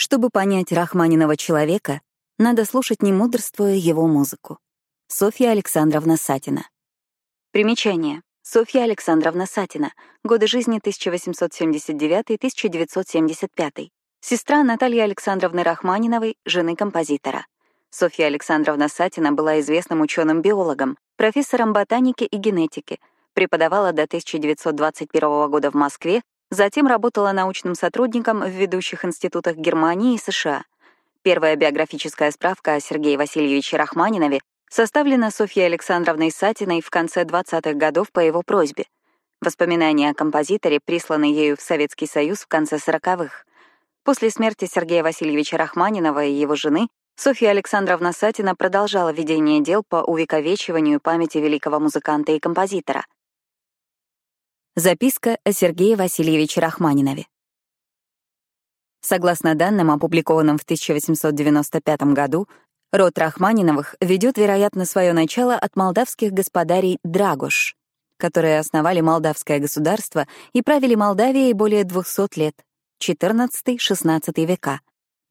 Чтобы понять Рахманинова человека, надо слушать, не мудрствуя, его музыку. Софья Александровна Сатина. Примечание. Софья Александровна Сатина. Годы жизни 1879-1975. Сестра Натальи Александровны Рахманиновой, жены композитора. Софья Александровна Сатина была известным ученым-биологом, профессором ботаники и генетики, преподавала до 1921 года в Москве, затем работала научным сотрудником в ведущих институтах Германии и США. Первая биографическая справка о Сергее Васильевиче Рахманинове составлена Софьей Александровной Сатиной в конце 20-х годов по его просьбе. Воспоминания о композиторе присланы ею в Советский Союз в конце 40-х. После смерти Сергея Васильевича Рахманинова и его жены Софья Александровна Сатина продолжала ведение дел по увековечиванию памяти великого музыканта и композитора. Записка о Сергее Васильевиче Рахманинове. Согласно данным, опубликованным в 1895 году, Род Рахманиновых ведет, вероятно, свое начало от молдавских господарей Драгош, которые основали молдавское государство и правили Молдавией более 200 лет, XIV-XVI века.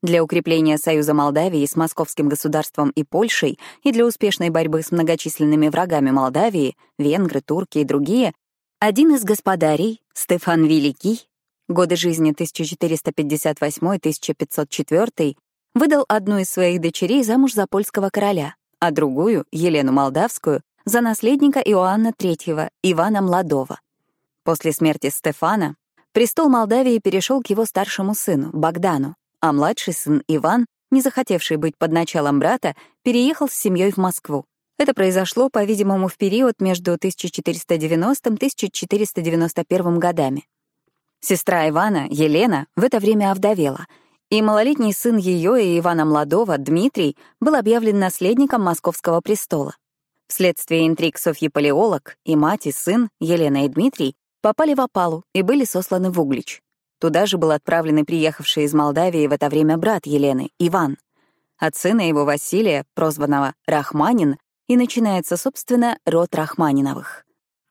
Для укрепления союза Молдавии с московским государством и Польшей и для успешной борьбы с многочисленными врагами Молдавии, венгры, турки и другие, один из господарей, Стефан Великий, годы жизни 1458-1504, выдал одну из своих дочерей замуж за польского короля, а другую, Елену Молдавскую, за наследника Иоанна III, Ивана Младова. После смерти Стефана престол Молдавии перешел к его старшему сыну, Богдану, а младший сын Иван, не захотевший быть под началом брата, переехал с семьей в Москву. Это произошло, по-видимому, в период между 1490 и 1491 годами. Сестра Ивана, Елена, в это время овдовела — и малолетний сын ее и Ивана Младова, Дмитрий, был объявлен наследником московского престола. Вследствие интриг Софьи Палеолог и мать и сын, Елена и Дмитрий, попали в опалу и были сосланы в Углич. Туда же был отправлен и приехавший из Молдавии в это время брат Елены, Иван. От сына его Василия, прозванного Рахманин, и начинается, собственно, род Рахманиновых.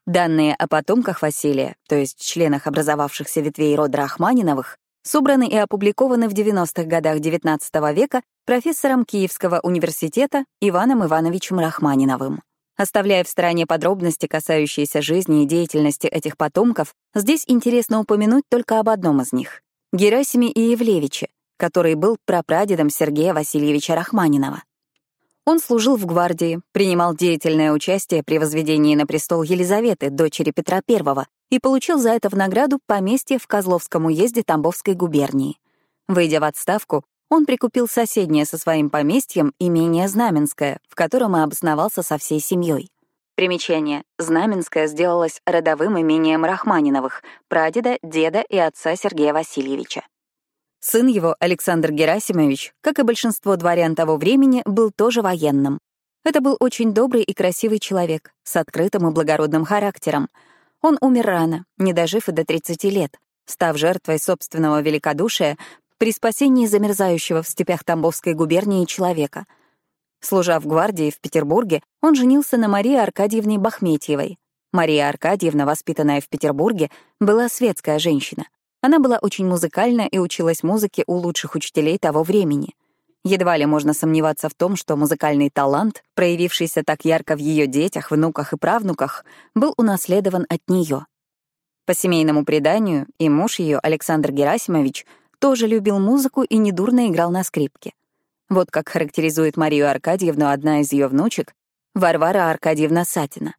Данные о потомках Василия, то есть членах образовавшихся ветвей рода Рахманиновых, собраны и опубликованы в 90-х годах XIX века профессором Киевского университета Иваном Ивановичем Рахманиновым. Оставляя в стороне подробности, касающиеся жизни и деятельности этих потомков, здесь интересно упомянуть только об одном из них — Герасиме Иевлевиче, который был прапрадедом Сергея Васильевича Рахманинова. Он служил в гвардии, принимал деятельное участие при возведении на престол Елизаветы, дочери Петра I, и получил за это в награду поместье в Козловском уезде Тамбовской губернии. Выйдя в отставку, он прикупил соседнее со своим поместьем имение Знаменское, в котором и обосновался со всей семьей. Примечание. Знаменское сделалось родовым имением Рахманиновых, прадеда, деда и отца Сергея Васильевича. Сын его, Александр Герасимович, как и большинство дворян того времени, был тоже военным. Это был очень добрый и красивый человек, с открытым и благородным характером — он умер рано, не дожив и до 30 лет, став жертвой собственного великодушия при спасении замерзающего в степях Тамбовской губернии человека. Служа в гвардии в Петербурге, он женился на Марии Аркадьевне Бахметьевой. Мария Аркадьевна, воспитанная в Петербурге, была светская женщина. Она была очень музыкальна и училась музыке у лучших учителей того времени — Едва ли можно сомневаться в том, что музыкальный талант, проявившийся так ярко в ее детях, внуках и правнуках, был унаследован от нее. По семейному преданию, и муж ее, Александр Герасимович, тоже любил музыку и недурно играл на скрипке. Вот как характеризует Марию Аркадьевну одна из ее внучек, Варвара Аркадьевна Сатина.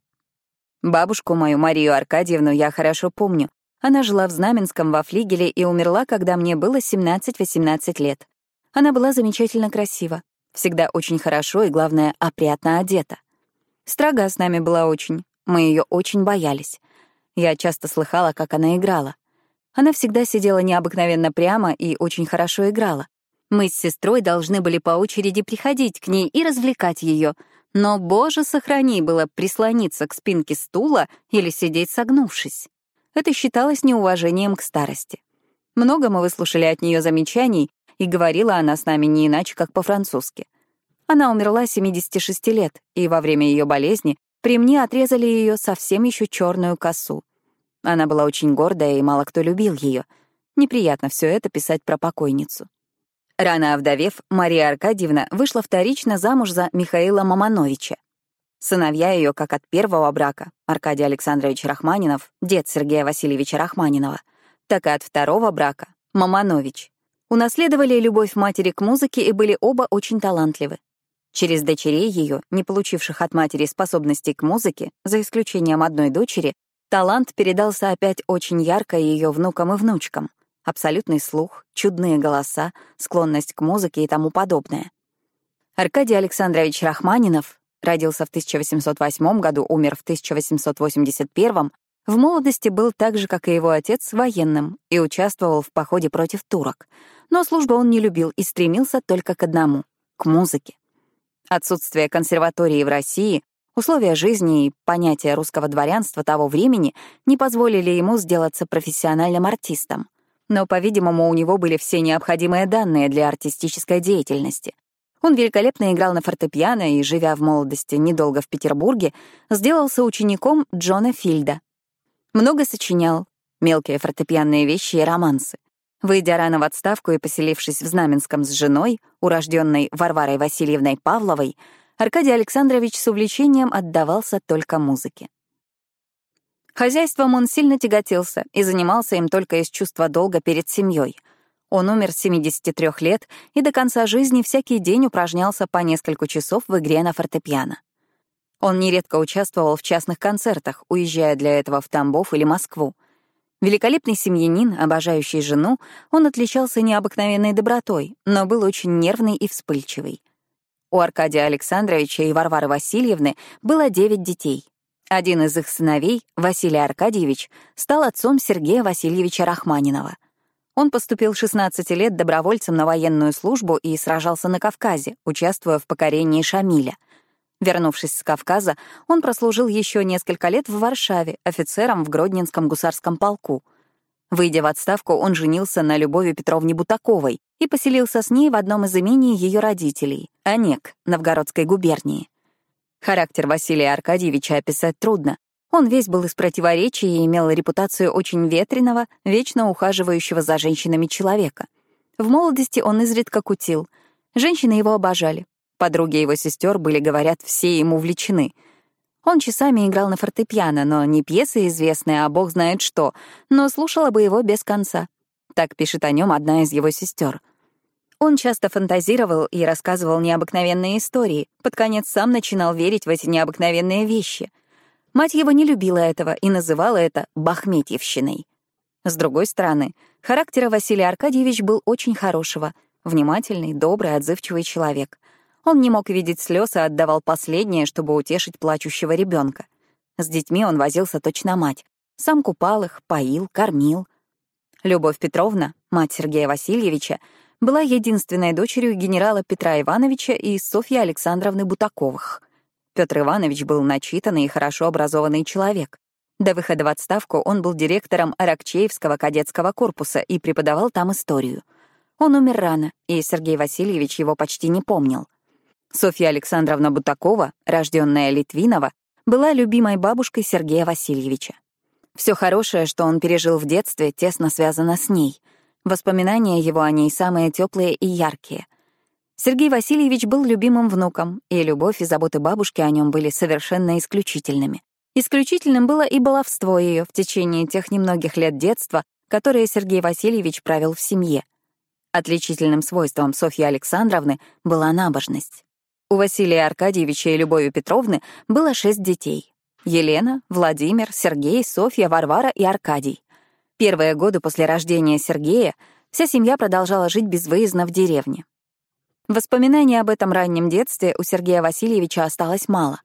Бабушку мою, Марию Аркадьевну, я хорошо помню. Она жила в Знаменском во флигеле и умерла, когда мне было 17-18 лет. Она была замечательно красива, всегда очень хорошо и, главное, опрятно одета. Строга с нами была очень, мы ее очень боялись. Я часто слыхала, как она играла. Она всегда сидела необыкновенно прямо и очень хорошо играла. Мы с сестрой должны были по очереди приходить к ней и развлекать ее, но, боже, сохрани, было прислониться к спинке стула или сидеть согнувшись. Это считалось неуважением к старости. Много мы выслушали от нее замечаний, и говорила она с нами не иначе, как по-французски. Она умерла 76 лет, и во время ее болезни при мне отрезали ее совсем еще черную косу. Она была очень гордая, и мало кто любил ее. Неприятно все это писать про покойницу. Рано овдовев, Мария Аркадьевна вышла вторично замуж за Михаила Мамановича. Сыновья ее, как от первого брака, Аркадий Александрович Рахманинов, дед Сергея Васильевича Рахманинова, так и от второго брака, Маманович, унаследовали любовь матери к музыке и были оба очень талантливы. Через дочерей ее, не получивших от матери способностей к музыке, за исключением одной дочери, талант передался опять очень ярко ее внукам и внучкам. Абсолютный слух, чудные голоса, склонность к музыке и тому подобное. Аркадий Александрович Рахманинов родился в 1808 году, умер в 1881, в молодости был так же, как и его отец, военным и участвовал в походе против турок. Но службу он не любил и стремился только к одному — к музыке. Отсутствие консерватории в России, условия жизни и понятия русского дворянства того времени не позволили ему сделаться профессиональным артистом. Но, по-видимому, у него были все необходимые данные для артистической деятельности. Он великолепно играл на фортепиано и, живя в молодости недолго в Петербурге, сделался учеником Джона Фильда. Много сочинял, мелкие фортепианные вещи и романсы. Выйдя рано в отставку и поселившись в Знаменском с женой, урожденной Варварой Васильевной Павловой, Аркадий Александрович с увлечением отдавался только музыке. Хозяйством он сильно тяготился и занимался им только из чувства долга перед семьей. Он умер с 73 лет и до конца жизни всякий день упражнялся по несколько часов в игре на фортепиано. Он нередко участвовал в частных концертах, уезжая для этого в Тамбов или Москву. Великолепный семьянин, обожающий жену, он отличался необыкновенной добротой, но был очень нервный и вспыльчивый. У Аркадия Александровича и Варвары Васильевны было девять детей. Один из их сыновей, Василий Аркадьевич, стал отцом Сергея Васильевича Рахманинова. Он поступил 16 лет добровольцем на военную службу и сражался на Кавказе, участвуя в покорении Шамиля — Вернувшись с Кавказа, он прослужил еще несколько лет в Варшаве офицером в Гродненском гусарском полку. Выйдя в отставку, он женился на Любови Петровне Бутаковой и поселился с ней в одном из имений ее родителей — Онег, Новгородской губернии. Характер Василия Аркадьевича описать трудно. Он весь был из противоречий и имел репутацию очень ветреного, вечно ухаживающего за женщинами человека. В молодости он изредка кутил. Женщины его обожали, Подруги его сестер были, говорят, все ему увлечены. Он часами играл на фортепиано, но не пьесы известные, а бог знает что, но слушала бы его без конца. Так пишет о нем одна из его сестер. Он часто фантазировал и рассказывал необыкновенные истории, под конец сам начинал верить в эти необыкновенные вещи. Мать его не любила этого и называла это «бахметьевщиной». С другой стороны, характера Василий Аркадьевич был очень хорошего, внимательный, добрый, отзывчивый человек — он не мог видеть слез и отдавал последнее, чтобы утешить плачущего ребенка. С детьми он возился точно мать. Сам купал их, поил, кормил. Любовь Петровна, мать Сергея Васильевича, была единственной дочерью генерала Петра Ивановича и Софьи Александровны Бутаковых. Петр Иванович был начитанный и хорошо образованный человек. До выхода в отставку он был директором Аракчеевского кадетского корпуса и преподавал там историю. Он умер рано, и Сергей Васильевич его почти не помнил. Софья Александровна Бутакова, рожденная Литвинова, была любимой бабушкой Сергея Васильевича. Все хорошее, что он пережил в детстве, тесно связано с ней. Воспоминания его о ней самые теплые и яркие. Сергей Васильевич был любимым внуком, и любовь и заботы бабушки о нем были совершенно исключительными. Исключительным было и баловство ее в течение тех немногих лет детства, которые Сергей Васильевич правил в семье. Отличительным свойством Софьи Александровны была набожность. У Василия Аркадьевича и Любови Петровны было шесть детей. Елена, Владимир, Сергей, Софья, Варвара и Аркадий. Первые годы после рождения Сергея вся семья продолжала жить безвыездно в деревне. Воспоминаний об этом раннем детстве у Сергея Васильевича осталось мало.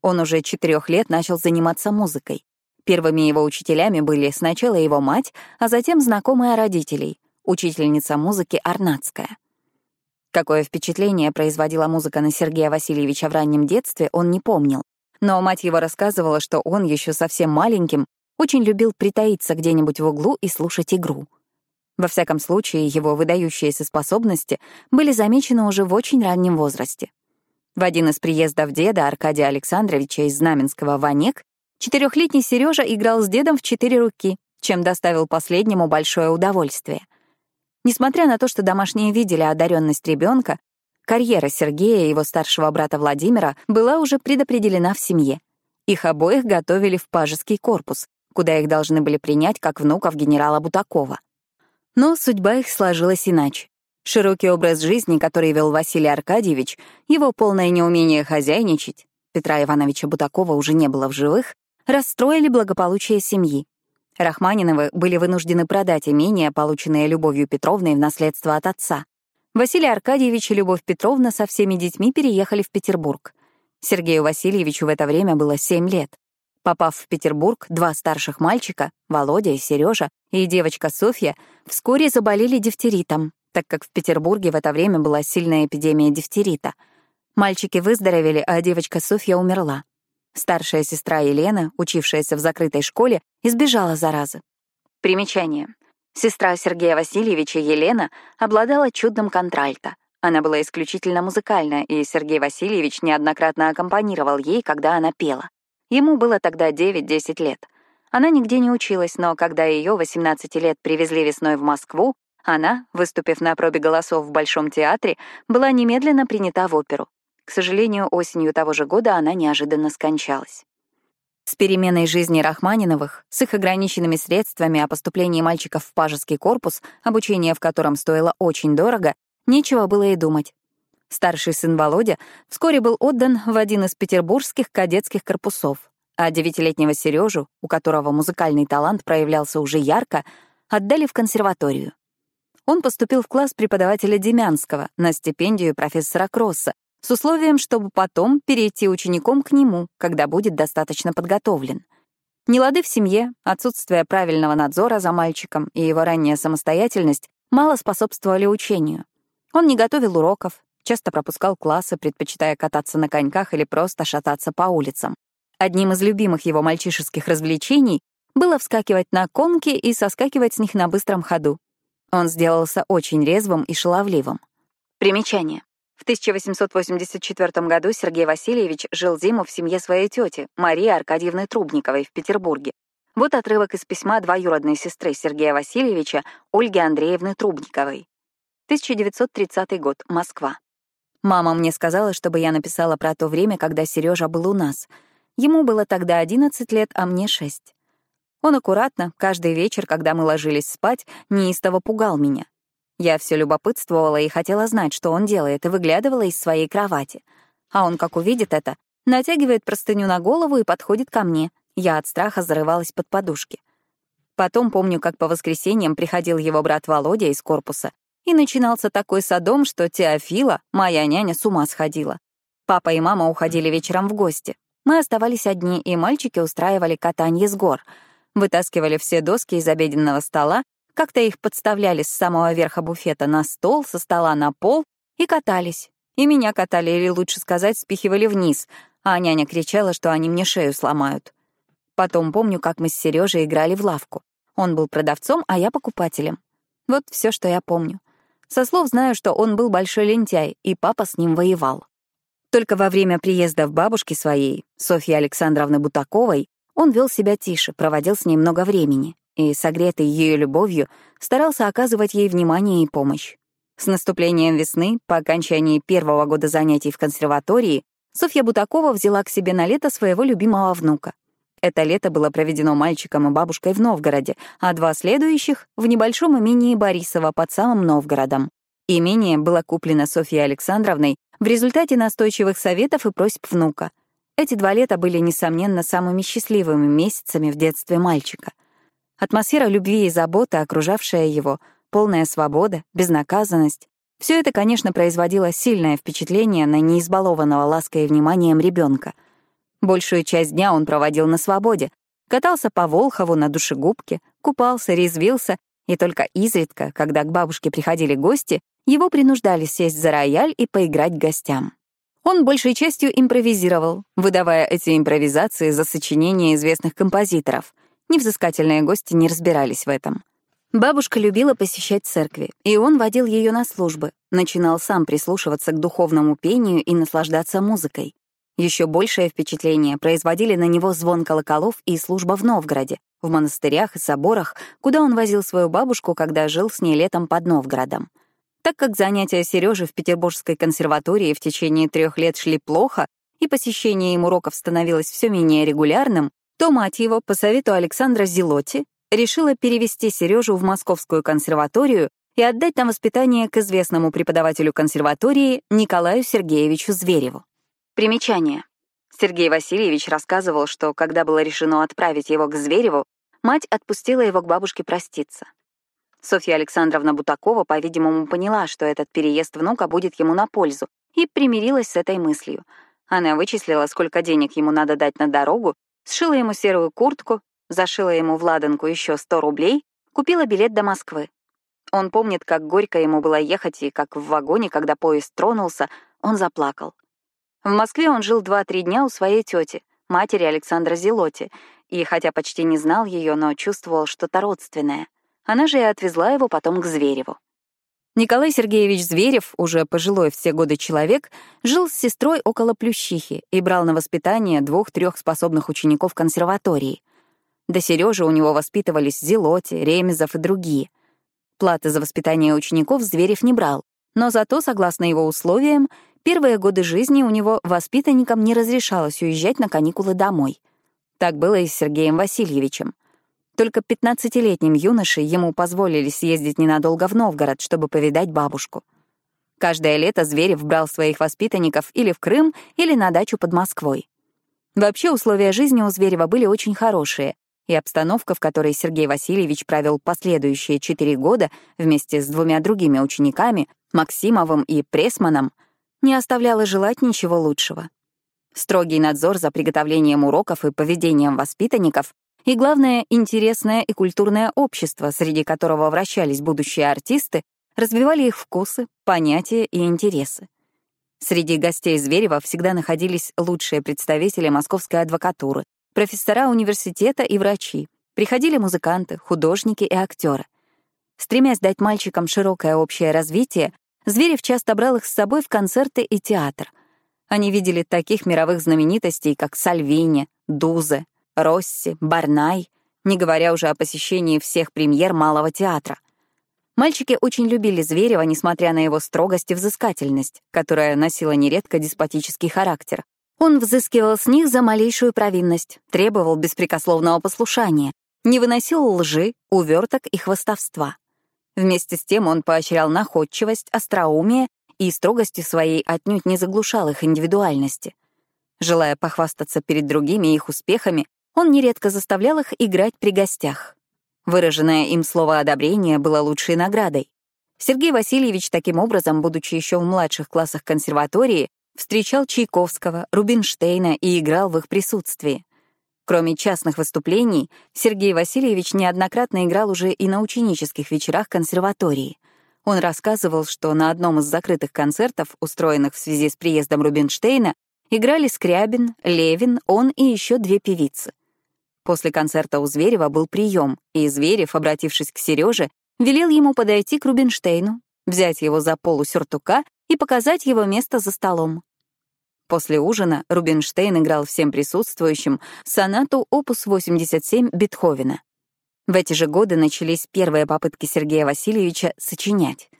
Он уже четырех лет начал заниматься музыкой. Первыми его учителями были сначала его мать, а затем знакомая родителей, учительница музыки Арнацкая. Какое впечатление производила музыка на Сергея Васильевича в раннем детстве, он не помнил. Но мать его рассказывала, что он еще совсем маленьким очень любил притаиться где-нибудь в углу и слушать игру. Во всяком случае, его выдающиеся способности были замечены уже в очень раннем возрасте. В один из приездов деда Аркадия Александровича из Знаменского в Онег четырехлетний Сережа играл с дедом в четыре руки, чем доставил последнему большое удовольствие — Несмотря на то, что домашние видели одаренность ребенка, карьера Сергея и его старшего брата Владимира была уже предопределена в семье. Их обоих готовили в пажеский корпус, куда их должны были принять как внуков генерала Бутакова. Но судьба их сложилась иначе. Широкий образ жизни, который вел Василий Аркадьевич, его полное неумение хозяйничать, Петра Ивановича Бутакова уже не было в живых, расстроили благополучие семьи. Рахманиновы были вынуждены продать имение, полученное Любовью Петровной в наследство от отца. Василий Аркадьевич и Любовь Петровна со всеми детьми переехали в Петербург. Сергею Васильевичу в это время было 7 лет. Попав в Петербург, два старших мальчика, Володя и Сережа, и девочка Софья, вскоре заболели дифтеритом, так как в Петербурге в это время была сильная эпидемия дифтерита. Мальчики выздоровели, а девочка Софья умерла. Старшая сестра Елена, учившаяся в закрытой школе, избежала заразы. Примечание. Сестра Сергея Васильевича Елена обладала чудным контральто. Она была исключительно музыкальна, и Сергей Васильевич неоднократно аккомпанировал ей, когда она пела. Ему было тогда 9-10 лет. Она нигде не училась, но когда ее 18 лет привезли весной в Москву, она, выступив на пробе голосов в Большом театре, была немедленно принята в оперу. К сожалению, осенью того же года она неожиданно скончалась. С переменой жизни Рахманиновых, с их ограниченными средствами о поступлении мальчиков в пажеский корпус, обучение в котором стоило очень дорого, нечего было и думать. Старший сын Володя вскоре был отдан в один из петербургских кадетских корпусов, а девятилетнего Сережу, у которого музыкальный талант проявлялся уже ярко, отдали в консерваторию. Он поступил в класс преподавателя Демянского на стипендию профессора Кросса с условием, чтобы потом перейти учеником к нему, когда будет достаточно подготовлен. Нелады в семье, отсутствие правильного надзора за мальчиком и его ранняя самостоятельность мало способствовали учению. Он не готовил уроков, часто пропускал классы, предпочитая кататься на коньках или просто шататься по улицам. Одним из любимых его мальчишеских развлечений было вскакивать на конки и соскакивать с них на быстром ходу. Он сделался очень резвым и шаловливым. Примечание. В 1884 году Сергей Васильевич жил зиму в семье своей тети, Марии Аркадьевны Трубниковой, в Петербурге. Вот отрывок из письма двоюродной сестры Сергея Васильевича Ольги Андреевны Трубниковой. 1930 год, Москва. Мама мне сказала, чтобы я написала про то время, когда Сережа был у нас. Ему было тогда 11 лет, а мне 6. Он аккуратно, каждый вечер, когда мы ложились спать, неистово пугал меня. Я все любопытствовала и хотела знать, что он делает, и выглядывала из своей кровати. А он, как увидит это, натягивает простыню на голову и подходит ко мне. Я от страха зарывалась под подушки. Потом помню, как по воскресеньям приходил его брат Володя из корпуса и начинался такой садом, что Теофила, моя няня, с ума сходила. Папа и мама уходили вечером в гости. Мы оставались одни, и мальчики устраивали катание с гор. Вытаскивали все доски из обеденного стола, как-то их подставляли с самого верха буфета на стол, со стола на пол и катались. И меня катали, или лучше сказать, спихивали вниз, а няня кричала, что они мне шею сломают. Потом помню, как мы с Сережей играли в лавку. Он был продавцом, а я покупателем. Вот все, что я помню. Со слов знаю, что он был большой лентяй, и папа с ним воевал. Только во время приезда в бабушки своей, Софьи Александровны Бутаковой, он вел себя тише, проводил с ней много времени и, согретый ее любовью, старался оказывать ей внимание и помощь. С наступлением весны, по окончании первого года занятий в консерватории, Софья Бутакова взяла к себе на лето своего любимого внука. Это лето было проведено мальчиком и бабушкой в Новгороде, а два следующих — в небольшом имении Борисова под самым Новгородом. Имение было куплено Софьей Александровной в результате настойчивых советов и просьб внука. Эти два лета были, несомненно, самыми счастливыми месяцами в детстве мальчика. Атмосфера любви и заботы, окружавшая его, полная свобода, безнаказанность — все это, конечно, производило сильное впечатление на неизбалованного лаской и вниманием ребенка — Большую часть дня он проводил на свободе, катался по Волхову на душегубке, купался, резвился, и только изредка, когда к бабушке приходили гости, его принуждали сесть за рояль и поиграть гостям. Он большей частью импровизировал, выдавая эти импровизации за сочинения известных композиторов. Невзыскательные гости не разбирались в этом. Бабушка любила посещать церкви, и он водил ее на службы, начинал сам прислушиваться к духовному пению и наслаждаться музыкой. Еще большее впечатление производили на него звон колоколов и служба в Новгороде, в монастырях и соборах, куда он возил свою бабушку, когда жил с ней летом под Новгородом. Так как занятия Сережи в Петербургской консерватории в течение трех лет шли плохо, и посещение им уроков становилось все менее регулярным, то мать его, по совету Александра Зелоти, решила перевести Сережу в Московскую консерваторию и отдать на воспитание к известному преподавателю консерватории Николаю Сергеевичу Звереву. Примечание. Сергей Васильевич рассказывал, что когда было решено отправить его к Звереву, мать отпустила его к бабушке проститься. Софья Александровна Бутакова, по-видимому, поняла, что этот переезд внука будет ему на пользу, и примирилась с этой мыслью. Она вычислила, сколько денег ему надо дать на дорогу, сшила ему серую куртку, зашила ему в ладанку еще 100 рублей, купила билет до Москвы. Он помнит, как горько ему было ехать, и как в вагоне, когда поезд тронулся, он заплакал. В Москве он жил 2-3 дня у своей тети, матери Александра Зелоти, и хотя почти не знал ее, но чувствовал что-то родственное. Она же и отвезла его потом к Звереву. Николай Сергеевич Зверев, уже пожилой все годы человек, жил с сестрой около Плющихи и брал на воспитание двух-трех способных учеников консерватории. До Сережи у него воспитывались Зелоти, Ремезов и другие. Платы за воспитание учеников Зверев не брал, но зато, согласно его условиям, Первые годы жизни у него воспитанникам не разрешалось уезжать на каникулы домой. Так было и с Сергеем Васильевичем. Только 15-летним юноше ему позволили съездить ненадолго в Новгород, чтобы повидать бабушку. Каждое лето Зверев брал своих воспитанников или в Крым, или на дачу под Москвой. Вообще условия жизни у Зверева были очень хорошие, и обстановка, в которой Сергей Васильевич провел последующие четыре года вместе с двумя другими учениками, Максимовым и Пресманом, не оставляло желать ничего лучшего. Строгий надзор за приготовлением уроков и поведением воспитанников и, главное, интересное и культурное общество, среди которого вращались будущие артисты, развивали их вкусы, понятия и интересы. Среди гостей Зверева всегда находились лучшие представители московской адвокатуры, профессора университета и врачи, приходили музыканты, художники и актеры. Стремясь дать мальчикам широкое общее развитие, Зверев часто брал их с собой в концерты и театр. Они видели таких мировых знаменитостей, как Сальвини, Дузе, Росси, Барнай, не говоря уже о посещении всех премьер Малого театра. Мальчики очень любили Зверева, несмотря на его строгость и взыскательность, которая носила нередко деспотический характер. Он взыскивал с них за малейшую провинность, требовал беспрекословного послушания, не выносил лжи, уверток и хвостовства. Вместе с тем он поощрял находчивость, остроумие и строгостью своей отнюдь не заглушал их индивидуальности. Желая похвастаться перед другими их успехами, он нередко заставлял их играть при гостях. Выраженное им слово одобрения было лучшей наградой. Сергей Васильевич, таким образом, будучи еще в младших классах консерватории, встречал Чайковского, Рубинштейна и играл в их присутствии. Кроме частных выступлений, Сергей Васильевич неоднократно играл уже и на ученических вечерах консерватории. Он рассказывал, что на одном из закрытых концертов, устроенных в связи с приездом Рубинштейна, играли Скрябин, Левин, он и еще две певицы. После концерта у Зверева был прием, и Зверев, обратившись к Сереже, велел ему подойти к Рубинштейну, взять его за полу сюртука и показать его место за столом. После ужина Рубинштейн играл всем присутствующим сонату опус 87 Бетховена. В эти же годы начались первые попытки Сергея Васильевича сочинять.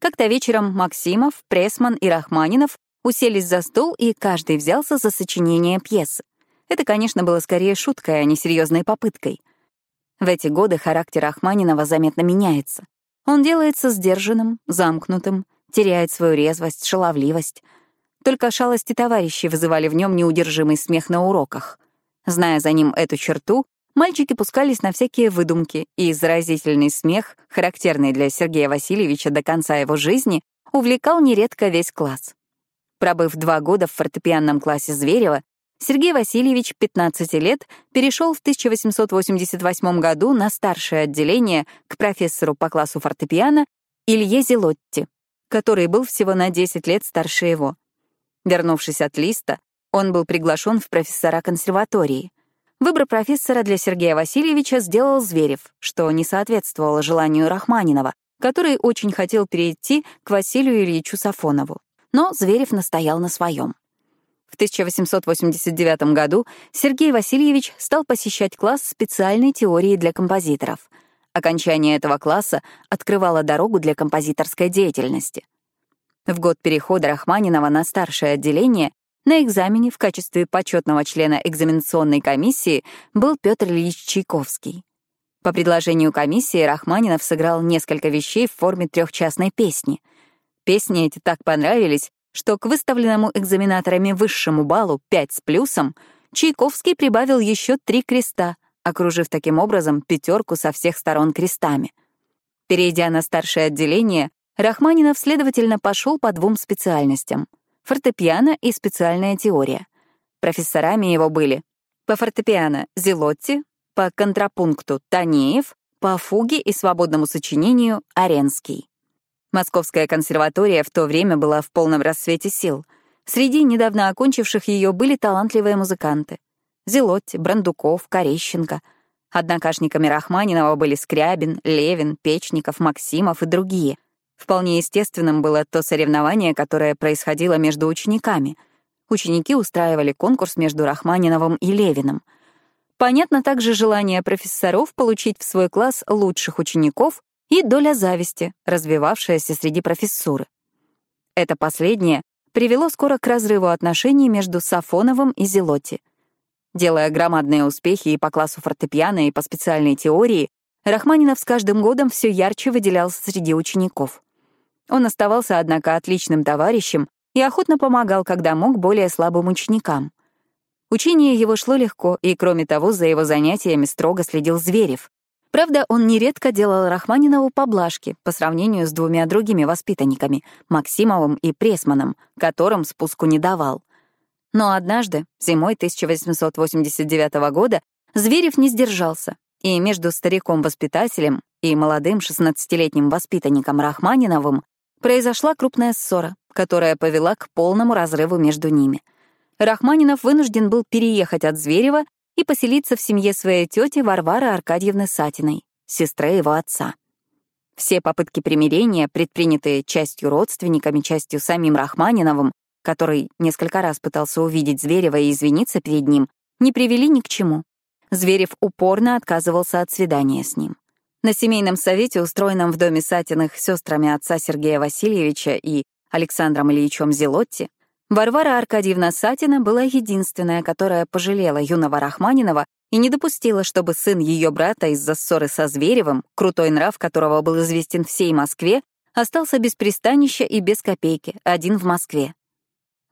Как-то вечером Максимов, Пресман и Рахманинов уселись за стол, и каждый взялся за сочинение пьесы. Это, конечно, было скорее шуткой, а не серьезной попыткой. В эти годы характер Рахманинова заметно меняется. Он делается сдержанным, замкнутым, теряет свою резвость, шаловливость — только шалости товарищей вызывали в нем неудержимый смех на уроках. Зная за ним эту черту, мальчики пускались на всякие выдумки, и заразительный смех, характерный для Сергея Васильевича до конца его жизни, увлекал нередко весь класс. Пробыв два года в фортепианном классе Зверева, Сергей Васильевич, 15 лет, перешел в 1888 году на старшее отделение к профессору по классу фортепиано Илье Зелотти, который был всего на 10 лет старше его. Вернувшись от Листа, он был приглашен в профессора консерватории. Выбор профессора для Сергея Васильевича сделал Зверев, что не соответствовало желанию Рахманинова, который очень хотел перейти к Василию Ильичу Сафонову. Но Зверев настоял на своем. В 1889 году Сергей Васильевич стал посещать класс специальной теории для композиторов. Окончание этого класса открывало дорогу для композиторской деятельности. В год перехода Рахманинова на старшее отделение на экзамене в качестве почетного члена экзаменационной комиссии был Петр Ильич Чайковский. По предложению комиссии Рахманинов сыграл несколько вещей в форме трехчастной песни. Песни эти так понравились, что к выставленному экзаменаторами высшему баллу 5 с плюсом Чайковский прибавил еще три креста, окружив таким образом пятерку со всех сторон крестами. Перейдя на старшее отделение, Рахманинов, следовательно, пошел по двум специальностям — фортепиано и специальная теория. Профессорами его были по фортепиано — Зелотти, по контрапункту — Танеев, по фуге и свободному сочинению — Аренский. Московская консерватория в то время была в полном расцвете сил. Среди недавно окончивших ее были талантливые музыканты. Зелотти, Брандуков, Корещенко. Однокашниками Рахманинова были Скрябин, Левин, Печников, Максимов и другие. Вполне естественным было то соревнование, которое происходило между учениками. Ученики устраивали конкурс между Рахманиновым и Левиным. Понятно также желание профессоров получить в свой класс лучших учеников и доля зависти, развивавшаяся среди профессуры. Это последнее привело скоро к разрыву отношений между Сафоновым и Зелотти. Делая громадные успехи и по классу фортепиано, и по специальной теории, Рахманинов с каждым годом все ярче выделялся среди учеников. Он оставался, однако, отличным товарищем и охотно помогал, когда мог, более слабым ученикам. Учение его шло легко, и, кроме того, за его занятиями строго следил Зверев, Правда, он нередко делал Рахманинову поблажки по сравнению с двумя другими воспитанниками — Максимовым и Пресманом, которым спуску не давал. Но однажды, зимой 1889 года, Зверев не сдержался, и между стариком-воспитателем и молодым 16-летним воспитанником Рахманиновым произошла крупная ссора, которая повела к полному разрыву между ними. Рахманинов вынужден был переехать от Зверева и поселиться в семье своей тети Варвары Аркадьевны Сатиной, сестры его отца. Все попытки примирения, предпринятые частью родственниками, частью самим Рахманиновым, который несколько раз пытался увидеть Зверева и извиниться перед ним, не привели ни к чему. Зверев упорно отказывался от свидания с ним. На семейном совете, устроенном в доме Сатиных сестрами отца Сергея Васильевича и Александром Ильичем Зелотти, Варвара Аркадьевна Сатина была единственная, которая пожалела юного Рахманинова и не допустила, чтобы сын ее брата из-за ссоры со Зверевым, крутой нрав которого был известен всей Москве, остался без пристанища и без копейки, один в Москве.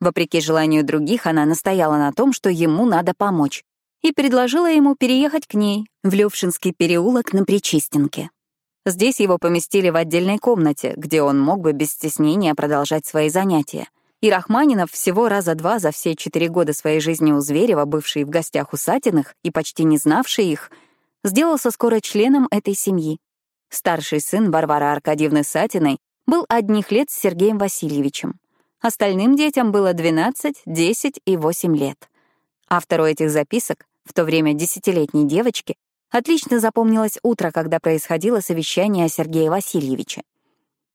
Вопреки желанию других, она настояла на том, что ему надо помочь, и предложила ему переехать к ней, в Левшинский переулок на Причистенке. Здесь его поместили в отдельной комнате, где он мог бы без стеснения продолжать свои занятия — и Рахманинов всего раза два за все четыре года своей жизни у Зверева, бывший в гостях у Сатиных и почти не знавший их, сделался скоро членом этой семьи. Старший сын Варвары Аркадьевны Сатиной был одних лет с Сергеем Васильевичем. Остальным детям было 12, 10 и 8 лет. Автору этих записок, в то время десятилетней девочки, отлично запомнилось утро, когда происходило совещание о Сергее Васильевиче.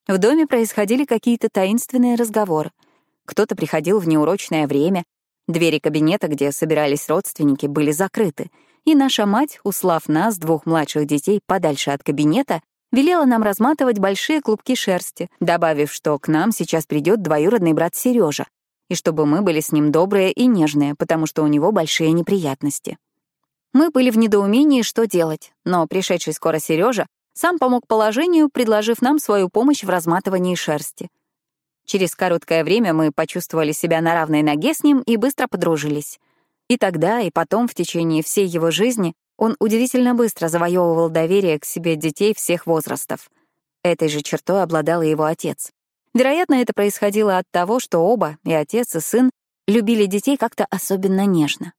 В доме происходили какие-то таинственные разговоры — кто-то приходил в неурочное время, двери кабинета, где собирались родственники, были закрыты, и наша мать, услав нас, двух младших детей, подальше от кабинета, велела нам разматывать большие клубки шерсти, добавив, что к нам сейчас придет двоюродный брат Сережа, и чтобы мы были с ним добрые и нежные, потому что у него большие неприятности. Мы были в недоумении, что делать, но пришедший скоро Сережа сам помог положению, предложив нам свою помощь в разматывании шерсти. Через короткое время мы почувствовали себя на равной ноге с ним и быстро подружились. И тогда, и потом, в течение всей его жизни, он удивительно быстро завоевывал доверие к себе детей всех возрастов. Этой же чертой обладал и его отец. Вероятно, это происходило от того, что оба, и отец, и сын, любили детей как-то особенно нежно.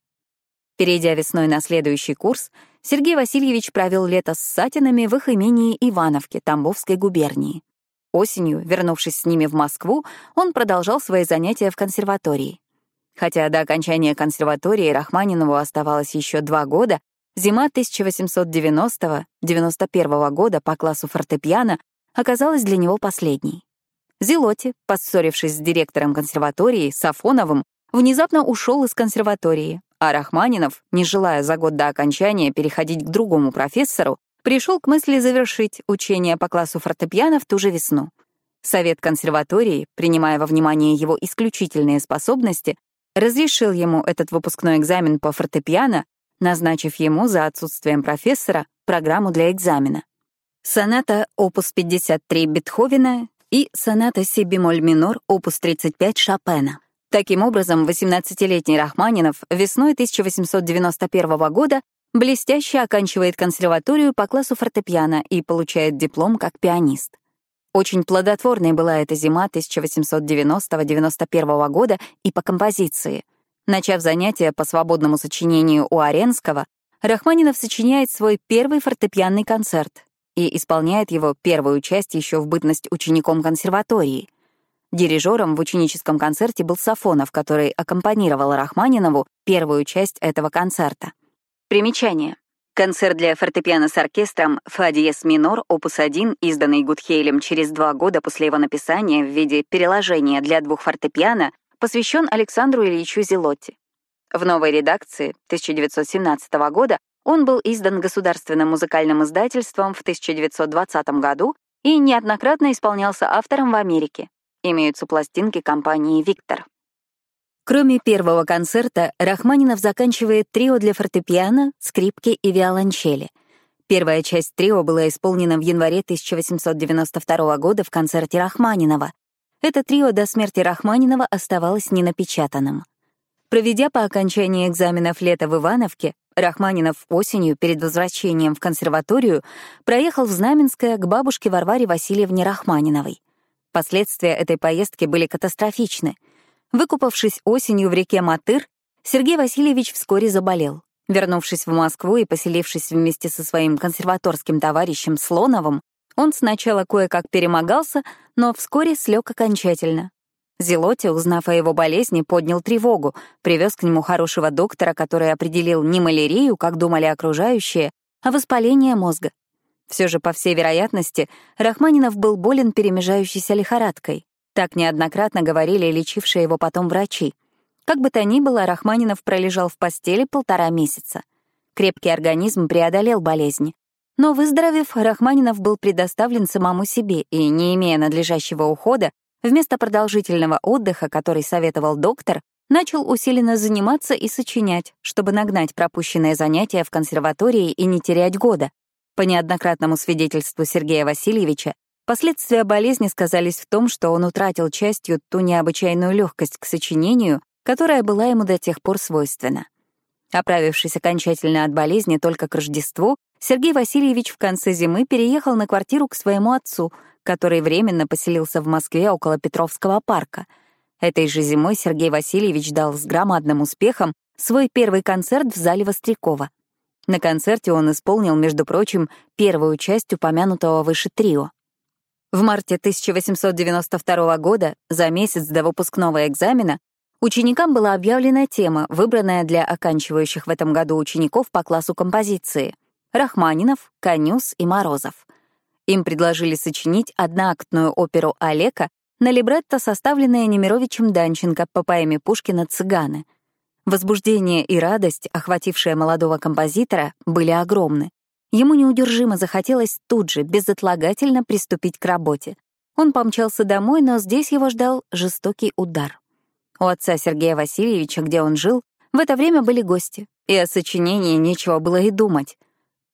Перейдя весной на следующий курс, Сергей Васильевич провел лето с Сатинами в их имении Ивановке Тамбовской губернии. Осенью, вернувшись с ними в Москву, он продолжал свои занятия в консерватории. Хотя до окончания консерватории Рахманинову оставалось еще два года, зима 1890-91 года по классу фортепиано оказалась для него последней. Зелоти, поссорившись с директором консерватории, Сафоновым, внезапно ушел из консерватории, а Рахманинов, не желая за год до окончания переходить к другому профессору, пришел к мысли завершить учение по классу фортепиано в ту же весну. Совет консерватории, принимая во внимание его исключительные способности, разрешил ему этот выпускной экзамен по фортепиано, назначив ему за отсутствием профессора программу для экзамена. Соната опус 53 Бетховена и соната си бемоль минор опус 35 Шопена. Таким образом, 18-летний Рахманинов весной 1891 года блестяще оканчивает консерваторию по классу фортепиано и получает диплом как пианист. Очень плодотворной была эта зима 1890-91 года и по композиции. Начав занятия по свободному сочинению у Аренского, Рахманинов сочиняет свой первый фортепианный концерт и исполняет его первую часть еще в бытность учеником консерватории. Дирижером в ученическом концерте был Сафонов, который аккомпанировал Рахманинову первую часть этого концерта. Примечание. Концерт для фортепиано с оркестром «Фа диез минор», опус 1, изданный Гудхейлем через два года после его написания в виде переложения для двух фортепиано, посвящен Александру Ильичу Зелотти. В новой редакции 1917 года он был издан Государственным музыкальным издательством в 1920 году и неоднократно исполнялся автором в Америке. Имеются пластинки компании «Виктор». Кроме первого концерта, Рахманинов заканчивает трио для фортепиано, скрипки и виолончели. Первая часть трио была исполнена в январе 1892 года в концерте Рахманинова. Это трио до смерти Рахманинова оставалось ненапечатанным. Проведя по окончании экзаменов лета в Ивановке, Рахманинов осенью перед возвращением в консерваторию проехал в Знаменское к бабушке Варваре Васильевне Рахманиновой. Последствия этой поездки были катастрофичны — Выкупавшись осенью в реке Матыр, Сергей Васильевич вскоре заболел. Вернувшись в Москву и поселившись вместе со своим консерваторским товарищем Слоновым, он сначала кое-как перемогался, но вскоре слег окончательно. Зелоти, узнав о его болезни, поднял тревогу, привез к нему хорошего доктора, который определил не малярию, как думали окружающие, а воспаление мозга. Все же, по всей вероятности, Рахманинов был болен перемежающейся лихорадкой. Так неоднократно говорили лечившие его потом врачи. Как бы то ни было, Рахманинов пролежал в постели полтора месяца. Крепкий организм преодолел болезнь. Но выздоровев, Рахманинов был предоставлен самому себе и, не имея надлежащего ухода, вместо продолжительного отдыха, который советовал доктор, начал усиленно заниматься и сочинять, чтобы нагнать пропущенные занятия в консерватории и не терять года. По неоднократному свидетельству Сергея Васильевича, Последствия болезни сказались в том, что он утратил частью ту необычайную легкость к сочинению, которая была ему до тех пор свойственна. Оправившись окончательно от болезни только к Рождеству, Сергей Васильевич в конце зимы переехал на квартиру к своему отцу, который временно поселился в Москве около Петровского парка. Этой же зимой Сергей Васильевич дал с громадным успехом свой первый концерт в зале Вострякова. На концерте он исполнил, между прочим, первую часть упомянутого выше трио. В марте 1892 года, за месяц до выпускного экзамена, ученикам была объявлена тема, выбранная для оканчивающих в этом году учеников по классу композиции — Рахманинов, Конюс и Морозов. Им предложили сочинить одноактную оперу «Олека» на либретто, составленное Немировичем Данченко по поэме Пушкина «Цыганы». Возбуждение и радость, охватившие молодого композитора, были огромны. Ему неудержимо захотелось тут же, безотлагательно приступить к работе. Он помчался домой, но здесь его ждал жестокий удар. У отца Сергея Васильевича, где он жил, в это время были гости, и о сочинении нечего было и думать.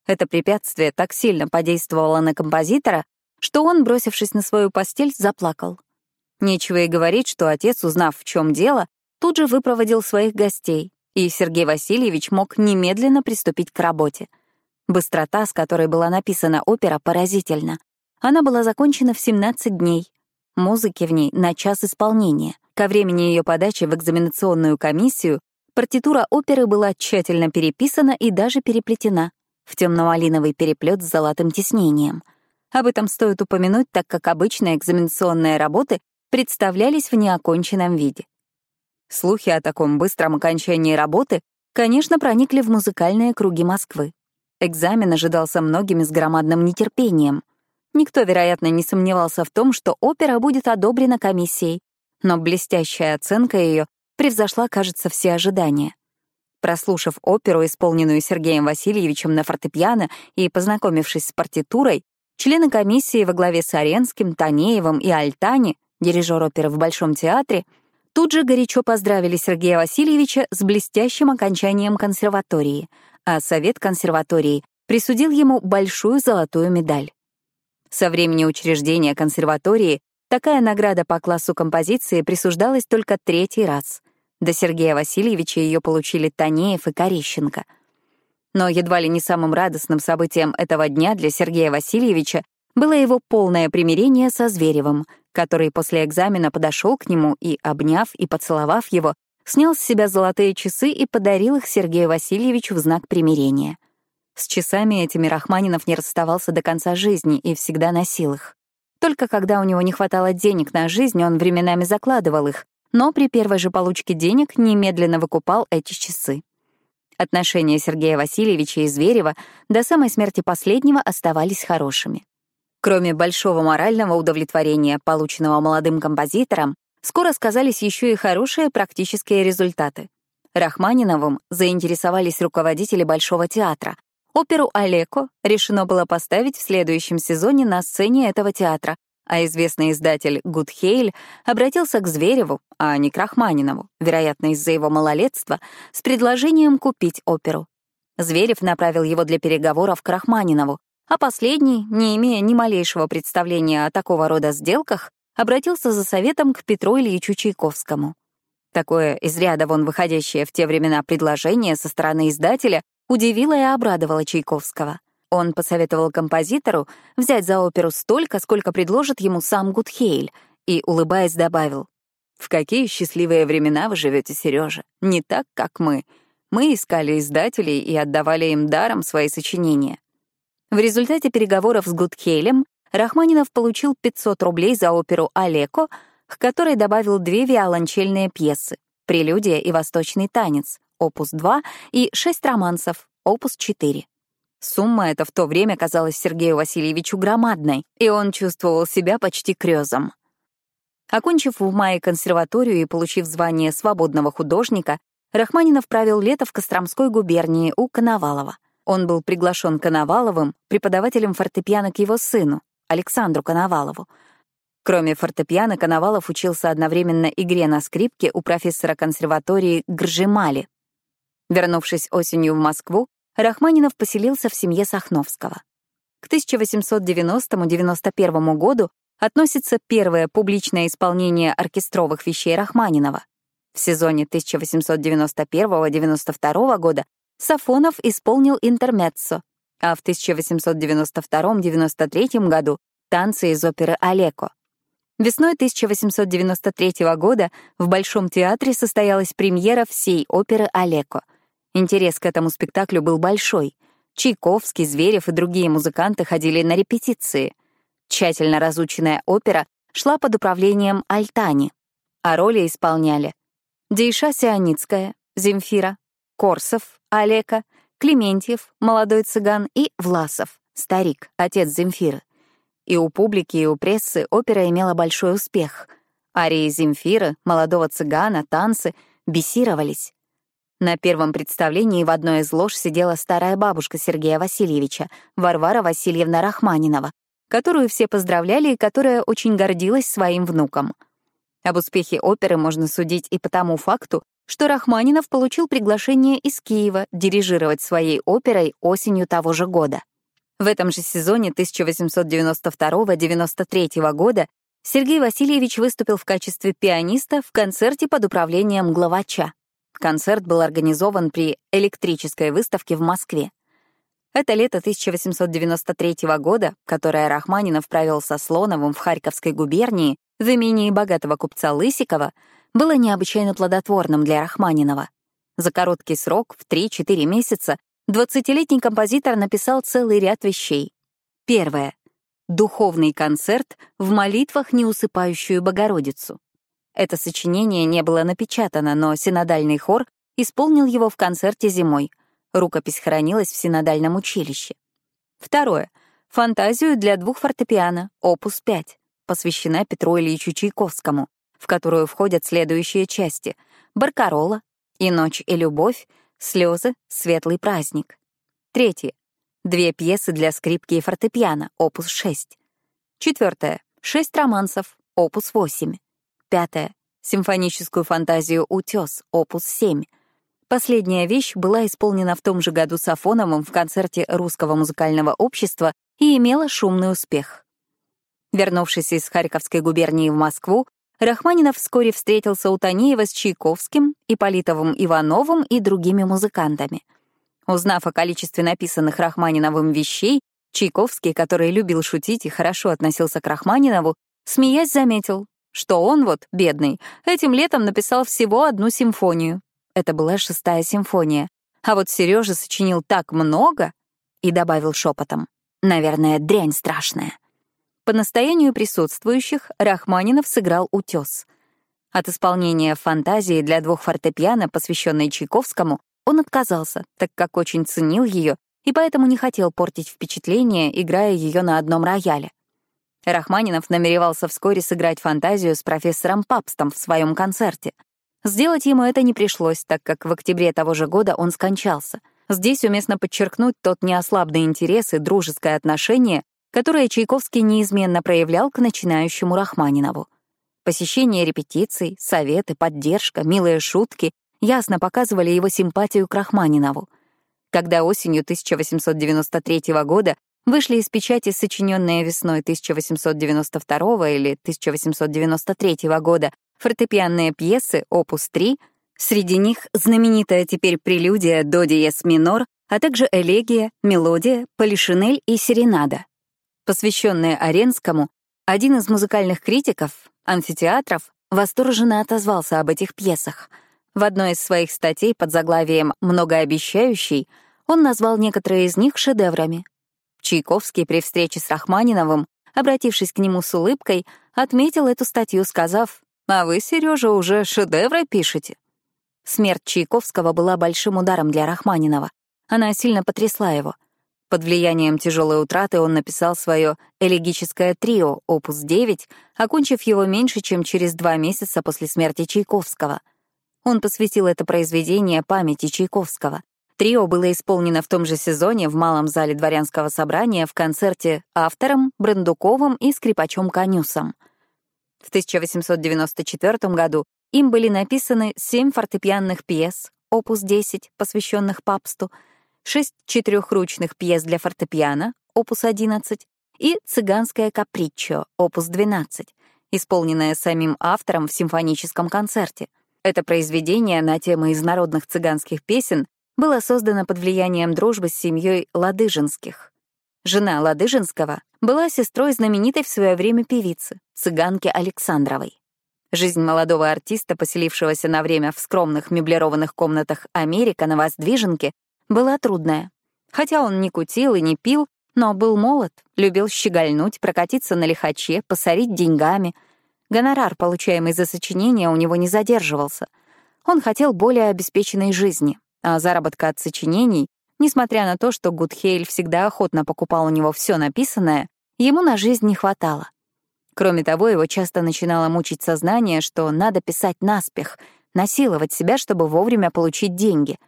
Это препятствие так сильно подействовало на композитора, что он, бросившись на свою постель, заплакал. Нечего и говорить, что отец, узнав, в чем дело, тут же выпроводил своих гостей, и Сергей Васильевич мог немедленно приступить к работе — Быстрота, с которой была написана опера, поразительна. Она была закончена в 17 дней. Музыки в ней на час исполнения. Ко времени ее подачи в экзаменационную комиссию партитура оперы была тщательно переписана и даже переплетена в темно-малиновый переплет с золотым тиснением. Об этом стоит упомянуть, так как обычные экзаменационные работы представлялись в неоконченном виде. Слухи о таком быстром окончании работы, конечно, проникли в музыкальные круги Москвы. Экзамен ожидался многими с громадным нетерпением. Никто, вероятно, не сомневался в том, что опера будет одобрена комиссией, но блестящая оценка ее превзошла, кажется, все ожидания. Прослушав оперу, исполненную Сергеем Васильевичем на фортепиано и познакомившись с партитурой, члены комиссии во главе с Аренским, Танеевым и Альтани, дирижер оперы в Большом театре, тут же горячо поздравили Сергея Васильевича с блестящим окончанием консерватории, а Совет консерватории присудил ему большую золотую медаль. Со времени учреждения консерватории такая награда по классу композиции присуждалась только третий раз — до Сергея Васильевича ее получили Танеев и Корещенко. Но едва ли не самым радостным событием этого дня для Сергея Васильевича было его полное примирение со Зверевым, который после экзамена подошел к нему и, обняв и поцеловав его, снял с себя золотые часы и подарил их Сергею Васильевичу в знак примирения. С часами этими Рахманинов не расставался до конца жизни и всегда носил их. Только когда у него не хватало денег на жизнь, он временами закладывал их, но при первой же получке денег немедленно выкупал эти часы. Отношения Сергея Васильевича и Зверева до самой смерти последнего оставались хорошими. Кроме большого морального удовлетворения, полученного молодым композитором, скоро сказались еще и хорошие практические результаты. Рахманиновым заинтересовались руководители Большого театра. Оперу «Олеко» решено было поставить в следующем сезоне на сцене этого театра, а известный издатель Гудхейль обратился к Звереву, а не к Рахманинову, вероятно, из-за его малолетства, с предложением купить оперу. Зверев направил его для переговоров к Рахманинову, а последний, не имея ни малейшего представления о такого рода сделках, обратился за советом к Петру Ильичу Чайковскому. Такое из ряда вон выходящее в те времена предложение со стороны издателя удивило и обрадовало Чайковского — он посоветовал композитору взять за оперу столько, сколько предложит ему сам Гудхейль, и, улыбаясь, добавил, «В какие счастливые времена вы живете, Сережа? Не так, как мы. Мы искали издателей и отдавали им даром свои сочинения». В результате переговоров с Гудхейлем Рахманинов получил 500 рублей за оперу «Олеко», к которой добавил две виолончельные пьесы «Прелюдия и восточный танец», опус 2, и шесть романсов, опус 4. Сумма эта в то время казалась Сергею Васильевичу громадной, и он чувствовал себя почти крёзом. Окончив в мае консерваторию и получив звание свободного художника, Рахманинов правил лето в Костромской губернии у Коновалова. Он был приглашен Коноваловым, преподавателем фортепиано к его сыну, Александру Коновалову. Кроме фортепиано, Коновалов учился одновременно игре на скрипке у профессора консерватории Гржимали. Вернувшись осенью в Москву, Рахманинов поселился в семье Сахновского. К 1890-91 году относится первое публичное исполнение оркестровых вещей Рахманинова. В сезоне 1891-92 года Сафонов исполнил интермеццо, а в 1892-93 году — танцы из оперы «Олеко». Весной 1893 года в Большом театре состоялась премьера всей оперы «Олеко», Интерес к этому спектаклю был большой. Чайковский, Зверев и другие музыканты ходили на репетиции. Тщательно разученная опера шла под управлением Альтани, а роли исполняли Дейша Сионицкая, Земфира, Корсов, Олека, Клементьев, молодой цыган и Власов, старик, отец Земфиры. И у публики, и у прессы опера имела большой успех. Арии Земфиры, молодого цыгана, танцы бесировались. На первом представлении в одной из лож сидела старая бабушка Сергея Васильевича, Варвара Васильевна Рахманинова, которую все поздравляли и которая очень гордилась своим внуком. Об успехе оперы можно судить и по тому факту, что Рахманинов получил приглашение из Киева дирижировать своей оперой осенью того же года. В этом же сезоне 1892-93 года Сергей Васильевич выступил в качестве пианиста в концерте под управлением главача. Концерт был организован при электрической выставке в Москве. Это лето 1893 года, которое Рахманинов провел со Слоновым в Харьковской губернии в имении богатого купца Лысикова, было необычайно плодотворным для Рахманинова. За короткий срок, в 3-4 месяца, 20-летний композитор написал целый ряд вещей. Первое. Духовный концерт в молитвах неусыпающую Богородицу. Это сочинение не было напечатано, но синодальный хор исполнил его в концерте зимой. Рукопись хранилась в синодальном училище. Второе. Фантазию для двух фортепиано, опус 5, посвящена Петру Ильичу Чайковскому, в которую входят следующие части. «Баркарола», «И ночь, и любовь», «Слезы», «Светлый праздник». Третье. Две пьесы для скрипки и фортепиано, опус 6. Четвертое. Шесть романсов, опус 8. Пятое. Симфоническую фантазию «Утес», опус 7. Последняя вещь была исполнена в том же году Сафоновым в концерте Русского музыкального общества и имела шумный успех. Вернувшись из Харьковской губернии в Москву, Рахманинов вскоре встретился у Танеева с Чайковским, Ипполитовым Ивановым и другими музыкантами. Узнав о количестве написанных Рахманиновым вещей, Чайковский, который любил шутить и хорошо относился к Рахманинову, смеясь заметил, что он вот, бедный, этим летом написал всего одну симфонию. Это была шестая симфония. А вот Сережа сочинил так много и добавил шепотом. Наверное, дрянь страшная. По настоянию присутствующих Рахманинов сыграл «Утес». От исполнения фантазии для двух фортепиано, посвященной Чайковскому, он отказался, так как очень ценил ее и поэтому не хотел портить впечатление, играя ее на одном рояле. Рахманинов намеревался вскоре сыграть фантазию с профессором Папстом в своем концерте. Сделать ему это не пришлось, так как в октябре того же года он скончался. Здесь уместно подчеркнуть тот неослабный интерес и дружеское отношение, которое Чайковский неизменно проявлял к начинающему Рахманинову. Посещение репетиций, советы, поддержка, милые шутки ясно показывали его симпатию к Рахманинову. Когда осенью 1893 года вышли из печати сочиненные весной 1892 или 1893 года фортепианные пьесы «Опус 3», среди них знаменитая теперь прелюдия «До диез минор», а также элегия, мелодия, полишинель и серенада. Посвященные Оренскому, один из музыкальных критиков, амфитеатров, восторженно отозвался об этих пьесах — в одной из своих статей под заглавием «Многообещающий» он назвал некоторые из них шедеврами. Чайковский при встрече с Рахманиновым, обратившись к нему с улыбкой, отметил эту статью, сказав, «А вы, Сережа, уже шедевры пишете». Смерть Чайковского была большим ударом для Рахманинова. Она сильно потрясла его. Под влиянием тяжелой утраты он написал свое «Элегическое трио», опус 9, окончив его меньше, чем через два месяца после смерти Чайковского — он посвятил это произведение памяти Чайковского. Трио было исполнено в том же сезоне в Малом зале дворянского собрания в концерте автором, Брандуковым и скрипачом Конюсом. В 1894 году им были написаны семь фортепианных пьес, опус 10, посвященных папсту, шесть четырехручных пьес для фортепиано, опус 11, и «Цыганское каприччо», опус 12, исполненное самим автором в симфоническом концерте — это произведение на темы из народных цыганских песен было создано под влиянием дружбы с семьей Ладыжинских. Жена Ладыжинского была сестрой знаменитой в свое время певицы, цыганки Александровой. Жизнь молодого артиста, поселившегося на время в скромных меблированных комнатах Америка на Воздвиженке, была трудная. Хотя он не кутил и не пил, но был молод, любил щегольнуть, прокатиться на лихаче, посорить деньгами — Гонорар, получаемый за сочинение, у него не задерживался. Он хотел более обеспеченной жизни, а заработка от сочинений, несмотря на то, что Гудхейль всегда охотно покупал у него все написанное, ему на жизнь не хватало. Кроме того, его часто начинало мучить сознание, что надо писать наспех, насиловать себя, чтобы вовремя получить деньги.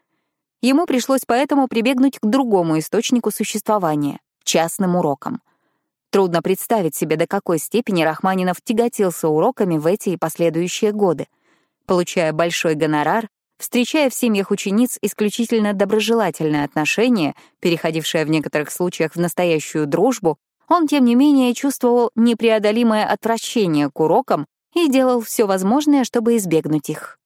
Ему пришлось поэтому прибегнуть к другому источнику существования — частным урокам — Трудно представить себе, до какой степени Рахманинов тяготился уроками в эти и последующие годы. Получая большой гонорар, встречая в семьях учениц исключительно доброжелательное отношение, переходившее в некоторых случаях в настоящую дружбу, он, тем не менее, чувствовал непреодолимое отвращение к урокам и делал все возможное, чтобы избегнуть их.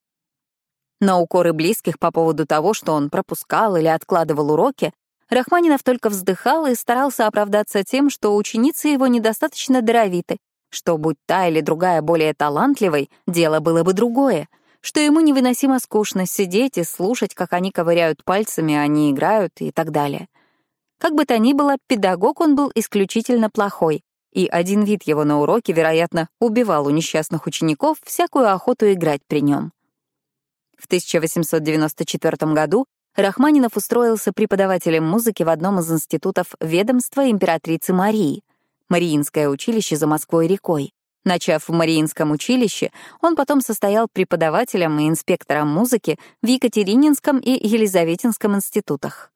На укоры близких по поводу того, что он пропускал или откладывал уроки, Рахманинов только вздыхал и старался оправдаться тем, что ученицы его недостаточно даровиты, что, будь та или другая более талантливой, дело было бы другое, что ему невыносимо скучно сидеть и слушать, как они ковыряют пальцами, они играют и так далее. Как бы то ни было, педагог он был исключительно плохой, и один вид его на уроке, вероятно, убивал у несчастных учеников всякую охоту играть при нем. В 1894 году Рахманинов устроился преподавателем музыки в одном из институтов ведомства императрицы Марии, Мариинское училище за Москвой-рекой, Начав в Мариинском училище, он потом состоял преподавателем и инспектором музыки в Екатерининском и Елизаветинском институтах.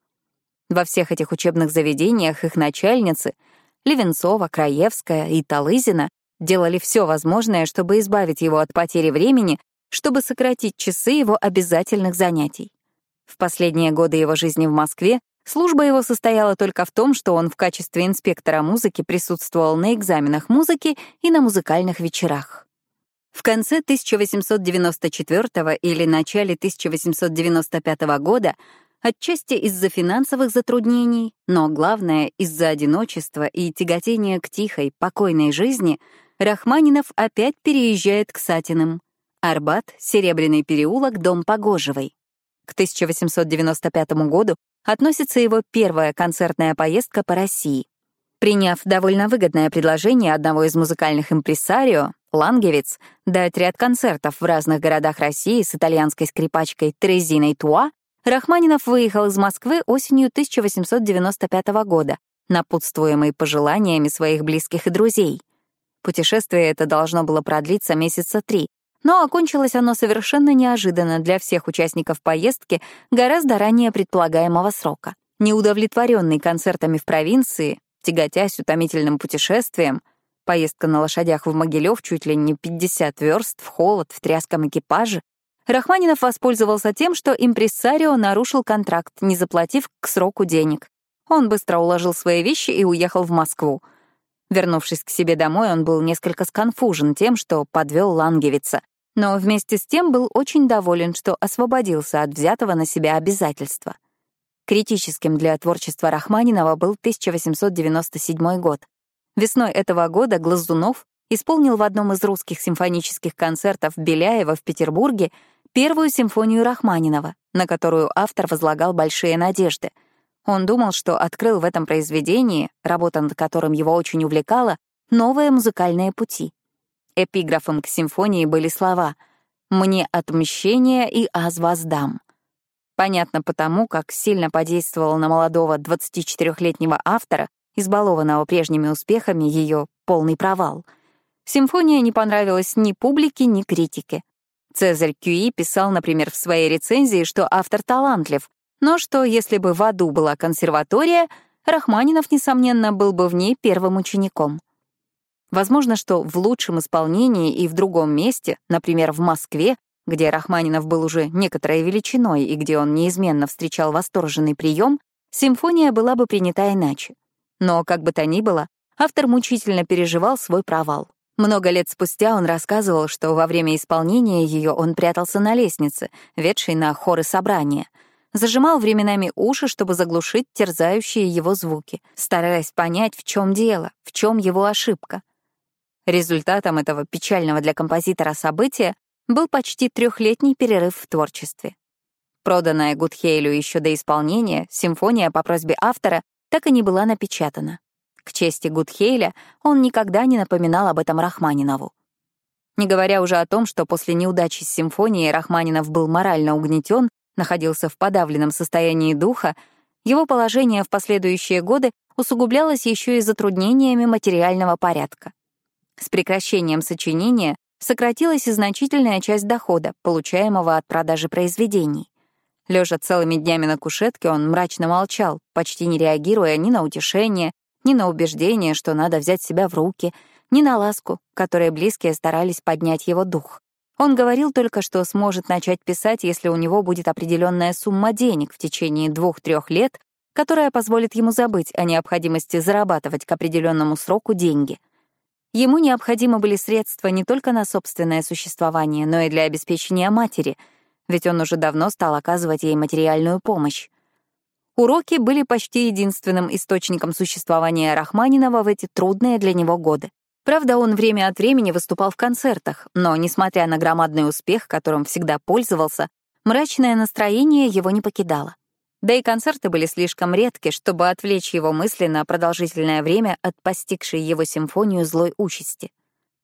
Во всех этих учебных заведениях их начальницы — Левенцова, Краевская и Талызина — делали все возможное, чтобы избавить его от потери времени, чтобы сократить часы его обязательных занятий. В последние годы его жизни в Москве служба его состояла только в том, что он в качестве инспектора музыки присутствовал на экзаменах музыки и на музыкальных вечерах. В конце 1894 или начале 1895 года Отчасти из-за финансовых затруднений, но главное — из-за одиночества и тяготения к тихой, покойной жизни, Рахманинов опять переезжает к Сатиным. Арбат, Серебряный переулок, дом Погожевой. К 1895 году относится его первая концертная поездка по России. Приняв довольно выгодное предложение одного из музыкальных импресарио, Лангевиц, дать ряд концертов в разных городах России с итальянской скрипачкой Терезиной Туа, Рахманинов выехал из Москвы осенью 1895 года, напутствуемый пожеланиями своих близких и друзей. Путешествие это должно было продлиться месяца три, но окончилось оно совершенно неожиданно для всех участников поездки гораздо ранее предполагаемого срока. Неудовлетворенный концертами в провинции, тяготясь утомительным путешествием, поездка на лошадях в Могилев чуть ли не 50 верст в холод, в тряском экипаже, Рахманинов воспользовался тем, что импрессарио нарушил контракт, не заплатив к сроку денег. Он быстро уложил свои вещи и уехал в Москву. Вернувшись к себе домой, он был несколько сконфужен тем, что подвел Лангевица, но вместе с тем был очень доволен, что освободился от взятого на себя обязательства. Критическим для творчества Рахманинова был 1897 год. Весной этого года Глазунов исполнил в одном из русских симфонических концертов Беляева в Петербурге первую симфонию Рахманинова, на которую автор возлагал большие надежды. Он думал, что открыл в этом произведении, работа над которым его очень увлекала, новые музыкальные пути. Эпиграфом к симфонии были слова «Мне отмщение и аз воздам». Понятно потому, как сильно подействовал на молодого 24-летнего автора, избалованного прежними успехами, ее полный провал. Симфония не понравилась ни публике, ни критике. Цезарь Кюи писал, например, в своей рецензии, что автор талантлив, но что если бы в аду была консерватория, Рахманинов, несомненно, был бы в ней первым учеником. Возможно, что в лучшем исполнении и в другом месте, например, в Москве, где Рахманинов был уже некоторой величиной и где он неизменно встречал восторженный прием, симфония была бы принята иначе. Но, как бы то ни было, автор мучительно переживал свой провал. Много лет спустя он рассказывал, что во время исполнения ее он прятался на лестнице, ведшей на хоры собрания. Зажимал временами уши, чтобы заглушить терзающие его звуки, стараясь понять, в чем дело, в чем его ошибка. Результатом этого печального для композитора события был почти трехлетний перерыв в творчестве. Проданная Гудхейлю еще до исполнения, симфония по просьбе автора так и не была напечатана. К чести Гудхейля, он никогда не напоминал об этом Рахманинову. Не говоря уже о том, что после неудачи с симфонией Рахманинов был морально угнетен, находился в подавленном состоянии духа, его положение в последующие годы усугублялось еще и затруднениями материального порядка. С прекращением сочинения сократилась и значительная часть дохода, получаемого от продажи произведений. Лежа целыми днями на кушетке, он мрачно молчал, почти не реагируя ни на утешение, ни на убеждение, что надо взять себя в руки, ни на ласку, которые близкие старались поднять его дух. Он говорил только, что сможет начать писать, если у него будет определенная сумма денег в течение двух-трех лет, которая позволит ему забыть о необходимости зарабатывать к определенному сроку деньги. Ему необходимы были средства не только на собственное существование, но и для обеспечения матери, ведь он уже давно стал оказывать ей материальную помощь. Уроки были почти единственным источником существования Рахманинова в эти трудные для него годы. Правда, он время от времени выступал в концертах, но, несмотря на громадный успех, которым всегда пользовался, мрачное настроение его не покидало. Да и концерты были слишком редки, чтобы отвлечь его мысли на продолжительное время от постигшей его симфонию злой участи.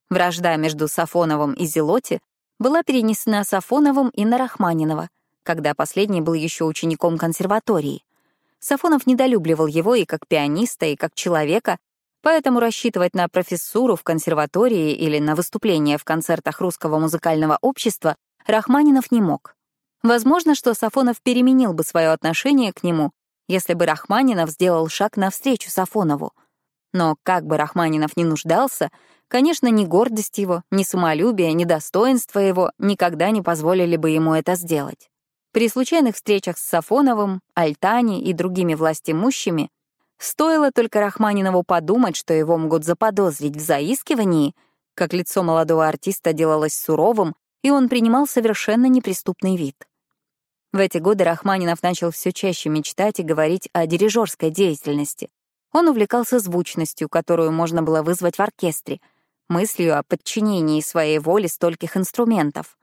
Вражда между Сафоновым и Зелоти была перенесена Сафоновым и на Рахманинова, когда последний был еще учеником консерватории. Сафонов недолюбливал его и как пианиста, и как человека, поэтому рассчитывать на профессуру в консерватории или на выступление в концертах русского музыкального общества Рахманинов не мог. Возможно, что Сафонов переменил бы свое отношение к нему, если бы Рахманинов сделал шаг навстречу Сафонову. Но как бы Рахманинов ни нуждался, конечно, ни гордость его, ни самолюбие, ни достоинство его никогда не позволили бы ему это сделать. При случайных встречах с Сафоновым, Альтани и другими властимущими стоило только Рахманинову подумать, что его могут заподозрить в заискивании, как лицо молодого артиста делалось суровым, и он принимал совершенно неприступный вид. В эти годы Рахманинов начал все чаще мечтать и говорить о дирижерской деятельности. Он увлекался звучностью, которую можно было вызвать в оркестре, мыслью о подчинении своей воли стольких инструментов.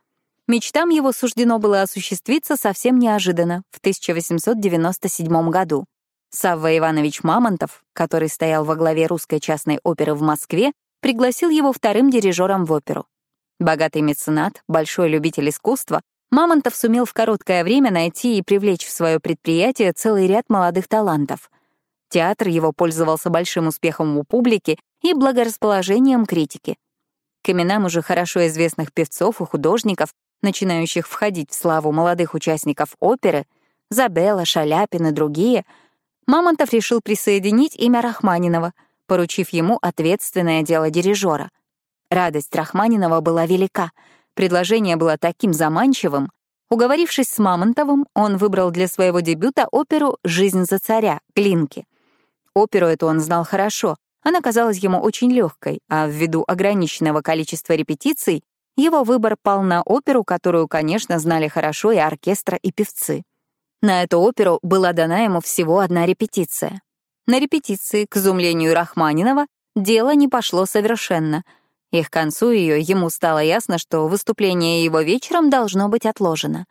Мечтам его суждено было осуществиться совсем неожиданно, в 1897 году. Савва Иванович Мамонтов, который стоял во главе русской частной оперы в Москве, пригласил его вторым дирижером в оперу. Богатый меценат, большой любитель искусства, Мамонтов сумел в короткое время найти и привлечь в свое предприятие целый ряд молодых талантов. Театр его пользовался большим успехом у публики и благорасположением критики. К именам уже хорошо известных певцов и художников начинающих входить в славу молодых участников оперы, Забелла, Шаляпин и другие, Мамонтов решил присоединить имя Рахманинова, поручив ему ответственное дело дирижера. Радость Рахманинова была велика, предложение было таким заманчивым. Уговорившись с Мамонтовым, он выбрал для своего дебюта оперу «Жизнь за царя» Глинки. Оперу эту он знал хорошо, она казалась ему очень легкой, а ввиду ограниченного количества репетиций его выбор пал на оперу, которую, конечно, знали хорошо и оркестра, и певцы. На эту оперу была дана ему всего одна репетиция. На репетиции, к изумлению Рахманинова, дело не пошло совершенно. И к концу ее ему стало ясно, что выступление его вечером должно быть отложено.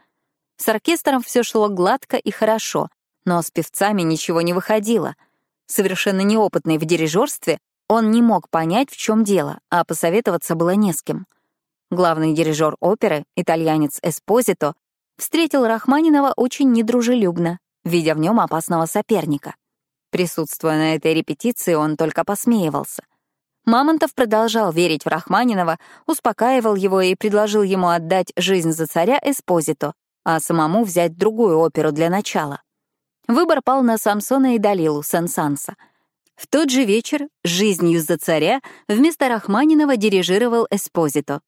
С оркестром все шло гладко и хорошо, но с певцами ничего не выходило. Совершенно неопытный в дирижерстве, он не мог понять, в чем дело, а посоветоваться было не с кем. Главный дирижер оперы, итальянец Эспозито, встретил Рахманинова очень недружелюбно, видя в нем опасного соперника. Присутствуя на этой репетиции, он только посмеивался. Мамонтов продолжал верить в Рахманинова, успокаивал его и предложил ему отдать жизнь за царя Эспозито, а самому взять другую оперу для начала. Выбор пал на Самсона и Далилу Сен-Санса. В тот же вечер «Жизнью за царя» вместо Рахманинова дирижировал Эспозито,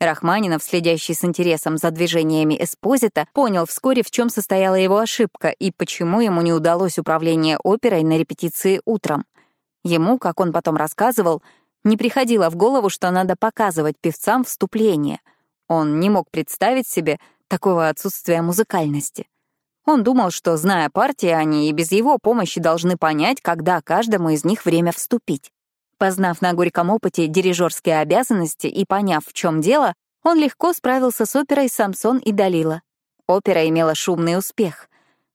Рахманинов, следящий с интересом за движениями Эспозита, понял вскоре, в чем состояла его ошибка и почему ему не удалось управление оперой на репетиции утром. Ему, как он потом рассказывал, не приходило в голову, что надо показывать певцам вступление. Он не мог представить себе такого отсутствия музыкальности. Он думал, что, зная партии, они и без его помощи должны понять, когда каждому из них время вступить. Познав на горьком опыте дирижерские обязанности и поняв, в чем дело, он легко справился с оперой «Самсон и Далила». Опера имела шумный успех.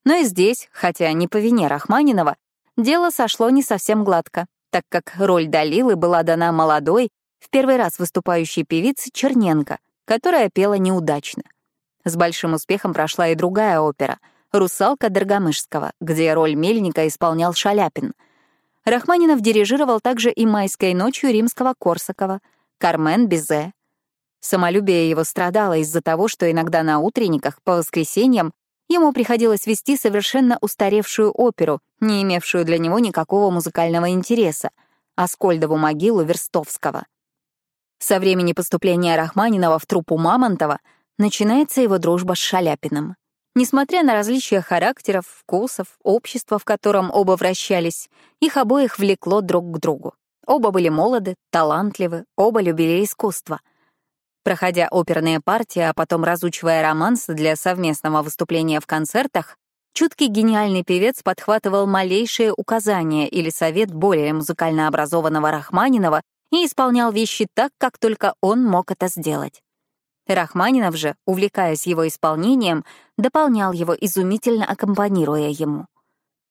Но и здесь, хотя не по вине Рахманинова, дело сошло не совсем гладко, так как роль Далилы была дана молодой, в первый раз выступающей певице Черненко, которая пела неудачно. С большим успехом прошла и другая опера «Русалка Доргомышского», где роль Мельника исполнял Шаляпин — Рахманинов дирижировал также и «Майской ночью» римского Корсакова, «Кармен Бизе». Самолюбие его страдало из-за того, что иногда на утренниках, по воскресеньям, ему приходилось вести совершенно устаревшую оперу, не имевшую для него никакого музыкального интереса, Аскольдову могилу Верстовского. Со времени поступления Рахманинова в труппу Мамонтова начинается его дружба с Шаляпиным. Несмотря на различия характеров, вкусов, общества, в котором оба вращались, их обоих влекло друг к другу. Оба были молоды, талантливы, оба любили искусство. Проходя оперные партии, а потом разучивая романсы для совместного выступления в концертах, чуткий гениальный певец подхватывал малейшие указания или совет более музыкально образованного Рахманинова и исполнял вещи так, как только он мог это сделать. Рахманинов же, увлекаясь его исполнением, дополнял его, изумительно аккомпанируя ему.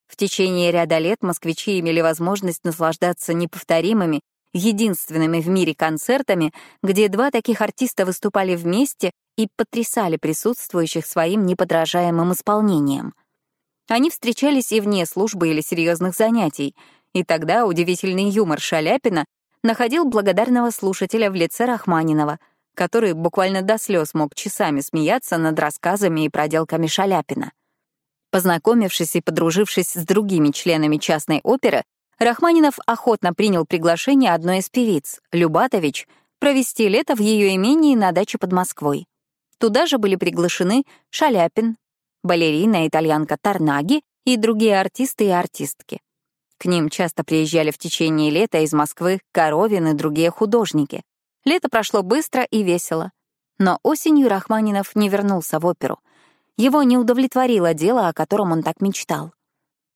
В течение ряда лет москвичи имели возможность наслаждаться неповторимыми, единственными в мире концертами, где два таких артиста выступали вместе и потрясали присутствующих своим неподражаемым исполнением. Они встречались и вне службы или серьезных занятий, и тогда удивительный юмор Шаляпина находил благодарного слушателя в лице Рахманинова, который буквально до слез мог часами смеяться над рассказами и проделками Шаляпина. Познакомившись и подружившись с другими членами частной оперы, Рахманинов охотно принял приглашение одной из певиц, Любатович, провести лето в ее имении на даче под Москвой. Туда же были приглашены Шаляпин, балерина итальянка Тарнаги и другие артисты и артистки. К ним часто приезжали в течение лета из Москвы Коровин и другие художники. Лето прошло быстро и весело. Но осенью Рахманинов не вернулся в оперу. Его не удовлетворило дело, о котором он так мечтал.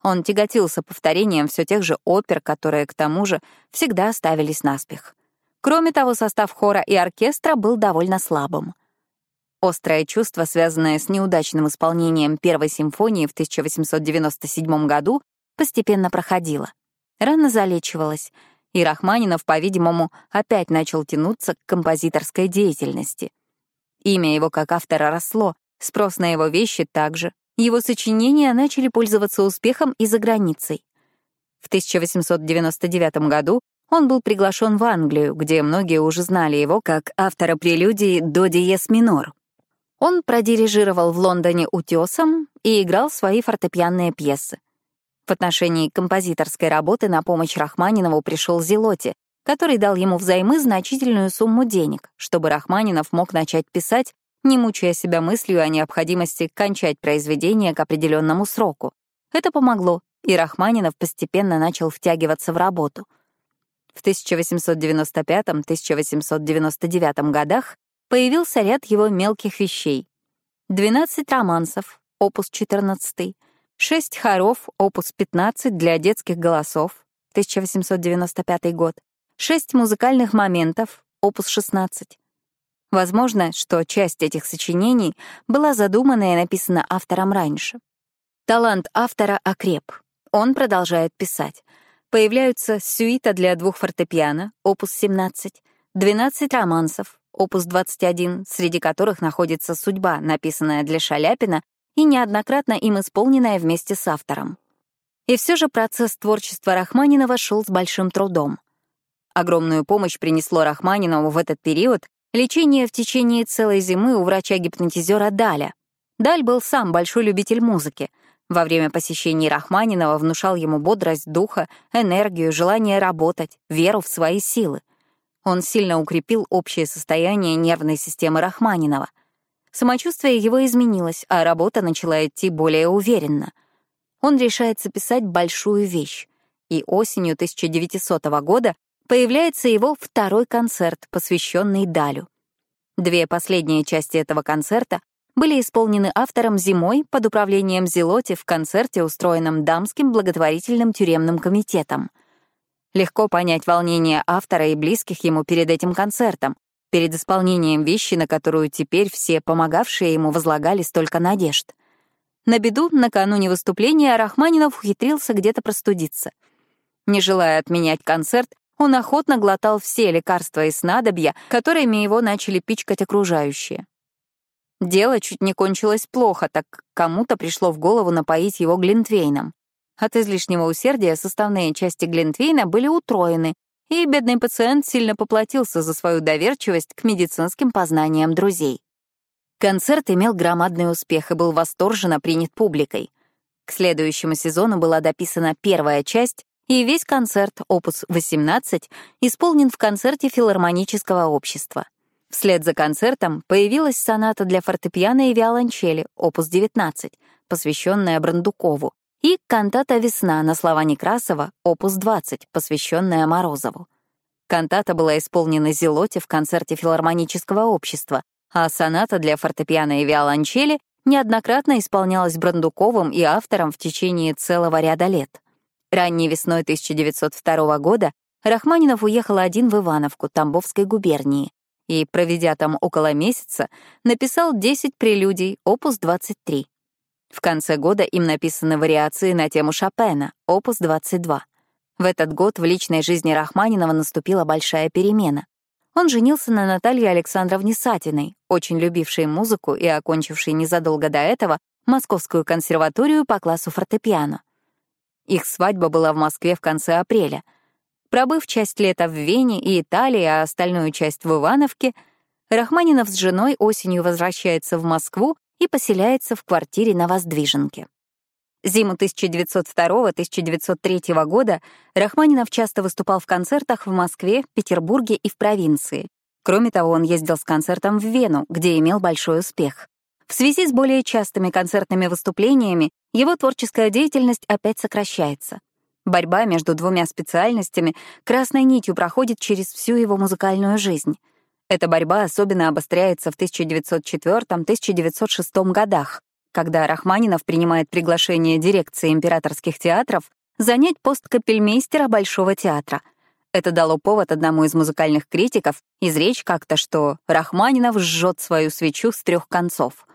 Он тяготился повторением все тех же опер, которые, к тому же, всегда ставились наспех. Кроме того, состав хора и оркестра был довольно слабым. Острое чувство, связанное с неудачным исполнением Первой симфонии в 1897 году, постепенно проходило. Рано залечивалось, и Рахманинов, по-видимому, опять начал тянуться к композиторской деятельности. Имя его как автора росло, спрос на его вещи также. Его сочинения начали пользоваться успехом и за границей. В 1899 году он был приглашен в Англию, где многие уже знали его как автора прелюдии до диез минор. Он продирижировал в Лондоне утесом и играл свои фортепианные пьесы. В отношении композиторской работы на помощь Рахманинову пришел Зелоти, который дал ему взаймы значительную сумму денег, чтобы Рахманинов мог начать писать, не мучая себя мыслью о необходимости кончать произведение к определенному сроку. Это помогло, и Рахманинов постепенно начал втягиваться в работу. В 1895-1899 годах появился ряд его мелких вещей. 12 романсов, опус 14, 6 хоров, опус 15 для детских голосов, 1895 год, 6 музыкальных моментов, опус 16. Возможно, что часть этих сочинений была задумана и написана автором раньше. Талант автора окреп. Он продолжает писать. Появляются сюита для двух фортепиано, опус 17, 12 романсов, опус 21, среди которых находится «Судьба», написанная для Шаляпина и неоднократно им исполненная вместе с автором. И все же процесс творчества Рахманинова шел с большим трудом. Огромную помощь принесло Рахманинову в этот период лечение в течение целой зимы у врача-гипнотизера Даля. Даль был сам большой любитель музыки — во время посещений Рахманинова внушал ему бодрость духа, энергию, желание работать, веру в свои силы. Он сильно укрепил общее состояние нервной системы Рахманинова. Самочувствие его изменилось, а работа начала идти более уверенно. Он решается писать большую вещь, и осенью 1900 года появляется его второй концерт, посвященный Далю. Две последние части этого концерта были исполнены автором зимой под управлением Зелоти в концерте, устроенном Дамским благотворительным тюремным комитетом. Легко понять волнение автора и близких ему перед этим концертом, перед исполнением вещи, на которую теперь все помогавшие ему возлагали столько надежд. На беду, накануне выступления Рахманинов ухитрился где-то простудиться. Не желая отменять концерт, он охотно глотал все лекарства и снадобья, которыми его начали пичкать окружающие. Дело чуть не кончилось плохо, так кому-то пришло в голову напоить его глинтвейном. От излишнего усердия составные части глинтвейна были утроены, и бедный пациент сильно поплатился за свою доверчивость к медицинским познаниям друзей. Концерт имел громадный успех и был восторженно принят публикой. К следующему сезону была дописана первая часть, и весь концерт, опус 18, исполнен в концерте филармонического общества. Вслед за концертом появилась соната для фортепиано и виолончели, опус 19, посвященная Брандукову, и кантата «Весна» на слова Некрасова, опус 20, посвященная Морозову. Кантата была исполнена Зелоте в концерте филармонического общества, а соната для фортепиано и виолончели неоднократно исполнялась Брандуковым и автором в течение целого ряда лет. Ранней весной 1902 года Рахманинов уехал один в Ивановку Тамбовской губернии, и, проведя там около месяца, написал 10 прелюдий, опус 23. В конце года им написаны вариации на тему Шопена, опус 22. В этот год в личной жизни Рахманинова наступила большая перемена. Он женился на Наталье Александровне Сатиной, очень любившей музыку и окончившей незадолго до этого Московскую консерваторию по классу фортепиано. Их свадьба была в Москве в конце апреля. Пробыв часть лета в Вене и Италии, а остальную часть в Ивановке, Рахманинов с женой осенью возвращается в Москву и поселяется в квартире на Воздвиженке. Зиму 1902-1903 года Рахманинов часто выступал в концертах в Москве, Петербурге и в провинции. Кроме того, он ездил с концертом в Вену, где имел большой успех. В связи с более частыми концертными выступлениями его творческая деятельность опять сокращается. Борьба между двумя специальностями красной нитью проходит через всю его музыкальную жизнь. Эта борьба особенно обостряется в 1904-1906 годах, когда Рахманинов принимает приглашение дирекции императорских театров занять пост капельмейстера Большого театра — это дало повод одному из музыкальных критиков изречь как-то, что Рахманинов жжет свою свечу с трех концов.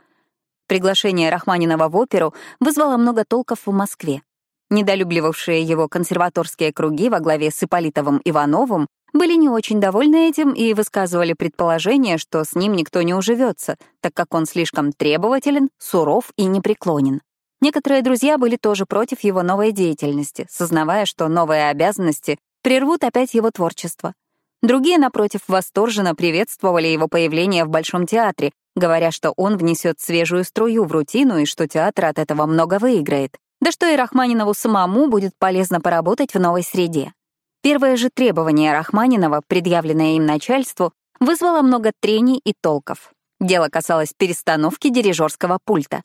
Приглашение Рахманинова в оперу вызвало много толков в Москве. Недолюбливавшие его консерваторские круги во главе с Ипполитовым Ивановым были не очень довольны этим и высказывали предположение, что с ним никто не уживется, так как он слишком требователен, суров и непреклонен. Некоторые друзья были тоже против его новой деятельности, сознавая, что новые обязанности прервут опять его творчество. Другие, напротив, восторженно приветствовали его появление в Большом театре, говоря, что он внесет свежую струю в рутину и что театр от этого много выиграет. Да что и Рахманинову самому будет полезно поработать в новой среде. Первое же требование Рахманинова, предъявленное им начальству, вызвало много трений и толков. Дело касалось перестановки дирижерского пульта.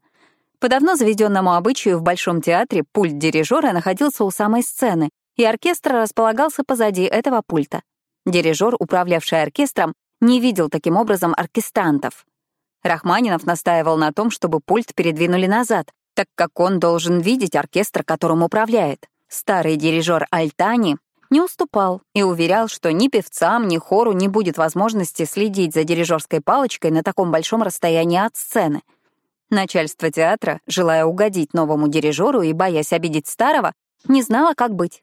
По давно заведенному обычаю в Большом театре пульт дирижера находился у самой сцены, и оркестр располагался позади этого пульта. Дирижер, управлявший оркестром, не видел таким образом оркестрантов. Рахманинов настаивал на том, чтобы пульт передвинули назад, так как он должен видеть оркестр, которым управляет. Старый дирижер Альтани не уступал и уверял, что ни певцам, ни хору не будет возможности следить за дирижерской палочкой на таком большом расстоянии от сцены. Начальство театра, желая угодить новому дирижеру и боясь обидеть старого, не знало, как быть.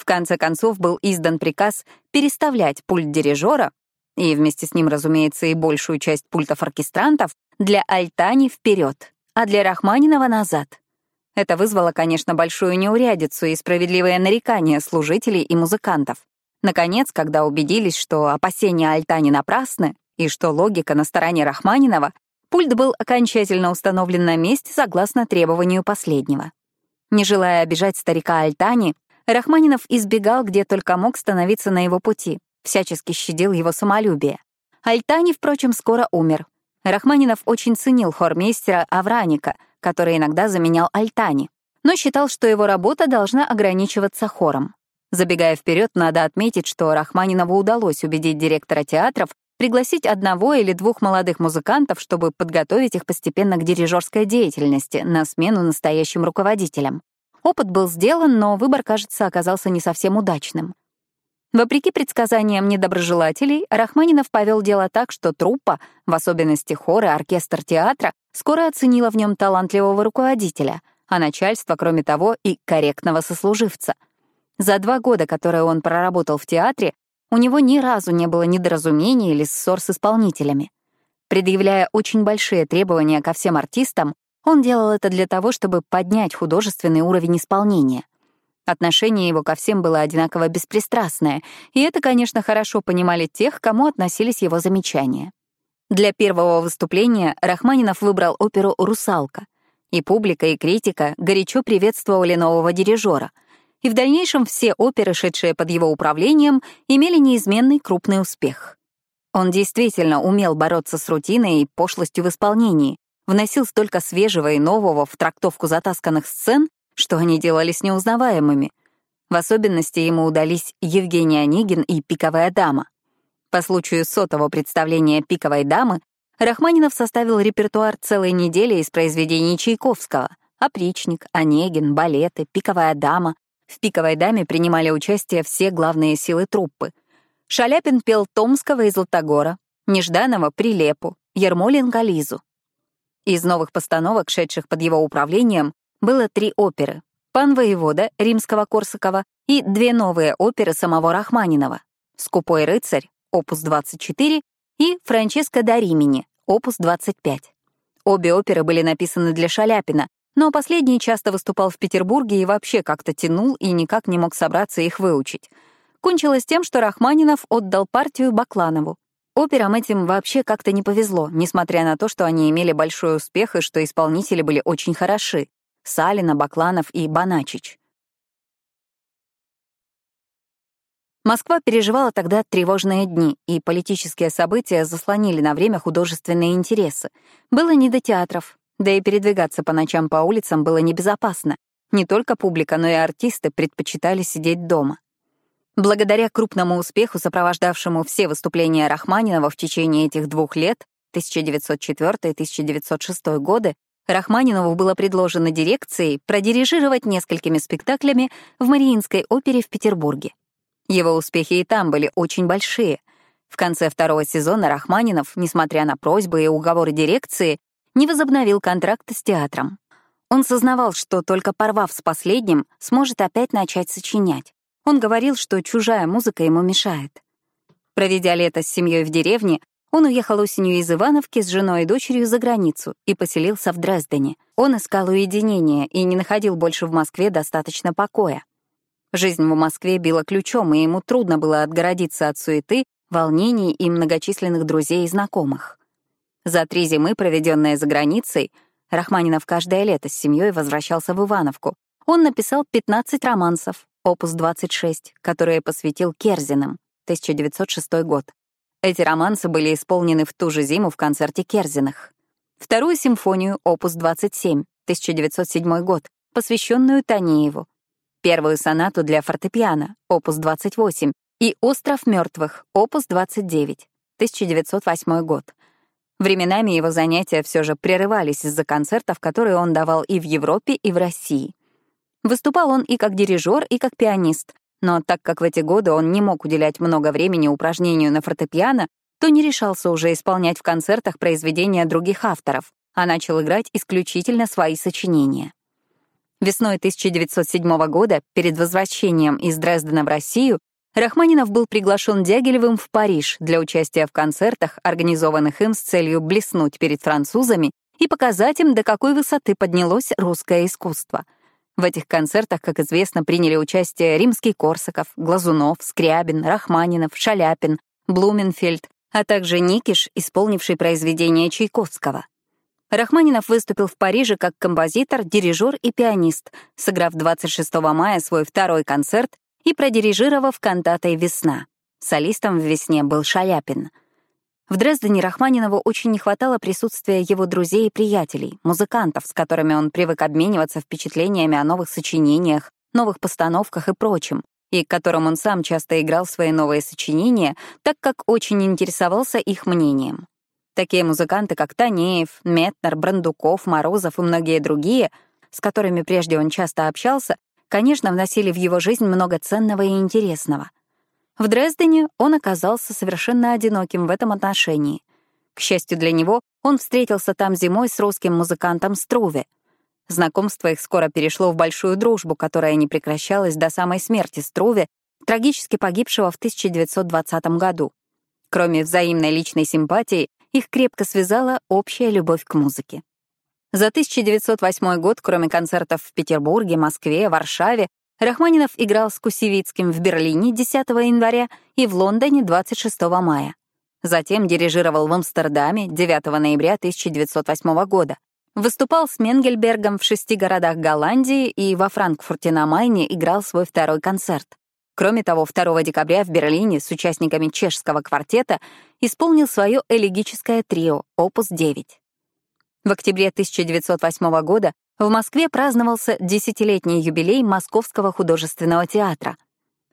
В конце концов был издан приказ переставлять пульт дирижера, и вместе с ним, разумеется, и большую часть пультов оркестрантов, для Альтани вперед, а для Рахманинова назад. Это вызвало, конечно, большую неурядицу и справедливое нарекание служителей и музыкантов. Наконец, когда убедились, что опасения Альтани напрасны и что логика на стороне Рахманинова, пульт был окончательно установлен на месте согласно требованию последнего. Не желая обижать старика Альтани, Рахманинов избегал где только мог становиться на его пути, всячески щадил его самолюбие. Альтани, впрочем, скоро умер. Рахманинов очень ценил хормейстера Авраника, который иногда заменял Альтани, но считал, что его работа должна ограничиваться хором. Забегая вперед, надо отметить, что Рахманинову удалось убедить директора театров пригласить одного или двух молодых музыкантов, чтобы подготовить их постепенно к дирижерской деятельности на смену настоящим руководителям. Опыт был сделан, но выбор, кажется, оказался не совсем удачным. Вопреки предсказаниям недоброжелателей, Рахманинов повел дело так, что труппа, в особенности хор и оркестр театра, скоро оценила в нем талантливого руководителя, а начальство, кроме того, и корректного сослуживца. За два года, которые он проработал в театре, у него ни разу не было недоразумений или ссор с исполнителями. Предъявляя очень большие требования ко всем артистам, он делал это для того, чтобы поднять художественный уровень исполнения. Отношение его ко всем было одинаково беспристрастное, и это, конечно, хорошо понимали тех, кому относились его замечания. Для первого выступления Рахманинов выбрал оперу «Русалка», и публика, и критика горячо приветствовали нового дирижера. И в дальнейшем все оперы, шедшие под его управлением, имели неизменный крупный успех. Он действительно умел бороться с рутиной и пошлостью в исполнении, вносил столько свежего и нового в трактовку затасканных сцен, что они делались неузнаваемыми. В особенности ему удались Евгений Онегин и «Пиковая дама». По случаю сотого представления «Пиковой дамы» Рахманинов составил репертуар целой недели из произведений Чайковского «Опричник», «Онегин», «Балеты», «Пиковая дама». В «Пиковой даме» принимали участие все главные силы труппы. Шаляпин пел Томского и Златогора, Нежданова — Прилепу, Ермоленко — Лизу. Из новых постановок, шедших под его управлением, было три оперы «Пан воевода» римского-корсакова и две новые оперы самого Рахманинова «Скупой рыцарь» опус 24 и «Франческо да Римини» опус 25. Обе оперы были написаны для Шаляпина, Но последний часто выступал в Петербурге и вообще как-то тянул и никак не мог собраться их выучить. Кончилось тем, что Рахманинов отдал партию Бакланову. Операм этим вообще как-то не повезло, несмотря на то, что они имели большой успех и что исполнители были очень хороши — Салина, Бакланов и Баначич. Москва переживала тогда тревожные дни, и политические события заслонили на время художественные интересы. Было не до театров, да и передвигаться по ночам по улицам было небезопасно. Не только публика, но и артисты предпочитали сидеть дома. Благодаря крупному успеху, сопровождавшему все выступления Рахманинова в течение этих двух лет, 1904-1906 годы, Рахманинову было предложено дирекцией продирижировать несколькими спектаклями в Мариинской опере в Петербурге. Его успехи и там были очень большие. В конце второго сезона Рахманинов, несмотря на просьбы и уговоры дирекции, не возобновил контракт с театром. Он сознавал, что только порвав с последним, сможет опять начать сочинять. Он говорил, что чужая музыка ему мешает. Проведя лето с семьей в деревне, он уехал осенью из Ивановки с женой и дочерью за границу и поселился в Дрездене. Он искал уединения и не находил больше в Москве достаточно покоя. Жизнь в Москве била ключом, и ему трудно было отгородиться от суеты, волнений и многочисленных друзей и знакомых. За три зимы, проведенные за границей, Рахманинов каждое лето с семьей возвращался в Ивановку. Он написал 15 романсов, опус 26, которые посвятил Керзинам, 1906 год. Эти романсы были исполнены в ту же зиму в концерте Керзинах. Вторую симфонию, опус 27, 1907 год, посвященную Танееву, первую сонату для фортепиано, опус 28, и «Остров мертвых», опус 29, 1908 год. Временами его занятия все же прерывались из-за концертов, которые он давал и в Европе, и в России. Выступал он и как дирижер, и как пианист, но так как в эти годы он не мог уделять много времени упражнению на фортепиано, то не решался уже исполнять в концертах произведения других авторов, а начал играть исключительно свои сочинения. Весной 1907 года, перед возвращением из Дрездена в Россию, Рахманинов был приглашен Дягилевым в Париж для участия в концертах, организованных им с целью блеснуть перед французами и показать им, до какой высоты поднялось русское искусство. В этих концертах, как известно, приняли участие Римский-Корсаков, Глазунов, Скрябин, Рахманинов, Шаляпин, Блуменфельд, а также Никиш, исполнивший произведение Чайковского. Рахманинов выступил в Париже как композитор, дирижер и пианист, сыграв 26 мая свой второй концерт и продирижировав кантатой «Весна». Солистом в «Весне» был Шаляпин. В Дрездене Рахманинову очень не хватало присутствия его друзей и приятелей, музыкантов, с которыми он привык обмениваться впечатлениями о новых сочинениях, новых постановках и прочем, и которым он сам часто играл свои новые сочинения, так как очень интересовался их мнением. Такие музыканты, как Танеев, Метнер, Брандуков, Морозов и многие другие, с которыми прежде он часто общался, конечно, вносили в его жизнь много ценного и интересного. В Дрездене он оказался совершенно одиноким в этом отношении. К счастью для него, он встретился там зимой с русским музыкантом Струве. Знакомство их скоро перешло в большую дружбу, которая не прекращалась до самой смерти Струве, трагически погибшего в 1920 году. Кроме взаимной личной симпатии, их крепко связала общая любовь к музыке. За 1908 год, кроме концертов в Петербурге, Москве, Варшаве, Рахманинов играл с Кусевицким в Берлине 10 января и в Лондоне 26 мая. Затем дирижировал в Амстердаме 9 ноября 1908 года. Выступал с Менгельбергом в шести городах Голландии и во Франкфурте на Майне играл свой второй концерт. Кроме того, 2 декабря в Берлине с участниками чешского квартета исполнил свое элегическое трио «Опус 9». В октябре 1908 года в Москве праздновался десятилетний юбилей Московского художественного театра.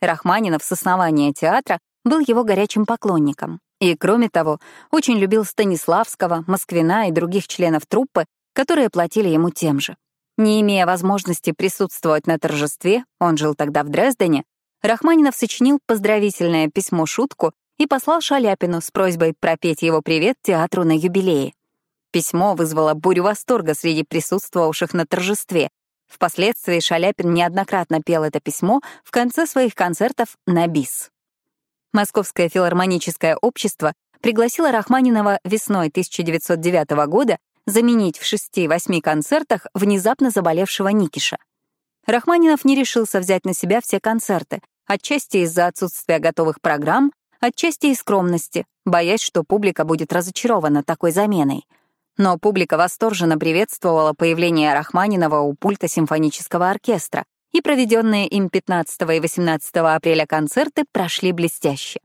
Рахманинов с основания театра был его горячим поклонником. И, кроме того, очень любил Станиславского, Москвина и других членов труппы, которые платили ему тем же. Не имея возможности присутствовать на торжестве, он жил тогда в Дрездене, Рахманинов сочинил поздравительное письмо-шутку и послал Шаляпину с просьбой пропеть его привет театру на юбилее. Письмо вызвало бурю восторга среди присутствовавших на торжестве. Впоследствии Шаляпин неоднократно пел это письмо в конце своих концертов на бис. Московское филармоническое общество пригласило Рахманинова весной 1909 года заменить в шести-восьми концертах внезапно заболевшего Никиша. Рахманинов не решился взять на себя все концерты, отчасти из-за отсутствия готовых программ, отчасти из скромности, боясь, что публика будет разочарована такой заменой. Но публика восторженно приветствовала появление Рахманинова у пульта симфонического оркестра, и проведенные им 15 и 18 апреля концерты прошли блестяще.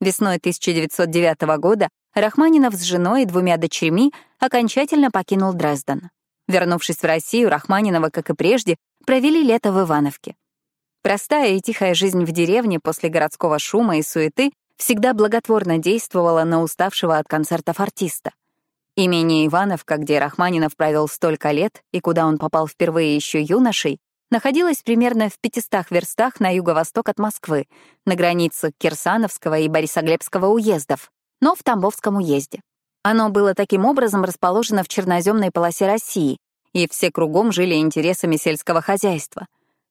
Весной 1909 года Рахманинов с женой и двумя дочерьми окончательно покинул Дрезден. Вернувшись в Россию, Рахманинова, как и прежде, провели лето в Ивановке. Простая и тихая жизнь в деревне после городского шума и суеты всегда благотворно действовала на уставшего от концертов артиста. Имение Ивановка, где Рахманинов провел столько лет и куда он попал впервые еще юношей, находилось примерно в 500 верстах на юго-восток от Москвы, на границе Кирсановского и Борисоглебского уездов, но в Тамбовском уезде. Оно было таким образом расположено в черноземной полосе России, и все кругом жили интересами сельского хозяйства.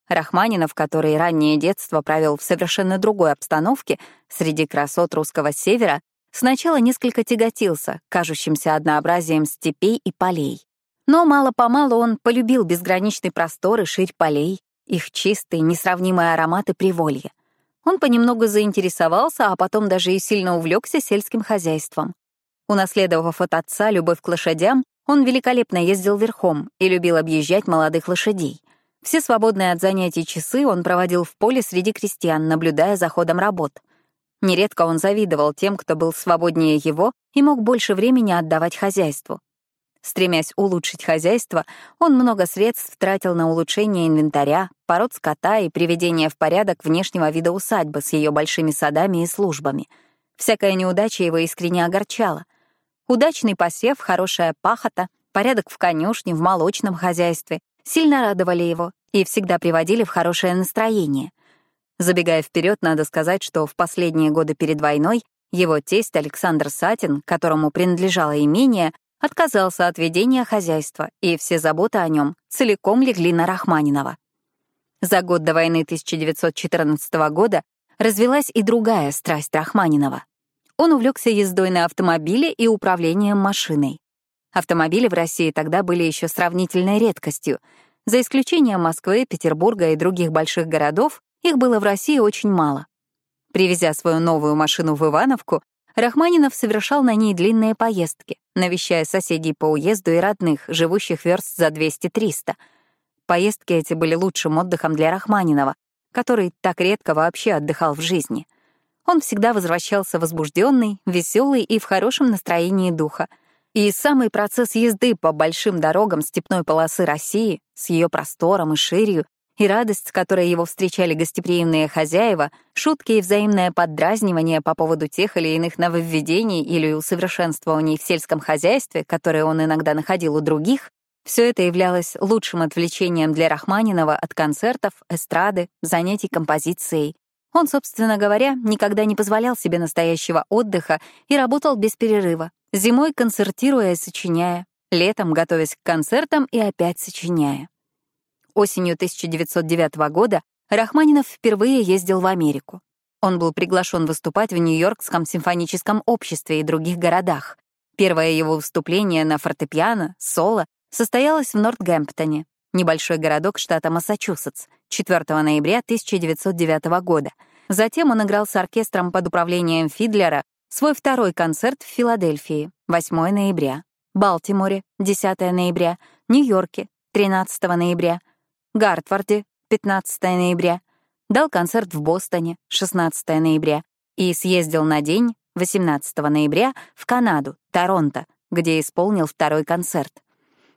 Рахманинов, который раннее детство провел в совершенно другой обстановке, среди красот русского севера, сначала несколько тяготился кажущимся однообразием степей и полей. Но мало-помалу он полюбил безграничный простор и ширь полей, их чистые, несравнимые ароматы приволья. Он понемногу заинтересовался, а потом даже и сильно увлекся сельским хозяйством. Унаследовав от отца любовь к лошадям, он великолепно ездил верхом и любил объезжать молодых лошадей. Все свободные от занятий часы он проводил в поле среди крестьян, наблюдая за ходом работ. Нередко он завидовал тем, кто был свободнее его и мог больше времени отдавать хозяйству. Стремясь улучшить хозяйство, он много средств тратил на улучшение инвентаря, пород скота и приведение в порядок внешнего вида усадьбы с ее большими садами и службами. Всякая неудача его искренне огорчала. Удачный посев, хорошая пахота, порядок в конюшне, в молочном хозяйстве сильно радовали его и всегда приводили в хорошее настроение. Забегая вперед, надо сказать, что в последние годы перед войной его тесть Александр Сатин, которому принадлежало имение, отказался от ведения хозяйства, и все заботы о нем целиком легли на Рахманинова. За год до войны 1914 года развелась и другая страсть Рахманинова. Он увлекся ездой на автомобиле и управлением машиной. Автомобили в России тогда были еще сравнительной редкостью. За исключением Москвы, Петербурга и других больших городов, их было в России очень мало. Привезя свою новую машину в Ивановку, Рахманинов совершал на ней длинные поездки, навещая соседей по уезду и родных, живущих верст за 200-300. Поездки эти были лучшим отдыхом для Рахманинова, который так редко вообще отдыхал в жизни. Он всегда возвращался возбужденный, веселый и в хорошем настроении духа. И самый процесс езды по большим дорогам степной полосы России с ее простором и ширью и радость, с которой его встречали гостеприимные хозяева, шутки и взаимное поддразнивание по поводу тех или иных нововведений или усовершенствований в сельском хозяйстве, которые он иногда находил у других, все это являлось лучшим отвлечением для Рахманинова от концертов, эстрады, занятий композицией. Он, собственно говоря, никогда не позволял себе настоящего отдыха и работал без перерыва, зимой концертируя и сочиняя, летом готовясь к концертам и опять сочиняя. Осенью 1909 года Рахманинов впервые ездил в Америку. Он был приглашен выступать в Нью-Йоркском симфоническом обществе и других городах. Первое его выступление на фортепиано, соло, состоялось в Нортгемптоне, небольшой городок штата Массачусетс, 4 ноября 1909 года. Затем он играл с оркестром под управлением Фидлера свой второй концерт в Филадельфии, 8 ноября, Балтиморе, 10 ноября, Нью-Йорке, 13 ноября, Гартварде 15 ноября, дал концерт в Бостоне 16 ноября и съездил на день 18 ноября в Канаду, Торонто, где исполнил второй концерт.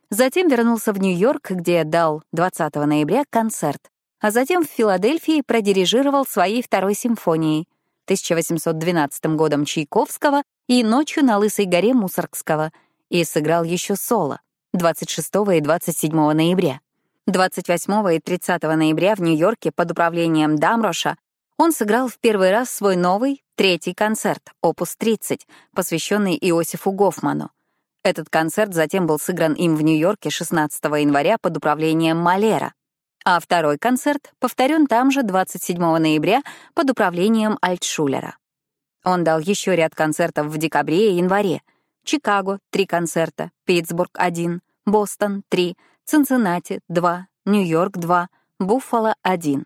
Затем вернулся в Нью-Йорк, где дал 20 ноября концерт, а затем в Филадельфии продирижировал своей второй симфонией 1812 годом Чайковского и «Ночью на Лысой горе» Мусоргского и сыграл еще соло 26 и 27 ноября. 28 и 30 ноября в Нью-Йорке под управлением Дамроша он сыграл в первый раз свой новый, третий концерт, опус 30, посвященный Иосифу Гофману. Этот концерт затем был сыгран им в Нью-Йорке 16 января под управлением Малера, а второй концерт повторен там же 27 ноября под управлением Альтшулера. Он дал еще ряд концертов в декабре и январе. Чикаго — 3 концерта, Питтсбург — 1, Бостон — 3, Цинциннати — 2, Нью-Йорк — 2, Буффало — 1.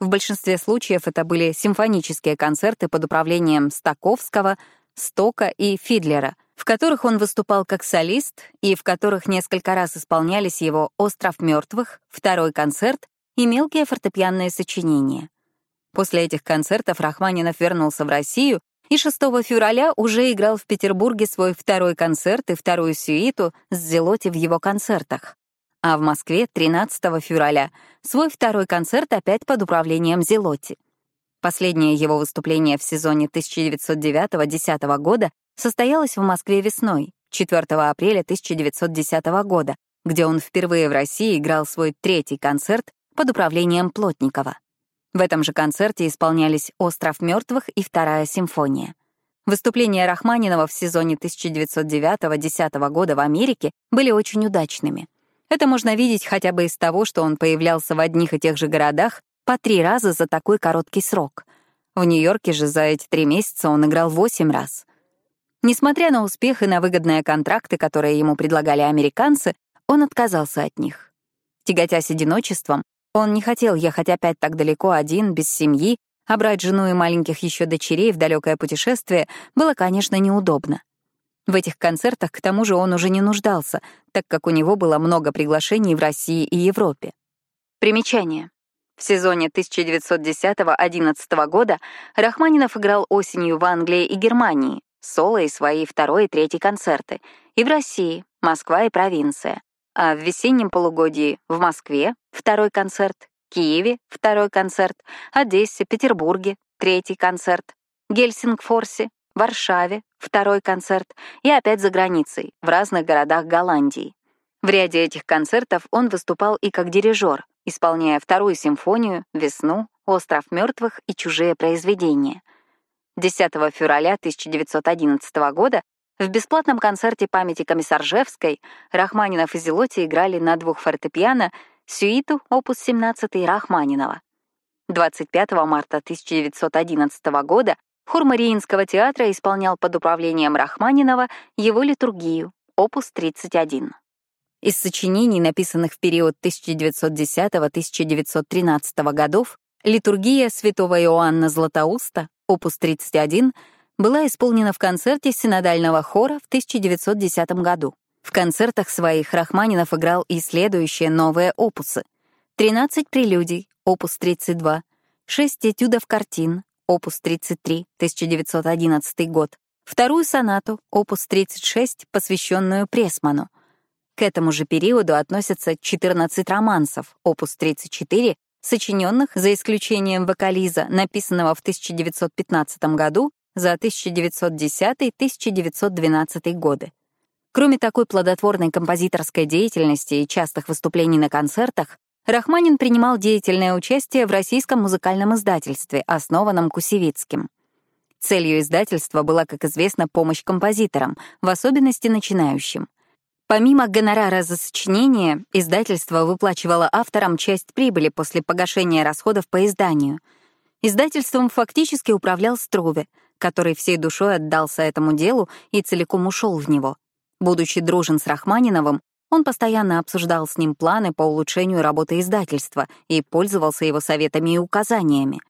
В большинстве случаев это были симфонические концерты под управлением Стаковского, Стока и Фидлера, в которых он выступал как солист и в которых несколько раз исполнялись его «Остров мертвых», второй концерт и мелкие фортепианные сочинения. После этих концертов Рахманинов вернулся в Россию и 6 февраля уже играл в Петербурге свой второй концерт и вторую сюиту с Зелоти в его концертах. А в Москве 13 февраля свой второй концерт опять под управлением Зелоти. Последнее его выступление в сезоне 1909-10 года состоялось в Москве весной, 4 апреля 1910 года, где он впервые в России играл свой третий концерт под управлением Плотникова. В этом же концерте исполнялись «Остров мертвых» и «Вторая симфония». Выступления Рахманинова в сезоне 1909-10 года в Америке были очень удачными. Это можно видеть хотя бы из того, что он появлялся в одних и тех же городах по три раза за такой короткий срок. В Нью-Йорке же за эти три месяца он играл восемь раз. Несмотря на успех и на выгодные контракты, которые ему предлагали американцы, он отказался от них. Тяготясь одиночеством, он не хотел ехать опять так далеко один, без семьи, а брать жену и маленьких еще дочерей в далекое путешествие было, конечно, неудобно. В этих концертах, к тому же, он уже не нуждался, так как у него было много приглашений в России и Европе. Примечание. В сезоне 1910-11 года Рахманинов играл осенью в Англии и Германии, соло и свои второй и третий концерты, и в России, Москва и провинция а в весеннем полугодии в Москве второй концерт, Киеве второй концерт, Одессе, Петербурге третий концерт, Гельсингфорсе, Варшаве второй концерт и опять за границей, в разных городах Голландии. В ряде этих концертов он выступал и как дирижер, исполняя вторую симфонию, «Весну», «Остров мертвых» и чужие произведения. 10 февраля 1911 года в бесплатном концерте памяти Комиссаржевской Рахманинов и Зелоти играли на двух фортепиано сюиту опус 17 Рахманинова. 25 марта 1911 года хор Мариинского театра исполнял под управлением Рахманинова его литургию, опус 31. Из сочинений, написанных в период 1910-1913 годов, литургия святого Иоанна Златоуста, опус 31, была исполнена в концерте синодального хора в 1910 году. В концертах своих Рахманинов играл и следующие новые опусы. 13 прелюдий, опус 32, 6 этюдов картин, опус 33, 1911 год, вторую сонату, опус 36, посвященную Пресману. К этому же периоду относятся 14 романсов, опус 34, сочиненных, за исключением вокализа, написанного в 1915 году, за 1910-1912 годы. Кроме такой плодотворной композиторской деятельности и частых выступлений на концертах, Рахманин принимал деятельное участие в российском музыкальном издательстве, основанном Кусевицким. Целью издательства была, как известно, помощь композиторам, в особенности начинающим. Помимо гонорара за сочинение, издательство выплачивало авторам часть прибыли после погашения расходов по изданию. Издательством фактически управлял Струве — который всей душой отдался этому делу и целиком ушел в него. Будучи дружен с Рахманиновым, он постоянно обсуждал с ним планы по улучшению работы издательства и пользовался его советами и указаниями.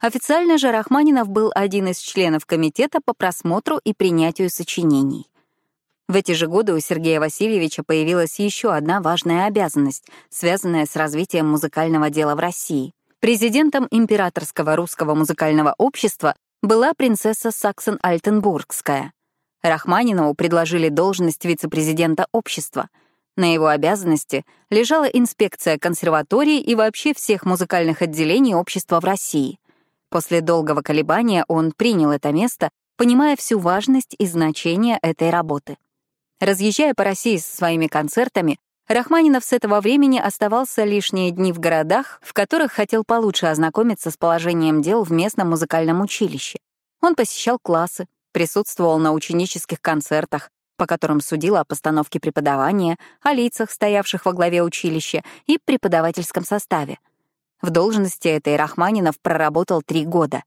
Официально же Рахманинов был один из членов комитета по просмотру и принятию сочинений. В эти же годы у Сергея Васильевича появилась еще одна важная обязанность, связанная с развитием музыкального дела в России. Президентом Императорского русского музыкального общества была принцесса Саксон-Альтенбургская. Рахманинову предложили должность вице-президента общества. На его обязанности лежала инспекция консерватории и вообще всех музыкальных отделений общества в России. После долгого колебания он принял это место, понимая всю важность и значение этой работы. Разъезжая по России со своими концертами, Рахманинов с этого времени оставался лишние дни в городах, в которых хотел получше ознакомиться с положением дел в местном музыкальном училище. Он посещал классы, присутствовал на ученических концертах, по которым судил о постановке преподавания, о лицах, стоявших во главе училища, и преподавательском составе. В должности этой Рахманинов проработал три года.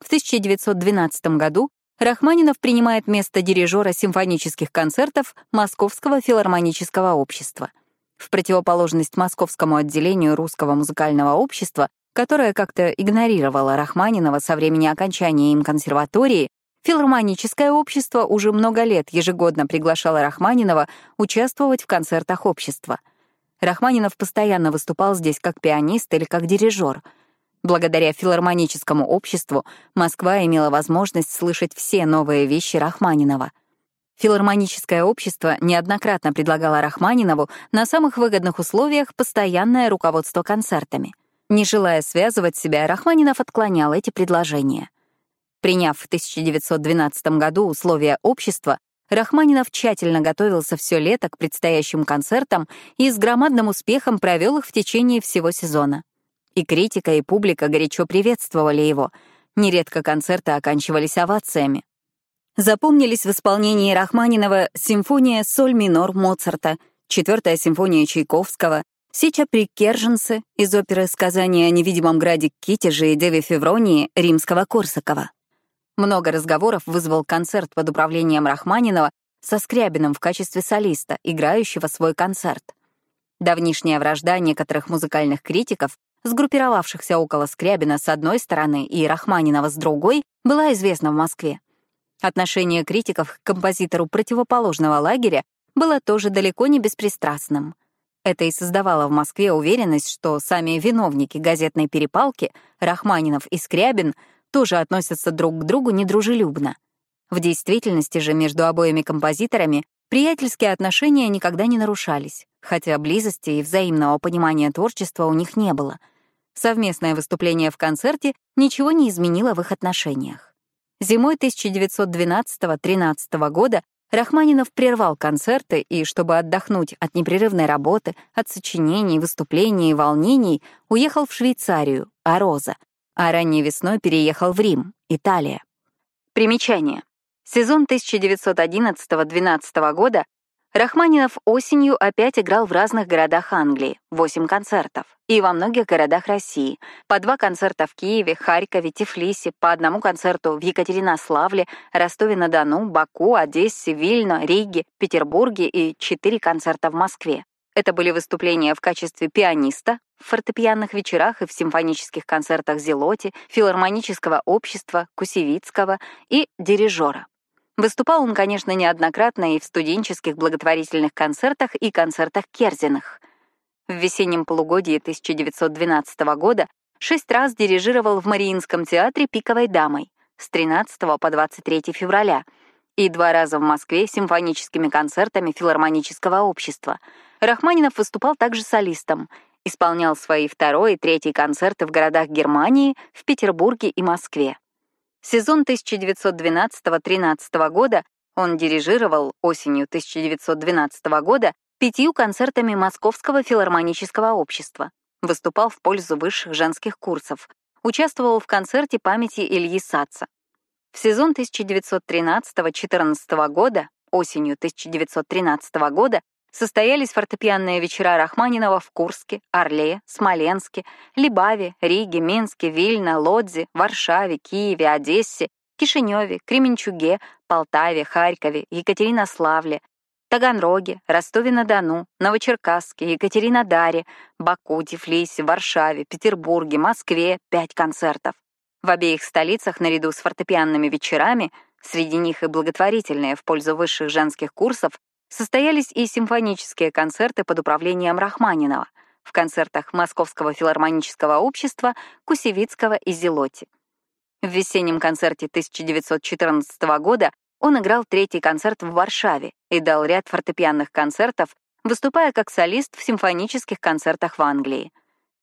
В 1912 году Рахманинов принимает место дирижера симфонических концертов Московского филармонического общества. В противоположность московскому отделению Русского музыкального общества, которое как-то игнорировало Рахманинова со времени окончания им консерватории, филармоническое общество уже много лет ежегодно приглашало Рахманинова участвовать в концертах общества. Рахманинов постоянно выступал здесь как пианист или как дирижер — Благодаря филармоническому обществу Москва имела возможность слышать все новые вещи Рахманинова. Филармоническое общество неоднократно предлагало Рахманинову на самых выгодных условиях постоянное руководство концертами. Не желая связывать себя, Рахманинов отклонял эти предложения. Приняв в 1912 году условия общества, Рахманинов тщательно готовился все лето к предстоящим концертам и с громадным успехом провел их в течение всего сезона. И критика, и публика горячо приветствовали его. Нередко концерты оканчивались овациями. Запомнились в исполнении Рахманинова симфония «Соль минор» Моцарта, четвертая симфония Чайковского, Сеча при Керженце из оперы «Сказание о невидимом граде Китеже» и Деве Февронии Римского-Корсакова. Много разговоров вызвал концерт под управлением Рахманинова со Скрябиным в качестве солиста, играющего свой концерт. Давнишняя вражда некоторых музыкальных критиков сгруппировавшихся около Скрябина с одной стороны и Рахманинова с другой, была известна в Москве. Отношение критиков к композитору противоположного лагеря было тоже далеко не беспристрастным. Это и создавало в Москве уверенность, что сами виновники газетной перепалки, Рахманинов и Скрябин, тоже относятся друг к другу недружелюбно. В действительности же между обоими композиторами приятельские отношения никогда не нарушались, хотя близости и взаимного понимания творчества у них не было — Совместное выступление в концерте ничего не изменило в их отношениях. Зимой 1912-13 года Рахманинов прервал концерты и, чтобы отдохнуть от непрерывной работы, от сочинений, выступлений и волнений, уехал в Швейцарию, Ароза, а ранней весной переехал в Рим, Италия. Примечание. Сезон 1911-12 года Рахманинов осенью опять играл в разных городах Англии, 8 концертов, и во многих городах России, по два концерта в Киеве, Харькове, Тифлисе, по одному концерту в Екатеринославле, Ростове-на-Дону, Баку, Одессе, Вильно, Риге, Петербурге и четыре концерта в Москве. Это были выступления в качестве пианиста, в фортепианных вечерах и в симфонических концертах Зелоти, филармонического общества, Кусевицкого и дирижера. Выступал он, конечно, неоднократно и в студенческих благотворительных концертах и концертах Керзиных. В весеннем полугодии 1912 года шесть раз дирижировал в Мариинском театре «Пиковой дамой» с 13 по 23 февраля и два раза в Москве симфоническими концертами филармонического общества. Рахманинов выступал также солистом, исполнял свои второй и третий концерты в городах Германии, в Петербурге и Москве. Сезон 1912-13 года он дирижировал осенью 1912 года пятью концертами Московского филармонического общества, выступал в пользу высших женских курсов, участвовал в концерте памяти Ильи Саца. В сезон 1913-14 года, осенью 1913 года, состоялись фортепианные вечера Рахманинова в Курске, Орле, Смоленске, Либаве, Риге, Минске, Вильно, Лодзе, Варшаве, Киеве, Одессе, Кишиневе, Кременчуге, Полтаве, Харькове, Екатеринославле, Таганроге, Ростове-на-Дону, Новочеркасске, Екатеринодаре, Баку, Тифлисе, Варшаве, Петербурге, Москве — пять концертов. В обеих столицах наряду с фортепианными вечерами, среди них и благотворительные в пользу высших женских курсов, Состоялись и симфонические концерты под управлением Рахманинова в концертах Московского филармонического общества, Кусевицкого и Зелоти. В весеннем концерте 1914 года он играл третий концерт в Варшаве и дал ряд фортепианных концертов, выступая как солист в симфонических концертах в Англии.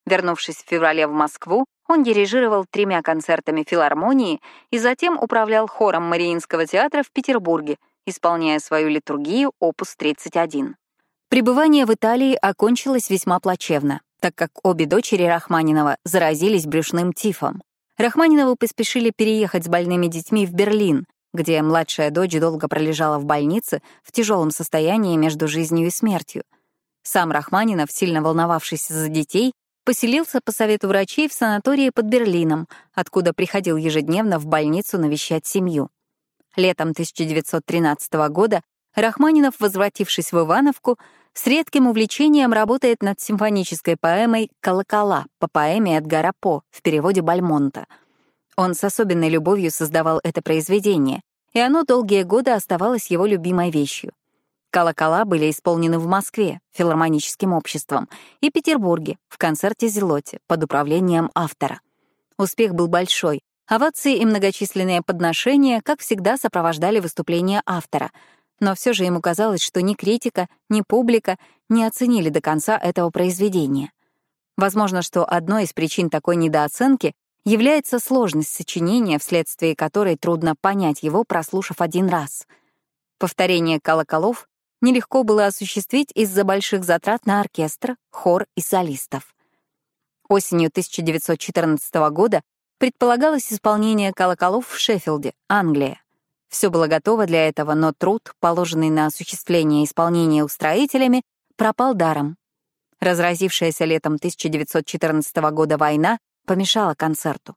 Вернувшись в феврале в Москву, он дирижировал тремя концертами филармонии и затем управлял хором Мариинского театра в Петербурге — исполняя свою литургию опус 31. Пребывание в Италии окончилось весьма плачевно, так как обе дочери Рахманинова заразились брюшным тифом. Рахманинову поспешили переехать с больными детьми в Берлин, где младшая дочь долго пролежала в больнице в тяжелом состоянии между жизнью и смертью. Сам Рахманинов, сильно волновавшийся за детей, поселился по совету врачей в санатории под Берлином, откуда приходил ежедневно в больницу навещать семью. Летом 1913 года Рахманинов, возвратившись в Ивановку, с редким увлечением работает над симфонической поэмой «Колокола» по поэме Эдгара По в переводе Бальмонта. Он с особенной любовью создавал это произведение, и оно долгие годы оставалось его любимой вещью. Колокола были исполнены в Москве филармоническим обществом и Петербурге в концерте «Зелоте» под управлением автора. Успех был большой. Овации и многочисленные подношения, как всегда, сопровождали выступление автора. Но все же ему казалось, что ни критика, ни публика не оценили до конца этого произведения. Возможно, что одной из причин такой недооценки является сложность сочинения, вследствие которой трудно понять его, прослушав один раз. Повторение колоколов нелегко было осуществить из-за больших затрат на оркестр, хор и солистов. Осенью 1914 года предполагалось исполнение колоколов в Шеффилде, Англия. Все было готово для этого, но труд, положенный на осуществление исполнения устроителями, пропал даром. Разразившаяся летом 1914 года война помешала концерту.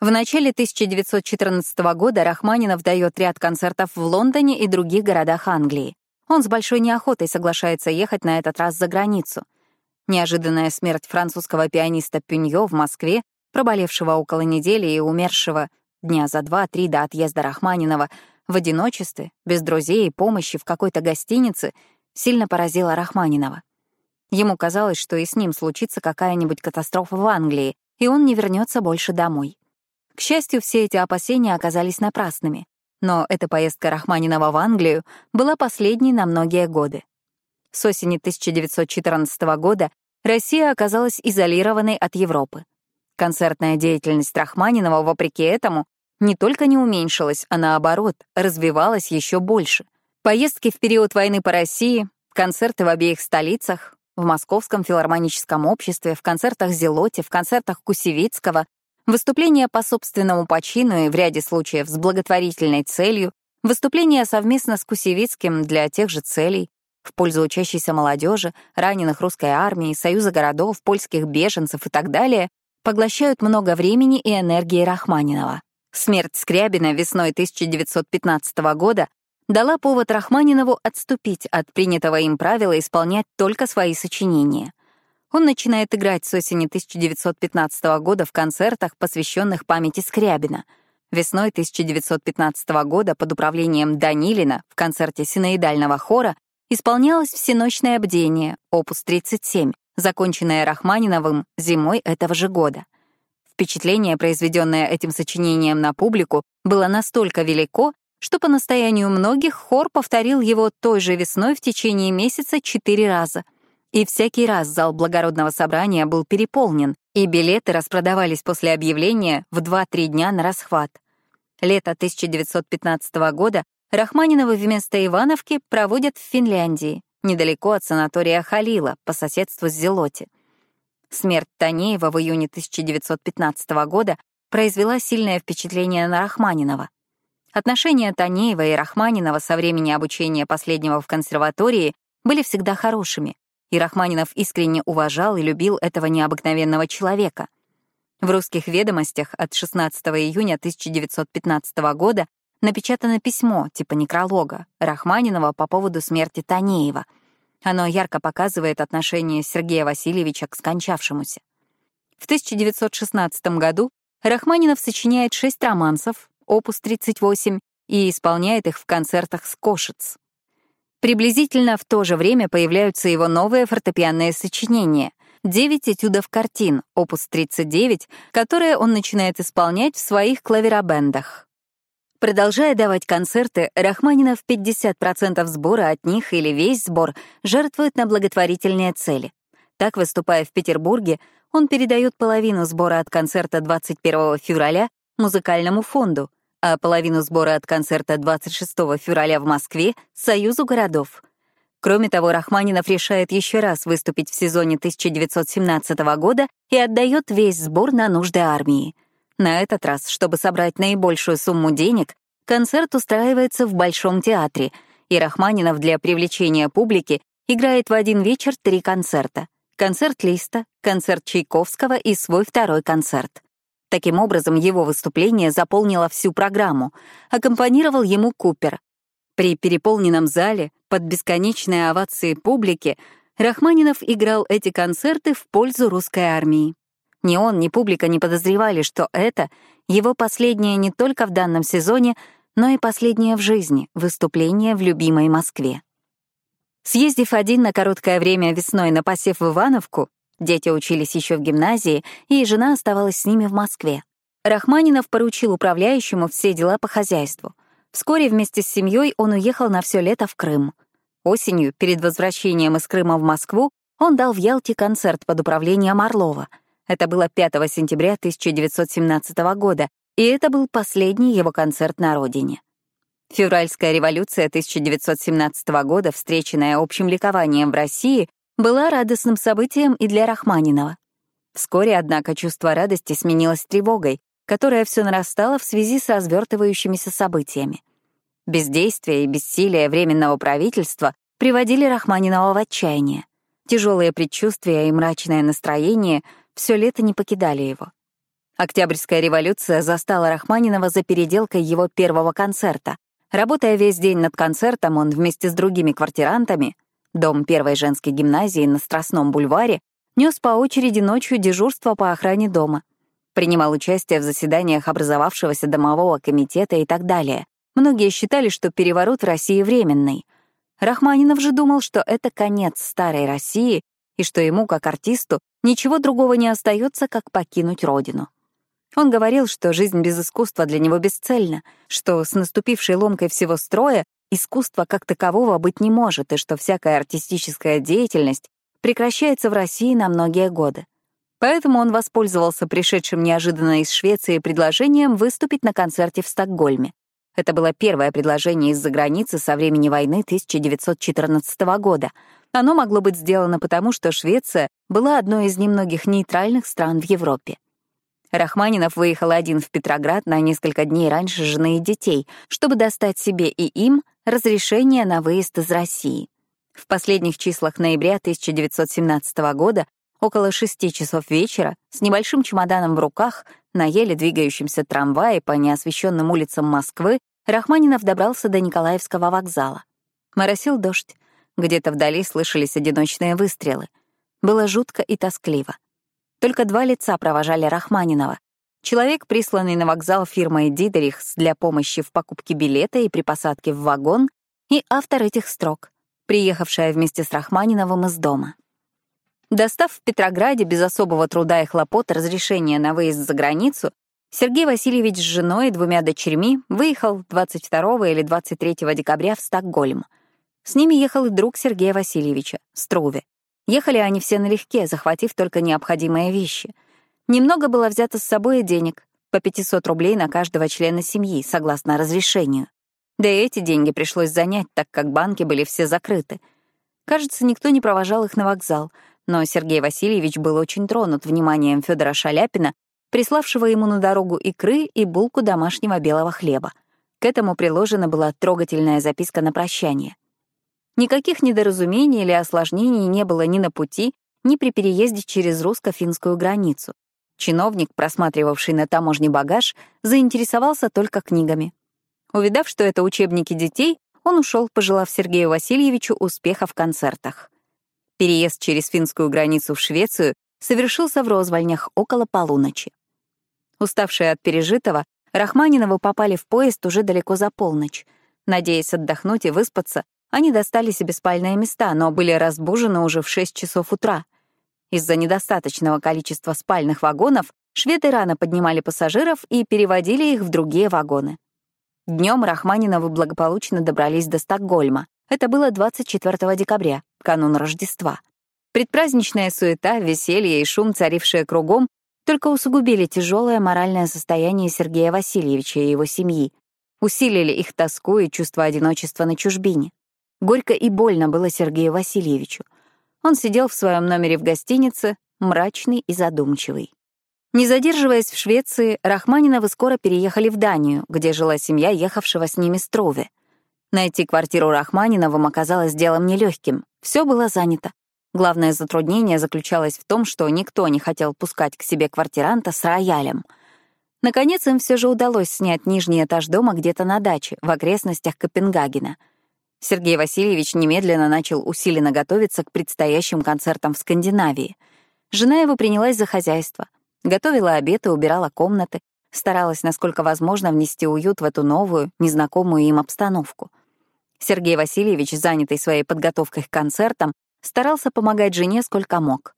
В начале 1914 года Рахманинов дает ряд концертов в Лондоне и других городах Англии. Он с большой неохотой соглашается ехать на этот раз за границу. Неожиданная смерть французского пианиста Пюньо в Москве, проболевшего около недели и умершего дня за два-три до отъезда Рахманинова, в одиночестве, без друзей и помощи в какой-то гостинице, сильно поразила Рахманинова. Ему казалось, что и с ним случится какая-нибудь катастрофа в Англии, и он не вернется больше домой. К счастью, все эти опасения оказались напрасными. Но эта поездка Рахманинова в Англию была последней на многие годы. С осени 1914 года Россия оказалась изолированной от Европы. Концертная деятельность Рахманинова, вопреки этому, не только не уменьшилась, а наоборот, развивалась еще больше. Поездки в период войны по России, концерты в обеих столицах, в Московском филармоническом обществе, в концертах Зелоте, в концертах Кусевицкого, Выступления по собственному почину и в ряде случаев с благотворительной целью, выступления совместно с Кусевицким для тех же целей, в пользу учащейся молодежи, раненых русской армии, союза городов, польских беженцев и так далее, поглощают много времени и энергии Рахманинова. Смерть Скрябина весной 1915 года дала повод Рахманинову отступить от принятого им правила исполнять только свои сочинения. Он начинает играть с осени 1915 года в концертах, посвященных памяти Скрябина. Весной 1915 года под управлением Данилина в концерте синоидального хора исполнялось «Всеночное бдение», опус 37, законченное Рахманиновым зимой этого же года. Впечатление, произведенное этим сочинением на публику, было настолько велико, что по настоянию многих хор повторил его той же весной в течение месяца четыре раза — и всякий раз зал благородного собрания был переполнен, и билеты распродавались после объявления в 2-3 дня на расхват. Лето 1915 года Рахманинова вместо Ивановки проводят в Финляндии, недалеко от санатория Халила, по соседству с Зелоти. Смерть Танеева в июне 1915 года произвела сильное впечатление на Рахманинова. Отношения Танеева и Рахманинова со времени обучения последнего в консерватории были всегда хорошими и Рахманинов искренне уважал и любил этого необыкновенного человека. В «Русских ведомостях» от 16 июня 1915 года напечатано письмо типа некролога Рахманинова по поводу смерти Танеева. Оно ярко показывает отношение Сергея Васильевича к скончавшемуся. В 1916 году Рахманинов сочиняет шесть романсов, опус 38, и исполняет их в концертах с Кошиц. Приблизительно в то же время появляются его новые фортепианные сочинения — девять этюдов картин, опус 39, которые он начинает исполнять в своих клавиробендах. Продолжая давать концерты, Рахманинов 50% сбора от них или весь сбор жертвует на благотворительные цели. Так, выступая в Петербурге, он передает половину сбора от концерта 21 февраля музыкальному фонду — а половину сбора от концерта 26 февраля в Москве — Союзу городов. Кроме того, Рахманинов решает еще раз выступить в сезоне 1917 года и отдает весь сбор на нужды армии. На этот раз, чтобы собрать наибольшую сумму денег, концерт устраивается в Большом театре, и Рахманинов для привлечения публики играет в один вечер три концерта. Концерт Листа, концерт Чайковского и свой второй концерт. Таким образом, его выступление заполнило всю программу. Аккомпанировал ему Купер. При переполненном зале, под бесконечные овации публики, Рахманинов играл эти концерты в пользу русской армии. Ни он, ни публика не подозревали, что это его последнее не только в данном сезоне, но и последнее в жизни выступление в любимой Москве. Съездив один на короткое время весной на посев в Ивановку, дети учились еще в гимназии, и жена оставалась с ними в Москве. Рахманинов поручил управляющему все дела по хозяйству. Вскоре вместе с семьей он уехал на все лето в Крым. Осенью, перед возвращением из Крыма в Москву, он дал в Ялте концерт под управлением Орлова. Это было 5 сентября 1917 года, и это был последний его концерт на родине. Февральская революция 1917 года, встреченная общим ликованием в России, была радостным событием и для Рахманинова. Вскоре, однако, чувство радости сменилось тревогой, которая все нарастала в связи с развертывающимися событиями. Бездействие и бессилие Временного правительства приводили Рахманинова в отчаяние. Тяжелые предчувствия и мрачное настроение все лето не покидали его. Октябрьская революция застала Рахманинова за переделкой его первого концерта, Работая весь день над концертом, он вместе с другими квартирантами, дом первой женской гимназии на Страстном бульваре, нес по очереди ночью дежурство по охране дома. Принимал участие в заседаниях образовавшегося домового комитета и так далее. Многие считали, что переворот в России временный. Рахманинов же думал, что это конец старой России и что ему, как артисту, ничего другого не остается, как покинуть родину. Он говорил, что жизнь без искусства для него бесцельна, что с наступившей ломкой всего строя искусства как такового быть не может, и что всякая артистическая деятельность прекращается в России на многие годы. Поэтому он воспользовался пришедшим неожиданно из Швеции предложением выступить на концерте в Стокгольме. Это было первое предложение из-за границы со времени войны 1914 года. Оно могло быть сделано потому, что Швеция была одной из немногих нейтральных стран в Европе. Рахманинов выехал один в Петроград на несколько дней раньше жены и детей, чтобы достать себе и им разрешение на выезд из России. В последних числах ноября 1917 года, около шести часов вечера, с небольшим чемоданом в руках, на еле двигающемся трамвае по неосвещенным улицам Москвы, Рахманинов добрался до Николаевского вокзала. Моросил дождь. Где-то вдали слышались одиночные выстрелы. Было жутко и тоскливо. Только два лица провожали Рахманинова. Человек, присланный на вокзал фирмой Дидерихс для помощи в покупке билета и при посадке в вагон, и автор этих строк, приехавшая вместе с Рахманиновым из дома. Достав в Петрограде без особого труда и хлопот разрешение на выезд за границу, Сергей Васильевич с женой и двумя дочерьми выехал 22 или 23 декабря в Стокгольм. С ними ехал и друг Сергея Васильевича, Струве. Ехали они все налегке, захватив только необходимые вещи. Немного было взято с собой и денег, по 500 рублей на каждого члена семьи, согласно разрешению. Да и эти деньги пришлось занять, так как банки были все закрыты. Кажется, никто не провожал их на вокзал, но Сергей Васильевич был очень тронут вниманием Федора Шаляпина, приславшего ему на дорогу икры и булку домашнего белого хлеба. К этому приложена была трогательная записка на прощание. Никаких недоразумений или осложнений не было ни на пути, ни при переезде через русско-финскую границу. Чиновник, просматривавший на таможне багаж, заинтересовался только книгами. Увидав, что это учебники детей, он ушел, пожелав Сергею Васильевичу успеха в концертах. Переезд через финскую границу в Швецию совершился в Розвальнях около полуночи. Уставшие от пережитого, Рахманиновы попали в поезд уже далеко за полночь. Надеясь отдохнуть и выспаться, они достали себе спальные места, но были разбужены уже в 6 часов утра. Из-за недостаточного количества спальных вагонов шведы рано поднимали пассажиров и переводили их в другие вагоны. Днем Рахманиновы благополучно добрались до Стокгольма. Это было 24 декабря, канун Рождества. Предпраздничная суета, веселье и шум, царившие кругом, только усугубили тяжелое моральное состояние Сергея Васильевича и его семьи, усилили их тоску и чувство одиночества на чужбине. Горько и больно было Сергею Васильевичу. Он сидел в своем номере в гостинице, мрачный и задумчивый. Не задерживаясь в Швеции, Рахманиновы скоро переехали в Данию, где жила семья ехавшего с ними Струве. Найти квартиру Рахманиновым оказалось делом нелегким. Все было занято. Главное затруднение заключалось в том, что никто не хотел пускать к себе квартиранта с роялем. Наконец им все же удалось снять нижний этаж дома где-то на даче, в окрестностях Копенгагена. Сергей Васильевич немедленно начал усиленно готовиться к предстоящим концертам в Скандинавии. Жена его принялась за хозяйство, готовила обед и убирала комнаты, старалась, насколько возможно, внести уют в эту новую, незнакомую им обстановку. Сергей Васильевич, занятый своей подготовкой к концертам, старался помогать жене сколько мог.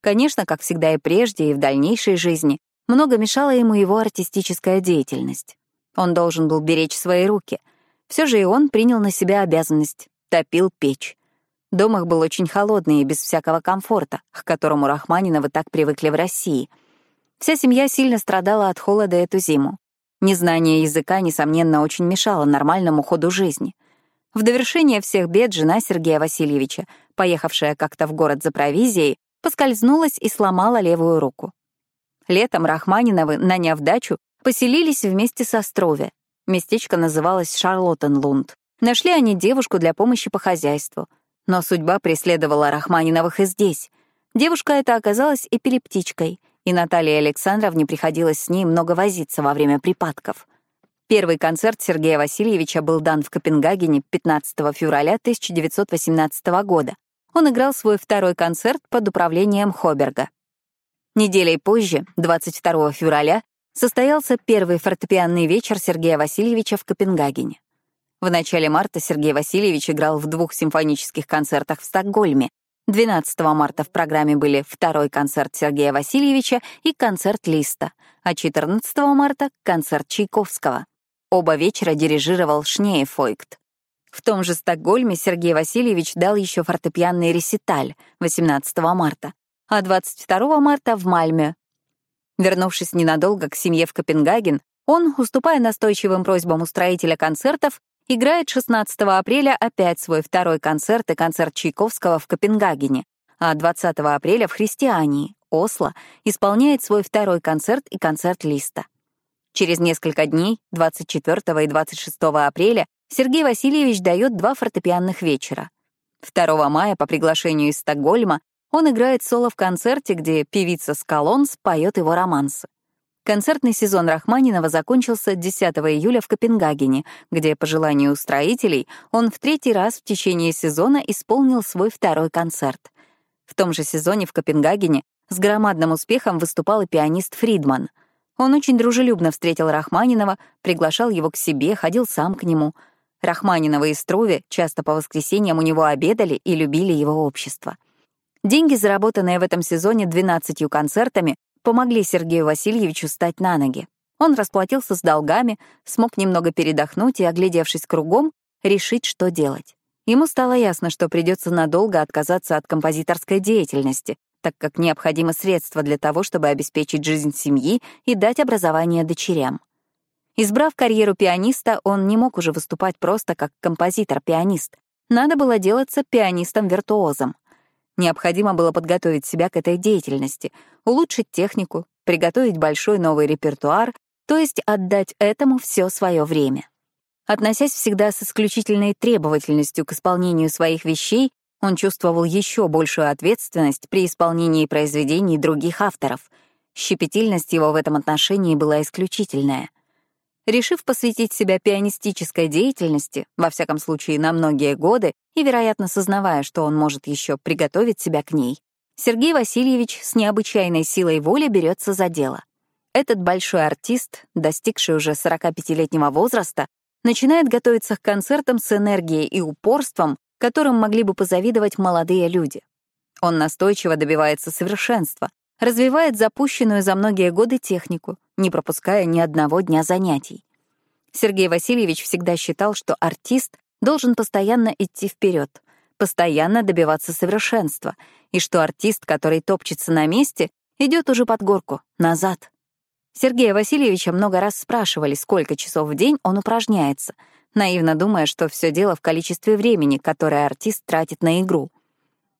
Конечно, как всегда и прежде, и в дальнейшей жизни, много мешала ему его артистическая деятельность. Он должен был беречь свои руки. Все же и он принял на себя обязанность — топил печь. Дом их был очень холодный и без всякого комфорта, к которому Рахманиновы так привыкли в России. Вся семья сильно страдала от холода эту зиму. Незнание языка, несомненно, очень мешало нормальному ходу жизни. В довершение всех бед жена Сергея Васильевича, поехавшая как-то в город за провизией, поскользнулась и сломала левую руку. Летом Рахманиновы, наняв дачу, поселились вместе со Острове. Местечко называлось Шарлоттенлунд. Нашли они девушку для помощи по хозяйству. Но судьба преследовала Рахманиновых и здесь. Девушка эта оказалась эпилептичкой, и Наталье Александровне приходилось с ней много возиться во время припадков. Первый концерт Сергея Васильевича был дан в Копенгагене 15 февраля 1918 года. Он играл свой второй концерт под управлением Хоберга. Неделей позже, 22 февраля, состоялся первый фортепианный вечер Сергея Васильевича в Копенгагене. В начале марта Сергей Васильевич играл в двух симфонических концертах в Стокгольме. 12 марта в программе были второй концерт Сергея Васильевича и концерт Листа, а 14 марта — концерт Чайковского. Оба вечера дирижировал Шнеефойкт. В том же Стокгольме Сергей Васильевич дал еще фортепианный реситаль 18 марта, а 22 марта в Мальме. Вернувшись ненадолго к семье в Копенгаген, он, уступая настойчивым просьбам устроителя концертов, играет 16 апреля опять свой второй концерт и концерт Чайковского в Копенгагене, а 20 апреля в Христиании, Осло, исполняет свой второй концерт и концерт Листа. Через несколько дней, 24 и 26 апреля, Сергей Васильевич дает два фортепианных вечера. 2 мая по приглашению из Стокгольма он играет соло в концерте, где певица Скалонс поет его романсы. Концертный сезон Рахманинова закончился 10 июля в Копенгагене, где, по желанию устроителей, он в третий раз в течение сезона исполнил свой второй концерт. В том же сезоне в Копенгагене с громадным успехом выступал и пианист Фридман. Он очень дружелюбно встретил Рахманинова, приглашал его к себе, ходил сам к нему. Рахманинова и Струве часто по воскресеньям у него обедали и любили его общество. Деньги, заработанные в этом сезоне 12 концертами, помогли Сергею Васильевичу стать на ноги. Он расплатился с долгами, смог немного передохнуть и, оглядевшись кругом, решить, что делать. Ему стало ясно, что придется надолго отказаться от композиторской деятельности, так как необходимы средства для того, чтобы обеспечить жизнь семьи и дать образование дочерям. Избрав карьеру пианиста, он не мог уже выступать просто как композитор-пианист. Надо было делаться пианистом-виртуозом. Необходимо было подготовить себя к этой деятельности, улучшить технику, приготовить большой новый репертуар, то есть отдать этому все свое время. Относясь всегда с исключительной требовательностью к исполнению своих вещей, он чувствовал еще большую ответственность при исполнении произведений других авторов. Щепетильность его в этом отношении была исключительная — Решив посвятить себя пианистической деятельности, во всяком случае на многие годы, и, вероятно, сознавая, что он может еще приготовить себя к ней, Сергей Васильевич с необычайной силой воли берется за дело. Этот большой артист, достигший уже 45-летнего возраста, начинает готовиться к концертам с энергией и упорством, которым могли бы позавидовать молодые люди. Он настойчиво добивается совершенства, развивает запущенную за многие годы технику, не пропуская ни одного дня занятий. Сергей Васильевич всегда считал, что артист должен постоянно идти вперед, постоянно добиваться совершенства, и что артист, который топчется на месте, идет уже под горку, назад. Сергея Васильевича много раз спрашивали, сколько часов в день он упражняется, наивно думая, что все дело в количестве времени, которое артист тратит на игру.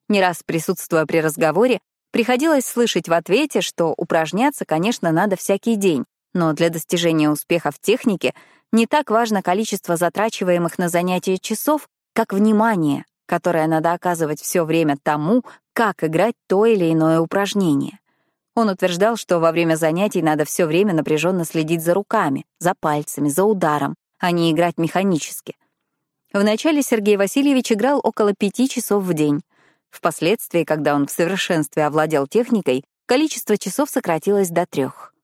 Не раз присутствуя при разговоре, Приходилось слышать в ответе, что упражняться, конечно, надо всякий день, но для достижения успеха в технике не так важно количество затрачиваемых на занятия часов, как внимание, которое надо оказывать все время тому, как играть то или иное упражнение. Он утверждал, что во время занятий надо все время напряженно следить за руками, за пальцами, за ударом, а не играть механически. Вначале Сергей Васильевич играл около пяти часов в день. Впоследствии, когда он в совершенстве овладел техникой, количество часов сократилось до трех.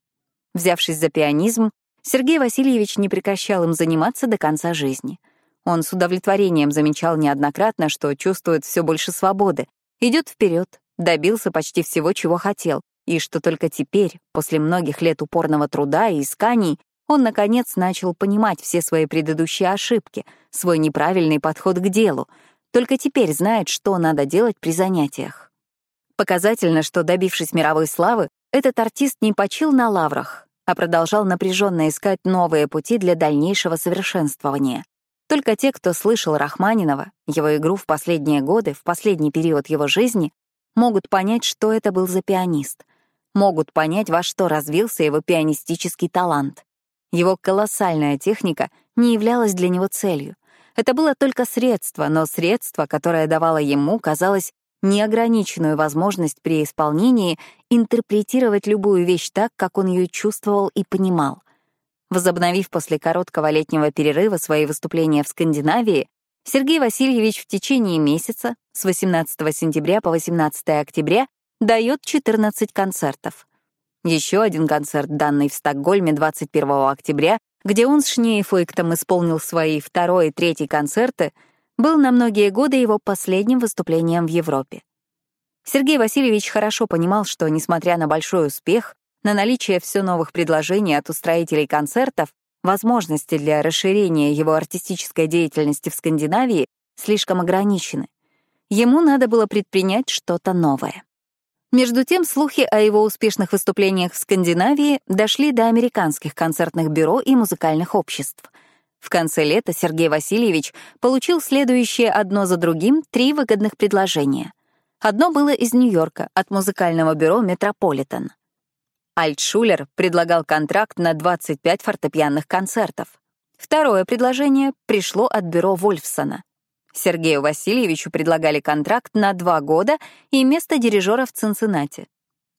Взявшись за пианизм, Сергей Васильевич не прекращал им заниматься до конца жизни. Он с удовлетворением замечал неоднократно, что чувствует все больше свободы, идет вперед, добился почти всего, чего хотел, и что только теперь, после многих лет упорного труда и исканий, он, наконец, начал понимать все свои предыдущие ошибки, свой неправильный подход к делу, только теперь знает, что надо делать при занятиях. Показательно, что, добившись мировой славы, этот артист не почил на лаврах, а продолжал напряженно искать новые пути для дальнейшего совершенствования. Только те, кто слышал Рахманинова, его игру в последние годы, в последний период его жизни, могут понять, что это был за пианист, могут понять, во что развился его пианистический талант. Его колоссальная техника не являлась для него целью. Это было только средство, но средство, которое давало ему, казалось, неограниченную возможность при исполнении интерпретировать любую вещь так, как он ее чувствовал и понимал. Возобновив после короткого летнего перерыва свои выступления в Скандинавии, Сергей Васильевич в течение месяца, с 18 сентября по 18 октября, дает 14 концертов. Еще один концерт, данный в Стокгольме 21 октября, где он с Шнейфойктом исполнил свои второй и третий концерты, был на многие годы его последним выступлением в Европе. Сергей Васильевич хорошо понимал, что, несмотря на большой успех, на наличие все новых предложений от устроителей концертов, возможности для расширения его артистической деятельности в Скандинавии слишком ограничены. Ему надо было предпринять что-то новое. Между тем, слухи о его успешных выступлениях в Скандинавии дошли до американских концертных бюро и музыкальных обществ. В конце лета Сергей Васильевич получил следующее одно за другим три выгодных предложения. Одно было из Нью-Йорка, от музыкального бюро «Метрополитен». Альтшулер предлагал контракт на 25 фортепианных концертов. Второе предложение пришло от бюро Вольфсона. Сергею Васильевичу предлагали контракт на два года и место дирижера в Цинциннати.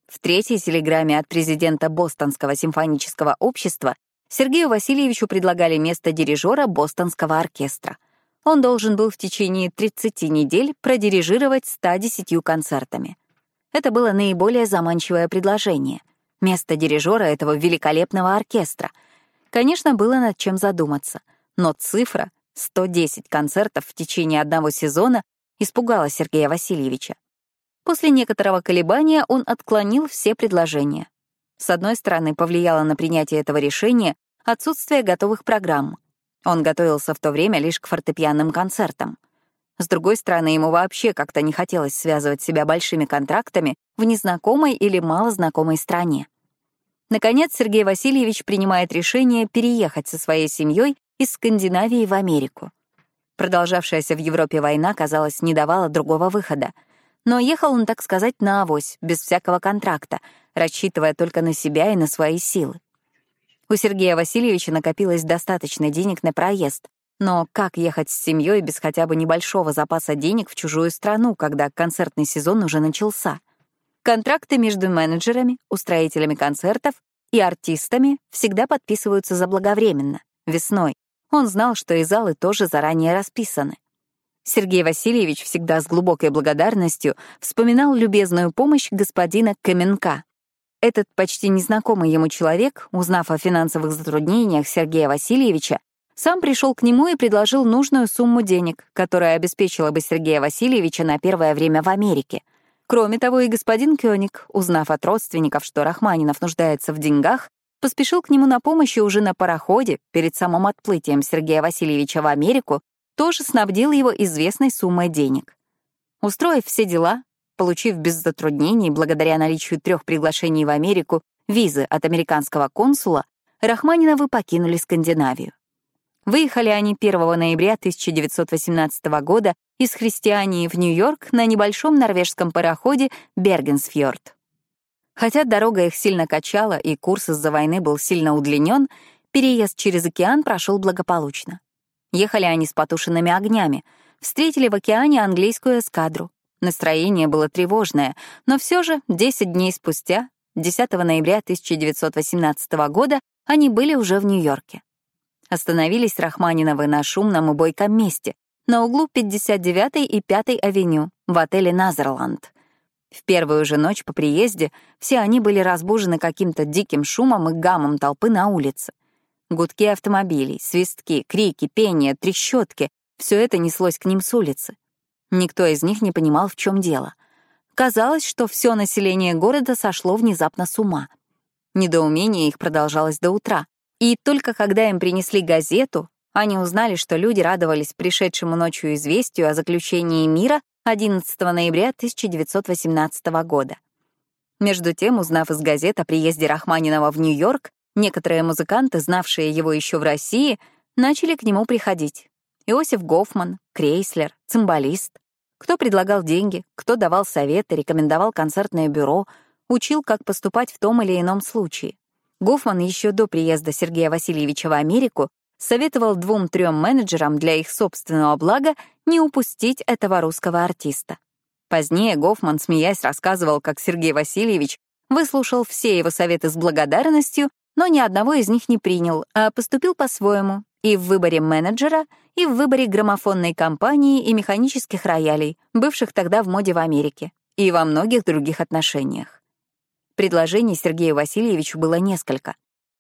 В третьей телеграмме от президента Бостонского симфонического общества Сергею Васильевичу предлагали место дирижера Бостонского оркестра. Он должен был в течение 30 недель продирижировать 110 концертами. Это было наиболее заманчивое предложение. Место дирижера этого великолепного оркестра. Конечно, было над чем задуматься, но цифра 110 концертов в течение одного сезона испугала Сергея Васильевича. После некоторого колебания он отклонил все предложения. С одной стороны, повлияло на принятие этого решения отсутствие готовых программ. Он готовился в то время лишь к фортепианным концертам. С другой стороны, ему вообще как-то не хотелось связывать себя большими контрактами в незнакомой или малознакомой стране. Наконец, Сергей Васильевич принимает решение переехать со своей семьей из Скандинавии в Америку. Продолжавшаяся в Европе война, казалось, не давала другого выхода. Но ехал он, так сказать, на авось, без всякого контракта, рассчитывая только на себя и на свои силы. У Сергея Васильевича накопилось достаточно денег на проезд, но как ехать с семьей без хотя бы небольшого запаса денег в чужую страну, когда концертный сезон уже начался? Контракты между менеджерами, устроителями концертов и артистами всегда подписываются заблаговременно, весной, он знал, что и залы тоже заранее расписаны. Сергей Васильевич всегда с глубокой благодарностью вспоминал любезную помощь господина Каменка. Этот почти незнакомый ему человек, узнав о финансовых затруднениях Сергея Васильевича, сам пришел к нему и предложил нужную сумму денег, которая обеспечила бы Сергея Васильевича на первое время в Америке. Кроме того, и господин Кёник, узнав от родственников, что Рахманинов нуждается в деньгах, поспешил к нему на помощь и уже на пароходе, перед самым отплытием Сергея Васильевича в Америку, тоже снабдил его известной суммой денег. Устроив все дела, получив без затруднений, благодаря наличию трех приглашений в Америку, визы от американского консула, Рахманиновы покинули Скандинавию. Выехали они 1 ноября 1918 года из Христиании в Нью-Йорк на небольшом норвежском пароходе «Бергенсфьорд». Хотя дорога их сильно качала и курс из-за войны был сильно удлинен, переезд через океан прошел благополучно. Ехали они с потушенными огнями, встретили в океане английскую эскадру. Настроение было тревожное, но все же 10 дней спустя, 10 ноября 1918 года они были уже в Нью-Йорке. Остановились Рахманиновы на шумном и бойком месте, на углу 59 и 5 авеню, в отеле «Назерланд». В первую же ночь по приезде все они были разбужены каким-то диким шумом и гамом толпы на улице. Гудки автомобилей, свистки, крики, пение, трещотки — все это неслось к ним с улицы. Никто из них не понимал, в чем дело. Казалось, что все население города сошло внезапно с ума. Недоумение их продолжалось до утра. И только когда им принесли газету, они узнали, что люди радовались пришедшему ночью известию о заключении мира 11 ноября 1918 года. Между тем, узнав из газет о приезде Рахманинова в Нью-Йорк, некоторые музыканты, знавшие его еще в России, начали к нему приходить. Иосиф Гофман, Крейслер, цимбалист. Кто предлагал деньги, кто давал советы, рекомендовал концертное бюро, учил, как поступать в том или ином случае. Гофман еще до приезда Сергея Васильевича в Америку советовал двум-трем менеджерам для их собственного блага не упустить этого русского артиста. Позднее Гофман, смеясь, рассказывал, как Сергей Васильевич выслушал все его советы с благодарностью, но ни одного из них не принял, а поступил по-своему, и в выборе менеджера, и в выборе граммофонной компании и механических роялей, бывших тогда в моде в Америке, и во многих других отношениях. Предложений Сергею Васильевичу было несколько.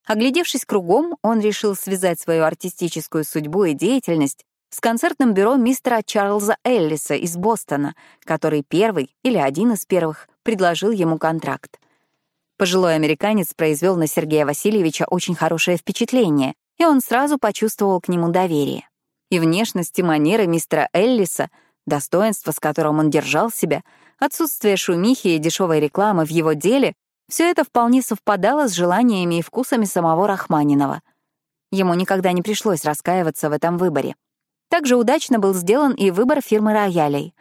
Оглядевшись кругом, он решил связать свою артистическую судьбу и деятельность с концертным бюро мистера Чарльза Эллиса из Бостона, который первый или один из первых предложил ему контракт. Пожилой американец произвел на Сергея Васильевича очень хорошее впечатление, и он сразу почувствовал к нему доверие. И внешность и манеры мистера Эллиса, достоинство, с которым он держал себя, отсутствие шумихи и дешевой рекламы в его деле — все это вполне совпадало с желаниями и вкусами самого Рахманинова. Ему никогда не пришлось раскаиваться в этом выборе. Также удачно был сделан и выбор фирмы роялей.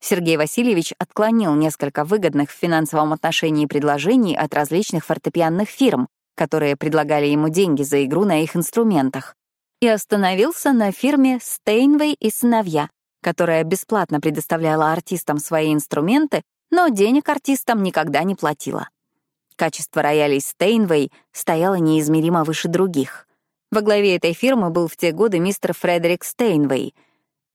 Сергей Васильевич отклонил несколько выгодных в финансовом отношении предложений от различных фортепианных фирм, которые предлагали ему деньги за игру на их инструментах, и остановился на фирме «Стейнвей и сыновья», которая бесплатно предоставляла артистам свои инструменты, но денег артистам никогда не платила. Качество роялей Стейнвей стояло неизмеримо выше других. Во главе этой фирмы был в те годы мистер Фредерик Стейнвей.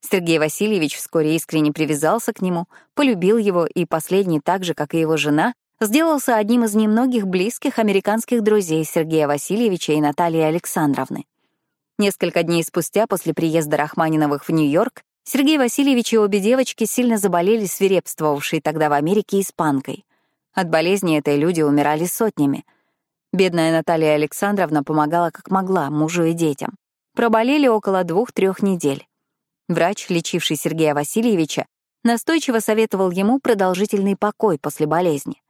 Сергей Васильевич вскоре искренне привязался к нему, полюбил его, и последний, так же, как и его жена, сделался одним из немногих близких американских друзей Сергея Васильевича и Натальи Александровны. Несколько дней спустя, после приезда Рахманиновых в Нью-Йорк, Сергей Васильевич и обе девочки сильно заболели свирепствовавшей тогда в Америке испанкой. От болезни этой люди умирали сотнями. Бедная Наталья Александровна помогала как могла мужу и детям. Проболели около двух-трех недель. Врач, лечивший Сергея Васильевича, настойчиво советовал ему продолжительный покой после болезни.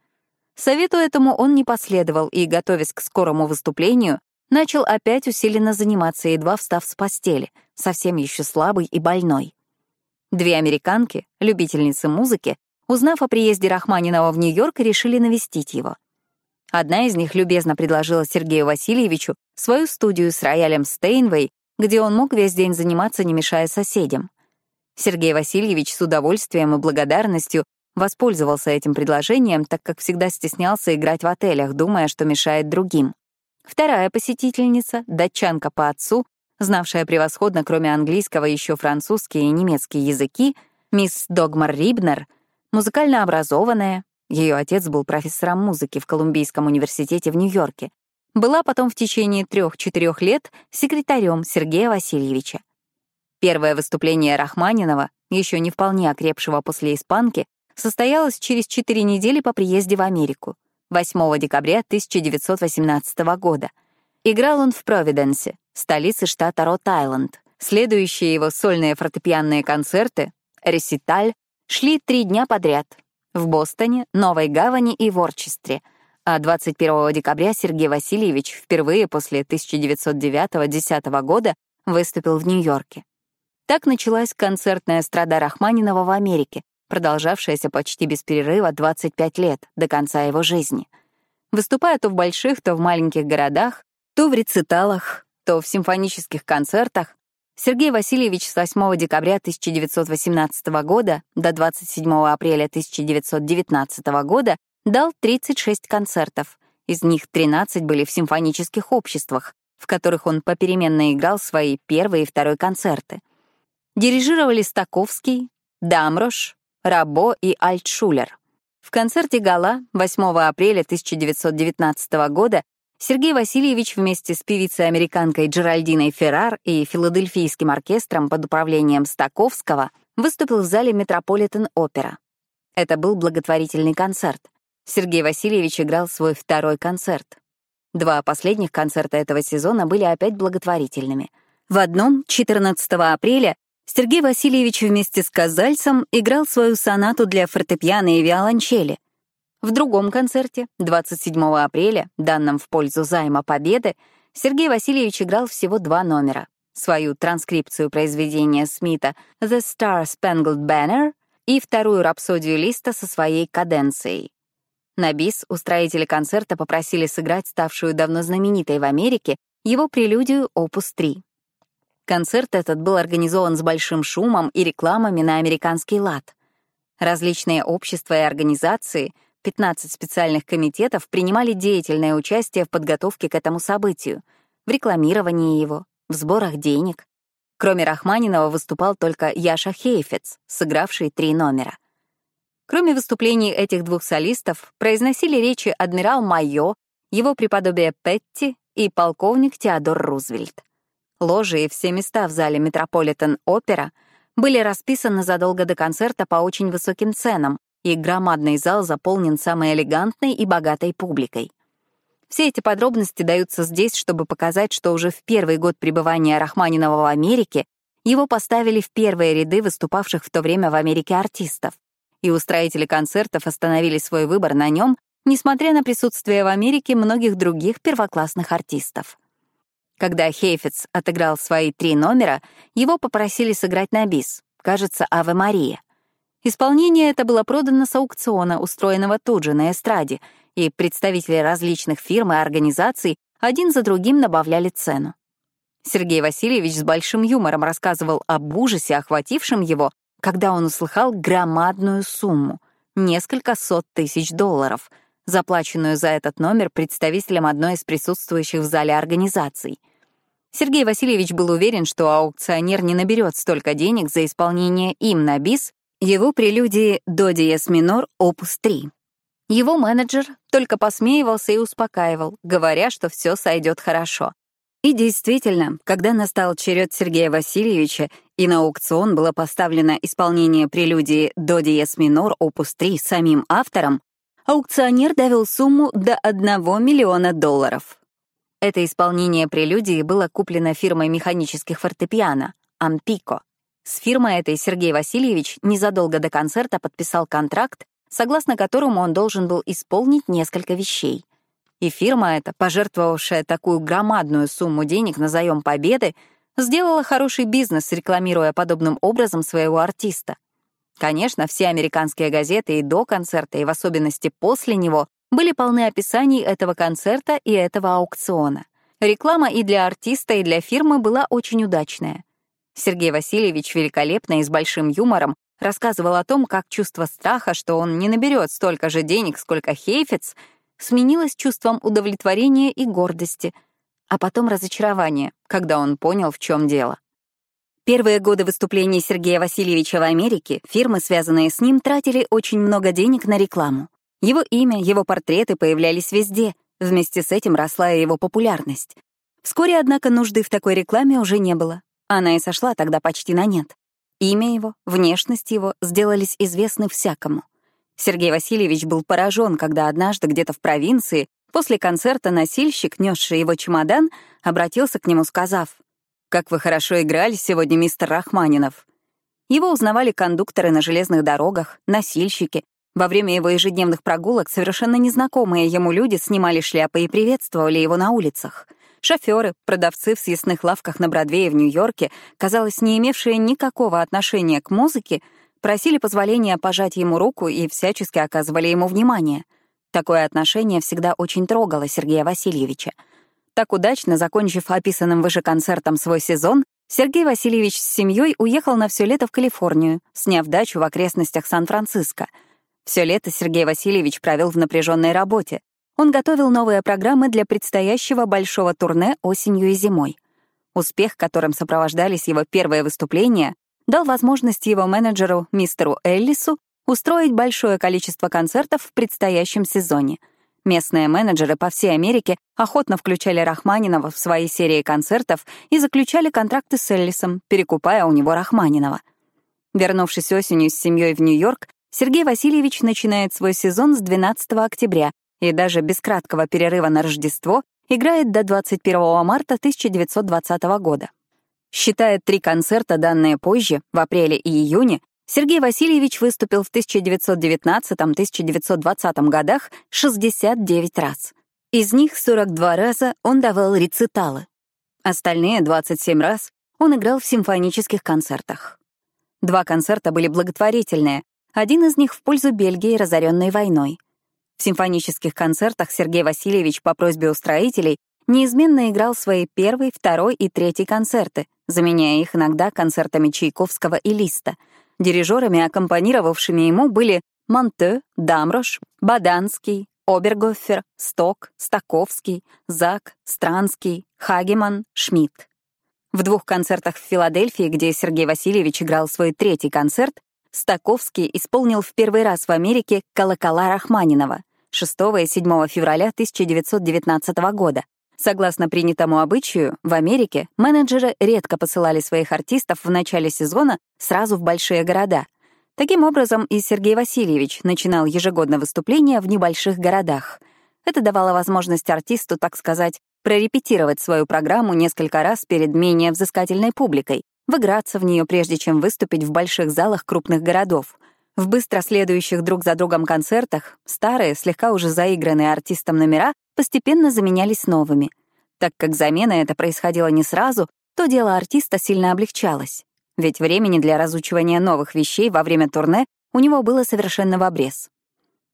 Совету этому он не последовал и, готовясь к скорому выступлению, начал опять усиленно заниматься, едва встав с постели, совсем еще слабый и больной. Две американки, любительницы музыки, узнав о приезде Рахманинова в Нью-Йорк, решили навестить его. Одна из них любезно предложила Сергею Васильевичу свою студию с роялем Стейнвей, где он мог весь день заниматься, не мешая соседям. Сергей Васильевич с удовольствием и благодарностью Воспользовался этим предложением, так как всегда стеснялся играть в отелях, думая, что мешает другим. Вторая посетительница, датчанка по отцу, знавшая превосходно, кроме английского, еще французский и немецкий языки, мисс Догмар Рибнер, музыкально образованная, ее отец был профессором музыки в Колумбийском университете в Нью-Йорке, была потом в течение трех-четырех лет секретарем Сергея Васильевича. Первое выступление Рахманинова, еще не вполне окрепшего после испанки, состоялась через четыре недели по приезде в Америку, 8 декабря 1918 года. Играл он в Провиденсе, столице штата Рот-Айленд. Следующие его сольные фортепианные концерты, реситаль, шли три дня подряд в Бостоне, Новой Гавани и Ворчестре, а 21 декабря Сергей Васильевич впервые после 1909-10 года выступил в Нью-Йорке. Так началась концертная страда Рахманинова в Америке, продолжавшаяся почти без перерыва 25 лет, до конца его жизни. Выступая то в больших, то в маленьких городах, то в рециталах, то в симфонических концертах, Сергей Васильевич с 8 декабря 1918 года до 27 апреля 1919 года дал 36 концертов. Из них 13 были в симфонических обществах, в которых он попеременно играл свои первый и второй концерты. Дирижировали Стаковский, Дамрош, Рабо и Альтшулер. В концерте «Гала» 8 апреля 1919 года Сергей Васильевич вместе с певицей-американкой Джеральдиной Феррар и филадельфийским оркестром под управлением Стаковского выступил в зале Метрополитен-опера. Это был благотворительный концерт. Сергей Васильевич играл свой второй концерт. Два последних концерта этого сезона были опять благотворительными. В одном, 14 апреля, Сергей Васильевич вместе с Казальцем играл свою сонату для фортепиано и виолончели — в другом концерте, 27 апреля, данном в пользу займа Победы, Сергей Васильевич играл всего два номера. Свою транскрипцию произведения Смита «The Star Spangled Banner» и вторую рапсодию Листа со своей каденцией. На бис устроители концерта попросили сыграть ставшую давно знаменитой в Америке его прелюдию «Опус 3». Концерт этот был организован с большим шумом и рекламами на американский лад. Различные общества и организации — 15 специальных комитетов принимали деятельное участие в подготовке к этому событию, в рекламировании его, в сборах денег. Кроме Рахманинова выступал только Яша Хейфец, сыгравший три номера. Кроме выступлений этих двух солистов, произносили речи адмирал Майо, его преподобие Петти и полковник Теодор Рузвельт. Ложи и все места в зале Метрополитен-опера были расписаны задолго до концерта по очень высоким ценам, и громадный зал заполнен самой элегантной и богатой публикой. Все эти подробности даются здесь, чтобы показать, что уже в первый год пребывания Рахманинова в Америке его поставили в первые ряды выступавших в то время в Америке артистов, и устроители концертов остановили свой выбор на нем, несмотря на присутствие в Америке многих других первоклассных артистов. Когда Хейфец отыграл свои три номера, его попросили сыграть на бис, кажется, «Аве Мария», Исполнение это было продано с аукциона, устроенного тут же на эстраде, и представители различных фирм и организаций один за другим добавляли цену. Сергей Васильевич с большим юмором рассказывал об ужасе, охватившем его, когда он услыхал громадную сумму — несколько сот тысяч долларов, заплаченную за этот номер представителем одной из присутствующих в зале организаций. Сергей Васильевич был уверен, что аукционер не наберет столько денег за исполнение им на бис, его прелюдии до диез минор опус 3. Его менеджер только посмеивался и успокаивал, говоря, что все сойдет хорошо. И действительно, когда настал черед Сергея Васильевича и на аукцион было поставлено исполнение прелюдии до диез минор опус 3 самим автором, аукционер довел сумму до 1 миллиона долларов. Это исполнение прелюдии было куплено фирмой механических фортепиано «Ампико», с фирмой этой Сергей Васильевич незадолго до концерта подписал контракт, согласно которому он должен был исполнить несколько вещей. И фирма эта, пожертвовавшая такую громадную сумму денег на заем победы, сделала хороший бизнес, рекламируя подобным образом своего артиста. Конечно, все американские газеты и до концерта, и в особенности после него, были полны описаний этого концерта и этого аукциона. Реклама и для артиста, и для фирмы была очень удачная. Сергей Васильевич великолепно и с большим юмором рассказывал о том, как чувство страха, что он не наберет столько же денег, сколько Хейфец, сменилось чувством удовлетворения и гордости, а потом разочарования, когда он понял, в чем дело. Первые годы выступлений Сергея Васильевича в Америке фирмы, связанные с ним, тратили очень много денег на рекламу. Его имя, его портреты появлялись везде, вместе с этим росла и его популярность. Вскоре, однако, нужды в такой рекламе уже не было. Она и сошла тогда почти на нет. Имя его, внешность его сделались известны всякому. Сергей Васильевич был поражен, когда однажды где-то в провинции после концерта носильщик, несший его чемодан, обратился к нему, сказав, «Как вы хорошо играли сегодня, мистер Рахманинов». Его узнавали кондукторы на железных дорогах, носильщики. Во время его ежедневных прогулок совершенно незнакомые ему люди снимали шляпы и приветствовали его на улицах — Шоферы, продавцы в съестных лавках на Бродвее в Нью-Йорке, казалось, не имевшие никакого отношения к музыке, просили позволения пожать ему руку и всячески оказывали ему внимание. Такое отношение всегда очень трогало Сергея Васильевича. Так удачно закончив описанным выше концертом свой сезон, Сергей Васильевич с семьей уехал на все лето в Калифорнию, сняв дачу в окрестностях Сан-Франциско. Все лето Сергей Васильевич провел в напряженной работе. Он готовил новые программы для предстоящего большого турне осенью и зимой. Успех, которым сопровождались его первые выступления, дал возможность его менеджеру, мистеру Эллису, устроить большое количество концертов в предстоящем сезоне. Местные менеджеры по всей Америке охотно включали Рахманинова в свои серии концертов и заключали контракты с Эллисом, перекупая у него Рахманинова. Вернувшись осенью с семьей в Нью-Йорк, Сергей Васильевич начинает свой сезон с 12 октября и даже без краткого перерыва на Рождество играет до 21 марта 1920 года. Считая три концерта, данные позже, в апреле и июне, Сергей Васильевич выступил в 1919-1920 годах 69 раз. Из них 42 раза он давал рециталы. Остальные 27 раз он играл в симфонических концертах. Два концерта были благотворительные, один из них в пользу Бельгии, разоренной войной. В симфонических концертах Сергей Васильевич по просьбе устроителей неизменно играл свои первый, второй и третий концерты, заменяя их иногда концертами Чайковского и Листа. Дирижерами, аккомпанировавшими ему, были Монте, Дамрош, Баданский, Обергофер, Сток, Стаковский, Зак, Странский, Хагеман, Шмидт. В двух концертах в Филадельфии, где Сергей Васильевич играл свой третий концерт, Стаковский исполнил в первый раз в Америке «Колокола Рахманинова» 6 и 7 февраля 1919 года, Согласно принятому обычаю, в Америке менеджеры редко посылали своих артистов в начале сезона сразу в большие города. Таким образом, и Сергей Васильевич начинал ежегодно выступления в небольших городах. Это давало возможность артисту, так сказать, прорепетировать свою программу несколько раз перед менее взыскательной публикой, выиграться в нее прежде чем выступить в больших залах крупных городов. В быстро следующих друг за другом концертах старые, слегка уже заигранные артистом номера постепенно заменялись новыми. Так как замена эта происходила не сразу, то дело артиста сильно облегчалось. Ведь времени для разучивания новых вещей во время турне у него было совершенно в обрез.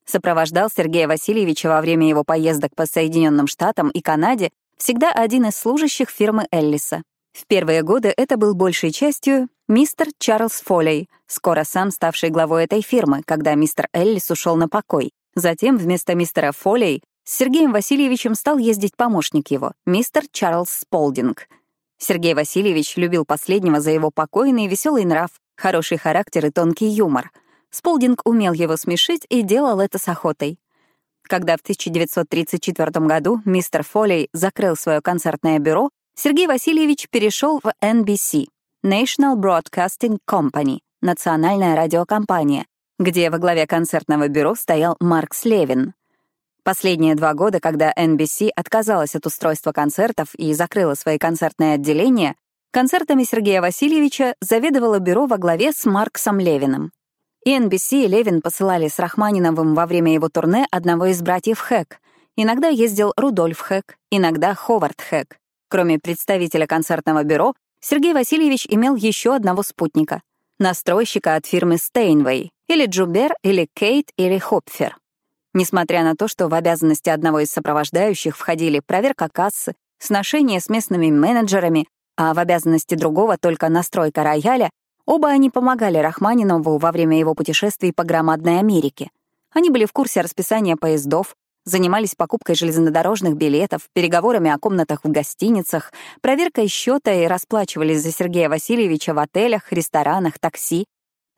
Сопровождал Сергея Васильевича во время его поездок по Соединенным Штатам и Канаде всегда один из служащих фирмы Эллиса. В первые годы это был большей частью мистер Чарльз Фолей, скоро сам ставший главой этой фирмы, когда мистер Эллис ушел на покой. Затем вместо мистера Фолей с Сергеем Васильевичем стал ездить помощник его, мистер Чарльз Сполдинг. Сергей Васильевич любил последнего за его покойный веселый нрав, хороший характер и тонкий юмор. Сполдинг умел его смешить и делал это с охотой. Когда в 1934 году мистер Фолей закрыл свое концертное бюро, Сергей Васильевич перешел в NBC — National Broadcasting Company — национальная радиокомпания, где во главе концертного бюро стоял Марк Слевин. Последние два года, когда NBC отказалась от устройства концертов и закрыла свои концертные отделения, концертами Сергея Васильевича заведовало бюро во главе с Марксом Левиным. И NBC и Левин посылали с Рахманиновым во время его турне одного из братьев Хэк. Иногда ездил Рудольф Хэк, иногда Ховард Хэк. Кроме представителя концертного бюро, Сергей Васильевич имел еще одного спутника — настройщика от фирмы Стейнвей, или Джубер, или Кейт, или Хопфер. Несмотря на то, что в обязанности одного из сопровождающих входили проверка кассы, сношение с местными менеджерами, а в обязанности другого только настройка рояля, оба они помогали Рахманинову во время его путешествий по громадной Америке. Они были в курсе расписания поездов, занимались покупкой железнодорожных билетов, переговорами о комнатах в гостиницах, проверкой счета и расплачивались за Сергея Васильевича в отелях, ресторанах, такси,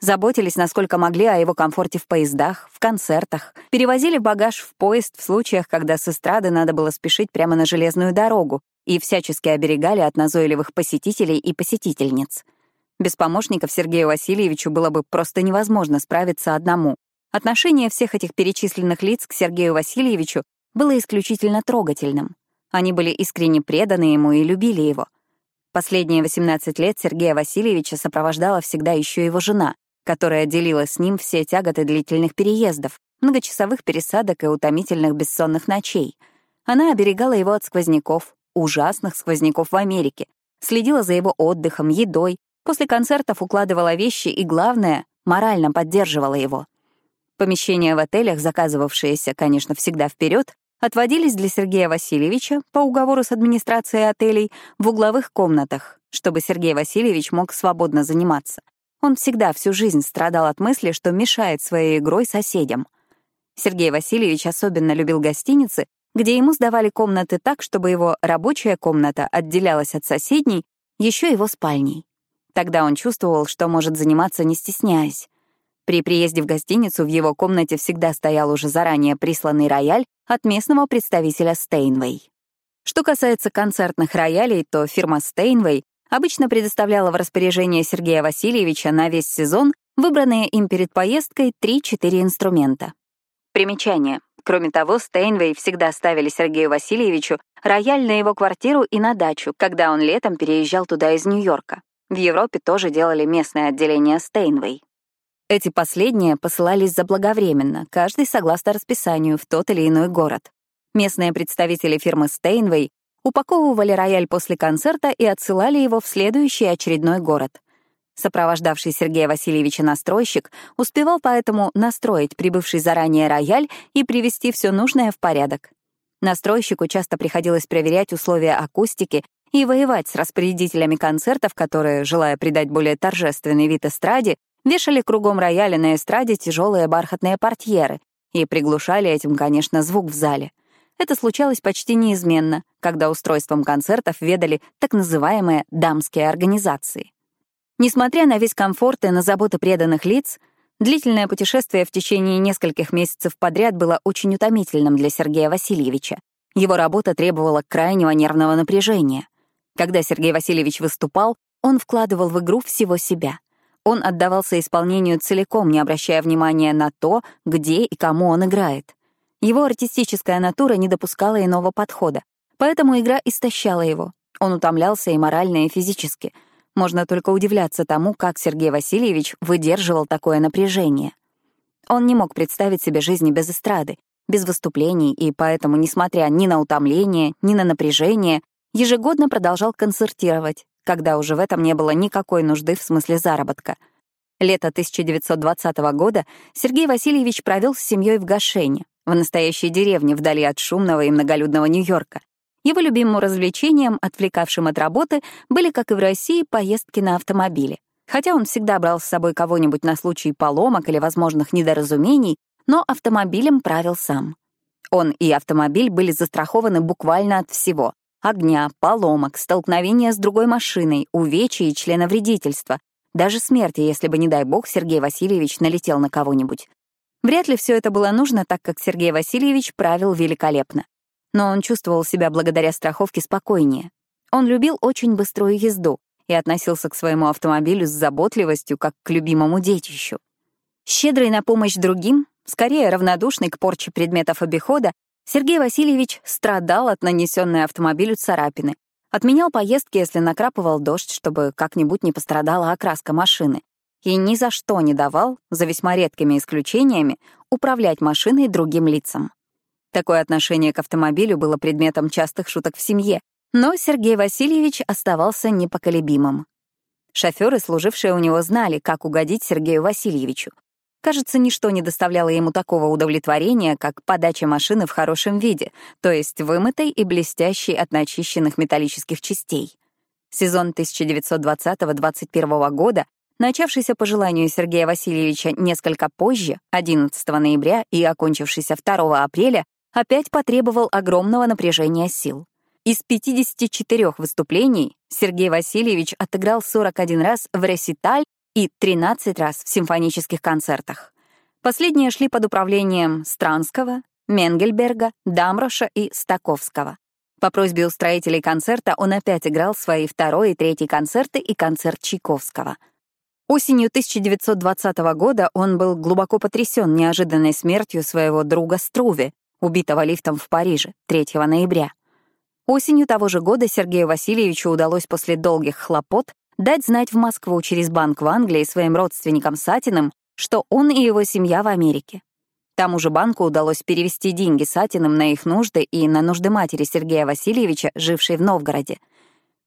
Заботились, насколько могли, о его комфорте в поездах, в концертах. Перевозили багаж в поезд в случаях, когда с эстрады надо было спешить прямо на железную дорогу и всячески оберегали от назойливых посетителей и посетительниц. Без помощников Сергею Васильевичу было бы просто невозможно справиться одному. Отношение всех этих перечисленных лиц к Сергею Васильевичу было исключительно трогательным. Они были искренне преданы ему и любили его. Последние 18 лет Сергея Васильевича сопровождала всегда еще его жена, которая делила с ним все тяготы длительных переездов, многочасовых пересадок и утомительных бессонных ночей. Она оберегала его от сквозняков, ужасных сквозняков в Америке, следила за его отдыхом, едой, после концертов укладывала вещи и, главное, морально поддерживала его. Помещения в отелях, заказывавшиеся, конечно, всегда вперед, отводились для Сергея Васильевича по уговору с администрацией отелей в угловых комнатах, чтобы Сергей Васильевич мог свободно заниматься. Он всегда всю жизнь страдал от мысли, что мешает своей игрой соседям. Сергей Васильевич особенно любил гостиницы, где ему сдавали комнаты так, чтобы его рабочая комната отделялась от соседней, еще его спальней. Тогда он чувствовал, что может заниматься, не стесняясь. При приезде в гостиницу в его комнате всегда стоял уже заранее присланный рояль от местного представителя Стейнвей. Что касается концертных роялей, то фирма Стейнвей обычно предоставляла в распоряжение Сергея Васильевича на весь сезон выбранные им перед поездкой 3-4 инструмента. Примечание. Кроме того, Стейнвей всегда ставили Сергею Васильевичу рояль на его квартиру и на дачу, когда он летом переезжал туда из Нью-Йорка. В Европе тоже делало местное отделение Стейнвей. Эти последние посылались заблаговременно, каждый согласно расписанию в тот или иной город. Местные представители фирмы Стейнвей упаковывали рояль после концерта и отсылали его в следующий очередной город. Сопровождавший Сергея Васильевича настройщик успевал поэтому настроить прибывший заранее рояль и привести все нужное в порядок. Настройщику часто приходилось проверять условия акустики и воевать с распорядителями концертов, которые, желая придать более торжественный вид эстраде, вешали кругом рояля на эстраде тяжелые бархатные портьеры и приглушали этим, конечно, звук в зале. Это случалось почти неизменно, когда устройством концертов ведали так называемые «дамские организации». Несмотря на весь комфорт и на заботы преданных лиц, длительное путешествие в течение нескольких месяцев подряд было очень утомительным для Сергея Васильевича. Его работа требовала крайнего нервного напряжения. Когда Сергей Васильевич выступал, он вкладывал в игру всего себя. Он отдавался исполнению целиком, не обращая внимания на то, где и кому он играет. Его артистическая натура не допускала иного подхода, поэтому игра истощала его. Он утомлялся и морально, и физически. Можно только удивляться тому, как Сергей Васильевич выдерживал такое напряжение. Он не мог представить себе жизни без эстрады, без выступлений, и поэтому, несмотря ни на утомление, ни на напряжение, ежегодно продолжал концертировать, когда уже в этом не было никакой нужды в смысле заработка. Лето 1920 года Сергей Васильевич провел с семьей в Гашене, в настоящей деревне вдали от шумного и многолюдного Нью-Йорка. Его любимым развлечением, отвлекавшим от работы, были, как и в России, поездки на автомобиле. Хотя он всегда брал с собой кого-нибудь на случай поломок или возможных недоразумений, но автомобилем правил сам. Он и автомобиль были застрахованы буквально от всего — огня, поломок, столкновения с другой машиной, увечья и членовредительства, даже смерти, если бы, не дай бог, Сергей Васильевич налетел на кого-нибудь. Вряд ли все это было нужно, так как Сергей Васильевич правил великолепно. Но он чувствовал себя благодаря страховке спокойнее. Он любил очень быструю езду и относился к своему автомобилю с заботливостью, как к любимому детищу. Щедрый на помощь другим, скорее равнодушный к порче предметов обихода, Сергей Васильевич страдал от нанесенной автомобилю царапины, отменял поездки, если накрапывал дождь, чтобы как-нибудь не пострадала окраска машины, и ни за что не давал, за весьма редкими исключениями, управлять машиной другим лицам. Такое отношение к автомобилю было предметом частых шуток в семье, но Сергей Васильевич оставался непоколебимым. Шоферы, служившие у него, знали, как угодить Сергею Васильевичу. Кажется, ничто не доставляло ему такого удовлетворения, как подача машины в хорошем виде, то есть вымытой и блестящей от начищенных металлических частей. Сезон 1920-21 года начавшийся по желанию Сергея Васильевича несколько позже, 11 ноября и окончившийся 2 апреля, опять потребовал огромного напряжения сил. Из 54 выступлений Сергей Васильевич отыграл 41 раз в реситаль и 13 раз в симфонических концертах. Последние шли под управлением Странского, Менгельберга, Дамроша и Стаковского. По просьбе устроителей концерта он опять играл свои второй и третий концерты и концерт Чайковского — Осенью 1920 года он был глубоко потрясен неожиданной смертью своего друга Струве, убитого лифтом в Париже 3 ноября. Осенью того же года Сергею Васильевичу удалось после долгих хлопот дать знать в Москву через банк в Англии своим родственникам Сатиным, что он и его семья в Америке. Тому же банку удалось перевести деньги Сатиным на их нужды и на нужды матери Сергея Васильевича, жившей в Новгороде.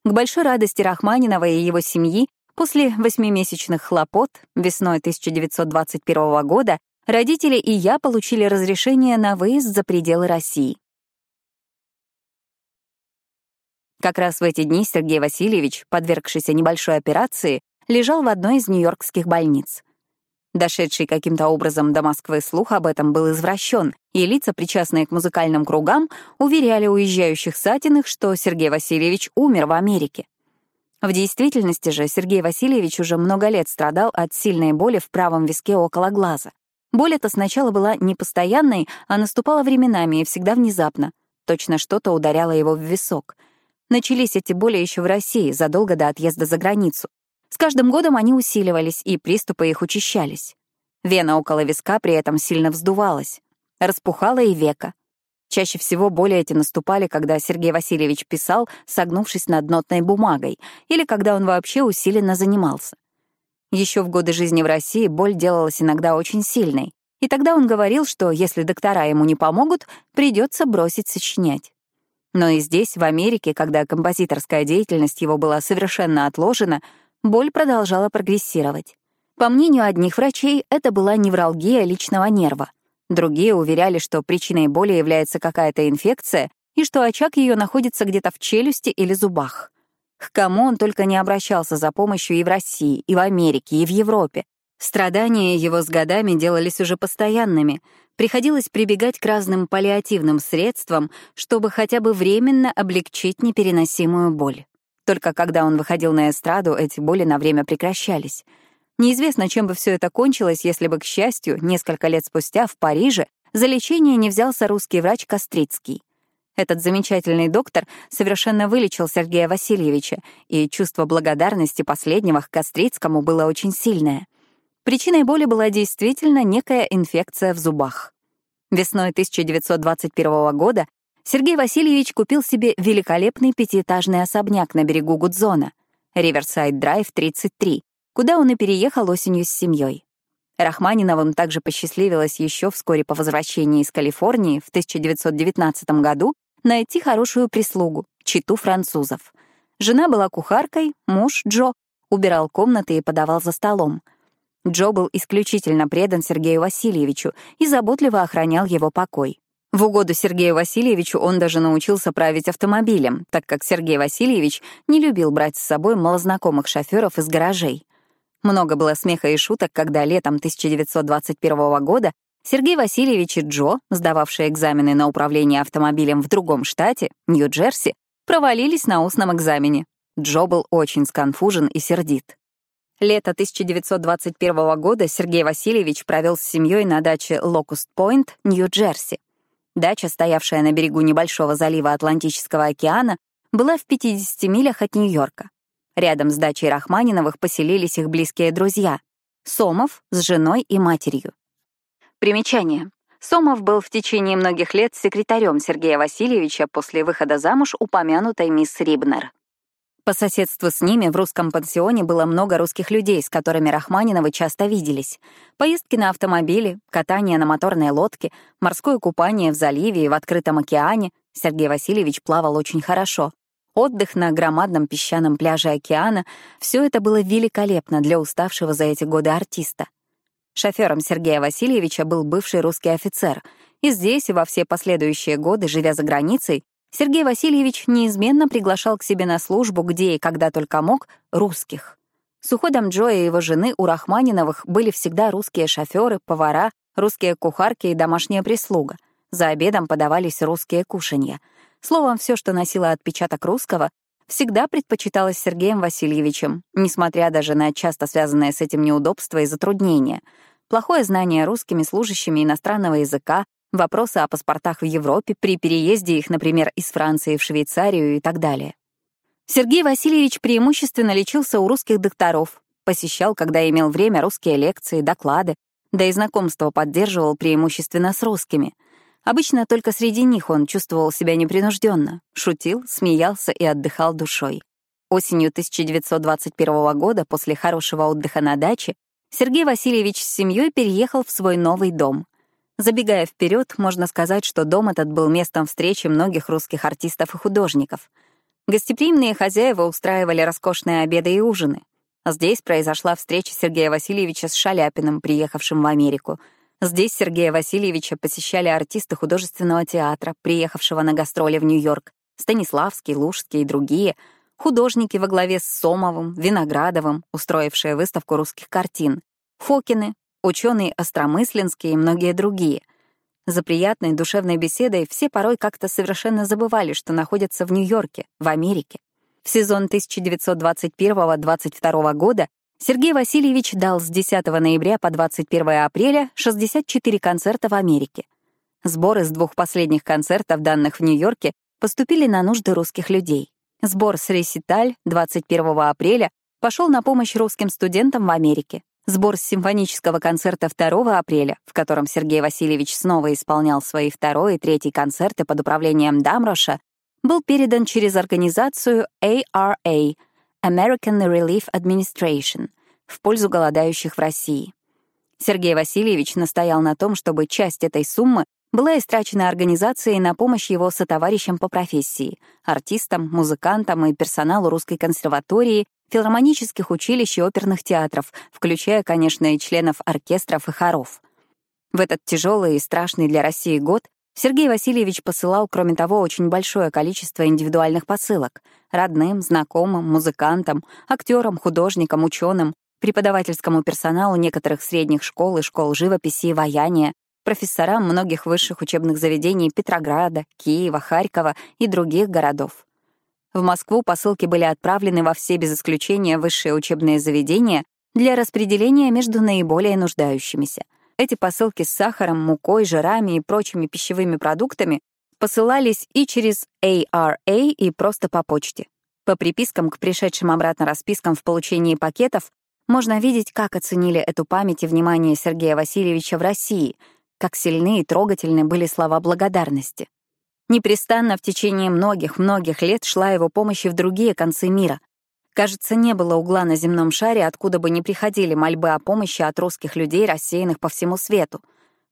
К большой радости Рахманинова и его семьи После восьмимесячных хлопот весной 1921 года родители и я получили разрешение на выезд за пределы России. Как раз в эти дни Сергей Васильевич, подвергшийся небольшой операции, лежал в одной из нью-йоркских больниц. Дошедший каким-то образом до Москвы слух об этом был извращен, и лица, причастные к музыкальным кругам, уверяли уезжающих Сатиных, что Сергей Васильевич умер в Америке. В действительности же Сергей Васильевич уже много лет страдал от сильной боли в правом виске около глаза. Боль эта сначала была не постоянной, а наступала временами и всегда внезапно. Точно что-то ударяло его в висок. Начались эти боли еще в России, задолго до отъезда за границу. С каждым годом они усиливались, и приступы их учащались. Вена около виска при этом сильно вздувалась. Распухала и века. Чаще всего боли эти наступали, когда Сергей Васильевич писал, согнувшись над нотной бумагой, или когда он вообще усиленно занимался. Еще в годы жизни в России боль делалась иногда очень сильной, и тогда он говорил, что если доктора ему не помогут, придется бросить сочинять. Но и здесь, в Америке, когда композиторская деятельность его была совершенно отложена, боль продолжала прогрессировать. По мнению одних врачей, это была невралгия личного нерва. Другие уверяли, что причиной боли является какая-то инфекция и что очаг ее находится где-то в челюсти или зубах. К кому он только не обращался за помощью и в России, и в Америке, и в Европе. Страдания его с годами делались уже постоянными. Приходилось прибегать к разным паллиативным средствам, чтобы хотя бы временно облегчить непереносимую боль. Только когда он выходил на эстраду, эти боли на время прекращались. Неизвестно, чем бы все это кончилось, если бы, к счастью, несколько лет спустя в Париже за лечение не взялся русский врач Кострицкий. Этот замечательный доктор совершенно вылечил Сергея Васильевича, и чувство благодарности последнего к Кострицкому было очень сильное. Причиной боли была действительно некая инфекция в зубах. Весной 1921 года Сергей Васильевич купил себе великолепный пятиэтажный особняк на берегу Гудзона, Риверсайд Драйв 33, куда он и переехал осенью с семьей. Рахманиновым также посчастливилось еще вскоре по возвращении из Калифорнии в 1919 году найти хорошую прислугу, читу французов. Жена была кухаркой, муж, Джо, убирал комнаты и подавал за столом. Джо был исключительно предан Сергею Васильевичу и заботливо охранял его покой. В угоду Сергею Васильевичу он даже научился править автомобилем, так как Сергей Васильевич не любил брать с собой малознакомых шоферов из гаражей. Много было смеха и шуток, когда летом 1921 года Сергей Васильевич и Джо, сдававшие экзамены на управление автомобилем в другом штате, Нью-Джерси, провалились на устном экзамене. Джо был очень сконфужен и сердит. Лето 1921 года Сергей Васильевич провел с семьей на даче Локуст-Пойнт, Нью-Джерси. Дача, стоявшая на берегу небольшого залива Атлантического океана, была в 50 милях от Нью-Йорка. Рядом с дачей Рахманиновых поселились их близкие друзья — Сомов с женой и матерью. Примечание. Сомов был в течение многих лет секретарем Сергея Васильевича после выхода замуж упомянутой мисс Рибнер. По соседству с ними в русском пансионе было много русских людей, с которыми Рахманиновы часто виделись. Поездки на автомобиле, катание на моторной лодке, морское купание в заливе и в открытом океане. Сергей Васильевич плавал очень хорошо. Отдых на громадном песчаном пляже океана — все это было великолепно для уставшего за эти годы артиста. Шофером Сергея Васильевича был бывший русский офицер, и здесь, и во все последующие годы, живя за границей, Сергей Васильевич неизменно приглашал к себе на службу, где и когда только мог, русских. С уходом Джоя и его жены у Рахманиновых были всегда русские шоферы, повара, русские кухарки и домашняя прислуга. За обедом подавались русские кушанья. Словом, все, что носило отпечаток русского, всегда предпочиталось Сергеем Васильевичем, несмотря даже на часто связанные с этим неудобства и затруднения. Плохое знание русскими служащими иностранного языка, вопросы о паспортах в Европе при переезде их, например, из Франции в Швейцарию и так далее. Сергей Васильевич преимущественно лечился у русских докторов, посещал, когда имел время, русские лекции, доклады, да и знакомство поддерживал преимущественно с русскими. Обычно только среди них он чувствовал себя непринужденно, шутил, смеялся и отдыхал душой. Осенью 1921 года, после хорошего отдыха на даче, Сергей Васильевич с семьей переехал в свой новый дом. Забегая вперед, можно сказать, что дом этот был местом встречи многих русских артистов и художников. Гостеприимные хозяева устраивали роскошные обеды и ужины. Здесь произошла встреча Сергея Васильевича с Шаляпиным, приехавшим в Америку. Здесь Сергея Васильевича посещали артисты художественного театра, приехавшего на гастроли в Нью-Йорк, Станиславский, Лужский и другие. художники во главе с Сомовым, Виноградовым, устроившие выставку русских картин, Фокины, ученый Остромысленский и многие другие. За приятной душевной беседой все порой как-то совершенно забывали, что находятся в Нью-Йорке, в Америке. В сезон 1921-22 года Сергей Васильевич дал с 10 ноября по 21 апреля 64 концерта в Америке. Сборы с двух последних концертов, данных в Нью-Йорке, поступили на нужды русских людей. Сбор с реситаль 21 апреля пошел на помощь русским студентам в Америке. Сбор с симфонического концерта 2 апреля, в котором Сергей Васильевич снова исполнял свои второй и третий концерты под управлением Дамроша, был передан через организацию ARA — American Relief Administration в пользу голодающих в России. Сергей Васильевич настоял на том, чтобы часть этой суммы была истрачена организацией на помощь его сотоварищам по профессии — артистам, музыкантам и персоналу Русской консерватории, филармонических училищ и оперных театров, включая, конечно, и членов оркестров и хоров. В этот тяжелый и страшный для России год Сергей Васильевич посылал, кроме того, очень большое количество индивидуальных посылок — родным, знакомым, музыкантам, актерам, художникам, ученым, преподавательскому персоналу некоторых средних школ и школ живописи и ваяния, профессорам многих высших учебных заведений Петрограда, Киева, Харькова и других городов. В Москву посылки были отправлены во все без исключения высшие учебные заведения для распределения между наиболее нуждающимися. Эти посылки с сахаром, мукой, жирами и прочими пищевыми продуктами посылались и через ARA, и просто по почте. По припискам к пришедшим обратно распискам в получении пакетов можно видеть, как оценили эту память и внимание Сергея Васильевича в России — как сильны и трогательны были слова благодарности. Непрестанно в течение многих-многих лет шла его помощь и в другие концы мира. Кажется, не было угла на земном шаре, откуда бы не приходили мольбы о помощи от русских людей, рассеянных по всему свету.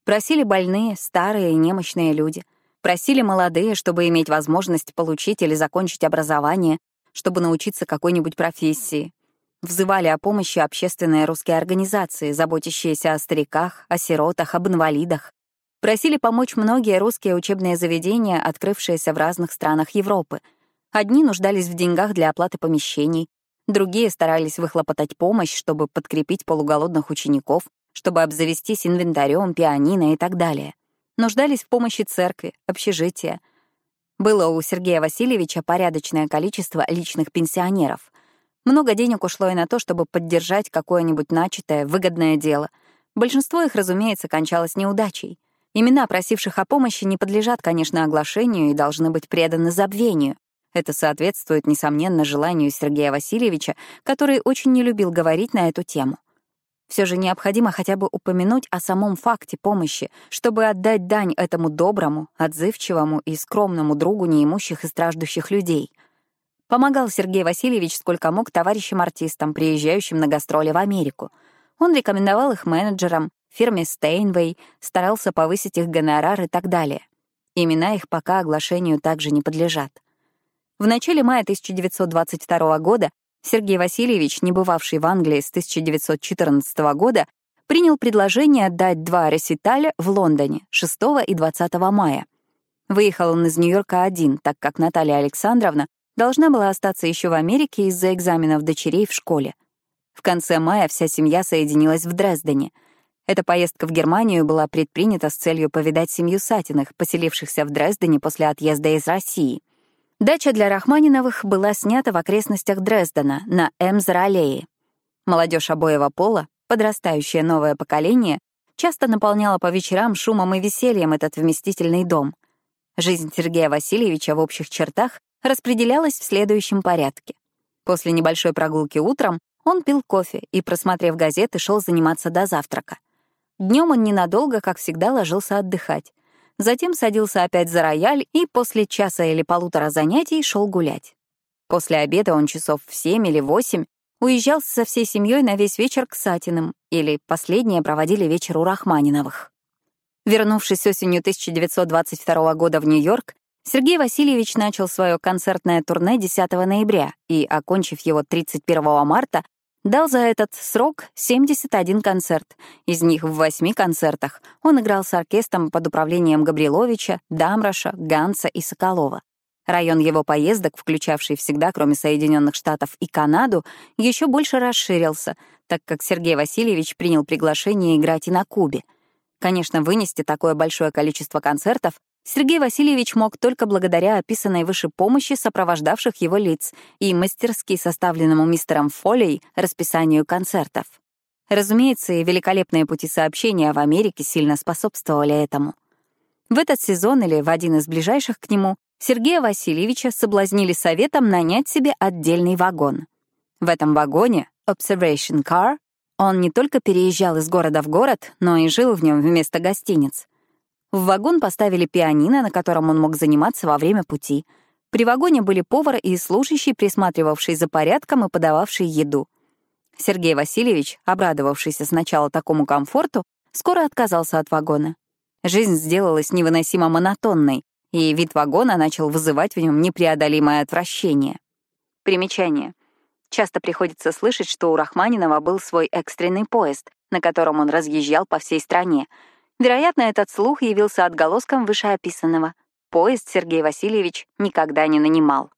Просили больные, старые и немощные люди. Просили молодые, чтобы иметь возможность получить или закончить образование, чтобы научиться какой-нибудь профессии. Взывали о помощи общественные русские организации, заботящиеся о стариках, о сиротах, об инвалидах. Просили помочь многие русские учебные заведения, открывшиеся в разных странах Европы. Одни нуждались в деньгах для оплаты помещений, другие старались выхлопотать помощь, чтобы подкрепить полуголодных учеников, чтобы обзавестись инвентарем, пианино и так далее. Нуждались в помощи церкви, общежития. Было у Сергея Васильевича порядочное количество личных пенсионеров — много денег ушло и на то, чтобы поддержать какое-нибудь начатое, выгодное дело. Большинство их, разумеется, кончалось неудачей. Имена просивших о помощи не подлежат, конечно, оглашению и должны быть преданы забвению. Это соответствует, несомненно, желанию Сергея Васильевича, который очень не любил говорить на эту тему. Все же необходимо хотя бы упомянуть о самом факте помощи, чтобы отдать дань этому доброму, отзывчивому и скромному другу неимущих и страждущих людей — Помогал Сергей Васильевич сколько мог товарищам-артистам, приезжающим на гастроли в Америку. Он рекомендовал их менеджерам, фирме Steinway, старался повысить их гонорар и так далее. Имена их пока оглашению также не подлежат. В начале мая 1922 года Сергей Васильевич, не бывавший в Англии с 1914 года, принял предложение отдать два реситаля в Лондоне 6 и 20 мая. Выехал он из Нью-Йорка один, так как Наталья Александровна должна была остаться еще в Америке из-за экзаменов дочерей в школе. В конце мая вся семья соединилась в Дрездене. Эта поездка в Германию была предпринята с целью повидать семью Сатиных, поселившихся в Дрездене после отъезда из России. Дача для Рахманиновых была снята в окрестностях Дрездена, на Эмзер-аллее. Молодежь обоего пола, подрастающее новое поколение, часто наполняла по вечерам шумом и весельем этот вместительный дом. Жизнь Сергея Васильевича в общих чертах распределялось в следующем порядке. После небольшой прогулки утром он пил кофе и, просмотрев газеты, шел заниматься до завтрака. Днем он ненадолго, как всегда, ложился отдыхать. Затем садился опять за рояль и после часа или полутора занятий шел гулять. После обеда он часов в семь или восемь уезжал со всей семьей на весь вечер к Сатиным, или последние проводили вечер у Рахманиновых. Вернувшись осенью 1922 года в Нью-Йорк, Сергей Васильевич начал свое концертное турне 10 ноября и, окончив его 31 марта, дал за этот срок 71 концерт. Из них в восьми концертах он играл с оркестром под управлением Габриловича, Дамраша, Ганса и Соколова. Район его поездок, включавший всегда, кроме Соединенных Штатов и Канаду, еще больше расширился, так как Сергей Васильевич принял приглашение играть и на Кубе. Конечно, вынести такое большое количество концертов Сергей Васильевич мог только благодаря описанной выше помощи сопровождавших его лиц и мастерски составленному мистером Фолей расписанию концертов. Разумеется, и великолепные пути сообщения в Америке сильно способствовали этому. В этот сезон или в один из ближайших к нему Сергея Васильевича соблазнили советом нанять себе отдельный вагон. В этом вагоне, Observation Car, он не только переезжал из города в город, но и жил в нем вместо гостиниц. В вагон поставили пианино, на котором он мог заниматься во время пути. При вагоне были повар и служащий, присматривавший за порядком и подававший еду. Сергей Васильевич, обрадовавшийся сначала такому комфорту, скоро отказался от вагона. Жизнь сделалась невыносимо монотонной, и вид вагона начал вызывать в нем непреодолимое отвращение. Примечание. Часто приходится слышать, что у Рахманинова был свой экстренный поезд, на котором он разъезжал по всей стране. Вероятно, этот слух явился отголоском вышеописанного. Поезд Сергей Васильевич никогда не нанимал.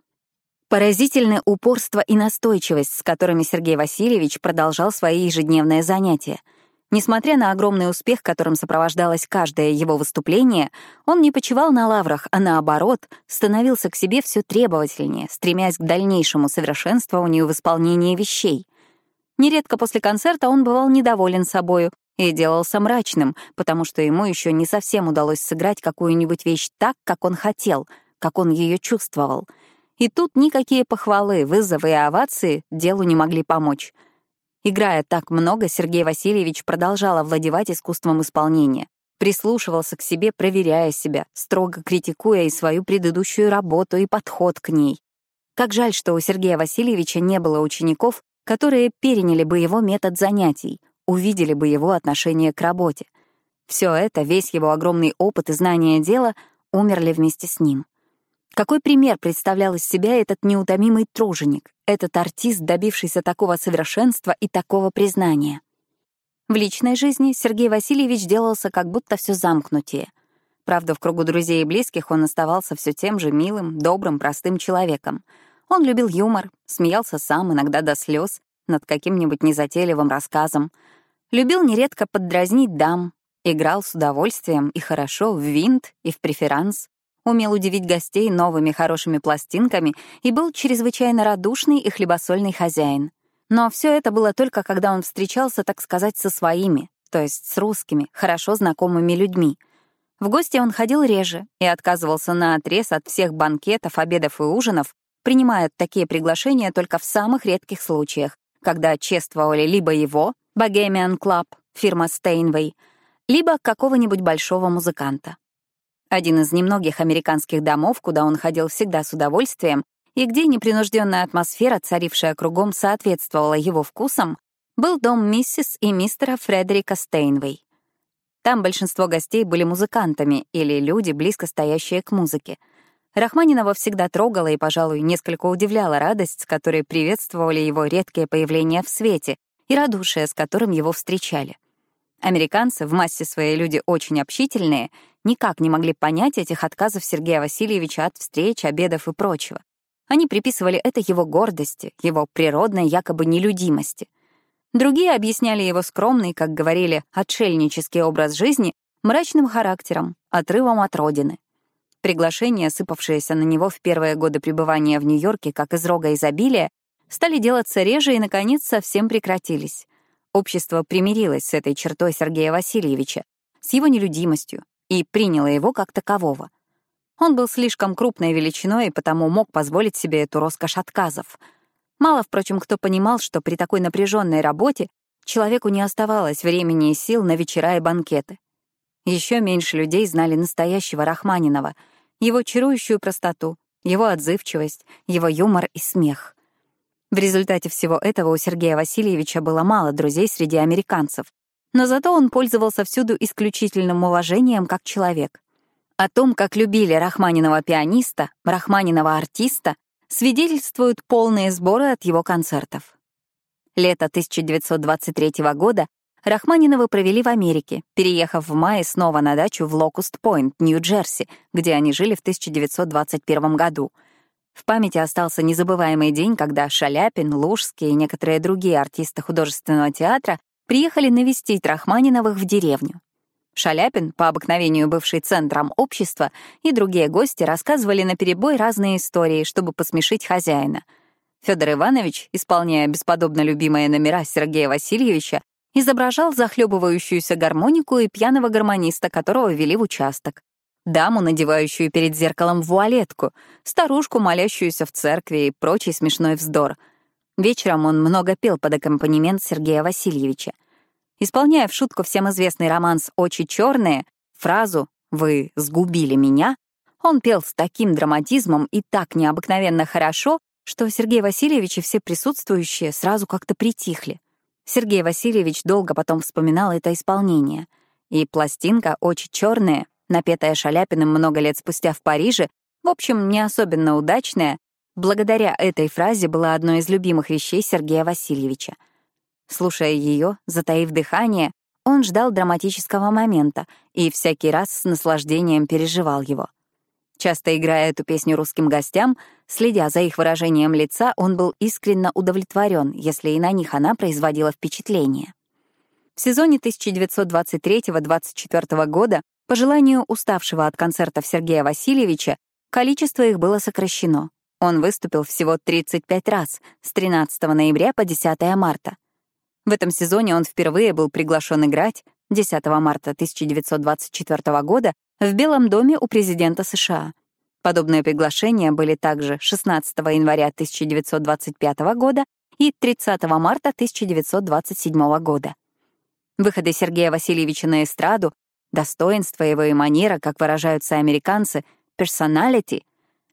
Поразительное упорство и настойчивость, с которыми Сергей Васильевич продолжал свои ежедневные занятия — Несмотря на огромный успех, которым сопровождалось каждое его выступление, он не почивал на лаврах, а наоборот, становился к себе все требовательнее, стремясь к дальнейшему совершенствованию в исполнении вещей. Нередко после концерта он бывал недоволен собою и делался мрачным, потому что ему еще не совсем удалось сыграть какую-нибудь вещь так, как он хотел, как он ее чувствовал. И тут никакие похвалы, вызовы и овации делу не могли помочь — Играя так много, Сергей Васильевич продолжал овладевать искусством исполнения, прислушивался к себе, проверяя себя, строго критикуя и свою предыдущую работу, и подход к ней. Как жаль, что у Сергея Васильевича не было учеников, которые переняли бы его метод занятий, увидели бы его отношение к работе. Все это, весь его огромный опыт и знание дела умерли вместе с ним. Какой пример представлял из себя этот неутомимый труженик, этот артист, добившийся такого совершенства и такого признания? В личной жизни Сергей Васильевич делался как будто все замкнутее. Правда, в кругу друзей и близких он оставался все тем же милым, добрым, простым человеком. Он любил юмор, смеялся сам, иногда до слез, над каким-нибудь незатейливым рассказом. Любил нередко поддразнить дам, играл с удовольствием и хорошо в винт и в преферанс, умел удивить гостей новыми хорошими пластинками и был чрезвычайно радушный и хлебосольный хозяин. Но все это было только когда он встречался, так сказать, со своими, то есть с русскими, хорошо знакомыми людьми. В гости он ходил реже и отказывался на отрез от всех банкетов, обедов и ужинов, принимая такие приглашения только в самых редких случаях, когда чествовали либо его, Bohemian Club, фирма Steinway, либо какого-нибудь большого музыканта. Один из немногих американских домов, куда он ходил всегда с удовольствием, и где непринужденная атмосфера, царившая кругом, соответствовала его вкусам, был дом миссис и мистера Фредерика Стейнвей. Там большинство гостей были музыкантами или люди, близко стоящие к музыке. Рахманинова всегда трогала и, пожалуй, несколько удивляла радость, с которой приветствовали его редкие появления в свете, и радушие, с которым его встречали. Американцы, в массе своей люди очень общительные, никак не могли понять этих отказов Сергея Васильевича от встреч, обедов и прочего. Они приписывали это его гордости, его природной якобы нелюдимости. Другие объясняли его скромный, как говорили, отшельнический образ жизни мрачным характером, отрывом от родины. Приглашения, сыпавшиеся на него в первые годы пребывания в Нью-Йорке как из рога изобилия, стали делаться реже и, наконец, совсем прекратились. Общество примирилось с этой чертой Сергея Васильевича, с его нелюдимостью, и приняло его как такового. Он был слишком крупной величиной и потому мог позволить себе эту роскошь отказов. Мало, впрочем, кто понимал, что при такой напряженной работе человеку не оставалось времени и сил на вечера и банкеты. Еще меньше людей знали настоящего Рахманинова, его чарующую простоту, его отзывчивость, его юмор и смех — в результате всего этого у Сергея Васильевича было мало друзей среди американцев, но зато он пользовался всюду исключительным уважением как человек. О том, как любили Рахманинова пианиста, Рахманинова артиста, свидетельствуют полные сборы от его концертов. Лето 1923 года Рахманиновы провели в Америке, переехав в мае снова на дачу в Локуст-Пойнт, Нью-Джерси, где они жили в 1921 году. В памяти остался незабываемый день, когда Шаляпин, Лужский и некоторые другие артисты художественного театра приехали навестить Рахманиновых в деревню. Шаляпин, по обыкновению бывший центром общества, и другие гости рассказывали наперебой разные истории, чтобы посмешить хозяина. Федор Иванович, исполняя бесподобно любимые номера Сергея Васильевича, изображал захлебывающуюся гармонику и пьяного гармониста, которого вели в участок. Даму, надевающую перед зеркалом вуалетку, старушку, молящуюся в церкви и прочий смешной вздор. Вечером он много пел под аккомпанемент Сергея Васильевича. Исполняя в шутку всем известный романс «Очи черные», фразу «Вы сгубили меня», он пел с таким драматизмом и так необыкновенно хорошо, что Сергей Васильевич и все присутствующие сразу как-то притихли. Сергей Васильевич долго потом вспоминал это исполнение. И пластинка «Очи черные», напетая Шаляпиным много лет спустя в Париже, в общем, не особенно удачная, благодаря этой фразе была одной из любимых вещей Сергея Васильевича. Слушая ее, затаив дыхание, он ждал драматического момента и всякий раз с наслаждением переживал его — Часто играя эту песню русским гостям, следя за их выражением лица, он был искренне удовлетворен, если и на них она производила впечатление. В сезоне 1923-24 года, по желанию уставшего от концертов Сергея Васильевича, количество их было сокращено. Он выступил всего 35 раз, с 13 ноября по 10 марта. В этом сезоне он впервые был приглашен играть 10 марта 1924 года в Белом доме у президента США. Подобные приглашения были также 16 января 1925 года и 30 марта 1927 года. Выходы Сергея Васильевича на эстраду, достоинство его и манера, как выражаются американцы, персоналити,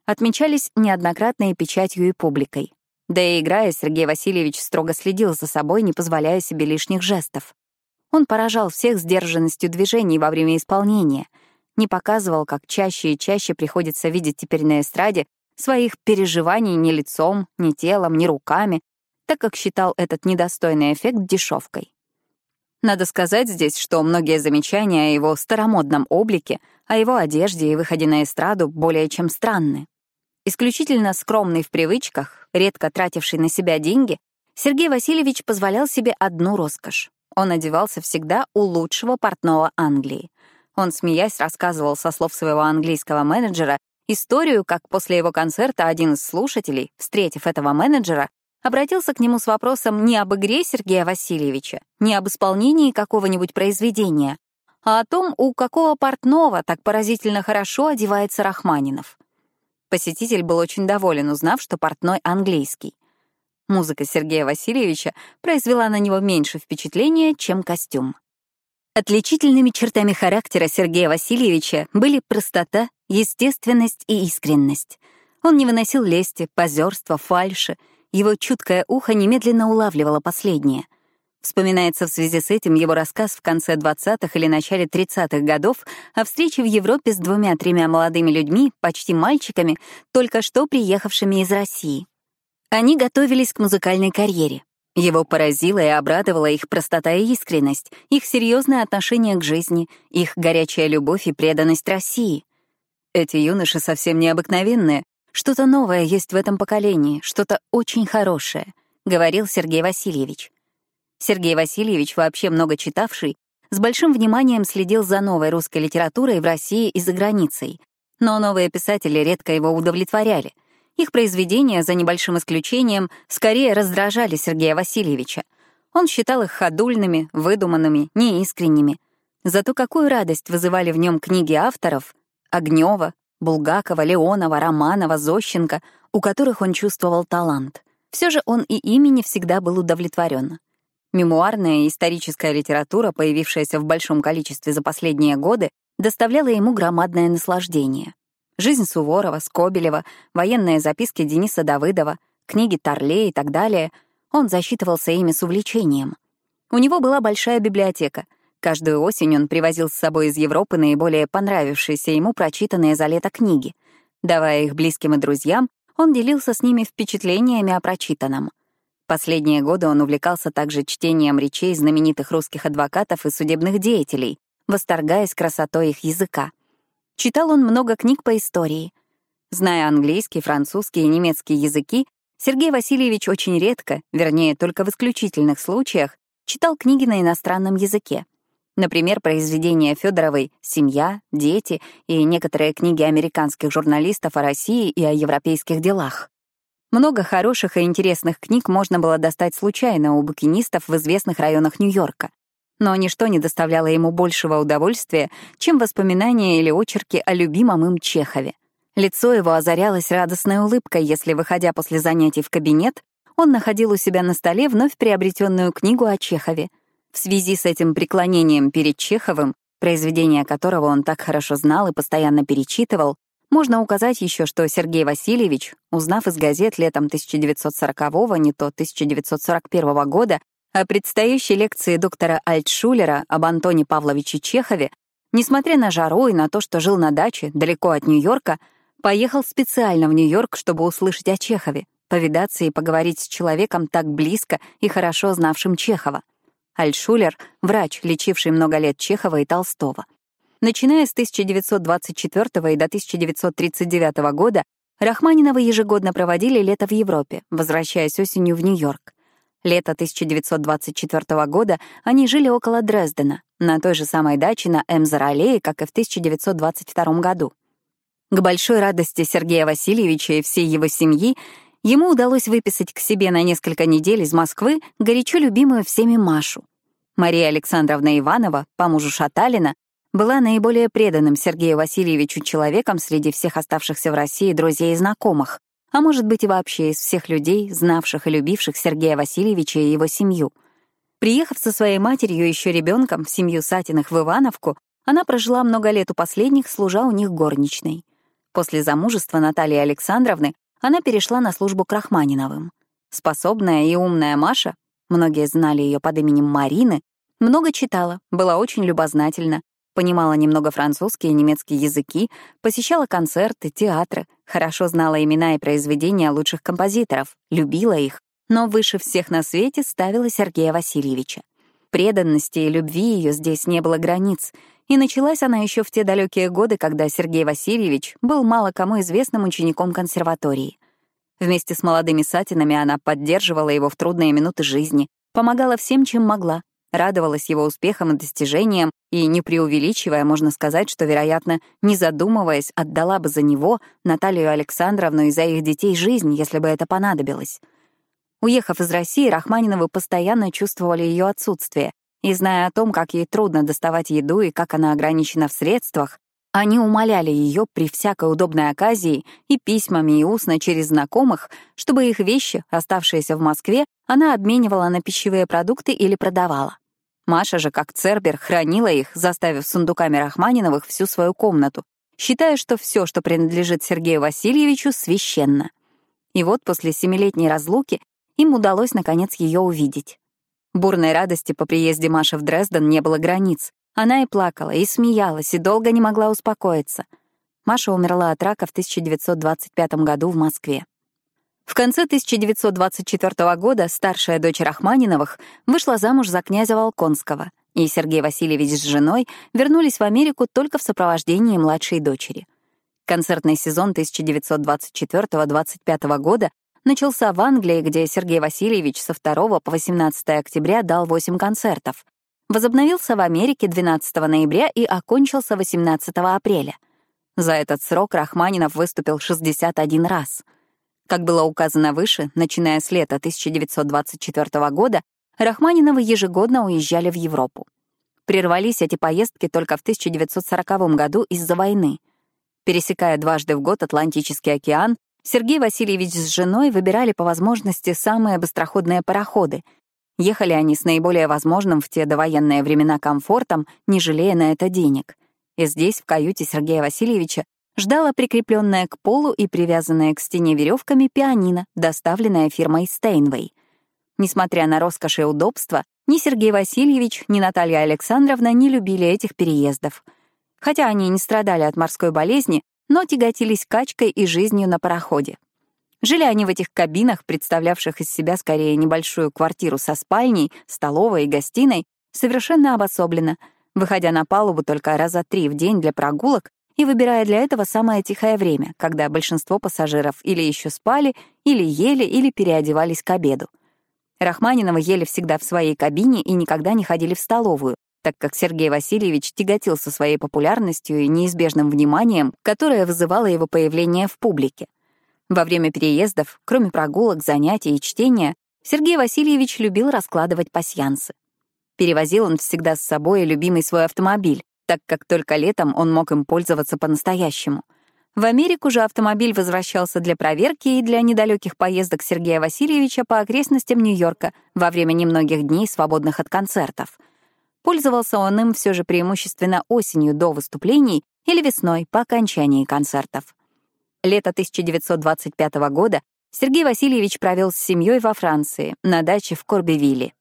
отмечались неоднократной печатью и публикой. Да и играя, Сергей Васильевич строго следил за собой, не позволяя себе лишних жестов. Он поражал всех сдержанностью движений во время исполнения — не показывал, как чаще и чаще приходится видеть теперь на эстраде своих переживаний ни лицом, ни телом, ни руками, так как считал этот недостойный эффект дешевкой. Надо сказать здесь, что многие замечания о его старомодном облике, о его одежде и выходе на эстраду более чем странны. Исключительно скромный в привычках, редко тративший на себя деньги, Сергей Васильевич позволял себе одну роскошь. Он одевался всегда у лучшего портного Англии. Он, смеясь, рассказывал со слов своего английского менеджера историю, как после его концерта один из слушателей, встретив этого менеджера, обратился к нему с вопросом не об игре Сергея Васильевича, не об исполнении какого-нибудь произведения, а о том, у какого портного так поразительно хорошо одевается Рахманинов. Посетитель был очень доволен, узнав, что портной английский. Музыка Сергея Васильевича произвела на него меньше впечатления, чем костюм. Отличительными чертами характера Сергея Васильевича были простота, естественность и искренность. Он не выносил лести, позерства, фальши. Его чуткое ухо немедленно улавливало последнее. Вспоминается в связи с этим его рассказ в конце 20-х или начале 30-х годов о встрече в Европе с двумя-тремя молодыми людьми, почти мальчиками, только что приехавшими из России. Они готовились к музыкальной карьере. Его поразила и обрадовала их простота и искренность, их серьезное отношение к жизни, их горячая любовь и преданность России. Эти юноши совсем необыкновенные. Что-то новое есть в этом поколении, что-то очень хорошее, — говорил Сергей Васильевич. Сергей Васильевич, вообще много читавший, с большим вниманием следил за новой русской литературой в России и за границей. Но новые писатели редко его удовлетворяли — их произведения, за небольшим исключением, скорее раздражали Сергея Васильевича. Он считал их ходульными, выдуманными, неискренними. Зато какую радость вызывали в нем книги авторов — Огнева, Булгакова, Леонова, Романова, Зощенко, у которых он чувствовал талант. Все же он и ими не всегда был удовлетворен. Мемуарная и историческая литература, появившаяся в большом количестве за последние годы, доставляла ему громадное наслаждение. Жизнь Суворова, Скобелева, военные записки Дениса Давыдова, книги Торле и так далее. Он засчитывался ими с увлечением. У него была большая библиотека. Каждую осень он привозил с собой из Европы наиболее понравившиеся ему прочитанные за лето книги. Давая их близким и друзьям, он делился с ними впечатлениями о прочитанном. Последние годы он увлекался также чтением речей знаменитых русских адвокатов и судебных деятелей, восторгаясь красотой их языка. Читал он много книг по истории. Зная английский, французский и немецкий языки, Сергей Васильевич очень редко, вернее, только в исключительных случаях, читал книги на иностранном языке. Например, произведения Федоровой «Семья», «Дети» и некоторые книги американских журналистов о России и о европейских делах. Много хороших и интересных книг можно было достать случайно у букинистов в известных районах Нью-Йорка. Но ничто не доставляло ему большего удовольствия, чем воспоминания или очерки о любимом им Чехове. Лицо его озарялось радостной улыбкой, если, выходя после занятий в кабинет, он находил у себя на столе вновь приобретенную книгу о Чехове. В связи с этим преклонением перед Чеховым, произведение которого он так хорошо знал и постоянно перечитывал, можно указать еще, что Сергей Васильевич, узнав из газет летом 1940-го, не то 1941 года, о предстоящей лекции доктора Альтшулера об Антоне Павловиче Чехове, несмотря на жару и на то, что жил на даче, далеко от Нью-Йорка, поехал специально в Нью-Йорк, чтобы услышать о Чехове, повидаться и поговорить с человеком так близко и хорошо знавшим Чехова. Альтшулер — врач, лечивший много лет Чехова и Толстого. Начиная с 1924 и до 1939 года Рахманиновы ежегодно проводили лето в Европе, возвращаясь осенью в Нью-Йорк. Лето 1924 года они жили около Дрездена, на той же самой даче на Эмзер-аллее, как и в 1922 году. К большой радости Сергея Васильевича и всей его семьи ему удалось выписать к себе на несколько недель из Москвы горячо любимую всеми Машу. Мария Александровна Иванова, по мужу Шаталина, была наиболее преданным Сергею Васильевичу человеком среди всех оставшихся в России друзей и знакомых, а может быть и вообще из всех людей, знавших и любивших Сергея Васильевича и его семью. Приехав со своей матерью еще ребенком в семью Сатиных в Ивановку, она прожила много лет у последних, служа у них горничной. После замужества Натальи Александровны она перешла на службу к Рахманиновым. Способная и умная Маша, многие знали ее под именем Марины, много читала, была очень любознательна, Понимала немного французский и немецкий языки, посещала концерты, театры, хорошо знала имена и произведения лучших композиторов, любила их, но выше всех на свете ставила Сергея Васильевича. Преданности и любви ее здесь не было границ, и началась она еще в те далекие годы, когда Сергей Васильевич был мало кому известным учеником консерватории. Вместе с молодыми Сатинами она поддерживала его в трудные минуты жизни, помогала всем, чем могла, радовалась его успехам и достижениям и, не преувеличивая, можно сказать, что, вероятно, не задумываясь, отдала бы за него Наталью Александровну и за их детей жизнь, если бы это понадобилось. Уехав из России, Рахманиновы постоянно чувствовали ее отсутствие, и, зная о том, как ей трудно доставать еду и как она ограничена в средствах, они умоляли ее при всякой удобной оказии и письмами и устно через знакомых, чтобы их вещи, оставшиеся в Москве, она обменивала на пищевые продукты или продавала. Маша же, как Цербер, хранила их, заставив сундуками Рахманиновых всю свою комнату, считая, что все, что принадлежит Сергею Васильевичу, священно. И вот после семилетней разлуки им удалось, наконец, ее увидеть. Бурной радости по приезде Маши в Дрезден не было границ. Она и плакала, и смеялась, и долго не могла успокоиться. Маша умерла от рака в 1925 году в Москве. В конце 1924 года старшая дочь Рахманиновых вышла замуж за князя Волконского, и Сергей Васильевич с женой вернулись в Америку только в сопровождении младшей дочери. Концертный сезон 1924-25 года начался в Англии, где Сергей Васильевич со 2 по 18 октября дал 8 концертов. Возобновился в Америке 12 ноября и окончился 18 апреля. За этот срок Рахманинов выступил 61 раз — как было указано выше, начиная с лета 1924 года, Рахманиновы ежегодно уезжали в Европу. Прервались эти поездки только в 1940 году из-за войны. Пересекая дважды в год Атлантический океан, Сергей Васильевич с женой выбирали по возможности самые быстроходные пароходы. Ехали они с наиболее возможным в те довоенные времена комфортом, не жалея на это денег. И здесь, в каюте Сергея Васильевича, ждала прикрепленная к полу и привязанная к стене веревками пианино, доставленная фирмой Стейнвей. Несмотря на роскошь и удобство, ни Сергей Васильевич, ни Наталья Александровна не любили этих переездов. Хотя они не страдали от морской болезни, но тяготились качкой и жизнью на пароходе. Жили они в этих кабинах, представлявших из себя скорее небольшую квартиру со спальней, столовой и гостиной, совершенно обособленно, выходя на палубу только раза три в день для прогулок и выбирая для этого самое тихое время, когда большинство пассажиров или еще спали, или ели, или переодевались к обеду. Рахманиновы ели всегда в своей кабине и никогда не ходили в столовую, так как Сергей Васильевич тяготился своей популярностью и неизбежным вниманием, которое вызывало его появление в публике. Во время переездов, кроме прогулок, занятий и чтения, Сергей Васильевич любил раскладывать пасьянсы. Перевозил он всегда с собой любимый свой автомобиль, так как только летом он мог им пользоваться по-настоящему. В Америку же автомобиль возвращался для проверки и для недалеких поездок Сергея Васильевича по окрестностям Нью-Йорка во время немногих дней, свободных от концертов. Пользовался он им все же преимущественно осенью до выступлений или весной по окончании концертов. Лето 1925 года Сергей Васильевич провел с семьей во Франции, на даче в Корбевилле.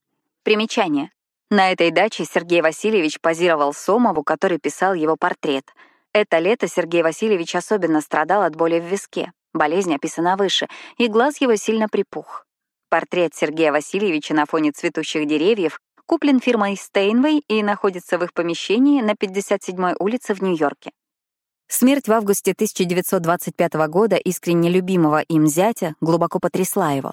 Примечание. На этой даче Сергей Васильевич позировал Сомову, который писал его портрет. Это лето Сергей Васильевич особенно страдал от боли в виске. Болезнь описана выше, и глаз его сильно припух. Портрет Сергея Васильевича на фоне цветущих деревьев куплен фирмой Стейнвей и находится в их помещении на 57-й улице в Нью-Йорке. Смерть в августе 1925 года искренне любимого им зятя глубоко потрясла его.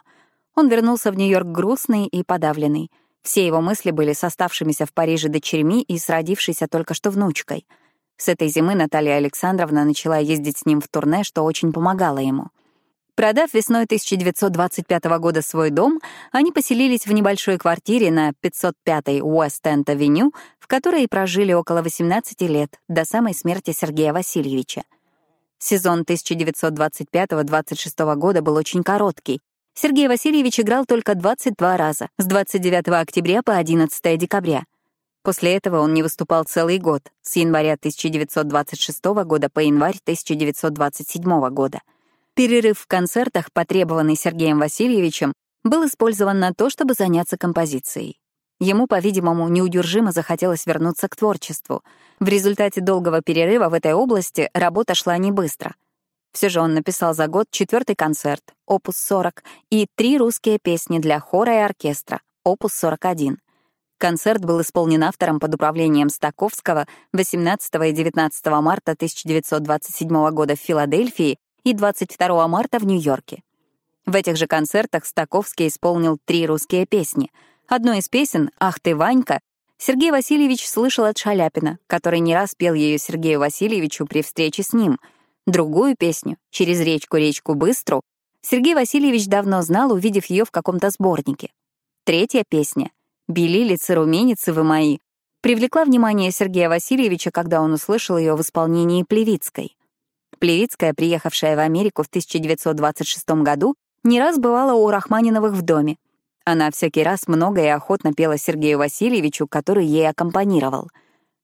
Он вернулся в Нью-Йорк грустный и подавленный. Все его мысли были с оставшимися в Париже дочерьми и с родившейся только что внучкой. С этой зимы Наталья Александровна начала ездить с ним в турне, что очень помогало ему — Продав весной 1925 года свой дом, они поселились в небольшой квартире на 505-й Уэст-Энд-Авеню, в которой прожили около 18 лет, до самой смерти Сергея Васильевича. Сезон 1925-26 года был очень короткий. Сергей Васильевич играл только 22 раза, с 29 октября по 11 декабря. После этого он не выступал целый год, с января 1926 года по январь 1927 года — Перерыв в концертах, потребованный Сергеем Васильевичем, был использован на то, чтобы заняться композицией. Ему, по-видимому, неудержимо захотелось вернуться к творчеству. В результате долгого перерыва в этой области работа шла не быстро. Все же он написал за год четвертый концерт, опус 40, и три русские песни для хора и оркестра, опус 41. Концерт был исполнен автором под управлением Стаковского 18 и 19 марта 1927 года в Филадельфии и 22 марта в Нью-Йорке. В этих же концертах Стаковский исполнил три русские песни. Одну из песен «Ах ты, Ванька» Сергей Васильевич слышал от Шаляпина, который не раз пел ее Сергею Васильевичу при встрече с ним. Другую песню «Через речку-речку быстру» Сергей Васильевич давно знал, увидев ее в каком-то сборнике. Третья песня «Белилицы, руменицы вы мои» привлекла внимание Сергея Васильевича, когда он услышал ее в исполнении Плевицкой. Плевицкая, приехавшая в Америку в 1926 году, не раз бывала у Рахманиновых в доме. Она всякий раз много и охотно пела Сергею Васильевичу, который ей аккомпанировал.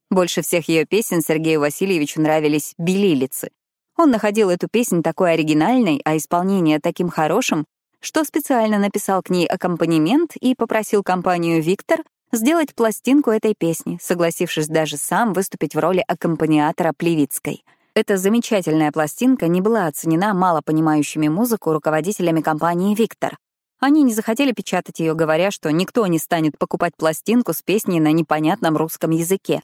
Больше всех ее песен Сергею Васильевичу нравились «Белилицы». Он находил эту песнь такой оригинальной, а исполнение таким хорошим, что специально написал к ней аккомпанемент и попросил компанию «Виктор» сделать пластинку этой песни, согласившись даже сам выступить в роли аккомпаниатора Плевицкой — эта замечательная пластинка не была оценена мало понимающими музыку руководителями компании «Виктор». Они не захотели печатать ее, говоря, что никто не станет покупать пластинку с песней на непонятном русском языке.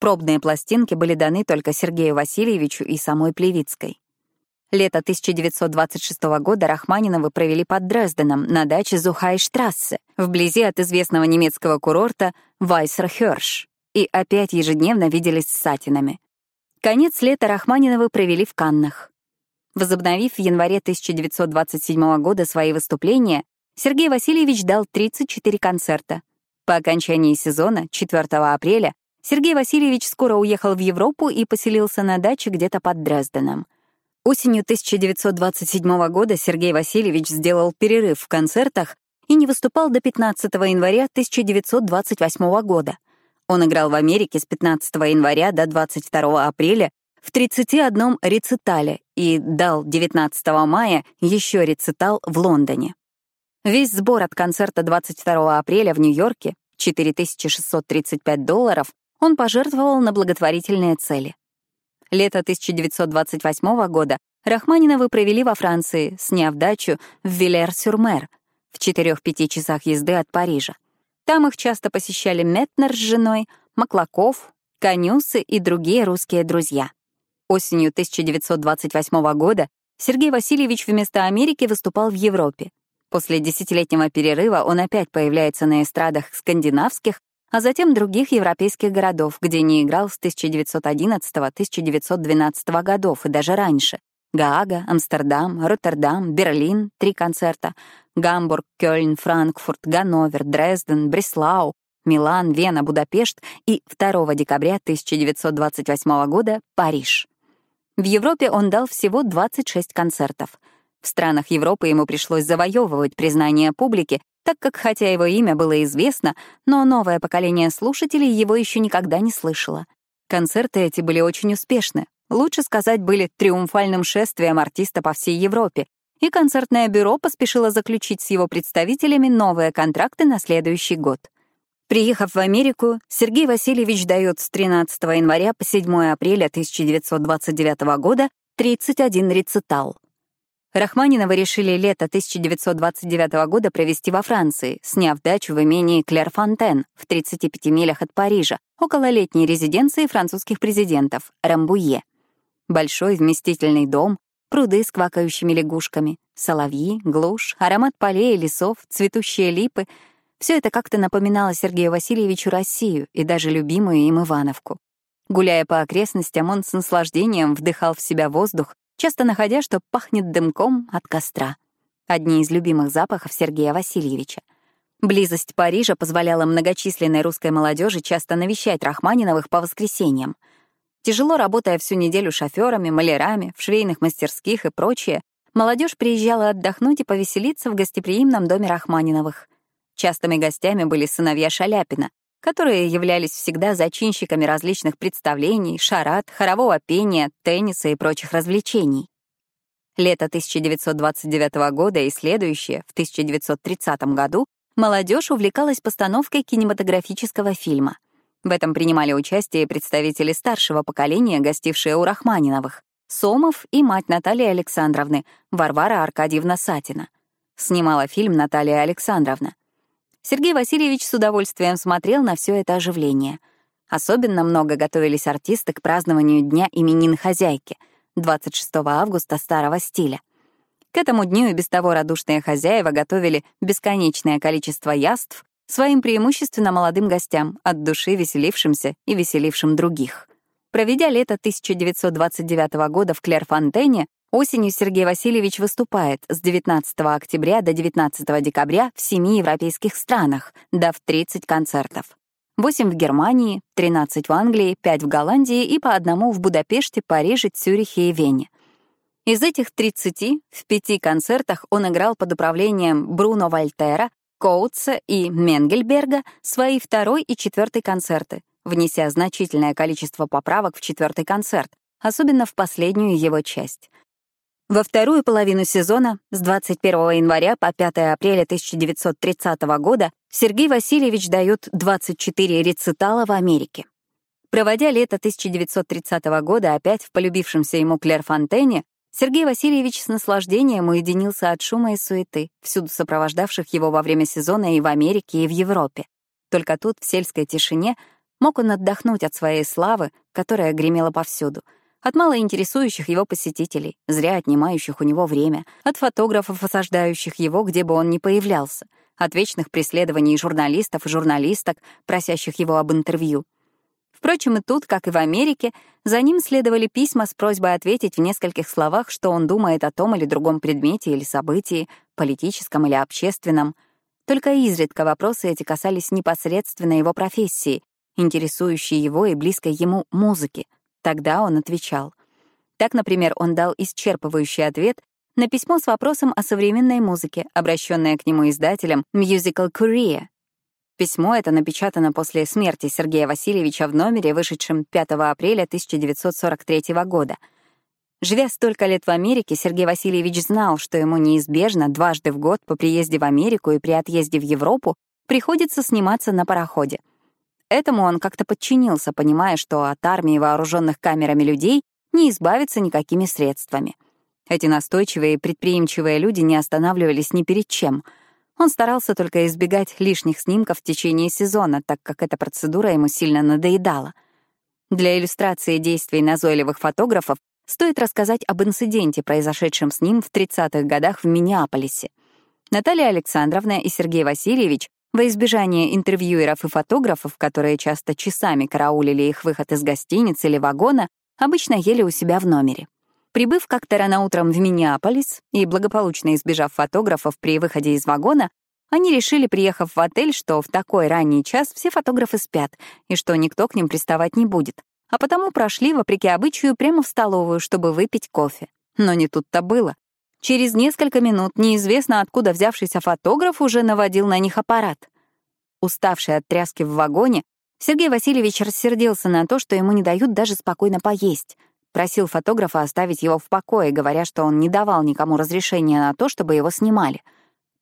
Пробные пластинки были даны только Сергею Васильевичу и самой Плевицкой. Лето 1926 года Рахманиновы провели под Дрезденом на даче Зухайштрассе, вблизи от известного немецкого курорта Вайсерхерш, и опять ежедневно виделись с Сатинами. Конец лета Рахманиновы провели в Каннах. Возобновив в январе 1927 года свои выступления, Сергей Васильевич дал 34 концерта. По окончании сезона, 4 апреля, Сергей Васильевич скоро уехал в Европу и поселился на даче где-то под Дрезденом. Осенью 1927 года Сергей Васильевич сделал перерыв в концертах и не выступал до 15 января 1928 года — он играл в Америке с 15 января до 22 апреля в 31 рецитале и дал 19 мая еще рецитал в Лондоне. Весь сбор от концерта 22 апреля в Нью-Йорке, 4635 долларов, он пожертвовал на благотворительные цели. Лето 1928 года Рахманиновы провели во Франции, сняв дачу в Вилер-сюр-Мер, в 4-5 часах езды от Парижа. Там их часто посещали Метнер с женой, Маклаков, Конюсы и другие русские друзья. Осенью 1928 года Сергей Васильевич вместо Америки выступал в Европе. После десятилетнего перерыва он опять появляется на эстрадах скандинавских, а затем других европейских городов, где не играл с 1911-1912 годов и даже раньше. Гаага, Амстердам, Роттердам, Берлин — три концерта, Гамбург, Кёльн, Франкфурт, Ганновер, Дрезден, Бреслау, Милан, Вена, Будапешт и 2 декабря 1928 года — Париж. В Европе он дал всего 26 концертов. В странах Европы ему пришлось завоевывать признание публики, так как хотя его имя было известно, но новое поколение слушателей его еще никогда не слышало. Концерты эти были очень успешны, лучше сказать, были триумфальным шествием артиста по всей Европе, и концертное бюро поспешило заключить с его представителями новые контракты на следующий год. Приехав в Америку, Сергей Васильевич дает с 13 января по 7 апреля 1929 года 31 рецитал. Рахманиновы решили лето 1929 года провести во Франции, сняв дачу в имении Клерфонтен в 35 милях от Парижа, около летней резиденции французских президентов Рамбуе. Большой вместительный дом, пруды с квакающими лягушками, соловьи, глушь, аромат полей и лесов, цветущие липы — все это как-то напоминало Сергею Васильевичу Россию и даже любимую им Ивановку. Гуляя по окрестностям, он с наслаждением вдыхал в себя воздух, часто находя, что пахнет дымком от костра. Одни из любимых запахов Сергея Васильевича. Близость Парижа позволяла многочисленной русской молодежи часто навещать Рахманиновых по воскресеньям — Тяжело работая всю неделю шоферами, малярами, в швейных мастерских и прочее, молодежь приезжала отдохнуть и повеселиться в гостеприимном доме Рахманиновых. Частыми гостями были сыновья Шаляпина, которые являлись всегда зачинщиками различных представлений, шарат, хорового пения, тенниса и прочих развлечений. Лето 1929 года и следующее, в 1930 году, молодежь увлекалась постановкой кинематографического фильма — в этом принимали участие представители старшего поколения, гостившие у Рахманиновых, Сомов и мать Натальи Александровны, Варвара Аркадьевна Сатина. Снимала фильм Наталья Александровна. Сергей Васильевич с удовольствием смотрел на все это оживление. Особенно много готовились артисты к празднованию Дня именин хозяйки, 26 августа старого стиля. К этому дню и без того радушные хозяева готовили бесконечное количество яств, своим преимущественно молодым гостям, от души веселившимся и веселившим других. Проведя лето 1929 года в Клерфонтене, осенью Сергей Васильевич выступает с 19 октября до 19 декабря в семи европейских странах, дав 30 концертов. 8 в Германии, 13 в Англии, 5 в Голландии и по одному в Будапеште, Париже, Цюрихе и Вене. Из этих 30 в пяти концертах он играл под управлением Бруно Вольтера, Коутса и Менгельберга свои второй и четвертый концерты, внеся значительное количество поправок в четвертый концерт, особенно в последнюю его часть. Во вторую половину сезона, с 21 января по 5 апреля 1930 года, Сергей Васильевич дает 24 рецитала в Америке. Проводя лето 1930 года опять в полюбившемся ему Клерфонтене, Сергей Васильевич с наслаждением уединился от шума и суеты, всюду сопровождавших его во время сезона и в Америке, и в Европе. Только тут, в сельской тишине, мог он отдохнуть от своей славы, которая гремела повсюду, от малоинтересующих его посетителей, зря отнимающих у него время, от фотографов, осаждающих его, где бы он ни появлялся, от вечных преследований журналистов и журналисток, просящих его об интервью — Впрочем, и тут, как и в Америке, за ним следовали письма с просьбой ответить в нескольких словах, что он думает о том или другом предмете или событии, политическом или общественном. Только изредка вопросы эти касались непосредственно его профессии, интересующей его и близкой ему музыки. Тогда он отвечал. Так, например, он дал исчерпывающий ответ на письмо с вопросом о современной музыке, обращенное к нему издателем Musical Courier, Письмо это напечатано после смерти Сергея Васильевича в номере, вышедшем 5 апреля 1943 года. Живя столько лет в Америке, Сергей Васильевич знал, что ему неизбежно дважды в год по приезде в Америку и при отъезде в Европу приходится сниматься на пароходе. Этому он как-то подчинился, понимая, что от армии вооруженных камерами людей не избавиться никакими средствами. Эти настойчивые и предприимчивые люди не останавливались ни перед чем. Он старался только избегать лишних снимков в течение сезона, так как эта процедура ему сильно надоедала. Для иллюстрации действий назойливых фотографов стоит рассказать об инциденте, произошедшем с ним в 30-х годах в Миннеаполисе. Наталья Александровна и Сергей Васильевич во избежание интервьюеров и фотографов, которые часто часами караулили их выход из гостиницы или вагона, обычно ели у себя в номере. Прибыв как-то рано утром в Миннеаполис и благополучно избежав фотографов при выходе из вагона, они решили, приехав в отель, что в такой ранний час все фотографы спят и что никто к ним приставать не будет, а потому прошли, вопреки обычаю, прямо в столовую, чтобы выпить кофе. Но не тут-то было. Через несколько минут неизвестно откуда взявшийся фотограф уже наводил на них аппарат. Уставший от тряски в вагоне, Сергей Васильевич рассердился на то, что ему не дают даже спокойно поесть — Просил фотографа оставить его в покое, говоря, что он не давал никому разрешения на то, чтобы его снимали.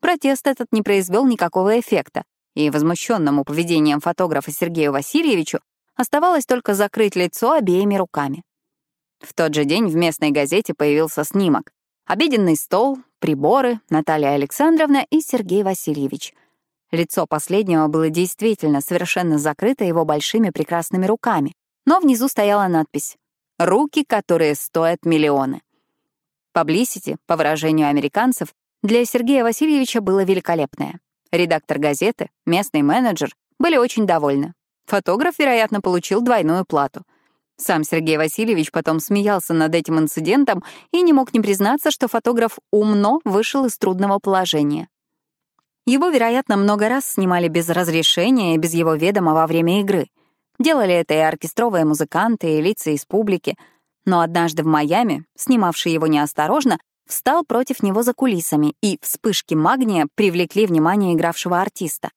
Протест этот не произвел никакого эффекта, и возмущенному поведением фотографа Сергею Васильевичу оставалось только закрыть лицо обеими руками. В тот же день в местной газете появился снимок. Обеденный стол, приборы, Наталья Александровна и Сергей Васильевич. Лицо последнего было действительно совершенно закрыто его большими прекрасными руками, но внизу стояла надпись Руки, которые стоят миллионы. Publicity, по выражению американцев, для Сергея Васильевича было великолепное. Редактор газеты, местный менеджер были очень довольны. Фотограф, вероятно, получил двойную плату. Сам Сергей Васильевич потом смеялся над этим инцидентом и не мог не признаться, что фотограф умно вышел из трудного положения. Его, вероятно, много раз снимали без разрешения и без его ведома во время игры — Делали это и оркестровые музыканты, и лица из публики. Но однажды в Майами, снимавший его неосторожно, встал против него за кулисами, и вспышки магния привлекли внимание игравшего артиста.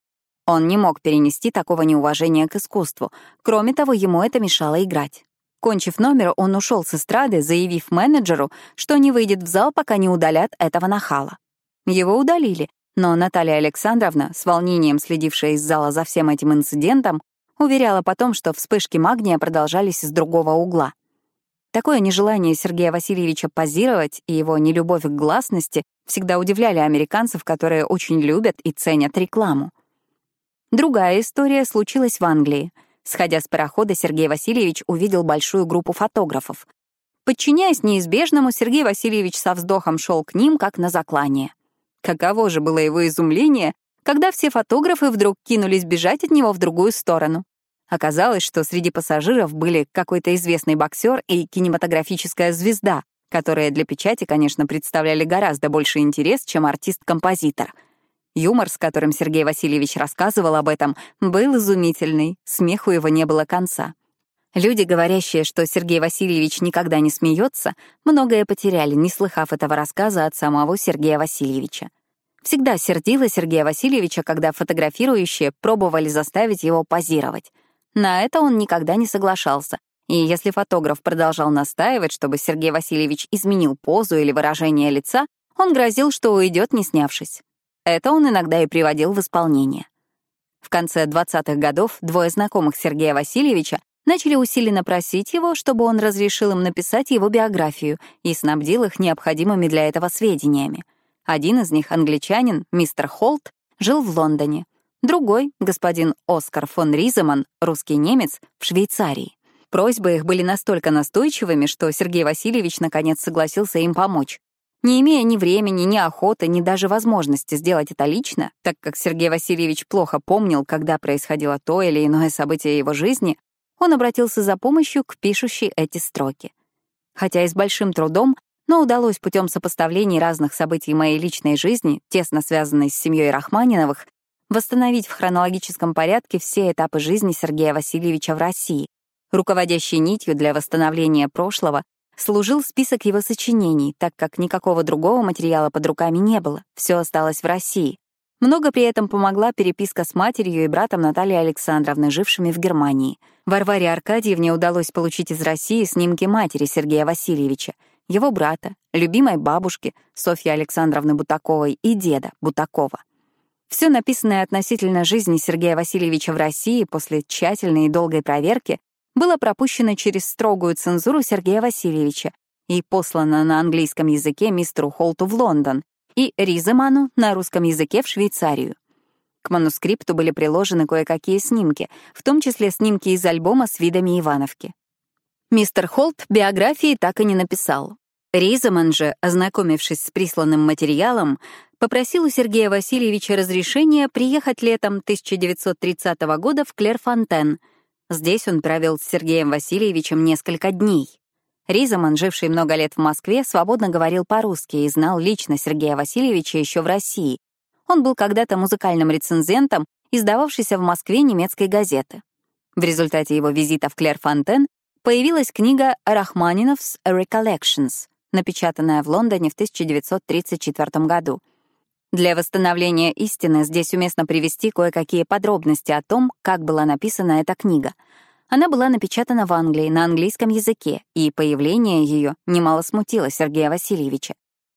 Он не мог перенести такого неуважения к искусству. Кроме того, ему это мешало играть. Кончив номер, он ушел с эстрады, заявив менеджеру, что не выйдет в зал, пока не удалят этого нахала. Его удалили, но Наталья Александровна, с волнением следившая из зала за всем этим инцидентом, Уверяла потом, что вспышки магния продолжались из другого угла. Такое нежелание Сергея Васильевича позировать и его нелюбовь к гласности всегда удивляли американцев, которые очень любят и ценят рекламу. Другая история случилась в Англии. Сходя с парохода, Сергей Васильевич увидел большую группу фотографов. Подчиняясь неизбежному, Сергей Васильевич со вздохом шел к ним, как на заклание. Каково же было его изумление, когда все фотографы вдруг кинулись бежать от него в другую сторону. Оказалось, что среди пассажиров были какой-то известный боксер и кинематографическая звезда, которые для печати, конечно, представляли гораздо больше интерес, чем артист-композитор. Юмор, с которым Сергей Васильевич рассказывал об этом, был изумительный, смеху его не было конца. Люди, говорящие, что Сергей Васильевич никогда не смеется, многое потеряли, не слыхав этого рассказа от самого Сергея Васильевича. Всегда сердила Сергея Васильевича, когда фотографирующие пробовали заставить его позировать. На это он никогда не соглашался. И если фотограф продолжал настаивать, чтобы Сергей Васильевич изменил позу или выражение лица, он грозил, что уйдет, не снявшись. Это он иногда и приводил в исполнение. В конце 20-х годов двое знакомых Сергея Васильевича начали усиленно просить его, чтобы он разрешил им написать его биографию и снабдил их необходимыми для этого сведениями. Один из них, англичанин, мистер Холт, жил в Лондоне, Другой — господин Оскар фон Риземан, русский немец, в Швейцарии. Просьбы их были настолько настойчивыми, что Сергей Васильевич наконец согласился им помочь. Не имея ни времени, ни охоты, ни даже возможности сделать это лично, так как Сергей Васильевич плохо помнил, когда происходило то или иное событие его жизни, он обратился за помощью к пишущей эти строки. Хотя и с большим трудом, но удалось путем сопоставлений разных событий моей личной жизни, тесно связанной с семьей Рахманиновых, восстановить в хронологическом порядке все этапы жизни Сергея Васильевича в России. Руководящей нитью для восстановления прошлого служил список его сочинений, так как никакого другого материала под руками не было, все осталось в России. Много при этом помогла переписка с матерью и братом Натальей Александровны, жившими в Германии. Варваре Аркадьевне удалось получить из России снимки матери Сергея Васильевича, его брата, любимой бабушки Софьи Александровны Бутаковой и деда Бутакова. Все написанное относительно жизни Сергея Васильевича в России после тщательной и долгой проверки было пропущено через строгую цензуру Сергея Васильевича, и послана на английском языке мистеру Холту в Лондон и Риземану на русском языке в Швейцарию. К манускрипту были приложены кое-какие снимки, в том числе снимки из альбома с видами Ивановки. Мистер Холт биографии так и не написал. Риземан же, ознакомившись с присланным материалом, попросил у Сергея Васильевича разрешения приехать летом 1930 года в Клерфонтен. Здесь он провел с Сергеем Васильевичем несколько дней. Ризаман, живший много лет в Москве, свободно говорил по-русски и знал лично Сергея Васильевича еще в России. Он был когда-то музыкальным рецензентом, издававшейся в Москве немецкой газеты. В результате его визита в Клерфонтен появилась книга «Рахманинов's Recollections», напечатанная в Лондоне в 1934 году — для восстановления истины здесь уместно привести кое-какие подробности о том, как была написана эта книга. Она была напечатана в Англии на английском языке, и появление ее немало смутило Сергея Васильевича.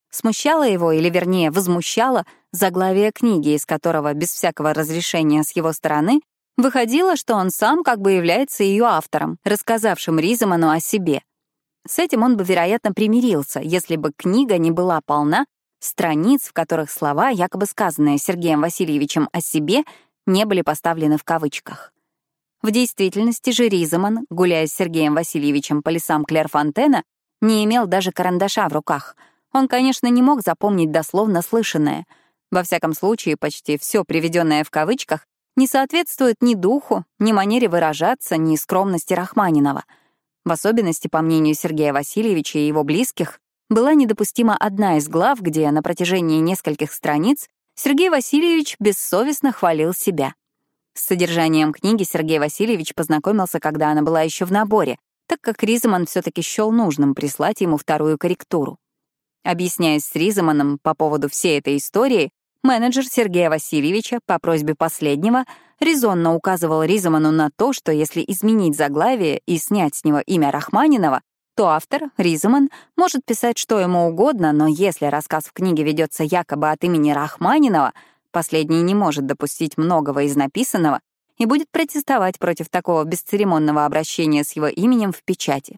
Смущало его, или вернее, возмущало заглавие книги, из которого без всякого разрешения с его стороны выходило, что он сам как бы является ее автором, рассказавшим Ризаману о себе. С этим он бы, вероятно, примирился, если бы книга не была полна страниц, в которых слова, якобы сказанные Сергеем Васильевичем о себе, не были поставлены в кавычках. В действительности же Ризаман, гуляя с Сергеем Васильевичем по лесам Клерфонтена, не имел даже карандаша в руках. Он, конечно, не мог запомнить дословно слышанное. Во всяком случае, почти все приведенное в кавычках не соответствует ни духу, ни манере выражаться, ни скромности Рахманинова. В особенности, по мнению Сергея Васильевича и его близких, была недопустима одна из глав, где на протяжении нескольких страниц Сергей Васильевич бессовестно хвалил себя. С содержанием книги Сергей Васильевич познакомился, когда она была еще в наборе, так как Риземан все-таки счел нужным прислать ему вторую корректуру. Объясняясь с Риземаном по поводу всей этой истории, менеджер Сергея Васильевича по просьбе последнего резонно указывал Риземану на то, что если изменить заглавие и снять с него имя Рахманинова, то автор, Риземан, может писать что ему угодно, но если рассказ в книге ведется якобы от имени Рахманинова, последний не может допустить многого из написанного и будет протестовать против такого бесцеремонного обращения с его именем в печати.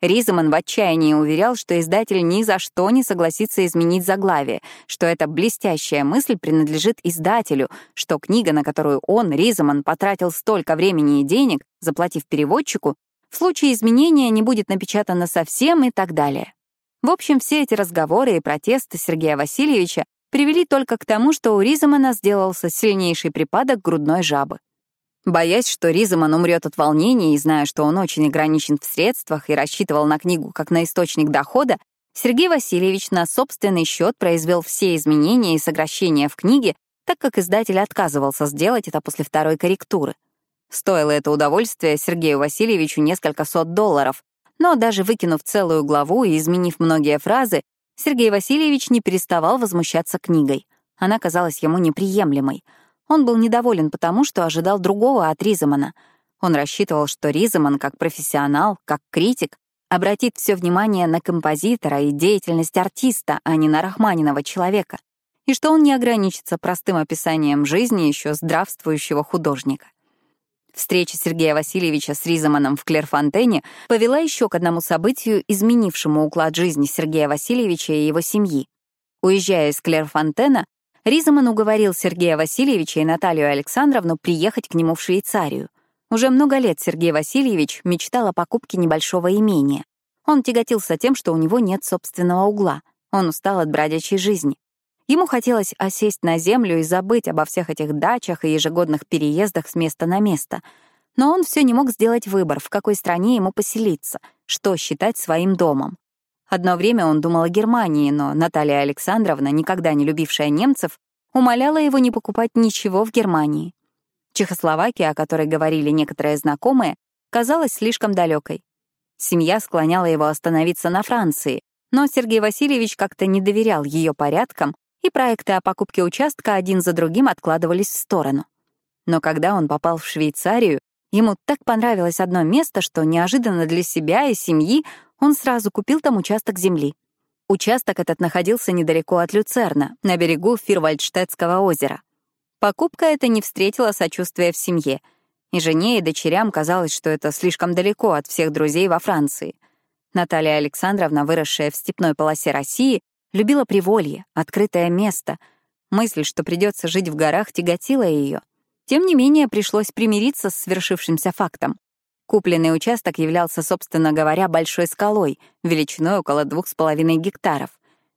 Риземан в отчаянии уверял, что издатель ни за что не согласится изменить заглавие, что эта блестящая мысль принадлежит издателю, что книга, на которую он, Риземан, потратил столько времени и денег, заплатив переводчику, в случае изменения не будет напечатано совсем и так далее. В общем, все эти разговоры и протесты Сергея Васильевича привели только к тому, что у Ризамана сделался сильнейший припадок грудной жабы. Боясь, что Ризаман умрет от волнения и зная, что он очень ограничен в средствах и рассчитывал на книгу как на источник дохода, Сергей Васильевич на собственный счет произвел все изменения и сокращения в книге, так как издатель отказывался сделать это после второй корректуры. Стоило это удовольствие Сергею Васильевичу несколько сот долларов, но даже выкинув целую главу и изменив многие фразы, Сергей Васильевич не переставал возмущаться книгой. Она казалась ему неприемлемой. Он был недоволен потому, что ожидал другого от Ризамана. Он рассчитывал, что Ризаман, как профессионал, как критик, обратит все внимание на композитора и деятельность артиста, а не на Рахманинова человека, и что он не ограничится простым описанием жизни еще здравствующего художника. Встреча Сергея Васильевича с Ризаманом в Клерфонтене повела еще к одному событию, изменившему уклад жизни Сергея Васильевича и его семьи. Уезжая из Клерфонтена, Ризаман уговорил Сергея Васильевича и Наталью Александровну приехать к нему в Швейцарию. Уже много лет Сергей Васильевич мечтал о покупке небольшого имения. Он тяготился тем, что у него нет собственного угла. Он устал от бродячей жизни. Ему хотелось осесть на землю и забыть обо всех этих дачах и ежегодных переездах с места на место. Но он все не мог сделать выбор, в какой стране ему поселиться, что считать своим домом. Одно время он думал о Германии, но Наталья Александровна, никогда не любившая немцев, умоляла его не покупать ничего в Германии. Чехословакия, о которой говорили некоторые знакомые, казалась слишком далекой. Семья склоняла его остановиться на Франции, но Сергей Васильевич как-то не доверял ее порядкам и проекты о покупке участка один за другим откладывались в сторону. Но когда он попал в Швейцарию, ему так понравилось одно место, что неожиданно для себя и семьи он сразу купил там участок земли. Участок этот находился недалеко от Люцерна, на берегу Фирвальдштетского озера. Покупка эта не встретила сочувствия в семье, и жене и дочерям казалось, что это слишком далеко от всех друзей во Франции. Наталья Александровна, выросшая в степной полосе России, любила приволье, открытое место. Мысль, что придется жить в горах, тяготила ее. Тем не менее, пришлось примириться с свершившимся фактом. Купленный участок являлся, собственно говоря, большой скалой, величиной около двух с половиной гектаров.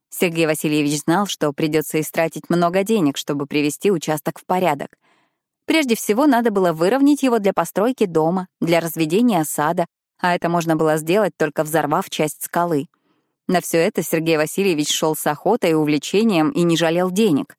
Сергей Васильевич знал, что придется истратить много денег, чтобы привести участок в порядок. Прежде всего, надо было выровнять его для постройки дома, для разведения сада, а это можно было сделать, только взорвав часть скалы. На все это Сергей Васильевич шел с охотой и увлечением и не жалел денег.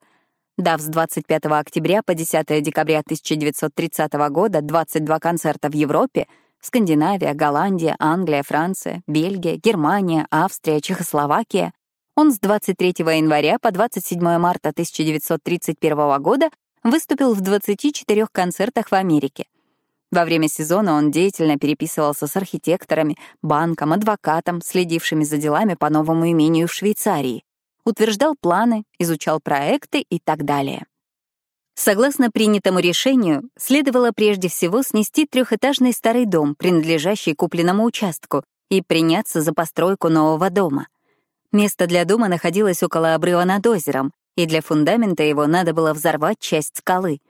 Дав с 25 октября по 10 декабря 1930 года 22 концерта в Европе — Скандинавия, Голландия, Англия, Франция, Бельгия, Германия, Австрия, Чехословакия — он с 23 января по 27 марта 1931 года выступил в 24 концертах в Америке. Во время сезона он деятельно переписывался с архитекторами, банком, адвокатом, следившими за делами по новому имению в Швейцарии утверждал планы, изучал проекты и так далее. Согласно принятому решению, следовало прежде всего снести трехэтажный старый дом, принадлежащий купленному участку, и приняться за постройку нового дома. Место для дома находилось около обрыва над озером, и для фундамента его надо было взорвать часть скалы.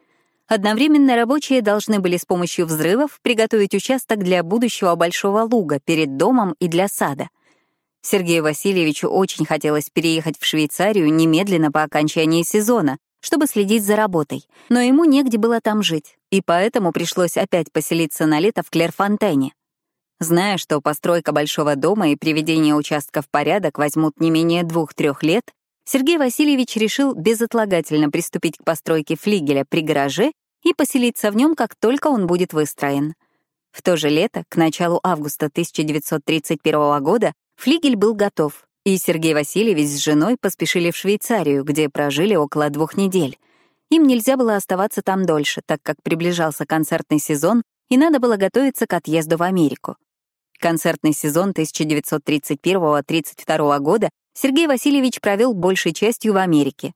Одновременно рабочие должны были с помощью взрывов приготовить участок для будущего большого луга перед домом и для сада. Сергею Васильевичу очень хотелось переехать в Швейцарию немедленно по окончании сезона, чтобы следить за работой, но ему негде было там жить, и поэтому пришлось опять поселиться на лето в Клерфонтене. Зная, что постройка большого дома и приведение участка в порядок возьмут не менее двух-трех лет, Сергей Васильевич решил безотлагательно приступить к постройке флигеля при гараже и поселиться в нем, как только он будет выстроен. В то же лето, к началу августа 1931 года, Флигель был готов, и Сергей Васильевич с женой поспешили в Швейцарию, где прожили около двух недель. Им нельзя было оставаться там дольше, так как приближался концертный сезон, и надо было готовиться к отъезду в Америку. Концертный сезон 1931-32 года Сергей Васильевич провел большей частью в Америке.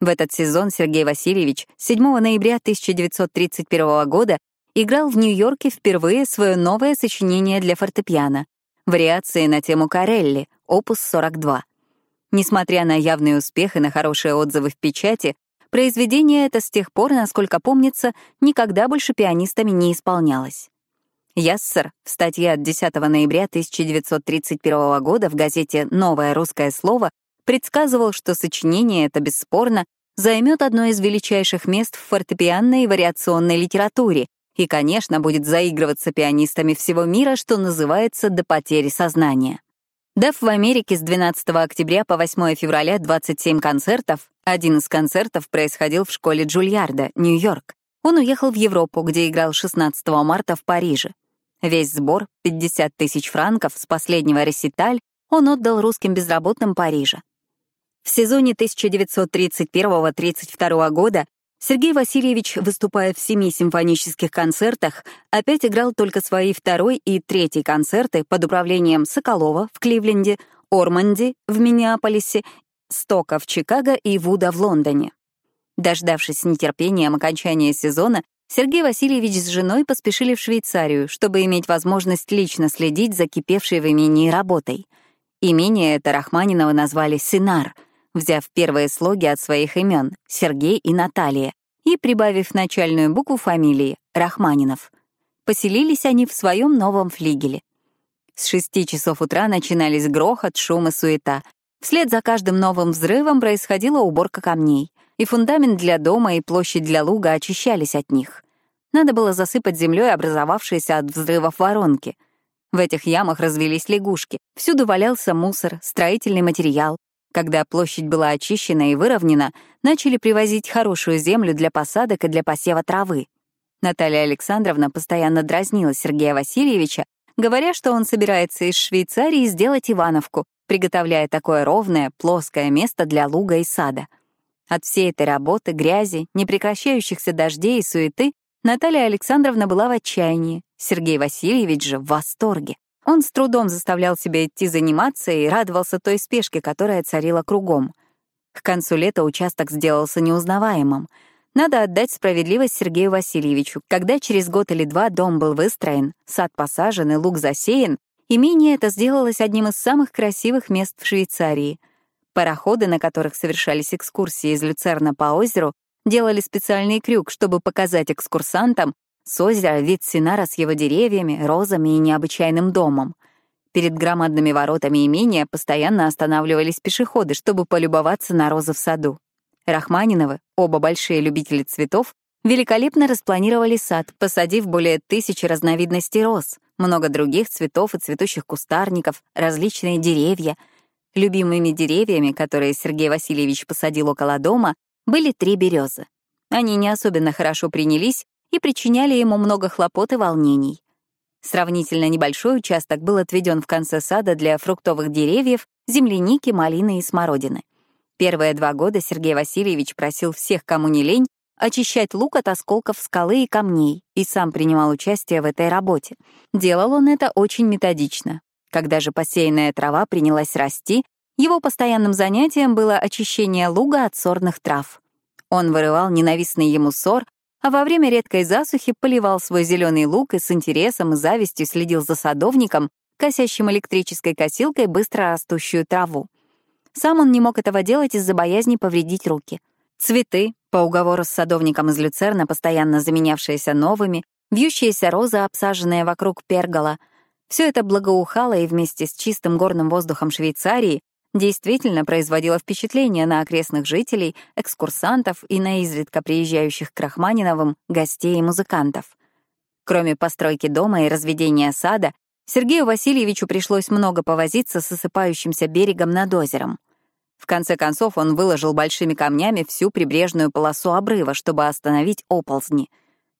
В этот сезон Сергей Васильевич 7 ноября 1931 года играл в Нью-Йорке впервые свое новое сочинение для фортепиано Вариации на тему Карелли, опус 42. Несмотря на явный успех и на хорошие отзывы в печати, произведение это с тех пор, насколько помнится, никогда больше пианистами не исполнялось. Яссер в статье от 10 ноября 1931 года в газете «Новое русское слово» предсказывал, что сочинение это бесспорно займет одно из величайших мест в фортепианной и вариационной литературе и, конечно, будет заигрываться пианистами всего мира, что называется «до потери сознания». Дав в Америке с 12 октября по 8 февраля 27 концертов, один из концертов происходил в школе Джульярда, Нью-Йорк. Он уехал в Европу, где играл 16 марта в Париже. Весь сбор, 50 тысяч франков, с последнего реситаль он отдал русским безработным Парижа. В сезоне 1931-32 года Сергей Васильевич, выступая в семи симфонических концертах, опять играл только свои второй и третий концерты под управлением Соколова в Кливленде, Орманди в Миннеаполисе, Стока в Чикаго и Вуда в Лондоне. Дождавшись нетерпением окончания сезона, Сергей Васильевич с женой поспешили в Швейцарию, чтобы иметь возможность лично следить за кипевшей в имении работой. Имение это Рахманинова назвали «Синар», взяв первые слоги от своих имен — Сергей и Наталья, и прибавив начальную букву фамилии — Рахманинов. Поселились они в своем новом флигеле. С шести часов утра начинались грохот, шум и суета. Вслед за каждым новым взрывом происходила уборка камней, и фундамент для дома и площадь для луга очищались от них. Надо было засыпать землей образовавшиеся от взрывов воронки. В этих ямах развелись лягушки. Всюду валялся мусор, строительный материал, когда площадь была очищена и выровнена, начали привозить хорошую землю для посадок и для посева травы. Наталья Александровна постоянно дразнила Сергея Васильевича, говоря, что он собирается из Швейцарии сделать Ивановку, приготовляя такое ровное, плоское место для луга и сада. От всей этой работы, грязи, непрекращающихся дождей и суеты Наталья Александровна была в отчаянии, Сергей Васильевич же в восторге. Он с трудом заставлял себя идти заниматься и радовался той спешке, которая царила кругом. К концу лета участок сделался неузнаваемым. Надо отдать справедливость Сергею Васильевичу. Когда через год или два дом был выстроен, сад посажен и луг засеян, имение это сделалось одним из самых красивых мест в Швейцарии. Пароходы, на которых совершались экскурсии из Люцерна по озеру, делали специальный крюк, чтобы показать экскурсантам с озера вид Синара с его деревьями, розами и необычайным домом. Перед громадными воротами имения постоянно останавливались пешеходы, чтобы полюбоваться на розы в саду. Рахманиновы, оба большие любители цветов, великолепно распланировали сад, посадив более тысячи разновидностей роз, много других цветов и цветущих кустарников, различные деревья. Любимыми деревьями, которые Сергей Васильевич посадил около дома, были три березы. Они не особенно хорошо принялись и причиняли ему много хлопот и волнений. Сравнительно небольшой участок был отведен в конце сада для фруктовых деревьев, земляники, малины и смородины. Первые два года Сергей Васильевич просил всех, кому не лень, очищать лук от осколков скалы и камней, и сам принимал участие в этой работе. Делал он это очень методично. Когда же посеянная трава принялась расти, его постоянным занятием было очищение луга от сорных трав. Он вырывал ненавистный ему сор, а во время редкой засухи поливал свой зеленый лук и с интересом и завистью следил за садовником, косящим электрической косилкой быстро растущую траву. Сам он не мог этого делать из-за боязни повредить руки. Цветы, по уговору с садовником из Люцерна, постоянно заменявшиеся новыми, вьющиеся розы, обсаженные вокруг пергола — все это благоухало и вместе с чистым горным воздухом Швейцарии действительно производило впечатление на окрестных жителей, экскурсантов и на изредка приезжающих к Рахманиновым гостей и музыкантов. Кроме постройки дома и разведения сада, Сергею Васильевичу пришлось много повозиться с осыпающимся берегом над озером. В конце концов он выложил большими камнями всю прибрежную полосу обрыва, чтобы остановить оползни.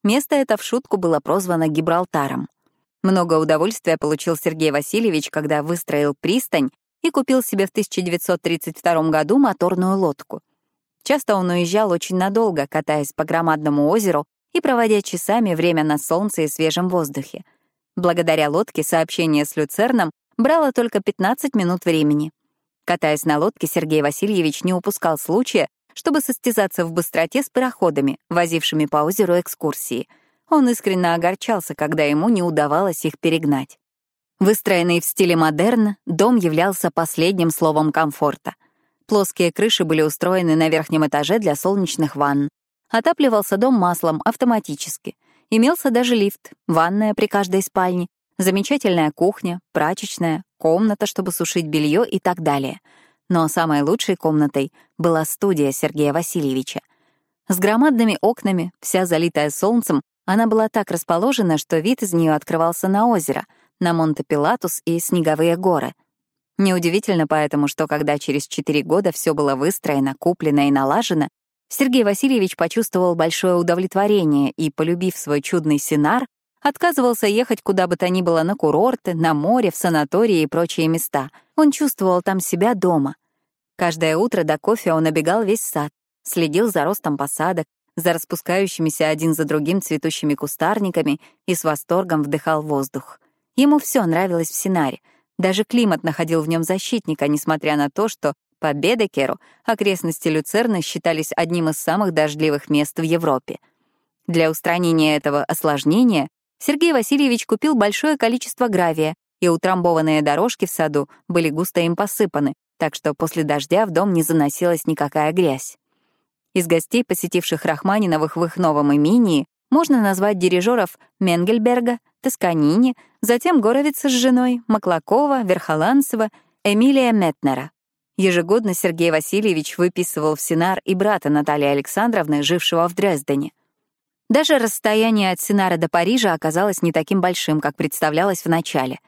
Место это в шутку было прозвано Гибралтаром. Много удовольствия получил Сергей Васильевич, когда выстроил пристань и купил себе в 1932 году моторную лодку. Часто он уезжал очень надолго, катаясь по громадному озеру и проводя часами время на солнце и свежем воздухе. Благодаря лодке сообщение с Люцерном брало только 15 минут времени. Катаясь на лодке, Сергей Васильевич не упускал случая, чтобы состязаться в быстроте с пароходами, возившими по озеру экскурсии. Он искренне огорчался, когда ему не удавалось их перегнать. Выстроенный в стиле модерн, дом являлся последним словом комфорта. Плоские крыши были устроены на верхнем этаже для солнечных ванн. Отапливался дом маслом автоматически. Имелся даже лифт, ванная при каждой спальне, замечательная кухня, прачечная, комната, чтобы сушить белье и так далее. Но самой лучшей комнатой была студия Сергея Васильевича. С громадными окнами, вся залитая солнцем, она была так расположена, что вид из нее открывался на озеро — на Монте-Пилатус и Снеговые горы. Неудивительно поэтому, что когда через четыре года все было выстроено, куплено и налажено, Сергей Васильевич почувствовал большое удовлетворение и, полюбив свой чудный Синар, отказывался ехать куда бы то ни было на курорты, на море, в санатории и прочие места. Он чувствовал там себя дома. Каждое утро до кофе он обегал весь сад, следил за ростом посадок, за распускающимися один за другим цветущими кустарниками и с восторгом вдыхал воздух. Ему все нравилось в Синаре. Даже климат находил в нем защитника, несмотря на то, что по Бедекеру окрестности Люцерна считались одним из самых дождливых мест в Европе. Для устранения этого осложнения Сергей Васильевич купил большое количество гравия, и утрамбованные дорожки в саду были густо им посыпаны, так что после дождя в дом не заносилась никакая грязь. Из гостей, посетивших Рахманиновых в их новом имении, можно назвать дирижеров Менгельберга, Тосканини, затем Горовица с женой, Маклакова, Верхоланцева, Эмилия Метнера. Ежегодно Сергей Васильевич выписывал в Синар и брата Натальи Александровны, жившего в Дрездене. Даже расстояние от Синара до Парижа оказалось не таким большим, как представлялось в начале.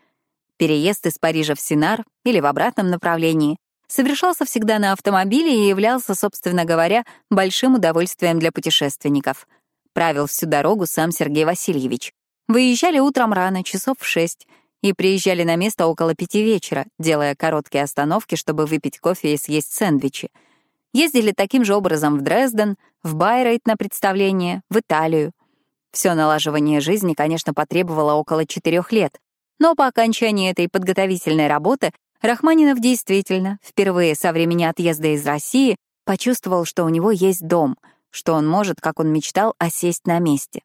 Переезд из Парижа в Синар или в обратном направлении совершался всегда на автомобиле и являлся, собственно говоря, большим удовольствием для путешественников. Правил всю дорогу сам Сергей Васильевич. Выезжали утром рано, часов в шесть, и приезжали на место около пяти вечера, делая короткие остановки, чтобы выпить кофе и съесть сэндвичи. Ездили таким же образом в Дрезден, в Байрейт на представление, в Италию. Все налаживание жизни, конечно, потребовало около четырех лет, но по окончании этой подготовительной работы Рахманинов действительно, впервые со времени отъезда из России, почувствовал, что у него есть дом, что он может, как он мечтал, осесть на месте.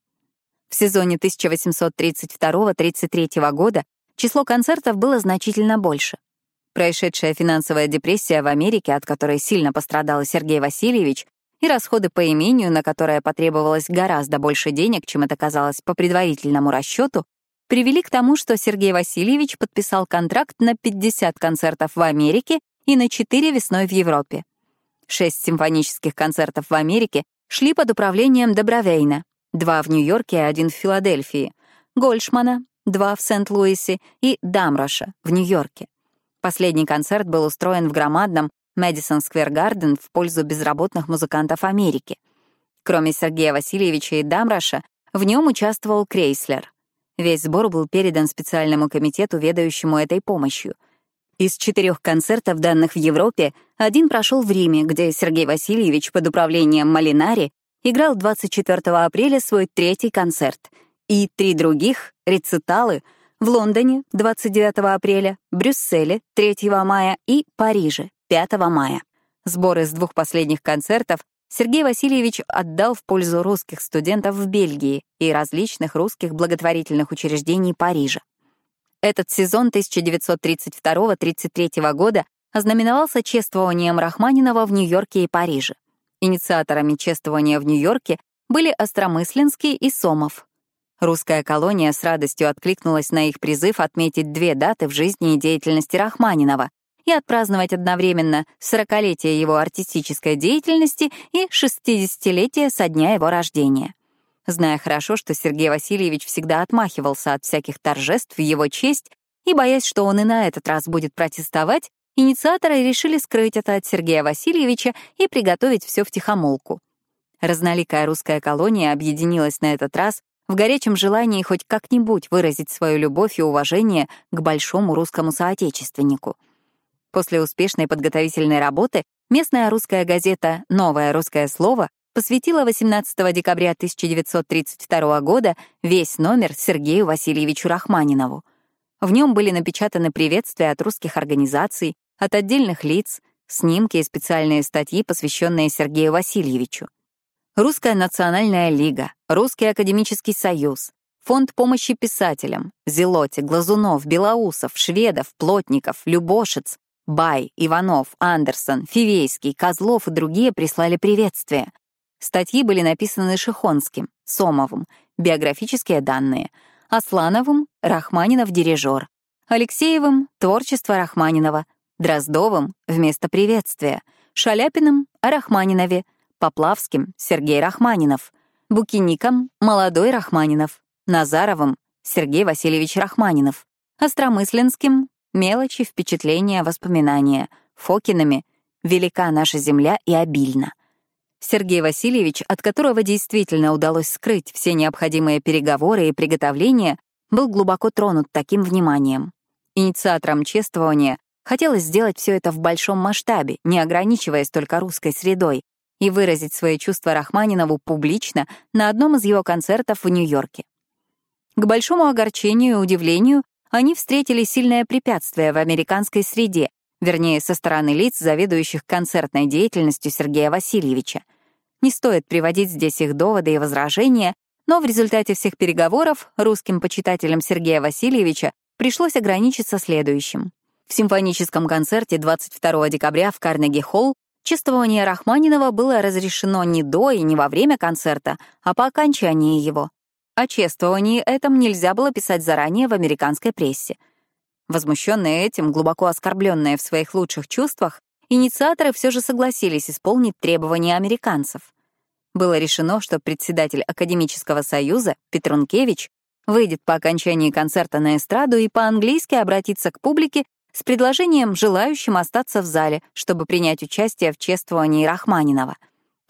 В сезоне 1832-33 года число концертов было значительно больше. Происшедшая финансовая депрессия в Америке, от которой сильно пострадал Сергей Васильевич, и расходы по имению, на которое потребовалось гораздо больше денег, чем это казалось по предварительному расчету, привели к тому, что Сергей Васильевич подписал контракт на 50 концертов в Америке и на 4 весной в Европе. Шесть симфонических концертов в Америке шли под управлением Добровейна, два в Нью-Йорке и один в Филадельфии, Гольшмана, два в Сент-Луисе и Дамроша в Нью-Йорке. Последний концерт был устроен в громадном Мэдисон Сквер Гарден в пользу безработных музыкантов Америки. Кроме Сергея Васильевича и Дамроша, в нем участвовал Крейслер. Весь сбор был передан специальному комитету, ведающему этой помощью. Из четырех концертов, данных в Европе, один прошел в Риме, где Сергей Васильевич под управлением Малинари играл 24 апреля свой третий концерт, и три других — рециталы — в Лондоне 29 апреля, Брюсселе 3 мая и Париже 5 мая. Сборы с двух последних концертов Сергей Васильевич отдал в пользу русских студентов в Бельгии и различных русских благотворительных учреждений Парижа. Этот сезон 1932-33 года ознаменовался чествованием Рахманинова в Нью-Йорке и Париже. Инициаторами чествования в Нью-Йорке были Остромысленский и Сомов. Русская колония с радостью откликнулась на их призыв отметить две даты в жизни и деятельности Рахманинова и отпраздновать одновременно 40-летие его артистической деятельности и 60-летие со дня его рождения. Зная хорошо, что Сергей Васильевич всегда отмахивался от всяких торжеств в его честь и боясь, что он и на этот раз будет протестовать, инициаторы решили скрыть это от Сергея Васильевича и приготовить все втихомолку. Разноликая русская колония объединилась на этот раз в горячем желании хоть как-нибудь выразить свою любовь и уважение к большому русскому соотечественнику. После успешной подготовительной работы местная русская газета «Новое русское слово» посвятила 18 декабря 1932 года весь номер Сергею Васильевичу Рахманинову. В нем были напечатаны приветствия от русских организаций, от отдельных лиц, снимки и специальные статьи, посвященные Сергею Васильевичу. Русская национальная лига, Русский академический союз, Фонд помощи писателям, Зелоти, Глазунов, Белоусов, Шведов, Плотников, Любошец, Бай, Иванов, Андерсон, Фивейский, Козлов и другие прислали приветствия. Статьи были написаны Шихонским, Сомовым, биографические данные, Аслановым — Рахманинов дирижер, Алексеевым — творчество Рахманинова, Дроздовым — вместо приветствия, Шаляпиным — о Рахманинове — Поплавским — Сергей Рахманинов, Букиником — молодой Рахманинов, Назаровым — Сергей Васильевич Рахманинов, Остромысленским — мелочи, впечатления, воспоминания, Фокинами — велика наша земля и обильна. Сергей Васильевич, от которого действительно удалось скрыть все необходимые переговоры и приготовления, был глубоко тронут таким вниманием. Инициатором чествования хотелось сделать все это в большом масштабе, не ограничиваясь только русской средой, и выразить свои чувства Рахманинову публично на одном из его концертов в Нью-Йорке. К большому огорчению и удивлению они встретили сильное препятствие в американской среде, вернее, со стороны лиц, заведующих концертной деятельностью Сергея Васильевича. Не стоит приводить здесь их доводы и возражения, но в результате всех переговоров русским почитателям Сергея Васильевича пришлось ограничиться следующим. В симфоническом концерте 22 декабря в Карнеги-холл Чествование Рахманинова было разрешено не до и не во время концерта, а по окончании его. О чествовании этом нельзя было писать заранее в американской прессе. Возмущенные этим, глубоко оскорбленные в своих лучших чувствах, инициаторы все же согласились исполнить требования американцев. Было решено, что председатель Академического союза Петрункевич выйдет по окончании концерта на эстраду и по-английски обратится к публике с предложением желающим остаться в зале, чтобы принять участие в чествовании Рахманинова.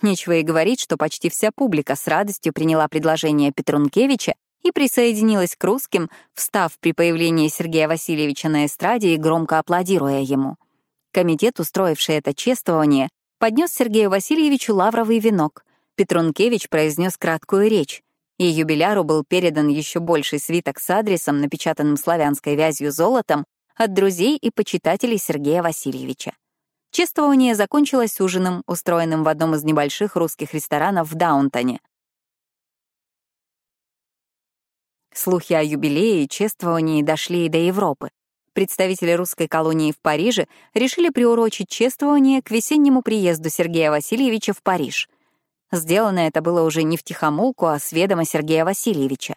Нечего и говорить, что почти вся публика с радостью приняла предложение Петрункевича и присоединилась к русским, встав при появлении Сергея Васильевича на эстраде и громко аплодируя ему. Комитет, устроивший это чествование, поднес Сергею Васильевичу лавровый венок. Петрункевич произнес краткую речь, и юбиляру был передан еще больший свиток с адресом, напечатанным славянской вязью золотом, от друзей и почитателей Сергея Васильевича. Чествование закончилось ужином, устроенным в одном из небольших русских ресторанов в Даунтоне. Слухи о юбилее и чествовании дошли и до Европы. Представители русской колонии в Париже решили приурочить чествование к весеннему приезду Сергея Васильевича в Париж. Сделано это было уже не в тихомолку, а с ведома Сергея Васильевича.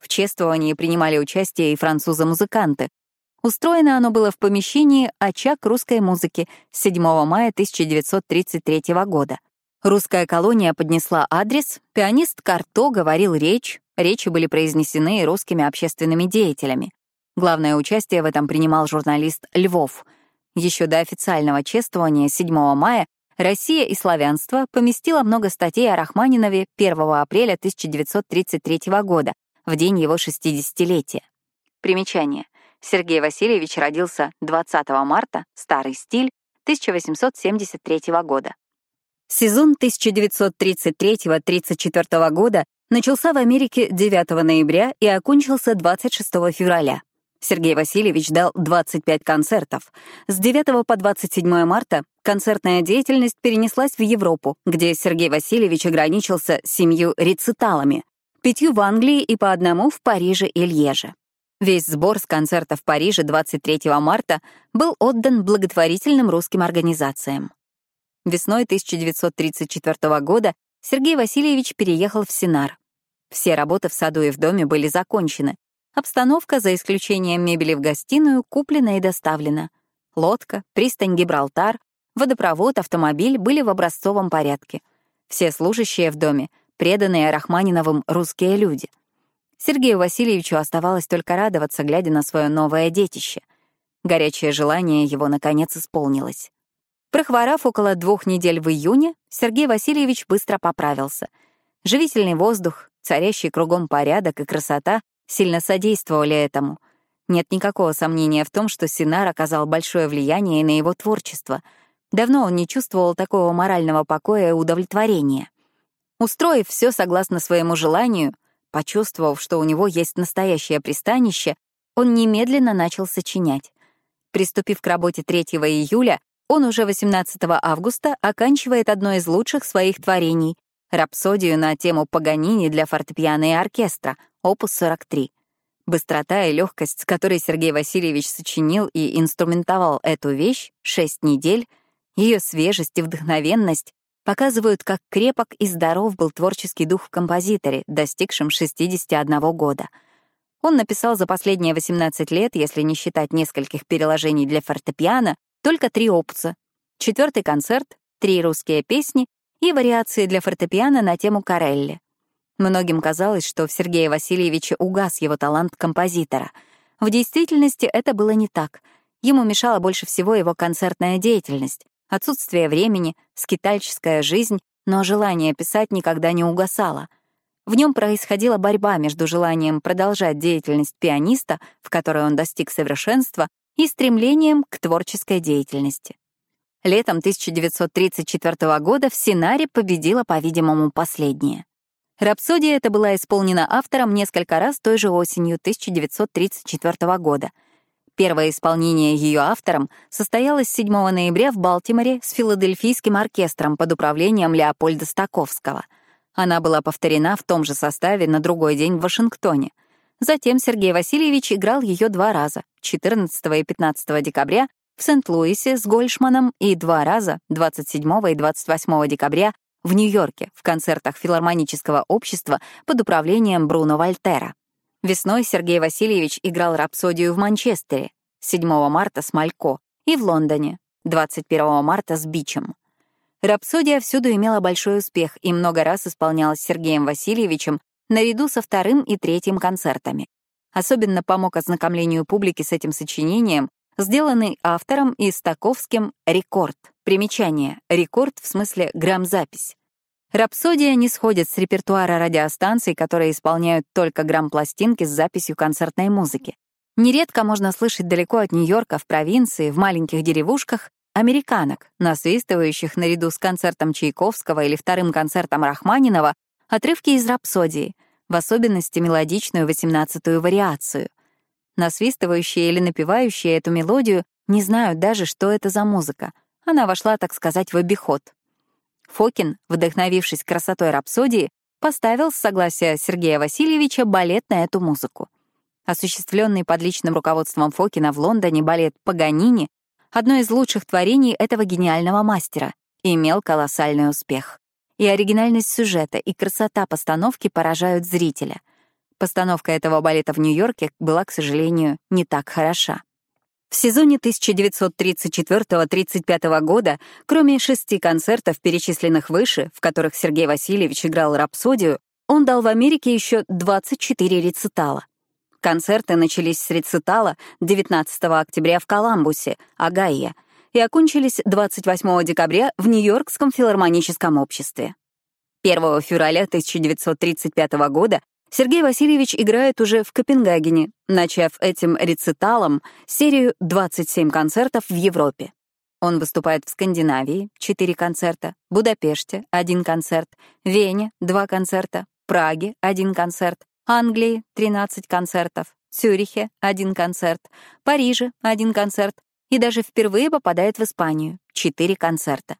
В чествовании принимали участие и французы-музыканты. Устроено оно было в помещении «Очаг русской музыки» с 7 мая 1933 года. Русская колония поднесла адрес, пианист Карто говорил речь, речи были произнесены и русскими общественными деятелями. Главное участие в этом принимал журналист Львов. Еще до официального чествования 7 мая «Россия и славянство» поместила много статей о Рахманинове 1 апреля 1933 года, в день его 60-летия. Примечание. Сергей Васильевич родился 20 марта, старый стиль, 1873 года. Сезон 1933-34 года начался в Америке 9 ноября и окончился 26 февраля. Сергей Васильевич дал 25 концертов. С 9 по 27 марта концертная деятельность перенеслась в Европу, где Сергей Васильевич ограничился семью рециталами, пятью в Англии и по одному в Париже и Льеже. Весь сбор с концерта в Париже 23 марта был отдан благотворительным русским организациям. Весной 1934 года Сергей Васильевич переехал в Синар. Все работы в саду и в доме были закончены. Обстановка, за исключением мебели в гостиную, куплена и доставлена. Лодка, пристань Гибралтар, водопровод, автомобиль были в образцовом порядке. Все служащие в доме — преданные Рахманиновым русские люди. Сергею Васильевичу оставалось только радоваться, глядя на свое новое детище. Горячее желание его, наконец, исполнилось. Прохворав около двух недель в июне, Сергей Васильевич быстро поправился. Живительный воздух, царящий кругом порядок и красота сильно содействовали этому. Нет никакого сомнения в том, что Синар оказал большое влияние на его творчество. Давно он не чувствовал такого морального покоя и удовлетворения. Устроив все согласно своему желанию, почувствовав, что у него есть настоящее пристанище, он немедленно начал сочинять. Приступив к работе 3 июля, он уже 18 августа оканчивает одно из лучших своих творений — рапсодию на тему Паганини для фортепиано и оркестра, опус 43. Быстрота и легкость, с которой Сергей Васильевич сочинил и инструментовал эту вещь — шесть недель, ее свежесть и вдохновенность показывают, как крепок и здоров был творческий дух в композиторе, достигшем 61 года. Он написал за последние 18 лет, если не считать нескольких переложений для фортепиано, только три опуса. Четвертый концерт, три русские песни и вариации для фортепиано на тему Карелли. Многим казалось, что в Сергее Васильевиче угас его талант композитора. В действительности это было не так. Ему мешала больше всего его концертная деятельность, Отсутствие времени, скитальческая жизнь, но желание писать никогда не угасало. В нем происходила борьба между желанием продолжать деятельность пианиста, в которой он достиг совершенства, и стремлением к творческой деятельности. Летом 1934 года в Синаре победила, по-видимому, последняя. Рапсодия эта была исполнена автором несколько раз той же осенью 1934 года — Первое исполнение ее автором состоялось 7 ноября в Балтиморе с филадельфийским оркестром под управлением Леопольда Стаковского. Она была повторена в том же составе на другой день в Вашингтоне. Затем Сергей Васильевич играл ее два раза — 14 и 15 декабря в Сент-Луисе с Гольшманом и два раза — 27 и 28 декабря в Нью-Йорке в концертах филармонического общества под управлением Бруно Вольтера. Весной Сергей Васильевич играл рапсодию в Манчестере, 7 марта с Малько, и в Лондоне, 21 марта с Бичем. Рапсодия всюду имела большой успех и много раз исполнялась Сергеем Васильевичем наряду со вторым и третьим концертами. Особенно помог ознакомлению публики с этим сочинением, сделанный автором и Стаковским «Рекорд». Примечание «Рекорд» в смысле грамм-запись. Рапсодия не сходит с репертуара радиостанций, которые исполняют только грамм-пластинки с записью концертной музыки. Нередко можно слышать далеко от Нью-Йорка, в провинции, в маленьких деревушках, американок, насвистывающих наряду с концертом Чайковского или вторым концертом Рахманинова отрывки из рапсодии, в особенности мелодичную восемнадцатую вариацию. Насвистывающие или напевающие эту мелодию не знают даже, что это за музыка. Она вошла, так сказать, в обиход. Фокин, вдохновившись красотой рапсодии, поставил с согласия Сергея Васильевича балет на эту музыку. Осуществленный под личным руководством Фокина в Лондоне балет «Паганини» — одно из лучших творений этого гениального мастера, имел колоссальный успех. И оригинальность сюжета, и красота постановки поражают зрителя. Постановка этого балета в Нью-Йорке была, к сожалению, не так хороша. В сезоне 1934-35 года, кроме шести концертов, перечисленных выше, в которых Сергей Васильевич играл рапсодию, он дал в Америке еще 24 рецитала. Концерты начались с рецитала 19 октября в Коламбусе, Огайо, и окончились 28 декабря в Нью-Йоркском филармоническом обществе. 1 февраля 1935 года Сергей Васильевич играет уже в Копенгагене, начав этим рециталом серию 27 концертов в Европе. Он выступает в Скандинавии — 4 концерта, Будапеште — 1 концерт, Вене — 2 концерта, Праге — 1 концерт, Англии — 13 концертов, Цюрихе — 1 концерт, Париже — 1 концерт и даже впервые попадает в Испанию — 4 концерта.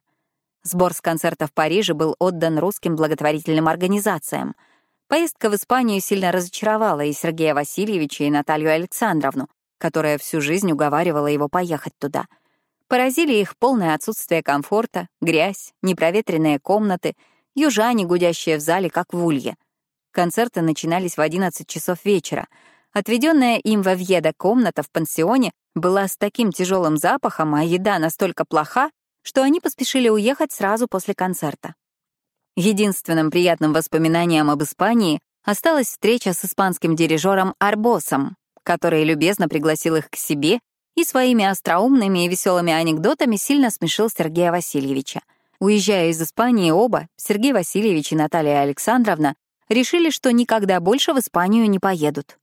Сбор с концертов в Париже был отдан русским благотворительным организациям — Поездка в Испанию сильно разочаровала и Сергея Васильевича, и Наталью Александровну, которая всю жизнь уговаривала его поехать туда. Поразили их полное отсутствие комфорта, грязь, непроветренные комнаты, южане, гудящие в зале, как в улье. Концерты начинались в 11 часов вечера. Отведенная им во Вьеда комната в пансионе была с таким тяжелым запахом, а еда настолько плоха, что они поспешили уехать сразу после концерта. Единственным приятным воспоминанием об Испании осталась встреча с испанским дирижером Арбосом, который любезно пригласил их к себе и своими остроумными и веселыми анекдотами сильно смешил Сергея Васильевича. Уезжая из Испании оба, Сергей Васильевич и Наталья Александровна, решили, что никогда больше в Испанию не поедут.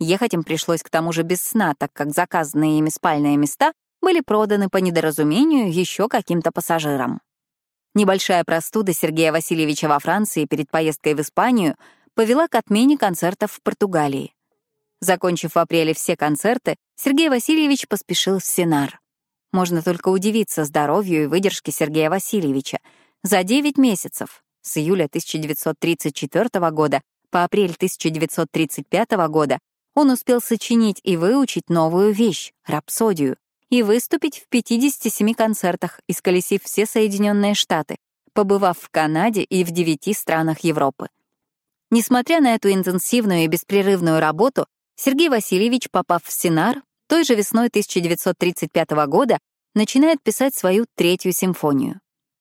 Ехать им пришлось к тому же без сна, так как заказанные ими спальные места были проданы по недоразумению еще каким-то пассажирам. Небольшая простуда Сергея Васильевича во Франции перед поездкой в Испанию повела к отмене концертов в Португалии. Закончив в апреле все концерты, Сергей Васильевич поспешил в Сенар. Можно только удивиться здоровью и выдержке Сергея Васильевича. За 9 месяцев, с июля 1934 года по апрель 1935 года, он успел сочинить и выучить новую вещь — рапсодию, и выступить в 57 концертах, исколесив все Соединенные Штаты, побывав в Канаде и в девяти странах Европы. Несмотря на эту интенсивную и беспрерывную работу, Сергей Васильевич, попав в Синар, той же весной 1935 года начинает писать свою третью симфонию.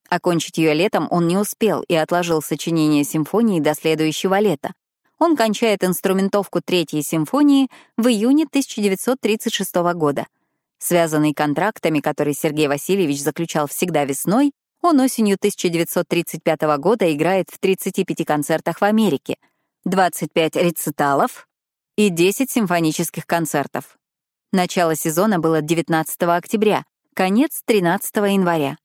Окончить ее летом он не успел и отложил сочинение симфонии до следующего лета. Он кончает инструментовку третьей симфонии в июне 1936 года — Связанный контрактами, которые Сергей Васильевич заключал всегда весной, он осенью 1935 года играет в 35 концертах в Америке, 25 рециталов и 10 симфонических концертов. Начало сезона было 19 октября, конец — 13 января.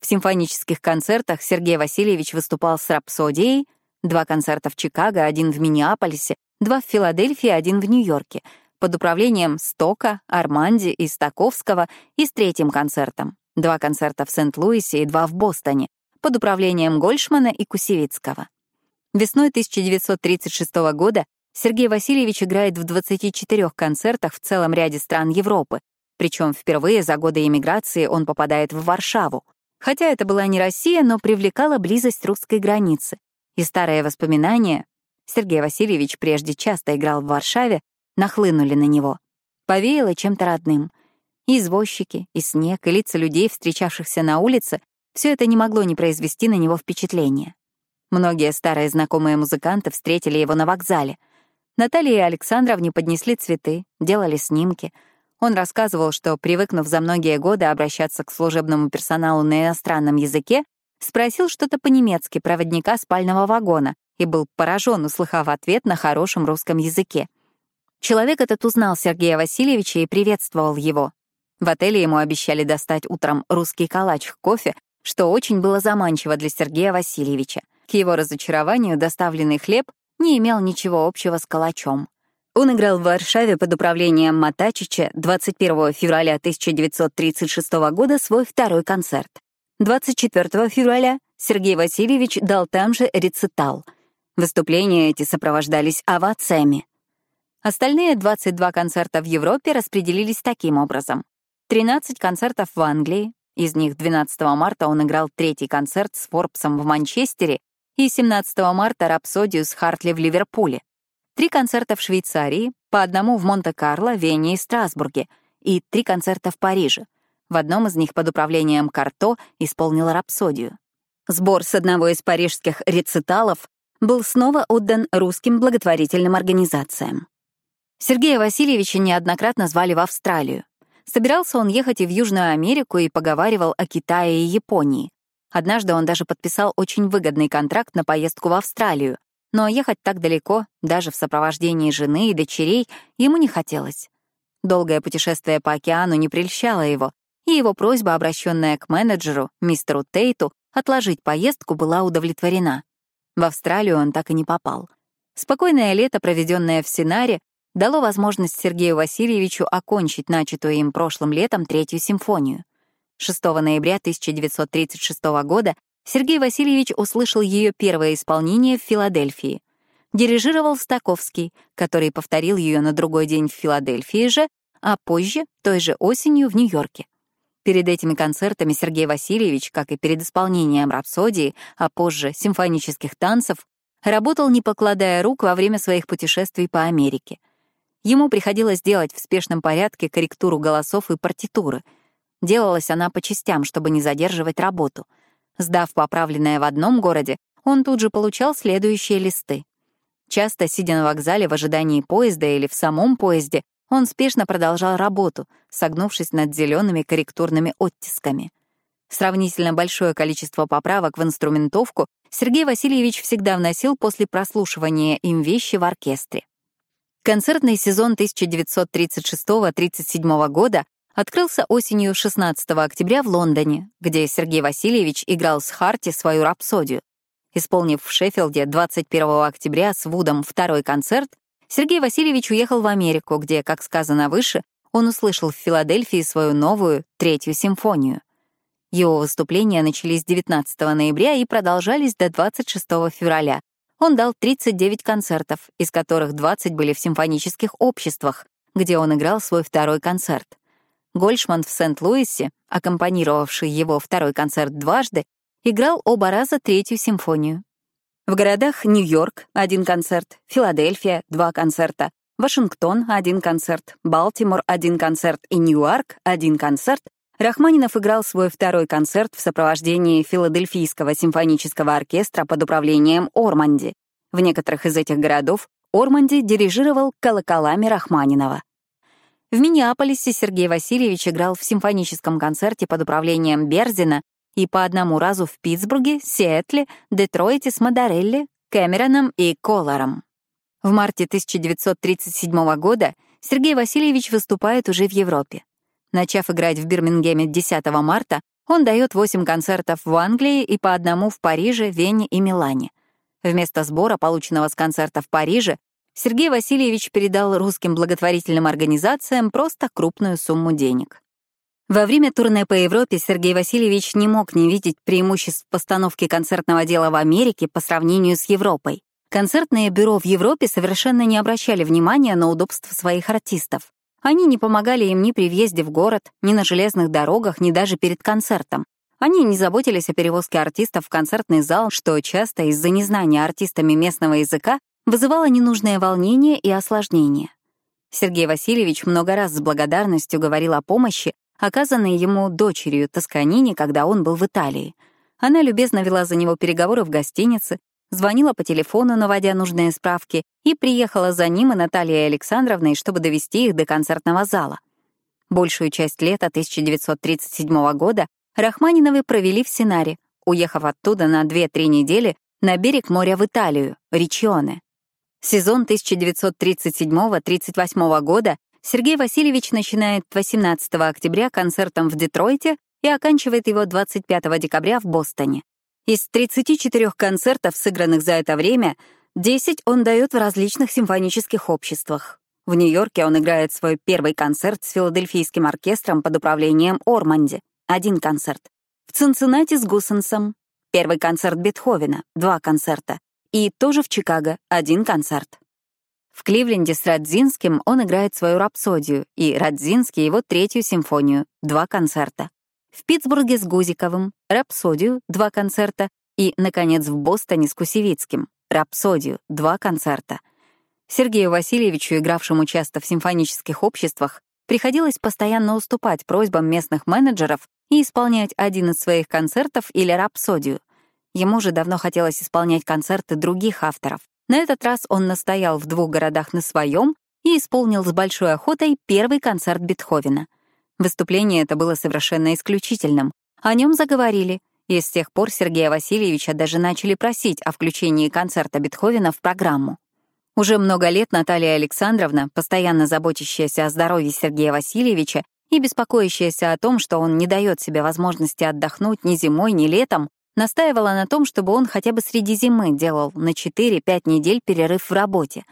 В симфонических концертах Сергей Васильевич выступал с «Рапсодией», два концерта в Чикаго, один в Миннеаполисе, два в Филадельфии, один в Нью-Йорке — под управлением Стока, Арманди и Стаковского и с третьим концертом. Два концерта в Сент-Луисе и два в Бостоне, под управлением Гольшмана и Кусевицкого. Весной 1936 года Сергей Васильевич играет в 24 концертах в целом ряде стран Европы, причем впервые за годы эмиграции он попадает в Варшаву. Хотя это была не Россия, но привлекала близость русской границы. И старые воспоминания Сергей Васильевич прежде часто играл в Варшаве, нахлынули на него. Повеяло чем-то родным. И извозчики, и снег, и лица людей, встречавшихся на улице, все это не могло не произвести на него впечатления. Многие старые знакомые музыканты встретили его на вокзале. Наталье и Александровне поднесли цветы, делали снимки. Он рассказывал, что, привыкнув за многие годы обращаться к служебному персоналу на иностранном языке, спросил что-то по-немецки проводника спального вагона и был поражен, услыхав ответ на хорошем русском языке — Человек этот узнал Сергея Васильевича и приветствовал его. В отеле ему обещали достать утром русский калач кофе, что очень было заманчиво для Сергея Васильевича. К его разочарованию доставленный хлеб не имел ничего общего с калачом. Он играл в Варшаве под управлением Матачича 21 февраля 1936 года свой второй концерт. 24 февраля Сергей Васильевич дал там же рецитал. Выступления эти сопровождались овациями. Остальные 22 концерта в Европе распределились таким образом. 13 концертов в Англии, из них 12 марта он играл третий концерт с Форбсом в Манчестере и 17 марта рапсодию с Хартли в Ливерпуле. Три концерта в Швейцарии, по одному в Монте-Карло, Вене и Страсбурге, и три концерта в Париже. В одном из них под управлением Карто исполнил рапсодию. Сбор с одного из парижских рециталов был снова отдан русским благотворительным организациям. Сергея Васильевича неоднократно звали в Австралию. Собирался он ехать и в Южную Америку и поговаривал о Китае и Японии. Однажды он даже подписал очень выгодный контракт на поездку в Австралию, но ехать так далеко, даже в сопровождении жены и дочерей, ему не хотелось. Долгое путешествие по океану не прельщало его, и его просьба, обращенная к менеджеру, мистеру Тейту, отложить поездку была удовлетворена. В Австралию он так и не попал. Спокойное лето, проведенное в Синаре, дало возможность Сергею Васильевичу окончить начатую им прошлым летом Третью симфонию. 6 ноября 1936 года Сергей Васильевич услышал ее первое исполнение в Филадельфии. Дирижировал Стаковский, который повторил ее на другой день в Филадельфии же, а позже, той же осенью, в Нью-Йорке. Перед этими концертами Сергей Васильевич, как и перед исполнением рапсодии, а позже симфонических танцев, работал, не покладая рук во время своих путешествий по Америке. Ему приходилось делать в спешном порядке корректуру голосов и партитуры. Делалась она по частям, чтобы не задерживать работу. Сдав поправленное в одном городе, он тут же получал следующие листы. Часто, сидя на вокзале в ожидании поезда или в самом поезде, он спешно продолжал работу, согнувшись над зелеными корректурными оттисками. Сравнительно большое количество поправок в инструментовку Сергей Васильевич всегда вносил после прослушивания им вещи в оркестре. Концертный сезон 1936-37 года открылся осенью 16 октября в Лондоне, где Сергей Васильевич играл с Харти свою рапсодию. Исполнив в Шеффилде 21 октября с Вудом второй концерт, Сергей Васильевич уехал в Америку, где, как сказано выше, он услышал в Филадельфии свою новую, третью симфонию. Его выступления начались 19 ноября и продолжались до 26 февраля. Он дал 39 концертов, из которых 20 были в симфонических обществах, где он играл свой второй концерт. Гольшман в Сент-Луисе, аккомпанировавший его второй концерт дважды, играл оба раза третью симфонию. В городах Нью-Йорк — один концерт, Филадельфия — два концерта, Вашингтон — один концерт, Балтимор — один концерт и Ньюарк — один концерт, Рахманинов играл свой второй концерт в сопровождении Филадельфийского симфонического оркестра под управлением Орманди. В некоторых из этих городов Орманди дирижировал колоколами Рахманинова. В Миннеаполисе Сергей Васильевич играл в симфоническом концерте под управлением Берзина и по одному разу в Питтсбурге, Сиэтле, Детройте с Модарелли, Кэмероном и Колором. В марте 1937 года Сергей Васильевич выступает уже в Европе. Начав играть в Бирмингеме 10 марта, он дает 8 концертов в Англии и по одному в Париже, Вене и Милане. Вместо сбора, полученного с концерта в Париже, Сергей Васильевич передал русским благотворительным организациям просто крупную сумму денег. Во время турне по Европе Сергей Васильевич не мог не видеть преимуществ постановки концертного дела в Америке по сравнению с Европой. Концертные бюро в Европе совершенно не обращали внимания на удобство своих артистов. Они не помогали им ни при въезде в город, ни на железных дорогах, ни даже перед концертом. Они не заботились о перевозке артистов в концертный зал, что часто из-за незнания артистами местного языка вызывало ненужное волнение и осложнение. Сергей Васильевич много раз с благодарностью говорил о помощи, оказанной ему дочерью Тосканини, когда он был в Италии. Она любезно вела за него переговоры в гостинице, звонила по телефону, наводя нужные справки, и приехала за ним и Натальей Александровной, чтобы довести их до концертного зала. Большую часть лета 1937 года Рахманиновы провели в Синаре, уехав оттуда на 2-3 недели на берег моря в Италию, Ричионе. Сезон 1937-38 года Сергей Васильевич начинает 18 октября концертом в Детройте и оканчивает его 25 декабря в Бостоне. Из 34 концертов, сыгранных за это время, 10 он дает в различных симфонических обществах. В Нью-Йорке он играет свой первый концерт с филадельфийским оркестром под управлением Орманди, один концерт. В Цинциннати с Гуссенсом, первый концерт Бетховена, два концерта. и тоже в Чикаго один концерт. В Кливленде с Радзинским он играет свою рапсодию, и Радзинский — его третью симфонию, два концерта. В Питтсбурге с Гузиковым — рапсодию, два концерта, и, наконец, в Бостоне с Кусевицким — рапсодию, два концерта. Сергею Васильевичу, игравшему часто в симфонических обществах, приходилось постоянно уступать просьбам местных менеджеров и исполнять один из своих концертов или рапсодию. Ему же давно хотелось исполнять концерты других авторов. На этот раз он настоял в двух городах на своем и исполнил с большой охотой первый концерт Бетховена. Выступление это было совершенно исключительным. О нем заговорили, и с тех пор Сергея Васильевича даже начали просить о включении концерта Бетховена в программу. Уже много лет Наталья Александровна, постоянно заботящаяся о здоровье Сергея Васильевича и беспокоящаяся о том, что он не дает себе возможности отдохнуть ни зимой, ни летом, Настаивала на том, чтобы он хотя бы среди зимы делал на 4-5 недель перерыв в работе.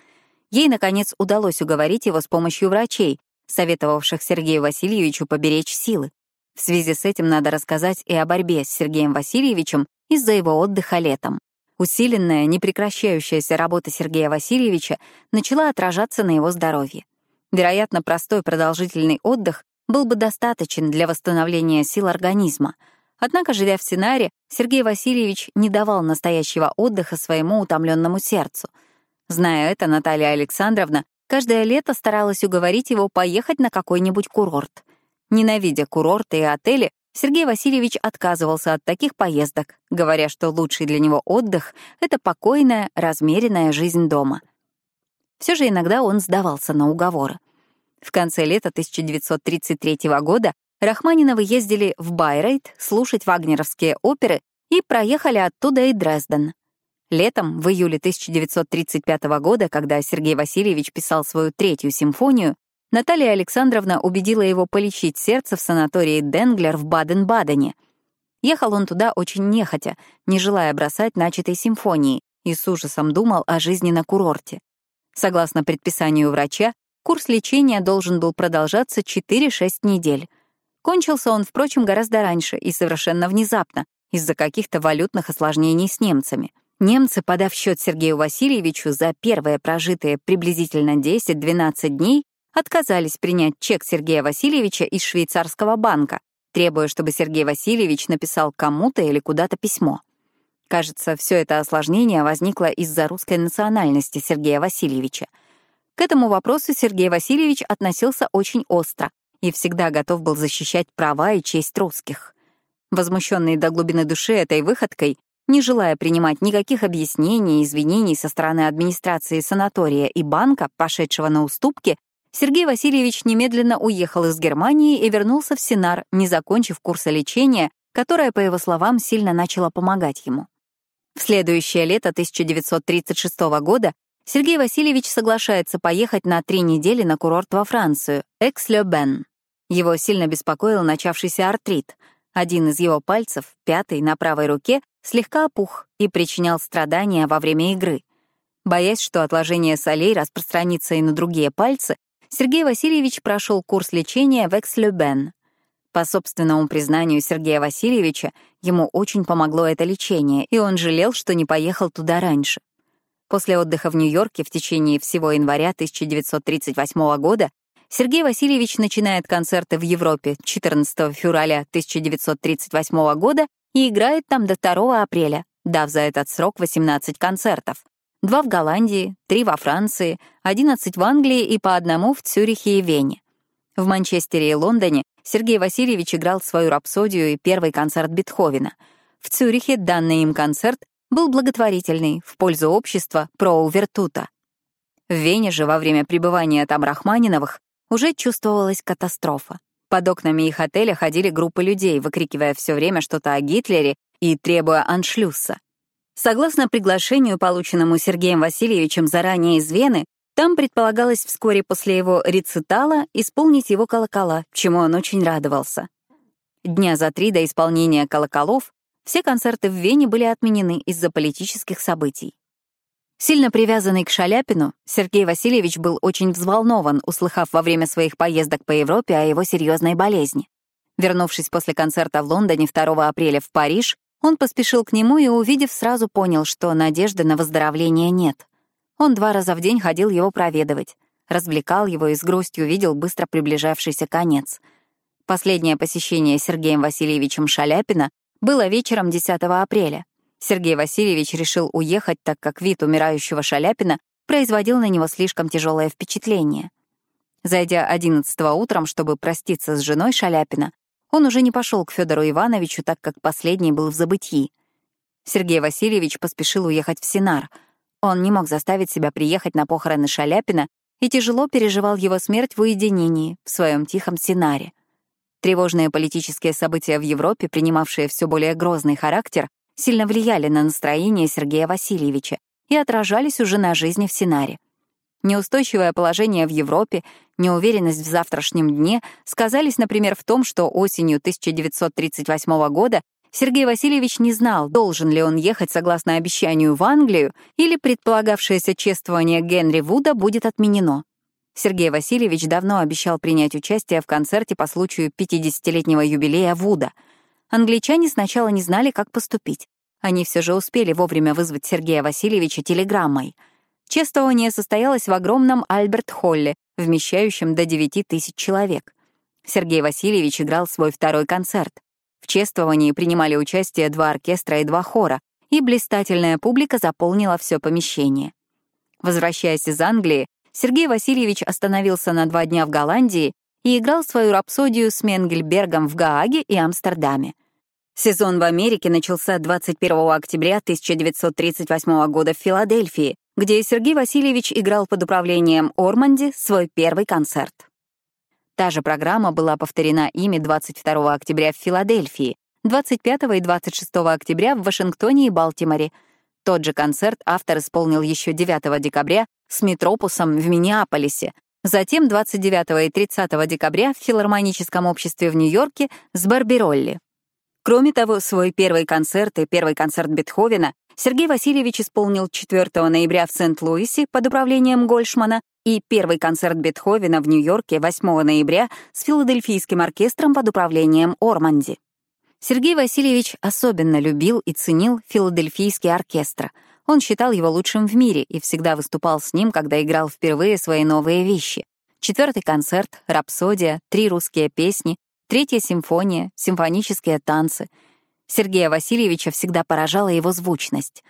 Ей, наконец, удалось уговорить его с помощью врачей, советовавших Сергею Васильевичу поберечь силы. В связи с этим надо рассказать и о борьбе с Сергеем Васильевичем из-за его отдыха летом. Усиленная, непрекращающаяся работа Сергея Васильевича начала отражаться на его здоровье. Вероятно, простой продолжительный отдых был бы достаточен для восстановления сил организма — Однако, живя в Синаре, Сергей Васильевич не давал настоящего отдыха своему утомленному сердцу. Зная это, Наталья Александровна каждое лето старалась уговорить его поехать на какой-нибудь курорт. Ненавидя курорты и отели, Сергей Васильевич отказывался от таких поездок, говоря, что лучший для него отдых — это покойная, размеренная жизнь дома. Все же иногда он сдавался на уговоры. В конце лета 1933 года Рахманиновы ездили в Байрейт слушать вагнеровские оперы и проехали оттуда и Дрезден. Летом, в июле 1935 года, когда Сергей Васильевич писал свою третью симфонию, Наталья Александровна убедила его полечить сердце в санатории Денглер в Баден-Бадене. Ехал он туда очень нехотя, не желая бросать начатой симфонии, и с ужасом думал о жизни на курорте. Согласно предписанию врача, курс лечения должен был продолжаться 4-6 недель. Кончился он, впрочем, гораздо раньше и совершенно внезапно, из-за каких-то валютных осложнений с немцами. Немцы, подав счет Сергею Васильевичу за первые прожитые приблизительно 10-12 дней, отказались принять чек Сергея Васильевича из швейцарского банка, требуя, чтобы Сергей Васильевич написал кому-то или куда-то письмо. Кажется, все это осложнение возникло из-за русской национальности Сергея Васильевича. К этому вопросу Сергей Васильевич относился очень остро, и всегда готов был защищать права и честь русских. Возмущенный до глубины души этой выходкой, не желая принимать никаких объяснений и извинений со стороны администрации санатория и банка, пошедшего на уступки, Сергей Васильевич немедленно уехал из Германии и вернулся в Синар, не закончив курса лечения, которое, по его словам, сильно начало помогать ему. В следующее лето 1936 года Сергей Васильевич соглашается поехать на три недели на курорт во Францию, Экс-Ле-Бен. Его сильно беспокоил начавшийся артрит. Один из его пальцев, пятый, на правой руке, слегка опух и причинял страдания во время игры. Боясь, что отложение солей распространится и на другие пальцы, Сергей Васильевич прошел курс лечения в Экс-Ле-Бен. По собственному признанию Сергея Васильевича, ему очень помогло это лечение, и он жалел, что не поехал туда раньше. После отдыха в Нью-Йорке в течение всего января 1938 года Сергей Васильевич начинает концерты в Европе 14 февраля 1938 года и играет там до 2 апреля, дав за этот срок 18 концертов. Два в Голландии, три во Франции, 11 в Англии и по одному в Цюрихе и Вене. В Манчестере и Лондоне Сергей Васильевич играл свою рапсодию и первый концерт Бетховена. В Цюрихе данный им концерт был благотворительный, в пользу общества про Вертута. В Вене же во время пребывания там Рахманиновых уже чувствовалась катастрофа. Под окнами их отеля ходили группы людей, выкрикивая все время что-то о Гитлере и требуя аншлюса. Согласно приглашению, полученному Сергеем Васильевичем заранее из Вены, там предполагалось вскоре после его рецитала исполнить его колокола, чему он очень радовался. Дня за три до исполнения колоколов все концерты в Вене были отменены из-за политических событий. Сильно привязанный к Шаляпину, Сергей Васильевич был очень взволнован, услыхав во время своих поездок по Европе о его серьезной болезни. Вернувшись после концерта в Лондоне 2 апреля в Париж, Он поспешил к нему и, увидев, сразу понял, что надежды на выздоровление нет. Он два раза в день ходил его проведывать, развлекал его и с грустью видел быстро приближавшийся конец. Последнее посещение Сергеем Васильевичем Шаляпина было вечером 10 апреля. Сергей Васильевич решил уехать, так как вид умирающего Шаляпина производил на него слишком тяжелое впечатление. Зайдя 11 утром, чтобы проститься с женой Шаляпина, он уже не пошел к Федору Ивановичу, так как последний был в забытии. Сергей Васильевич поспешил уехать в Синар. Он не мог заставить себя приехать на похороны Шаляпина и тяжело переживал его смерть в уединении, в своем тихом Синаре. Тревожные политические события в Европе, принимавшие все более грозный характер, сильно влияли на настроение Сергея Васильевича и отражались уже на жизни в Синаре. Неустойчивое положение в Европе, неуверенность в завтрашнем дне сказались, например, в том, что осенью 1938 года Сергей Васильевич не знал, должен ли он ехать согласно обещанию в Англию или предполагавшееся чествование Генри Вуда будет отменено. Сергей Васильевич давно обещал принять участие в концерте по случаю 50-летнего юбилея Вуда. Англичане сначала не знали, как поступить. Они все же успели вовремя вызвать Сергея Васильевича телеграммой — Чествование состоялось в огромном Альберт-холле, вмещающем до 9 тысяч человек. Сергей Васильевич играл свой второй концерт. В чествовании принимали участие два оркестра и два хора, и блистательная публика заполнила все помещение. Возвращаясь из Англии, Сергей Васильевич остановился на два дня в Голландии и играл свою рапсодию с Менгельбергом в Гааге и Амстердаме. Сезон в Америке начался 21 октября 1938 года в Филадельфии, где Сергей Васильевич играл под управлением Орманди свой первый концерт. Та же программа была повторена ими 22 октября в Филадельфии, 25 и 26 октября в Вашингтоне и Балтиморе. Тот же концерт автор исполнил еще 9 декабря с Метропусом в Миннеаполисе, затем 29 и 30 декабря в филармоническом обществе в Нью-Йорке с Барбиролли. Кроме того, свой первый концерт и первый концерт Бетховена Сергей Васильевич исполнил 4 ноября в Сент-Луисе под управлением Гольшмана и первый концерт Бетховена в Нью-Йорке 8 ноября с филадельфийским оркестром под управлением Орманди. Сергей Васильевич особенно любил и ценил филадельфийский оркестр. Он считал его лучшим в мире и всегда выступал с ним, когда играл впервые свои новые вещи. Четвертый концерт, рапсодия, три русские песни, третья симфония, симфонические танцы — Сергея Васильевича всегда поражала его звучность.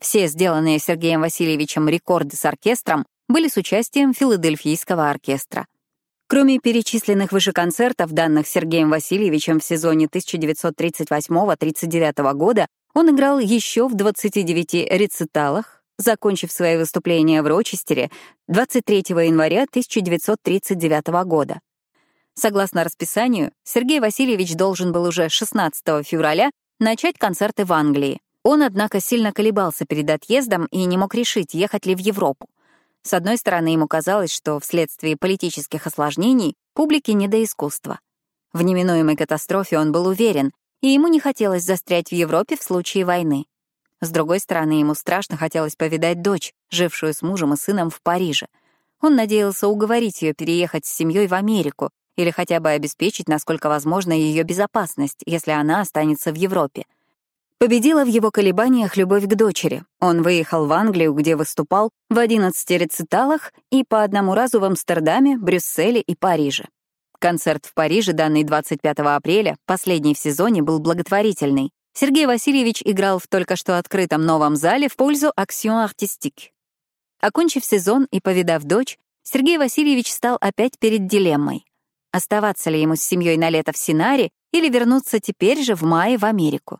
Все сделанные Сергеем Васильевичем рекорды с оркестром были с участием филадельфийского оркестра. Кроме перечисленных выше концертов, данных Сергеем Васильевичем в сезоне 1938-39 года, он играл еще в 29 рециталах, закончив свои выступления в Рочестере 23 января 1939 года. Согласно расписанию, Сергей Васильевич должен был уже 16 февраля начать концерты в Англии. Он, однако, сильно колебался перед отъездом и не мог решить, ехать ли в Европу. С одной стороны, ему казалось, что вследствие политических осложнений публике не до искусства. В неминуемой катастрофе он был уверен, и ему не хотелось застрять в Европе в случае войны. С другой стороны, ему страшно хотелось повидать дочь, жившую с мужем и сыном в Париже. Он надеялся уговорить ее переехать с семьей в Америку, или хотя бы обеспечить, насколько возможно, ее безопасность, если она останется в Европе. Победила в его колебаниях любовь к дочери. Он выехал в Англию, где выступал в 11 рециталах и по одному разу в Амстердаме, Брюсселе и Париже. Концерт в Париже, данный 25 апреля, последний в сезоне, был благотворительный. Сергей Васильевич играл в только что открытом новом зале в пользу Action Artistique. Окончив сезон и повидав дочь, Сергей Васильевич стал опять перед дилеммой оставаться ли ему с семьей на лето в Синаре или вернуться теперь же в мае в Америку.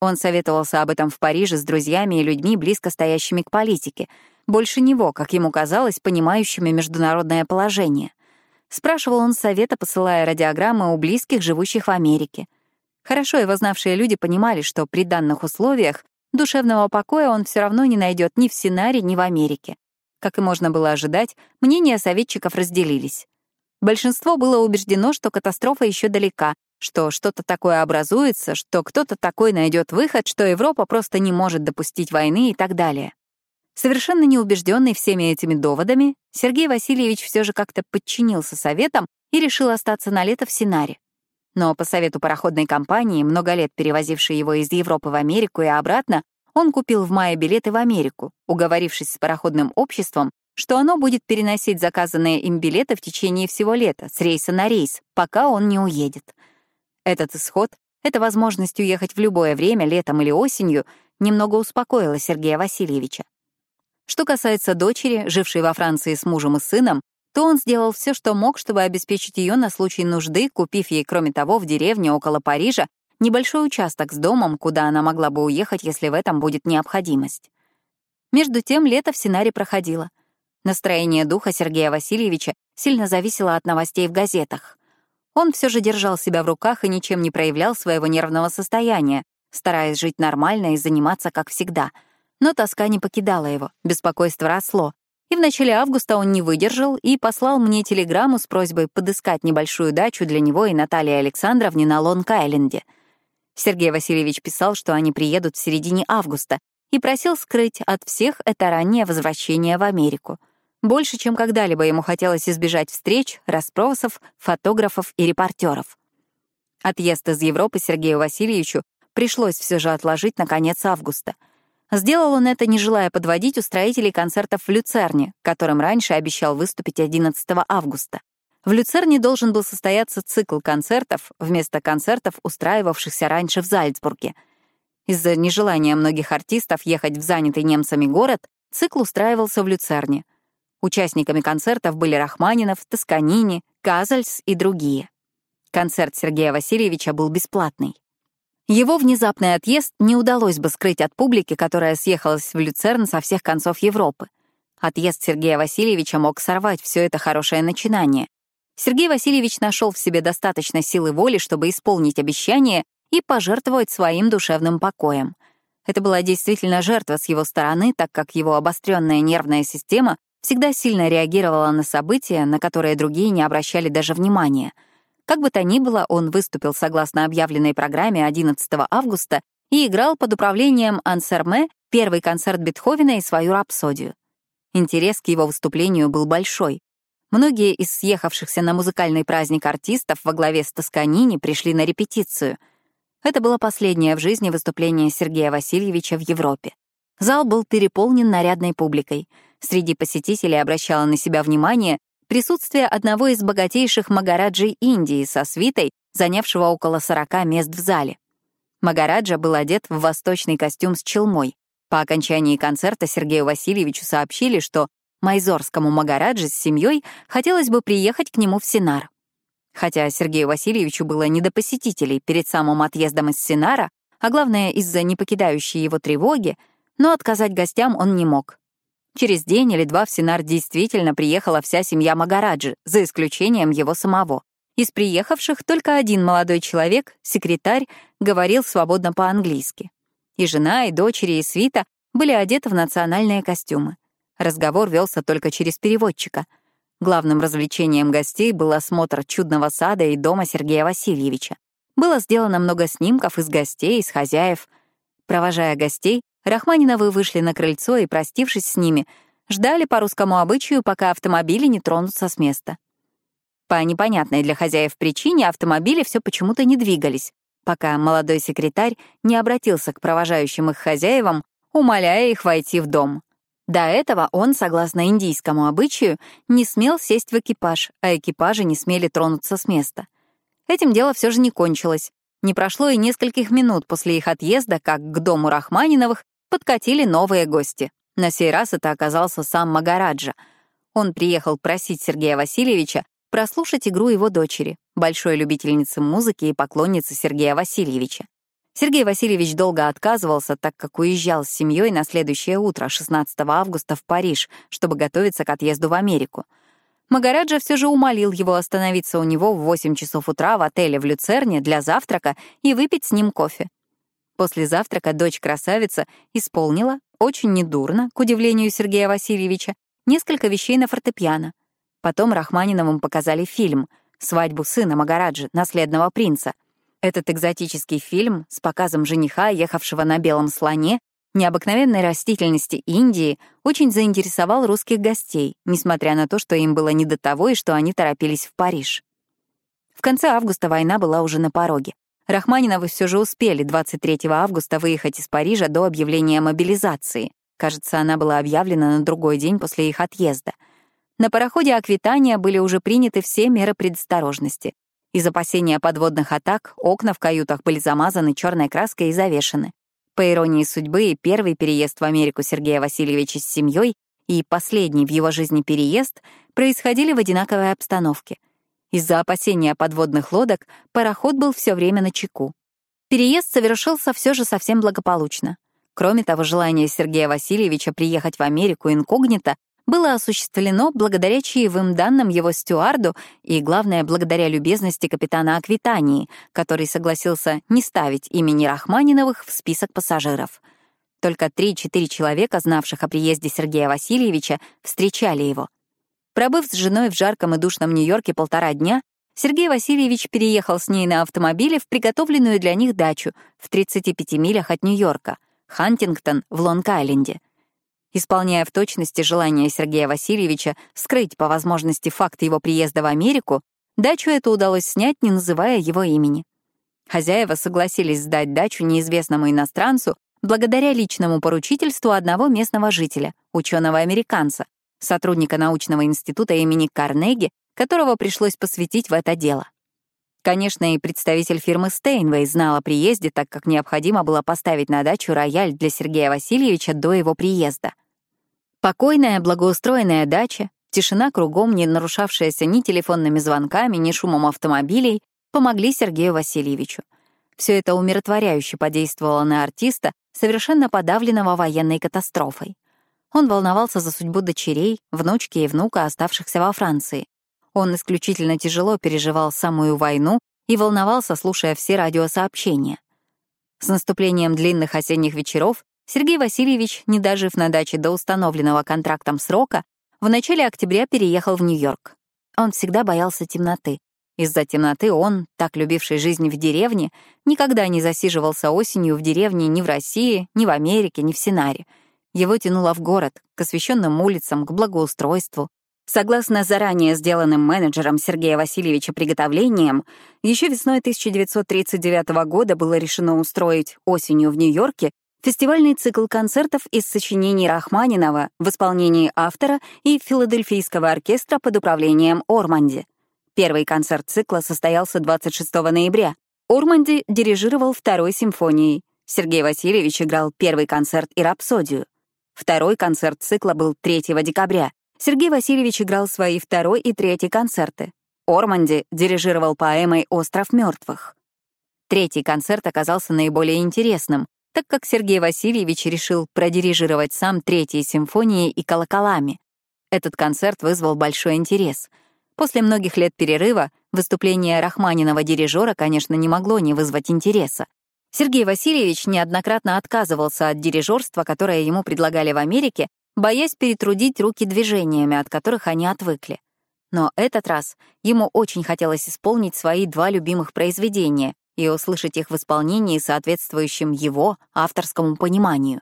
Он советовался об этом в Париже с друзьями и людьми, близко стоящими к политике, больше него, как ему казалось, понимающими международное положение. Спрашивал он совета, посылая радиограммы у близких, живущих в Америке. Хорошо его знавшие люди понимали, что при данных условиях душевного покоя он все равно не найдет ни в Синаре, ни в Америке. Как и можно было ожидать, мнения советчиков разделились. Большинство было убеждено, что катастрофа еще далека, что что-то такое образуется, что кто-то такой найдет выход, что Европа просто не может допустить войны и так далее. Совершенно неубежденный всеми этими доводами, Сергей Васильевич все же как-то подчинился советам и решил остаться на лето в Синаре. Но по совету пароходной компании, много лет перевозившей его из Европы в Америку и обратно, он купил в мае билеты в Америку, уговорившись с пароходным обществом, что оно будет переносить заказанные им билеты в течение всего лета, с рейса на рейс, пока он не уедет. Этот исход, эта возможность уехать в любое время, летом или осенью, немного успокоила Сергея Васильевича. Что касается дочери, жившей во Франции с мужем и сыном, то он сделал все, что мог, чтобы обеспечить ее на случай нужды, купив ей, кроме того, в деревне около Парижа небольшой участок с домом, куда она могла бы уехать, если в этом будет необходимость. Между тем лето в Синаре проходило. Настроение духа Сергея Васильевича сильно зависело от новостей в газетах. Он все же держал себя в руках и ничем не проявлял своего нервного состояния, стараясь жить нормально и заниматься как всегда. Но тоска не покидала его, беспокойство росло, и в начале августа он не выдержал и послал мне телеграмму с просьбой подыскать небольшую дачу для него и Натальи Александровны на Лонг-Айленде. Сергей Васильевич писал, что они приедут в середине августа, и просил скрыть от всех это раннее возвращение в Америку. Больше, чем когда-либо ему хотелось избежать встреч, расспросов, фотографов и репортеров. Отъезд из Европы Сергею Васильевичу пришлось все же отложить на конец августа — Сделал он это, не желая подводить устроителей концертов в Люцерне, которым раньше обещал выступить 11 августа. В Люцерне должен был состояться цикл концертов вместо концертов, устраивавшихся раньше в Зальцбурге. Из-за нежелания многих артистов ехать в занятый немцами город, цикл устраивался в Люцерне. Участниками концертов были Рахманинов, Тосканини, Казальс и другие. Концерт Сергея Васильевича был бесплатный. Его внезапный отъезд не удалось бы скрыть от публики, которая съехалась в Люцерн со всех концов Европы. Отъезд Сергея Васильевича мог сорвать все это хорошее начинание. Сергей Васильевич нашел в себе достаточно силы воли, чтобы исполнить обещание и пожертвовать своим душевным покоем. Это была действительно жертва с его стороны, так как его обостренная нервная система всегда сильно реагировала на события, на которые другие не обращали даже внимания — как бы то ни было, он выступил согласно объявленной программе 11 августа и играл под управлением Ансерме первый концерт Бетховена и свою рапсодию. Интерес к его выступлению был большой. Многие из съехавшихся на музыкальный праздник артистов во главе с Тосканини пришли на репетицию. Это было последнее в жизни выступление Сергея Васильевича в Европе. Зал был переполнен нарядной публикой. Среди посетителей обращала на себя внимание присутствие одного из богатейших магараджей Индии со свитой, занявшего около 40 мест в зале. Магараджа был одет в восточный костюм с челмой. По окончании концерта Сергею Васильевичу сообщили, что майзорскому Магараджи с семьей хотелось бы приехать к нему в Синар. Хотя Сергею Васильевичу было не до посетителей перед самым отъездом из Синара, а главное, из-за непокидающей его тревоги, но отказать гостям он не мог. Через день или два в Синар действительно приехала вся семья Магараджи, за исключением его самого. Из приехавших только один молодой человек, секретарь, говорил свободно по-английски. И жена, и дочери, и свита были одеты в национальные костюмы. Разговор велся только через переводчика. Главным развлечением гостей был осмотр чудного сада и дома Сергея Васильевича. Было сделано много снимков из гостей, из хозяев. Провожая гостей, Рахманиновы вышли на крыльцо и, простившись с ними, ждали по русскому обычаю, пока автомобили не тронутся с места. По непонятной для хозяев причине автомобили все почему-то не двигались, пока молодой секретарь не обратился к провожающим их хозяевам, умоляя их войти в дом. До этого он, согласно индийскому обычаю, не смел сесть в экипаж, а экипажи не смели тронуться с места. Этим дело все же не кончилось. Не прошло и нескольких минут после их отъезда, как к дому Рахманиновых подкатили новые гости. На сей раз это оказался сам Магараджа. Он приехал просить Сергея Васильевича прослушать игру его дочери, большой любительницы музыки и поклонницы Сергея Васильевича. Сергей Васильевич долго отказывался, так как уезжал с семьей на следующее утро, 16 августа, в Париж, чтобы готовиться к отъезду в Америку. Магараджа все же умолил его остановиться у него в 8 часов утра в отеле в Люцерне для завтрака и выпить с ним кофе. После завтрака дочь-красавица исполнила, очень недурно, к удивлению Сергея Васильевича, несколько вещей на фортепиано. Потом Рахманиновым показали фильм «Свадьбу сына Магараджи, наследного принца». Этот экзотический фильм с показом жениха, ехавшего на белом слоне, необыкновенной растительности Индии, очень заинтересовал русских гостей, несмотря на то, что им было не до того и что они торопились в Париж. В конце августа война была уже на пороге. Рахманиновы все же успели 23 августа выехать из Парижа до объявления мобилизации. Кажется, она была объявлена на другой день после их отъезда. На пароходе «Аквитания» были уже приняты все меры предосторожности. Из опасения подводных атак окна в каютах были замазаны черной краской и завешены. По иронии судьбы, первый переезд в Америку Сергея Васильевича с семьей и последний в его жизни переезд происходили в одинаковой обстановке. Из-за опасения подводных лодок пароход был все время на чеку. Переезд совершился все же совсем благополучно. Кроме того, желание Сергея Васильевича приехать в Америку инкогнито было осуществлено благодаря чаевым данным его стюарду и, главное, благодаря любезности капитана Аквитании, который согласился не ставить имени Рахманиновых в список пассажиров. Только 3-4 человека, знавших о приезде Сергея Васильевича, встречали его. Пробыв с женой в жарком и душном Нью-Йорке полтора дня, Сергей Васильевич переехал с ней на автомобиле в приготовленную для них дачу в 35 милях от Нью-Йорка, Хантингтон в Лонг-Айленде. Исполняя в точности желание Сергея Васильевича скрыть по возможности факт его приезда в Америку, дачу эту удалось снять, не называя его имени. Хозяева согласились сдать дачу неизвестному иностранцу благодаря личному поручительству одного местного жителя, ученого-американца, сотрудника научного института имени Карнеги, которого пришлось посвятить в это дело. Конечно, и представитель фирмы Стейнвей знал о приезде, так как необходимо было поставить на дачу рояль для Сергея Васильевича до его приезда — Покойная, благоустроенная дача, тишина кругом, не нарушавшаяся ни телефонными звонками, ни шумом автомобилей, помогли Сергею Васильевичу. Все это умиротворяюще подействовало на артиста, совершенно подавленного военной катастрофой. Он волновался за судьбу дочерей, внучки и внука, оставшихся во Франции. Он исключительно тяжело переживал самую войну и волновался, слушая все радиосообщения. С наступлением длинных осенних вечеров Сергей Васильевич, не дожив на даче до установленного контрактом срока, в начале октября переехал в Нью-Йорк. Он всегда боялся темноты. Из-за темноты он, так любивший жизнь в деревне, никогда не засиживался осенью в деревне ни в России, ни в Америке, ни в Синаре. Его тянуло в город, к освещенным улицам, к благоустройству. Согласно заранее сделанным менеджером Сергея Васильевича приготовлениям, еще весной 1939 года было решено устроить осенью в Нью-Йорке Фестивальный цикл концертов из сочинений Рахманинова в исполнении автора и филадельфийского оркестра под управлением Орманди. Первый концерт цикла состоялся 26 ноября. Орманди дирижировал второй симфонией. Сергей Васильевич играл первый концерт и рапсодию. Второй концерт цикла был 3 декабря. Сергей Васильевич играл свои второй и третий концерты. Орманди дирижировал поэмой «Остров мертвых». Третий концерт оказался наиболее интересным так как Сергей Васильевич решил продирижировать сам третьей симфонии и колоколами. Этот концерт вызвал большой интерес. После многих лет перерыва выступление Рахманинова дирижера, конечно, не могло не вызвать интереса. Сергей Васильевич неоднократно отказывался от дирижерства, которое ему предлагали в Америке, боясь перетрудить руки движениями, от которых они отвыкли. Но этот раз ему очень хотелось исполнить свои два любимых произведения и услышать их в исполнении, соответствующем его авторскому пониманию.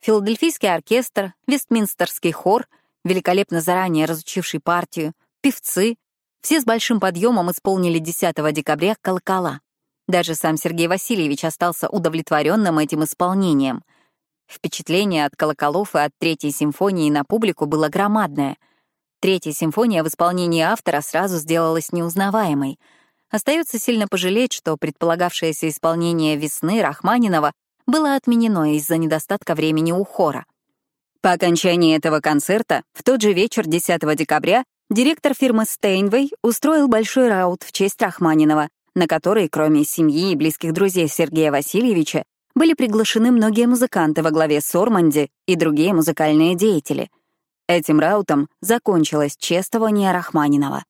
Филадельфийский оркестр, Вестминстерский хор, великолепно заранее разучивший партию, певцы — все с большим подъемом исполнили 10 декабря колокола. Даже сам Сергей Васильевич остался удовлетворенным этим исполнением. Впечатление от колоколов и от Третьей симфонии на публику было громадное. Третья симфония в исполнении автора сразу сделалась неузнаваемой — Остается сильно пожалеть, что предполагавшееся исполнение «Весны» Рахманинова было отменено из-за недостатка времени у хора. По окончании этого концерта, в тот же вечер 10 декабря, директор фирмы Стейнвей устроил большой раут в честь Рахманинова, на который, кроме семьи и близких друзей Сергея Васильевича, были приглашены многие музыканты во главе с Орманди и другие музыкальные деятели. Этим раутом закончилось чествование Рахманинова.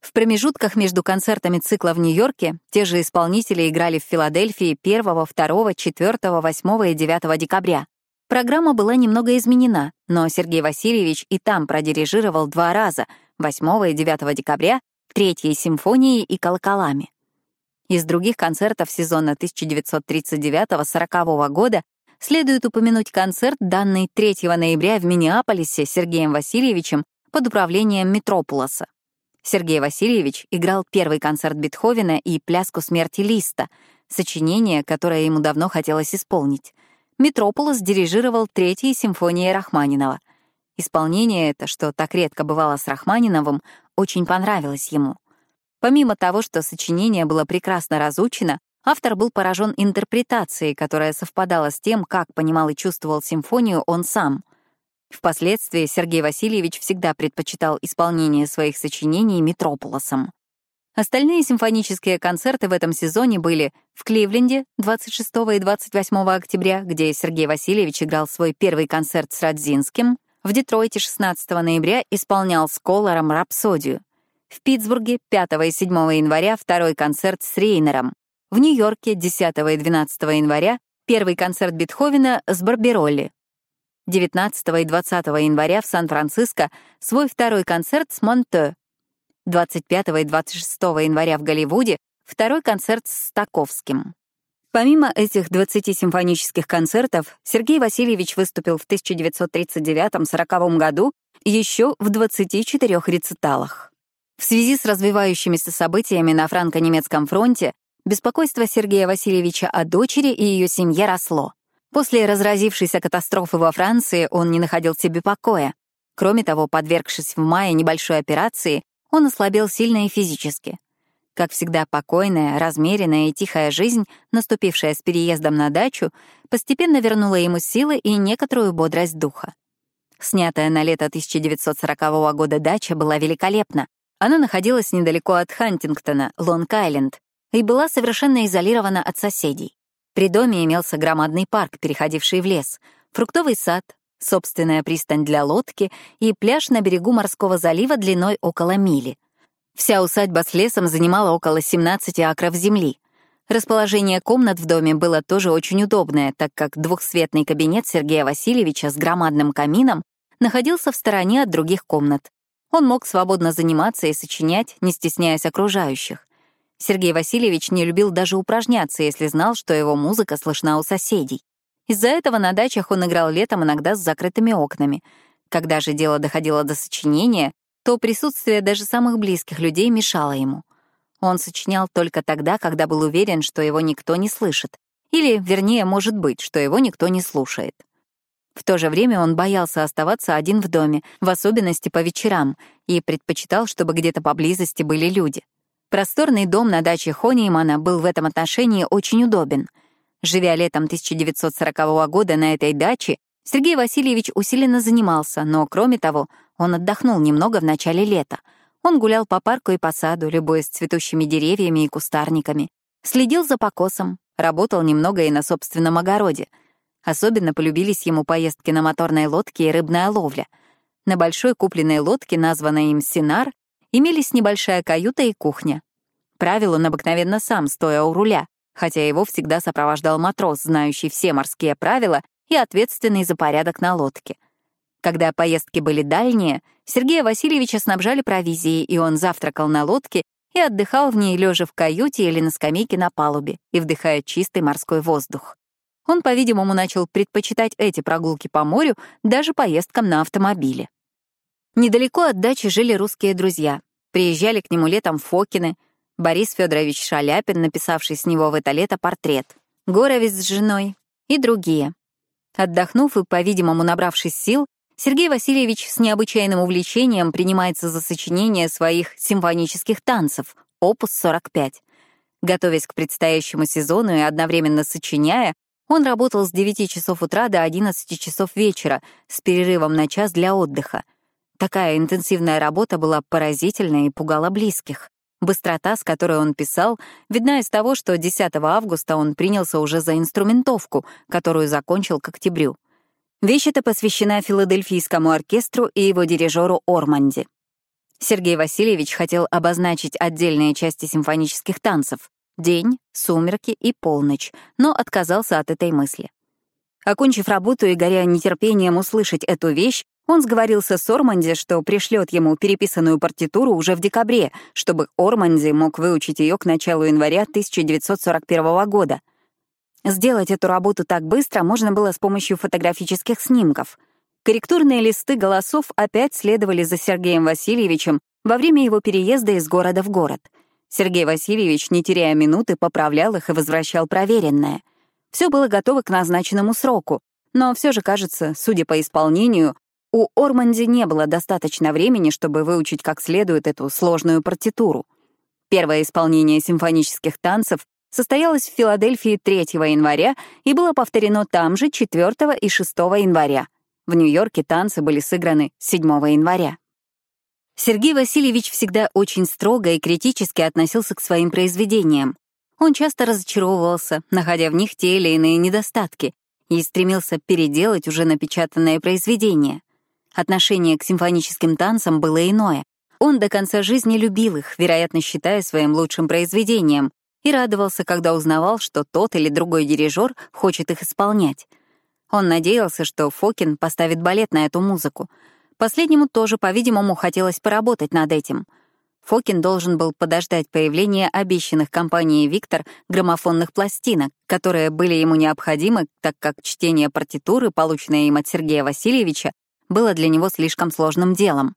В промежутках между концертами цикла в Нью-Йорке те же исполнители играли в Филадельфии 1, 2, 4, 8 и 9 декабря. Программа была немного изменена, но Сергей Васильевич и там продирижировал два раза — 8 и 9 декабря, Третьей симфонией и колоколами. Из других концертов сезона 1939-40 года следует упомянуть концерт, данный 3 ноября в Миннеаполисе Сергеем Васильевичем под управлением Метрополоса. Сергей Васильевич играл первый концерт Бетховена и «Пляску смерти Листа», сочинение, которое ему давно хотелось исполнить. Метрополос дирижировал третьей симфонией Рахманинова. Исполнение это, что так редко бывало с Рахманиновым, очень понравилось ему. Помимо того, что сочинение было прекрасно разучено, автор был поражен интерпретацией, которая совпадала с тем, как понимал и чувствовал симфонию он сам. Впоследствии Сергей Васильевич всегда предпочитал исполнение своих сочинений Метрополосом. Остальные симфонические концерты в этом сезоне были в Кливленде 26 и 28 октября, где Сергей Васильевич играл свой первый концерт с Радзинским, в Детройте 16 ноября исполнял с Колором «Рапсодию», в Питтсбурге 5 и 7 января второй концерт с Рейнером, в Нью-Йорке 10 и 12 января первый концерт Бетховена с Барберолли, 19 и 20 января в Сан-Франциско свой второй концерт с Монте, 25 и 26 января в Голливуде второй концерт с Стаковским. Помимо этих 20 симфонических концертов, Сергей Васильевич выступил в 1939-40 году еще в 24 рециталах. В связи с развивающимися событиями на франко-немецком фронте беспокойство Сергея Васильевича о дочери и ее семье росло. После разразившейся катастрофы во Франции он не находил себе покоя. Кроме того, подвергшись в мае небольшой операции, он ослабел сильно и физически. Как всегда, покойная, размеренная и тихая жизнь, наступившая с переездом на дачу, постепенно вернула ему силы и некоторую бодрость духа. Снятая на лето 1940 года дача была великолепна. Она находилась недалеко от Хантингтона, Лонг-Айленд, и была совершенно изолирована от соседей. При доме имелся громадный парк, переходивший в лес, фруктовый сад, собственная пристань для лодки и пляж на берегу морского залива длиной около мили. Вся усадьба с лесом занимала около 17 акров земли. Расположение комнат в доме было тоже очень удобное, так как двухсветный кабинет Сергея Васильевича с громадным камином находился в стороне от других комнат. Он мог свободно заниматься и сочинять, не стесняясь окружающих. Сергей Васильевич не любил даже упражняться, если знал, что его музыка слышна у соседей. Из-за этого на дачах он играл летом иногда с закрытыми окнами. Когда же дело доходило до сочинения, то присутствие даже самых близких людей мешало ему. Он сочинял только тогда, когда был уверен, что его никто не слышит. Или, вернее, может быть, что его никто не слушает. В то же время он боялся оставаться один в доме, в особенности по вечерам, и предпочитал, чтобы где-то поблизости были люди. Просторный дом на даче Хониемана был в этом отношении очень удобен — Живя летом 1940 года на этой даче, Сергей Васильевич усиленно занимался, но, кроме того, он отдохнул немного в начале лета. Он гулял по парку и по саду, любуясь цветущими деревьями и кустарниками, следил за покосом, работал немного и на собственном огороде. Особенно полюбились ему поездки на моторной лодке и рыбная ловля. На большой купленной лодке, названной им «Синар», имелись небольшая каюта и кухня. Правил он обыкновенно сам, стоя у руля, хотя его всегда сопровождал матрос, знающий все морские правила и ответственный за порядок на лодке. Когда поездки были дальние, Сергея Васильевича снабжали провизией, и он завтракал на лодке и отдыхал в ней, лежа в каюте или на скамейке на палубе и вдыхая чистый морской воздух. Он, по-видимому, начал предпочитать эти прогулки по морю даже поездкам на автомобиле. Недалеко от дачи жили русские друзья. Приезжали к нему летом Фокины — Борис Федорович Шаляпин, написавший с него в это лето портрет, Горовец с женой и другие. Отдохнув и, по-видимому, набравшись сил, Сергей Васильевич с необычайным увлечением принимается за сочинение своих симфонических танцев, опус 45. Готовясь к предстоящему сезону и одновременно сочиняя, он работал с 9 часов утра до 11 часов вечера с перерывом на час для отдыха. Такая интенсивная работа была поразительна и пугала близких. Быстрота, с которой он писал, видна из того, что 10 августа он принялся уже за инструментовку, которую закончил к октябрю. Вещь эта посвящена филадельфийскому оркестру и его дирижеру Орманди. Сергей Васильевич хотел обозначить отдельные части симфонических танцев — день, сумерки и полночь, но отказался от этой мысли. Окончив работу и горя нетерпением услышать эту вещь, он сговорился с Орманди, что пришлет ему переписанную партитуру уже в декабре, чтобы Орманди мог выучить ее к началу января 1941 года. Сделать эту работу так быстро можно было с помощью фотографических снимков. Корректурные листы голосов опять следовали за Сергеем Васильевичем, во время его переезда из города в город. Сергей Васильевич, не теряя минуты, поправлял их и возвращал проверенное. Все было готово к назначенному сроку, но все же, кажется, судя по исполнению, у Орманди не было достаточно времени, чтобы выучить как следует эту сложную партитуру. Первое исполнение симфонических танцев состоялось в Филадельфии 3 января и было повторено там же 4 и 6 января. В Нью-Йорке танцы были сыграны 7 января. Сергей Васильевич всегда очень строго и критически относился к своим произведениям. Он часто разочаровывался, находя в них те или иные недостатки, и стремился переделать уже напечатанное произведение. Отношение к симфоническим танцам было иное. Он до конца жизни любил их, вероятно, считая своим лучшим произведением, и радовался, когда узнавал, что тот или другой дирижер хочет их исполнять. Он надеялся, что Фокин поставит балет на эту музыку. Последнему тоже, по-видимому, хотелось поработать над этим. Фокин должен был подождать появления обещанных компанией «Виктор» граммофонных пластинок, которые были ему необходимы, так как чтение партитуры, полученное им от Сергея Васильевича, было для него слишком сложным делом.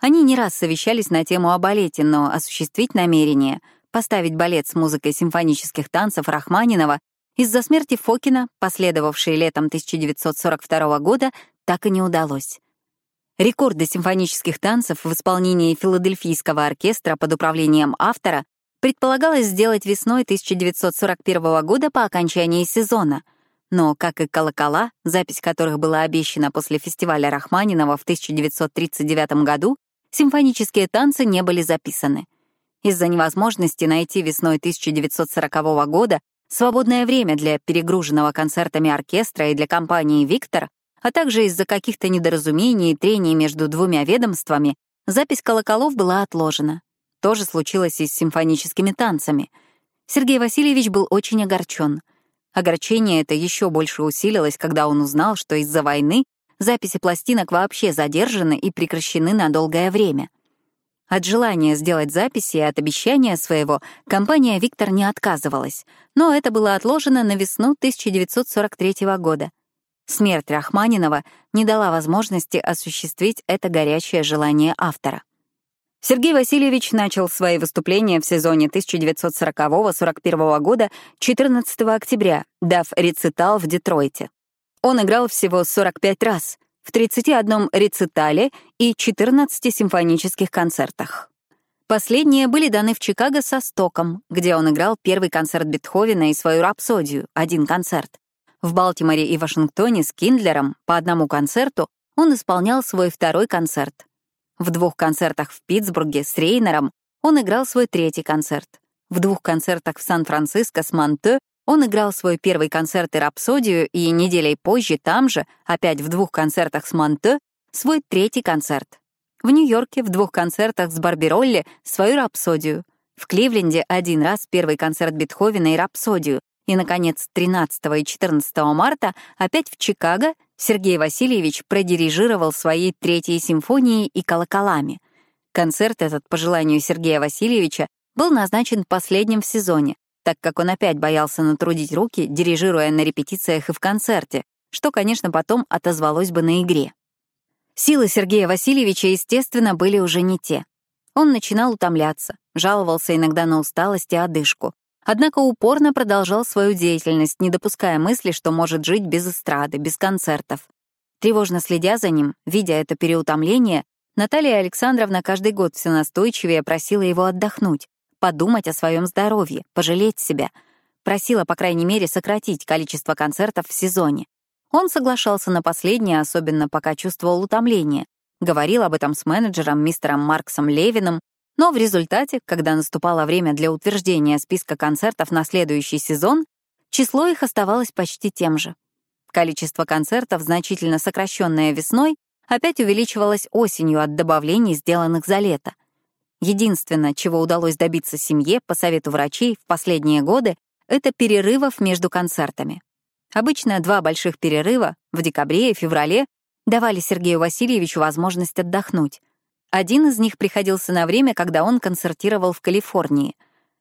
Они не раз совещались на тему о балете, но осуществить намерение, поставить балет с музыкой симфонических танцев Рахманинова из-за смерти Фокина, последовавшей летом 1942 года, так и не удалось. Рекорды симфонических танцев в исполнении филадельфийского оркестра под управлением автора предполагалось сделать весной 1941 года по окончании сезона — но, как и «Колокола», запись которых была обещана после фестиваля Рахманинова в 1939 году, симфонические танцы не были записаны. Из-за невозможности найти весной 1940 года свободное время для перегруженного концертами оркестра и для компании «Виктор», а также из-за каких-то недоразумений и трений между двумя ведомствами, запись колоколов была отложена. То же случилось и с симфоническими танцами. Сергей Васильевич был очень огорчен — Огорчение это еще больше усилилось, когда он узнал, что из-за войны записи пластинок вообще задержаны и прекращены на долгое время. От желания сделать записи и от обещания своего компания «Виктор» не отказывалась, но это было отложено на весну 1943 года. Смерть Рахманинова не дала возможности осуществить это горячее желание автора. Сергей Васильевич начал свои выступления в сезоне 1940-41 года 14 октября, дав рецитал в Детройте. Он играл всего 45 раз, в 31 рецитале и 14 симфонических концертах. Последние были даны в Чикаго со Стоком, где он играл первый концерт Бетховена и свою рапсодию, один концерт. В Балтиморе и Вашингтоне с Киндлером по одному концерту он исполнял свой второй концерт. В двух концертах в Питтсбурге с Рейнером он играл свой третий концерт. В двух концертах в Сан-Франциско с Монте он играл свой первый концерт и рапсодию, и неделей позже там же, опять в двух концертах с Монте, свой третий концерт. В Нью-Йорке в двух концертах с Барбиролли свою рапсодию. В Кливленде один раз первый концерт Бетховена и рапсодию. И, наконец, 13 и 14 марта опять в Чикаго Сергей Васильевич продирижировал своей третьей симфонией и колоколами. Концерт этот, по желанию Сергея Васильевича, был назначен последним в сезоне, так как он опять боялся натрудить руки, дирижируя на репетициях и в концерте, что, конечно, потом отозвалось бы на игре. Силы Сергея Васильевича, естественно, были уже не те. Он начинал утомляться, жаловался иногда на усталость и одышку. Однако упорно продолжал свою деятельность, не допуская мысли, что может жить без эстрады, без концертов. Тревожно следя за ним, видя это переутомление, Наталья Александровна каждый год все настойчивее просила его отдохнуть, подумать о своем здоровье, пожалеть себя. Просила, по крайней мере, сократить количество концертов в сезоне. Он соглашался на последнее, особенно пока чувствовал утомление. Говорил об этом с менеджером мистером Марксом Левиным, но в результате, когда наступало время для утверждения списка концертов на следующий сезон, число их оставалось почти тем же. Количество концертов, значительно сокращенное весной, опять увеличивалось осенью от добавлений, сделанных за лето. Единственное, чего удалось добиться семье по совету врачей в последние годы, это перерывов между концертами. Обычно два больших перерыва в декабре и феврале давали Сергею Васильевичу возможность отдохнуть. Один из них приходился на время, когда он концертировал в Калифорнии.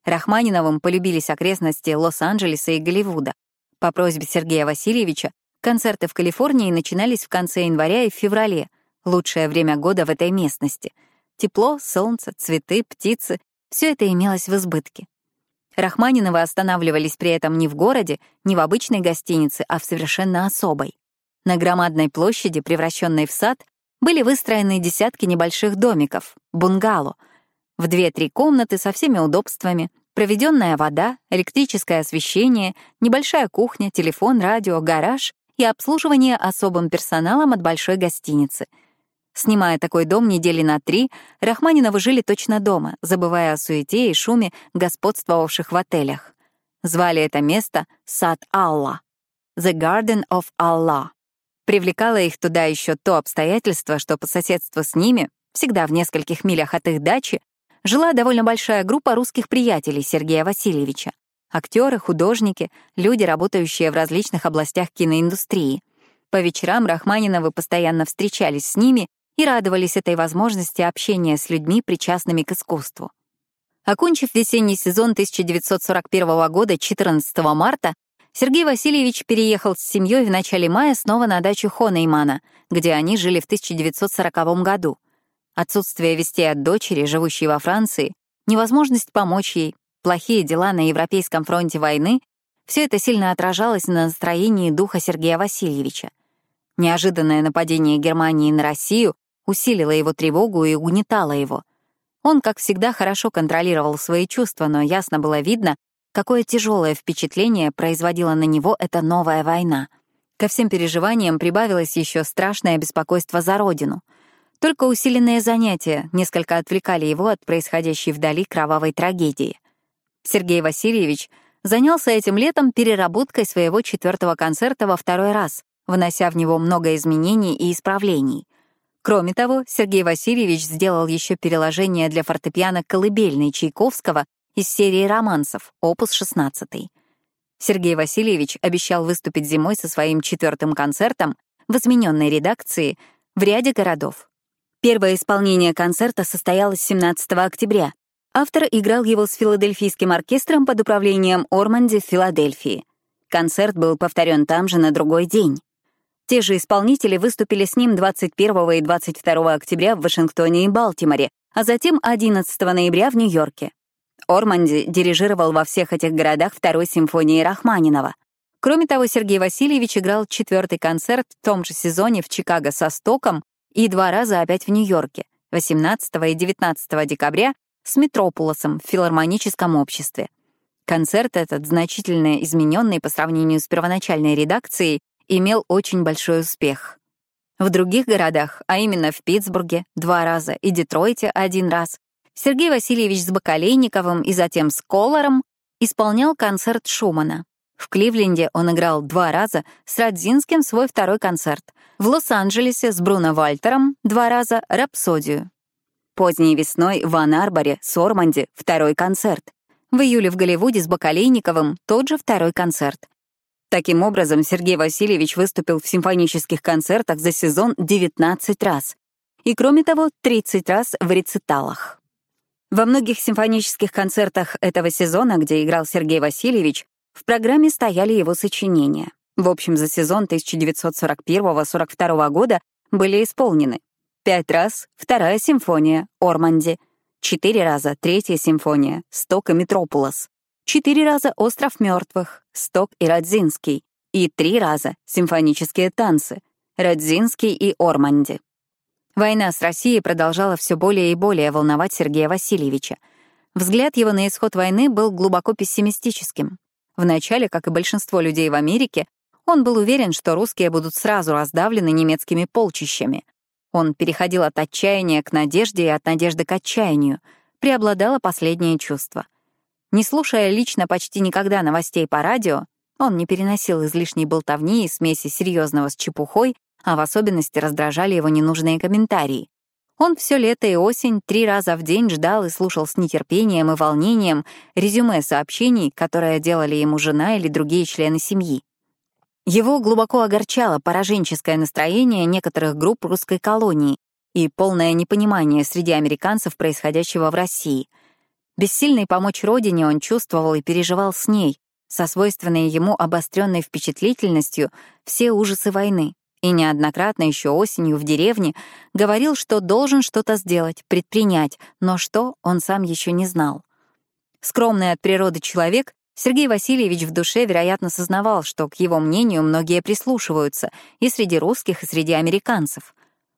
Рахманиновым полюбились окрестности Лос-Анджелеса и Голливуда. По просьбе Сергея Васильевича концерты в Калифорнии начинались в конце января и в феврале, лучшее время года в этой местности. Тепло, солнце, цветы, птицы — все это имелось в избытке. Рахманиновы останавливались при этом не в городе, не в обычной гостинице, а в совершенно особой. На громадной площади, превращенной в сад, были выстроены десятки небольших домиков, бунгало, в две-три комнаты со всеми удобствами, проведенная вода, электрическое освещение, небольшая кухня, телефон, радио, гараж и обслуживание особым персоналом от большой гостиницы. Снимая такой дом недели на три, Рахманиновы жили точно дома, забывая о суете и шуме, господствовавших в отелях. Звали это место «Сад Алла» — «The Garden of Allah». Привлекало их туда еще то обстоятельство, что по соседству с ними, всегда в нескольких милях от их дачи, жила довольно большая группа русских приятелей Сергея Васильевича. Актеры, художники, люди, работающие в различных областях киноиндустрии. По вечерам Рахманиновы постоянно встречались с ними и радовались этой возможности общения с людьми, причастными к искусству. Окончив весенний сезон 1941 года 14 марта, Сергей Васильевич переехал с семьей в начале мая снова на дачу Хонеймана, где они жили в 1940 году. Отсутствие вестей от дочери, живущей во Франции, невозможность помочь ей, плохие дела на Европейском фронте войны — все это сильно отражалось на настроении духа Сергея Васильевича. Неожиданное нападение Германии на Россию усилило его тревогу и угнетало его. Он, как всегда, хорошо контролировал свои чувства, но ясно было видно, какое тяжелое впечатление производила на него эта новая война. Ко всем переживаниям прибавилось еще страшное беспокойство за родину. Только усиленные занятия несколько отвлекали его от происходящей вдали кровавой трагедии. Сергей Васильевич занялся этим летом переработкой своего четвертого концерта во второй раз, внося в него много изменений и исправлений. Кроме того, Сергей Васильевич сделал еще переложение для фортепиано колыбельной Чайковского из серии романсов, опус 16. Сергей Васильевич обещал выступить зимой со своим четвертым концертом в измененной редакции в ряде городов. Первое исполнение концерта состоялось 17 октября, Автор играл его с филадельфийским оркестром под управлением Орманди в Филадельфии. Концерт был повторен там же на другой день. Те же исполнители выступили с ним 21 и 22 октября в Вашингтоне и Балтиморе, а затем 11 ноября в Нью-Йорке. Орманди дирижировал во всех этих городах второй симфонии Рахманинова. Кроме того, Сергей Васильевич играл четвертый концерт в том же сезоне в Чикаго со Стоком и два раза опять в Нью-Йорке, 18 и 19 декабря с Метрополосом в филармоническом обществе. Концерт этот, значительно измененный по сравнению с первоначальной редакцией, имел очень большой успех. В других городах, а именно в Питтсбурге два раза и Детройте один раз, Сергей Васильевич с Бакалейниковым и затем с Колором исполнял концерт Шумана. В Кливленде он играл два раза с Радзинским свой второй концерт. В Лос-Анджелесе с Бруно Вальтером два раза «Рапсодию». Поздней весной в Ан-Арборе с Орманди второй концерт. В июле в Голливуде с Бакалейниковым тот же второй концерт. Таким образом, Сергей Васильевич выступил в симфонических концертах за сезон 19 раз. И, кроме того, 30 раз в рециталах. Во многих симфонических концертах этого сезона, где играл Сергей Васильевич, в программе стояли его сочинения. В общем, за сезон 1941-42 года были исполнены Пять раз — вторая симфония, Орманди. Четыре раза — третья симфония, Сток и Метрополос. Четыре раза — Остров мертвых, Сток и Радзинский. И три раза — симфонические танцы, Радзинский и Орманди. Война с Россией продолжала все более и более волновать Сергея Васильевича. Взгляд его на исход войны был глубоко пессимистическим. Вначале, как и большинство людей в Америке, он был уверен, что русские будут сразу раздавлены немецкими полчищами. Он переходил от отчаяния к надежде и от надежды к отчаянию. Преобладало последнее чувство. Не слушая лично почти никогда новостей по радио, он не переносил излишней болтовни и смеси серьезного с чепухой, а в особенности раздражали его ненужные комментарии. Он все лето и осень три раза в день ждал и слушал с нетерпением и волнением резюме сообщений, которые делали ему жена или другие члены семьи. Его глубоко огорчало пораженческое настроение некоторых групп русской колонии и полное непонимание среди американцев происходящего в России. Бессильный помочь родине он чувствовал и переживал с ней, со свойственной ему обостренной впечатлительностью, все ужасы войны и неоднократно еще осенью в деревне говорил, что должен что-то сделать, предпринять, но что он сам еще не знал. Скромный от природы человек, Сергей Васильевич в душе, вероятно, сознавал, что к его мнению многие прислушиваются и среди русских, и среди американцев.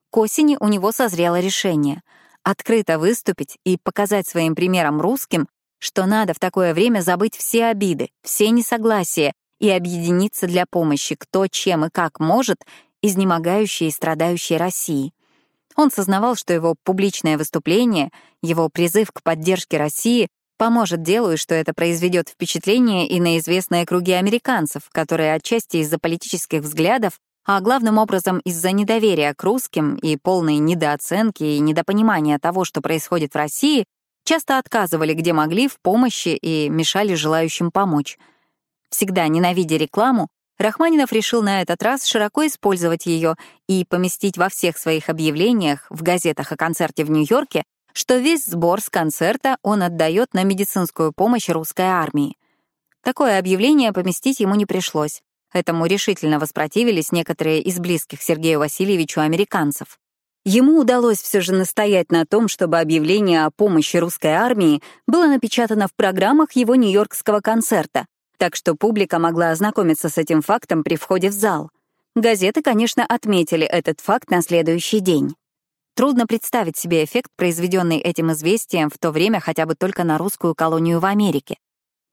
К осени у него созрело решение — открыто выступить и показать своим примером русским, что надо в такое время забыть все обиды, все несогласия и объединиться для помощи кто, чем и как может изнемогающей и страдающей России. Он сознавал, что его публичное выступление, его призыв к поддержке России поможет делу и что это произведет впечатление и на известные круги американцев, которые отчасти из-за политических взглядов, а главным образом из-за недоверия к русским и полной недооценки и недопонимания того, что происходит в России, часто отказывали где могли в помощи и мешали желающим помочь. Всегда ненавидя рекламу, Рахманинов решил на этот раз широко использовать ее и поместить во всех своих объявлениях в газетах о концерте в Нью-Йорке, что весь сбор с концерта он отдает на медицинскую помощь русской армии. Такое объявление поместить ему не пришлось. Этому решительно воспротивились некоторые из близких Сергею Васильевичу американцев. Ему удалось все же настоять на том, чтобы объявление о помощи русской армии было напечатано в программах его нью-йоркского концерта, так что публика могла ознакомиться с этим фактом при входе в зал. Газеты, конечно, отметили этот факт на следующий день. Трудно представить себе эффект, произведенный этим известием в то время хотя бы только на русскую колонию в Америке.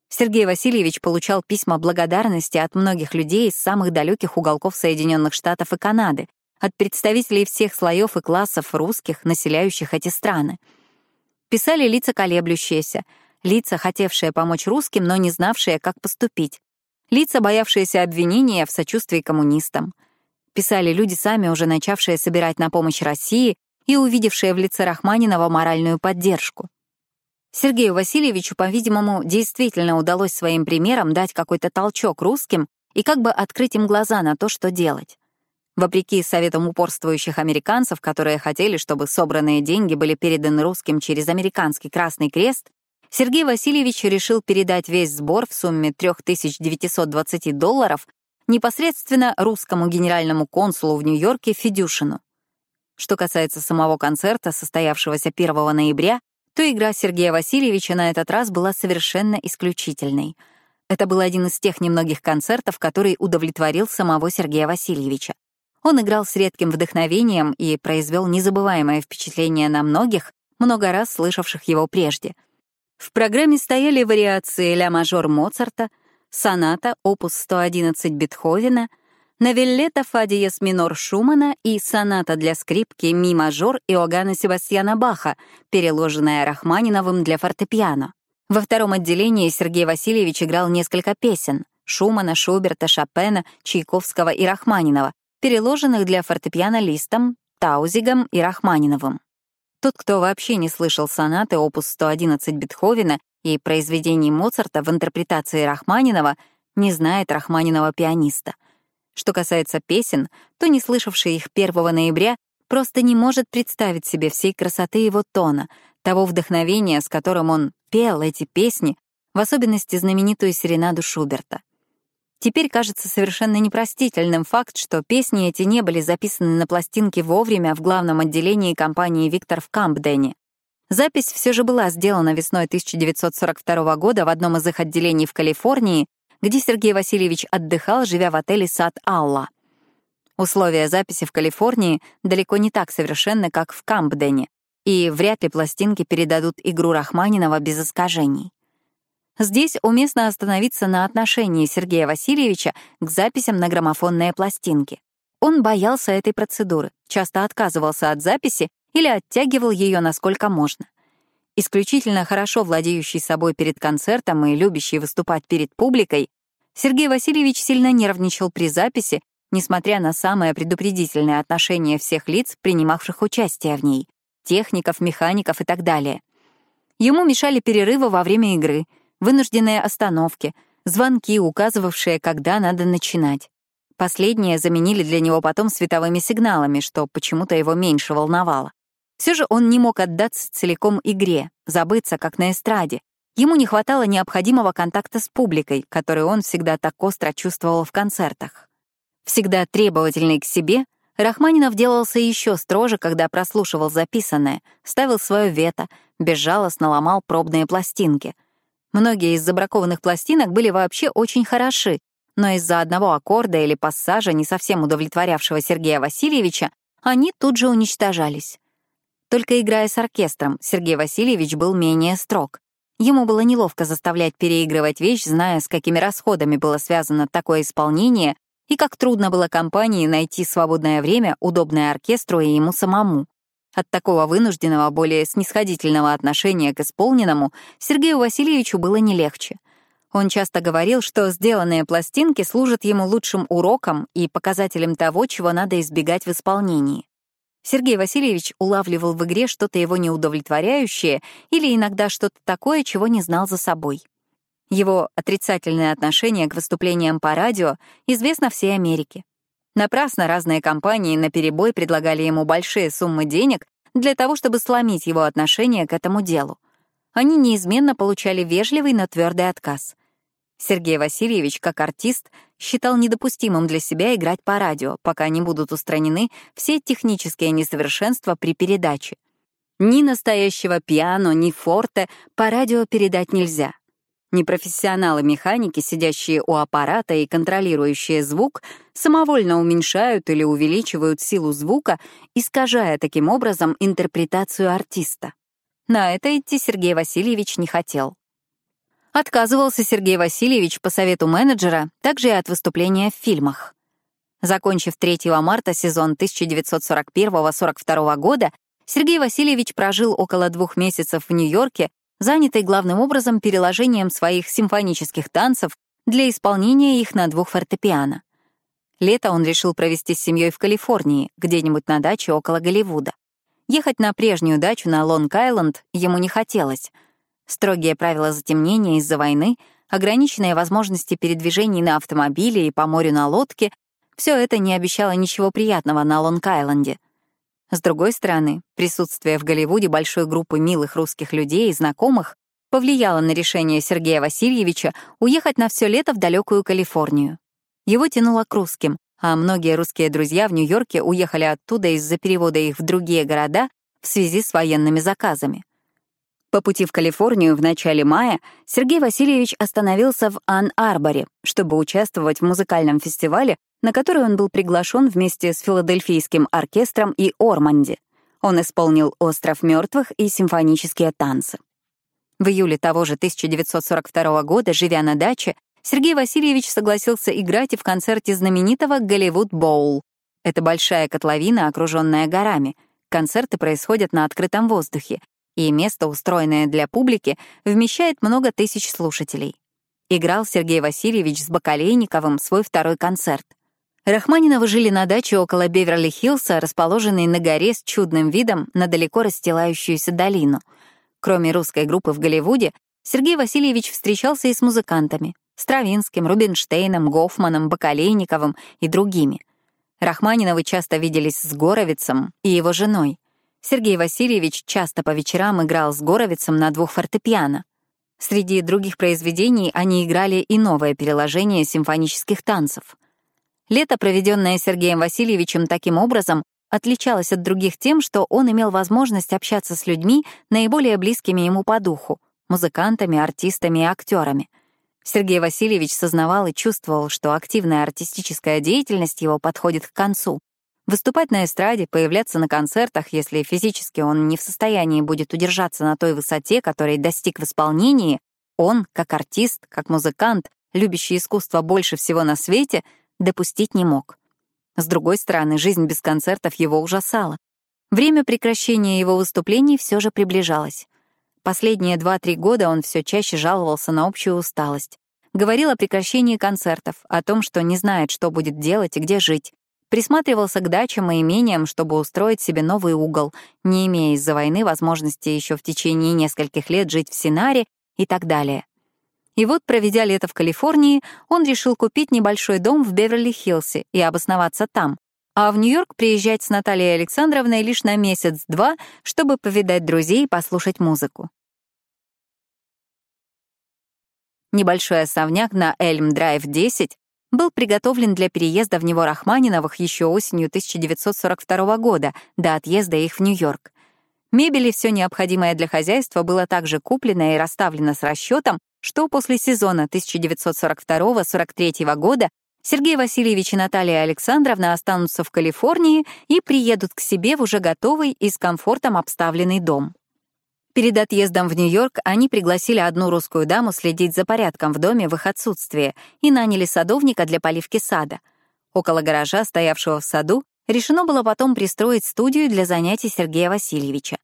Сергей Васильевич получал письма благодарности от многих людей из самых далеких уголков Соединенных Штатов и Канады, от представителей всех слоев и классов русских, населяющих эти страны. Писали лица колеблющиеся, лица, хотевшие помочь русским, но не знавшие, как поступить, лица, боявшиеся обвинения в сочувствии коммунистам. Писали люди, сами уже начавшие собирать на помощь России и увидевшие в лице Рахманинова моральную поддержку. Сергею Васильевичу, по-видимому, действительно удалось своим примером дать какой-то толчок русским и как бы открыть им глаза на то, что делать. Вопреки советам упорствующих американцев, которые хотели, чтобы собранные деньги были переданы русским через американский Красный Крест, Сергей Васильевич решил передать весь сбор в сумме 3920 долларов непосредственно русскому генеральному консулу в Нью-Йорке Федюшину. Что касается самого концерта, состоявшегося 1 ноября, то игра Сергея Васильевича на этот раз была совершенно исключительной. Это был один из тех немногих концертов, который удовлетворил самого Сергея Васильевича. Он играл с редким вдохновением и произвел незабываемое впечатление на многих, много раз слышавших его прежде. В программе стояли вариации ля-мажор Моцарта, соната, опус 111 Бетховена, Навеллета Фадиес минор Шумана и соната для скрипки ми-мажор Иоганна Себастьяна Баха, переложенная Рахманиновым для фортепиано. Во втором отделении Сергей Васильевич играл несколько песен — Шумана, Шуберта, Шопена, Чайковского и Рахманинова, переложенных для фортепиано листом, Таузигом и Рахманиновым. Тот, кто вообще не слышал сонаты опус 111 Бетховена и произведений Моцарта в интерпретации Рахманинова, не знает Рахманинова пианиста. Что касается песен, то не слышавший их 1 ноября просто не может представить себе всей красоты его тона, того вдохновения, с которым он пел эти песни, в особенности знаменитую серенаду Шуберта. Теперь кажется совершенно непростительным факт, что песни эти не были записаны на пластинке вовремя в главном отделении компании «Виктор» в Кампдене. Запись все же была сделана весной 1942 года в одном из их отделений в Калифорнии, где Сергей Васильевич отдыхал, живя в отеле «Сад Алла». Условия записи в Калифорнии далеко не так совершенны, как в Кампдене, и вряд ли пластинки передадут игру Рахманинова без искажений. Здесь уместно остановиться на отношении Сергея Васильевича к записям на граммофонные пластинки. Он боялся этой процедуры, часто отказывался от записи или оттягивал ее насколько можно. Исключительно хорошо владеющий собой перед концертом и любящий выступать перед публикой, Сергей Васильевич сильно нервничал при записи, несмотря на самое предупредительное отношение всех лиц, принимавших участие в ней — техников, механиков и так далее. Ему мешали перерывы во время игры — вынужденные остановки, звонки, указывавшие, когда надо начинать. Последние заменили для него потом световыми сигналами, что почему-то его меньше волновало. Все же он не мог отдаться целиком игре, забыться, как на эстраде. Ему не хватало необходимого контакта с публикой, который он всегда так остро чувствовал в концертах. Всегда требовательный к себе, Рахманинов делался еще строже, когда прослушивал записанное, ставил свое вето, безжалостно ломал пробные пластинки. Многие из забракованных пластинок были вообще очень хороши, но из-за одного аккорда или пассажа, не совсем удовлетворявшего Сергея Васильевича, они тут же уничтожались. Только играя с оркестром, Сергей Васильевич был менее строг. Ему было неловко заставлять переигрывать вещь, зная, с какими расходами было связано такое исполнение и как трудно было компании найти свободное время, удобное оркестру и ему самому. От такого вынужденного, более снисходительного отношения к исполненному Сергею Васильевичу было не легче. Он часто говорил, что сделанные пластинки служат ему лучшим уроком и показателем того, чего надо избегать в исполнении. Сергей Васильевич улавливал в игре что-то его неудовлетворяющее или иногда что-то такое, чего не знал за собой. Его отрицательное отношение к выступлениям по радио известно всей Америке. Напрасно разные компании наперебой предлагали ему большие суммы денег для того, чтобы сломить его отношение к этому делу. Они неизменно получали вежливый, но твердый отказ. Сергей Васильевич, как артист, считал недопустимым для себя играть по радио, пока не будут устранены все технические несовершенства при передаче. Ни настоящего пиано, ни форте по радио передать нельзя. Непрофессионалы-механики, сидящие у аппарата и контролирующие звук, самовольно уменьшают или увеличивают силу звука, искажая таким образом интерпретацию артиста. На это идти Сергей Васильевич не хотел. Отказывался Сергей Васильевич по совету менеджера также и от выступления в фильмах. Закончив 3 марта сезон 1941-42 года, Сергей Васильевич прожил около двух месяцев в Нью-Йорке, занятый главным образом переложением своих симфонических танцев для исполнения их на двух фортепиано. Лето он решил провести с семьей в Калифорнии, где-нибудь на даче около Голливуда. Ехать на прежнюю дачу на Лонг-Айленд ему не хотелось — Строгие правила затемнения из-за войны, ограниченные возможности передвижений на автомобиле и по морю на лодке — все это не обещало ничего приятного на Лонг-Айленде. С другой стороны, присутствие в Голливуде большой группы милых русских людей и знакомых повлияло на решение Сергея Васильевича уехать на все лето в далекую Калифорнию. Его тянуло к русским, а многие русские друзья в Нью-Йорке уехали оттуда из-за перевода их в другие города в связи с военными заказами. По пути в Калифорнию в начале мая Сергей Васильевич остановился в Ан-Арборе, чтобы участвовать в музыкальном фестивале, на который он был приглашен вместе с филадельфийским оркестром и Орманди. Он исполнил «Остров мертвых» и симфонические танцы. В июле того же 1942 года, живя на даче, Сергей Васильевич согласился играть и в концерте знаменитого «Голливуд Боул». Это большая котловина, окруженная горами. Концерты происходят на открытом воздухе, и место, устроенное для публики, вмещает много тысяч слушателей. Играл Сергей Васильевич с Бакалейниковым свой второй концерт. Рахманиновы жили на даче около Беверли-Хиллса, расположенной на горе с чудным видом на далеко расстилающуюся долину. Кроме русской группы в Голливуде, Сергей Васильевич встречался и с музыкантами — Стравинским, Рубинштейном, Гофманом, Бакалейниковым и другими. Рахманиновы часто виделись с Горовицем и его женой. Сергей Васильевич часто по вечерам играл с Горовицем на двух фортепиано. Среди других произведений они играли и новое переложение симфонических танцев. Лето, проведенное Сергеем Васильевичем таким образом, отличалось от других тем, что он имел возможность общаться с людьми, наиболее близкими ему по духу — музыкантами, артистами и актерами. Сергей Васильевич сознавал и чувствовал, что активная артистическая деятельность его подходит к концу. Выступать на эстраде, появляться на концертах, если физически он не в состоянии будет удержаться на той высоте, которой достиг в исполнении, он, как артист, как музыкант, любящий искусство больше всего на свете, допустить не мог. С другой стороны, жизнь без концертов его ужасала. Время прекращения его выступлений все же приближалось. Последние 2-3 года он все чаще жаловался на общую усталость. Говорил о прекращении концертов, о том, что не знает, что будет делать и где жить присматривался к дачам и имениям, чтобы устроить себе новый угол, не имея из-за войны возможности еще в течение нескольких лет жить в Синаре и так далее. И вот, проведя лето в Калифорнии, он решил купить небольшой дом в Беверли-Хиллсе и обосноваться там, а в Нью-Йорк приезжать с Натальей Александровной лишь на месяц-два, чтобы повидать друзей и послушать музыку. Небольшой особняк на Эльм-Драйв 10 был приготовлен для переезда в него Рахманиновых еще осенью 1942 года, до отъезда их в Нью-Йорк. Мебель и все необходимое для хозяйства было также куплено и расставлено с расчетом, что после сезона 1942-43 года Сергей Васильевич и Наталья Александровна останутся в Калифорнии и приедут к себе в уже готовый и с комфортом обставленный дом. Перед отъездом в Нью-Йорк они пригласили одну русскую даму следить за порядком в доме в их отсутствие и наняли садовника для поливки сада. Около гаража, стоявшего в саду, решено было потом пристроить студию для занятий Сергея Васильевича.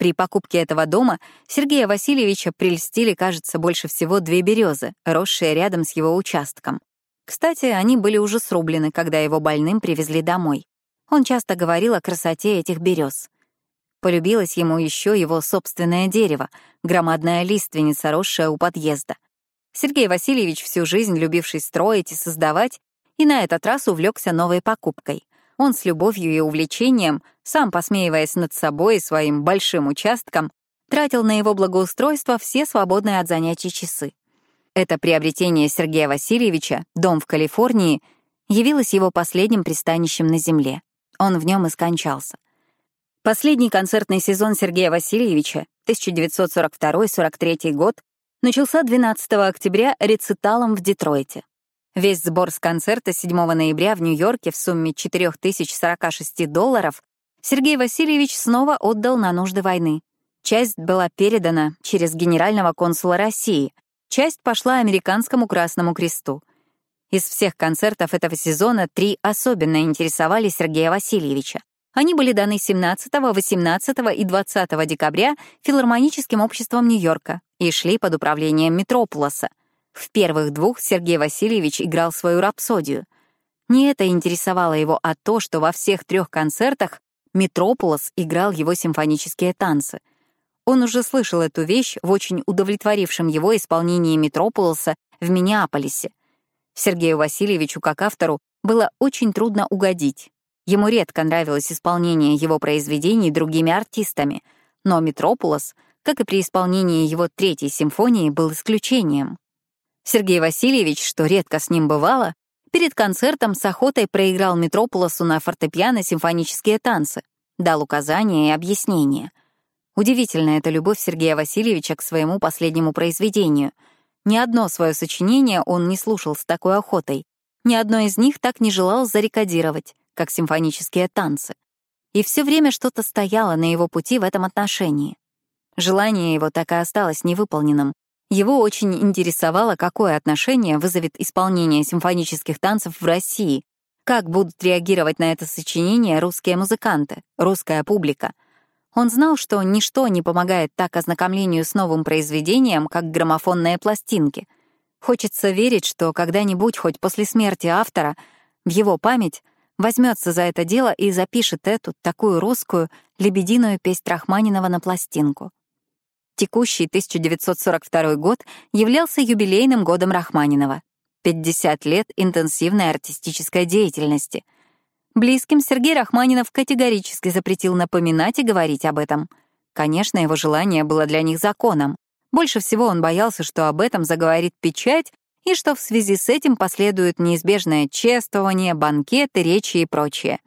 При покупке этого дома Сергея Васильевича прельстили, кажется, больше всего две березы, росшие рядом с его участком. Кстати, они были уже срублены, когда его больным привезли домой. Он часто говорил о красоте этих берез. Полюбилось ему еще его собственное дерево, громадная лиственница, росшая у подъезда. Сергей Васильевич, всю жизнь любивший строить и создавать, и на этот раз увлекся новой покупкой. Он с любовью и увлечением, сам посмеиваясь над собой и своим большим участком, тратил на его благоустройство все свободные от занятий часы. Это приобретение Сергея Васильевича, дом в Калифорнии, явилось его последним пристанищем на земле. Он в нем и скончался — Последний концертный сезон Сергея Васильевича, 1942-43 год, начался 12 октября рециталом в Детройте. Весь сбор с концерта 7 ноября в Нью-Йорке в сумме 4046 долларов Сергей Васильевич снова отдал на нужды войны. Часть была передана через генерального консула России, часть пошла Американскому Красному Кресту. Из всех концертов этого сезона три особенно интересовали Сергея Васильевича. Они были даны 17, 18 и 20 декабря филармоническим обществом Нью-Йорка и шли под управлением Метрополоса. В первых двух Сергей Васильевич играл свою рапсодию. Не это интересовало его, а то, что во всех трех концертах Метрополос играл его симфонические танцы. Он уже слышал эту вещь в очень удовлетворившем его исполнении Метрополоса в Миннеаполисе. Сергею Васильевичу, как автору, было очень трудно угодить. Ему редко нравилось исполнение его произведений другими артистами, но Метрополос, как и при исполнении его третьей симфонии, был исключением. Сергей Васильевич, что редко с ним бывало, перед концертом с охотой проиграл Метрополосу на фортепиано симфонические танцы, дал указания и объяснения. Удивительна эта любовь Сергея Васильевича к своему последнему произведению. Ни одно свое сочинение он не слушал с такой охотой. Ни одно из них так не желал зарекодировать как симфонические танцы. И все время что-то стояло на его пути в этом отношении. Желание его так и осталось невыполненным. Его очень интересовало, какое отношение вызовет исполнение симфонических танцев в России, как будут реагировать на это сочинение русские музыканты, русская публика. Он знал, что ничто не помогает так ознакомлению с новым произведением, как граммофонные пластинки. Хочется верить, что когда-нибудь, хоть после смерти автора, в его память возьмется за это дело и запишет эту, такую русскую, лебединую песнь Рахманинова на пластинку. Текущий 1942 год являлся юбилейным годом Рахманинова. 50 лет интенсивной артистической деятельности. Близким Сергей Рахманинов категорически запретил напоминать и говорить об этом. Конечно, его желание было для них законом. Больше всего он боялся, что об этом заговорит печать и что в связи с этим последует неизбежное чествование, банкеты, речи и прочее.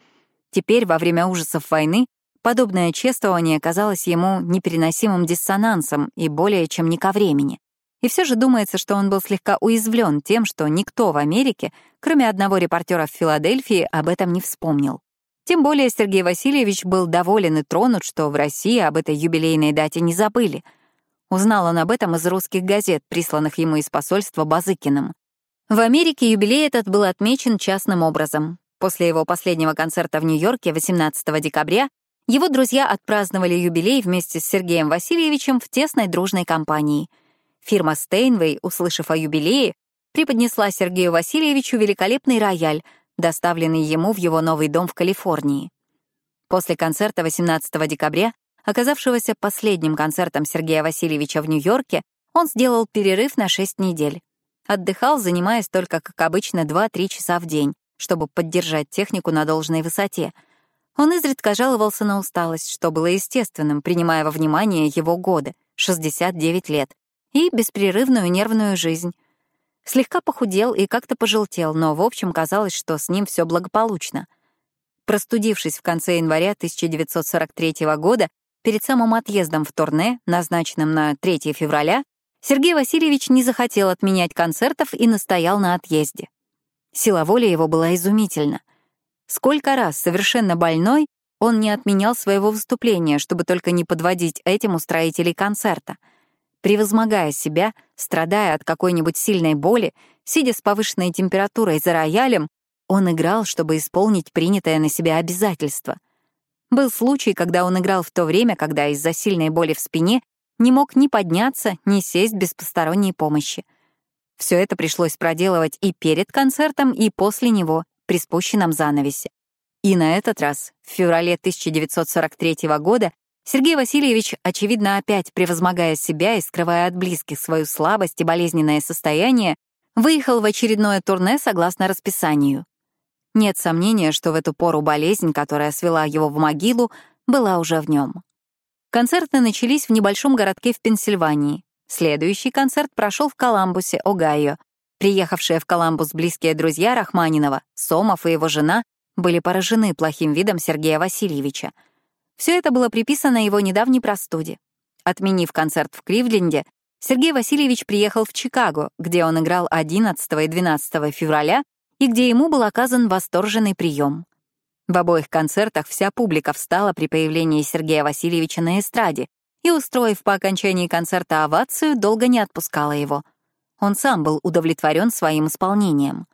Теперь, во время ужасов войны, подобное чествование казалось ему непереносимым диссонансом и более чем не ко времени. И все же думается, что он был слегка уязвлен тем, что никто в Америке, кроме одного репортера в Филадельфии, об этом не вспомнил. Тем более Сергей Васильевич был доволен и тронут, что в России об этой юбилейной дате не забыли — Узнал он об этом из русских газет, присланных ему из посольства Базыкиным. В Америке юбилей этот был отмечен частным образом. После его последнего концерта в Нью-Йорке 18 декабря его друзья отпраздновали юбилей вместе с Сергеем Васильевичем в тесной дружной компании. Фирма Стейнвей, услышав о юбилее, преподнесла Сергею Васильевичу великолепный рояль, доставленный ему в его новый дом в Калифорнии. После концерта 18 декабря оказавшегося последним концертом Сергея Васильевича в Нью-Йорке, он сделал перерыв на 6 недель. Отдыхал, занимаясь только, как обычно, 2-3 часа в день, чтобы поддержать технику на должной высоте. Он изредка жаловался на усталость, что было естественным, принимая во внимание его годы — 69 лет, и беспрерывную нервную жизнь. Слегка похудел и как-то пожелтел, но, в общем, казалось, что с ним все благополучно. Простудившись в конце января 1943 года, перед самым отъездом в турне, назначенным на 3 февраля, Сергей Васильевич не захотел отменять концертов и настоял на отъезде. Сила воли его была изумительна. Сколько раз, совершенно больной, он не отменял своего выступления, чтобы только не подводить этим устроителей концерта. Превозмогая себя, страдая от какой-нибудь сильной боли, сидя с повышенной температурой за роялем, он играл, чтобы исполнить принятое на себя обязательство. Был случай, когда он играл в то время, когда из-за сильной боли в спине не мог ни подняться, ни сесть без посторонней помощи. Все это пришлось проделывать и перед концертом, и после него, при спущенном занавесе. И на этот раз, в феврале 1943 года, Сергей Васильевич, очевидно, опять превозмогая себя и скрывая от близких свою слабость и болезненное состояние, выехал в очередное турне согласно расписанию. Нет сомнения, что в эту пору болезнь, которая свела его в могилу, была уже в нем. Концерты начались в небольшом городке в Пенсильвании. Следующий концерт прошел в Коламбусе, Огайо. Приехавшие в Коламбус близкие друзья Рахманинова, Сомов и его жена, были поражены плохим видом Сергея Васильевича. Все это было приписано его недавней простуде. Отменив концерт в Кливленде, Сергей Васильевич приехал в Чикаго, где он играл 11 и 12 февраля и где ему был оказан восторженный прием. В обоих концертах вся публика встала при появлении Сергея Васильевича на эстраде и, устроив по окончании концерта овацию, долго не отпускала его. Он сам был удовлетворен своим исполнением.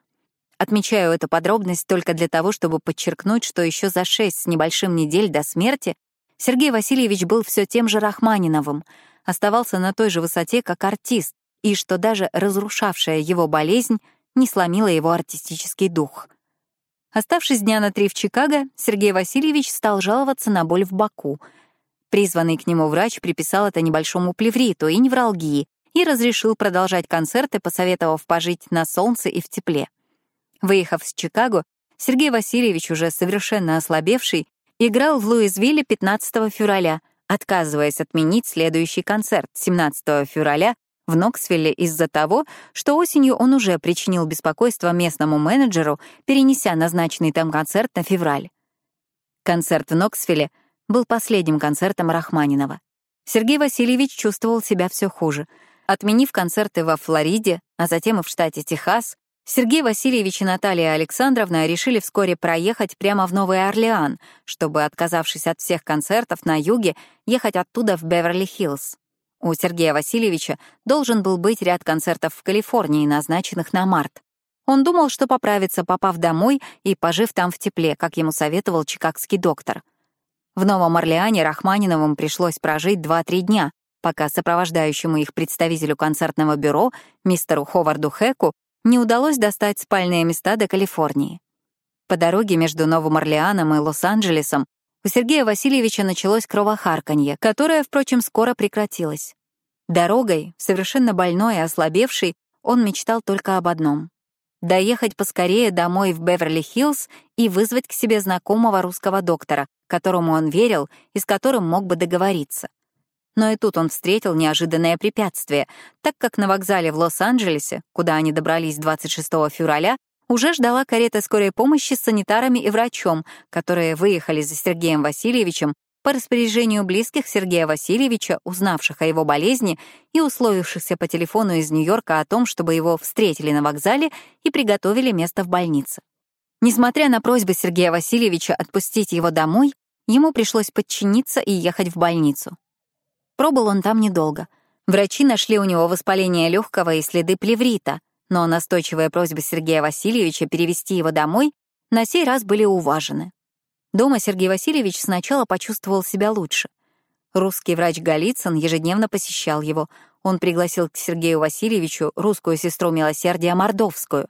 Отмечаю эту подробность только для того, чтобы подчеркнуть, что еще за шесть с небольшим недель до смерти Сергей Васильевич был все тем же Рахманиновым, оставался на той же высоте, как артист, и что даже разрушавшая его болезнь не сломила его артистический дух. Оставшись дня на три в Чикаго, Сергей Васильевич стал жаловаться на боль в боку. Призванный к нему врач приписал это небольшому плевриту и невралгии и разрешил продолжать концерты, посоветовав пожить на солнце и в тепле. Выехав с Чикаго, Сергей Васильевич, уже совершенно ослабевший, играл в Луизвилле 15 февраля, отказываясь отменить следующий концерт 17 февраля в Ноксвилле из-за того, что осенью он уже причинил беспокойство местному менеджеру, перенеся назначенный там концерт на февраль. Концерт в Ноксвилле был последним концертом Рахманинова. Сергей Васильевич чувствовал себя все хуже. Отменив концерты во Флориде, а затем и в штате Техас, Сергей Васильевич и Наталья Александровна решили вскоре проехать прямо в Новый Орлеан, чтобы, отказавшись от всех концертов на юге, ехать оттуда в Беверли-Хиллз. У Сергея Васильевича должен был быть ряд концертов в Калифорнии, назначенных на март. Он думал, что поправится, попав домой и пожив там в тепле, как ему советовал чикагский доктор. В Новом Орлеане Рахманиновым пришлось прожить 2-3 дня, пока сопровождающему их представителю концертного бюро, мистеру Ховарду Хэку, не удалось достать спальные места до Калифорнии. По дороге между Новым Орлеаном и Лос-Анджелесом у Сергея Васильевича началось кровохарканье, которое, впрочем, скоро прекратилось. Дорогой, совершенно больной и ослабевший, он мечтал только об одном — доехать поскорее домой в Беверли-Хиллз и вызвать к себе знакомого русского доктора, которому он верил и с которым мог бы договориться. Но и тут он встретил неожиданное препятствие, так как на вокзале в Лос-Анджелесе, куда они добрались 26 февраля, уже ждала карета скорой помощи с санитарами и врачом, которые выехали за Сергеем Васильевичем по распоряжению близких Сергея Васильевича, узнавших о его болезни и условившихся по телефону из Нью-Йорка о том, чтобы его встретили на вокзале и приготовили место в больнице. Несмотря на просьбы Сергея Васильевича отпустить его домой, ему пришлось подчиниться и ехать в больницу. Пробыл он там недолго. Врачи нашли у него воспаление легкого и следы плеврита, но настойчивые просьбы Сергея Васильевича перевести его домой на сей раз были уважены. Дома Сергей Васильевич сначала почувствовал себя лучше. Русский врач Голицын ежедневно посещал его. Он пригласил к Сергею Васильевичу русскую сестру милосердия Мордовскую.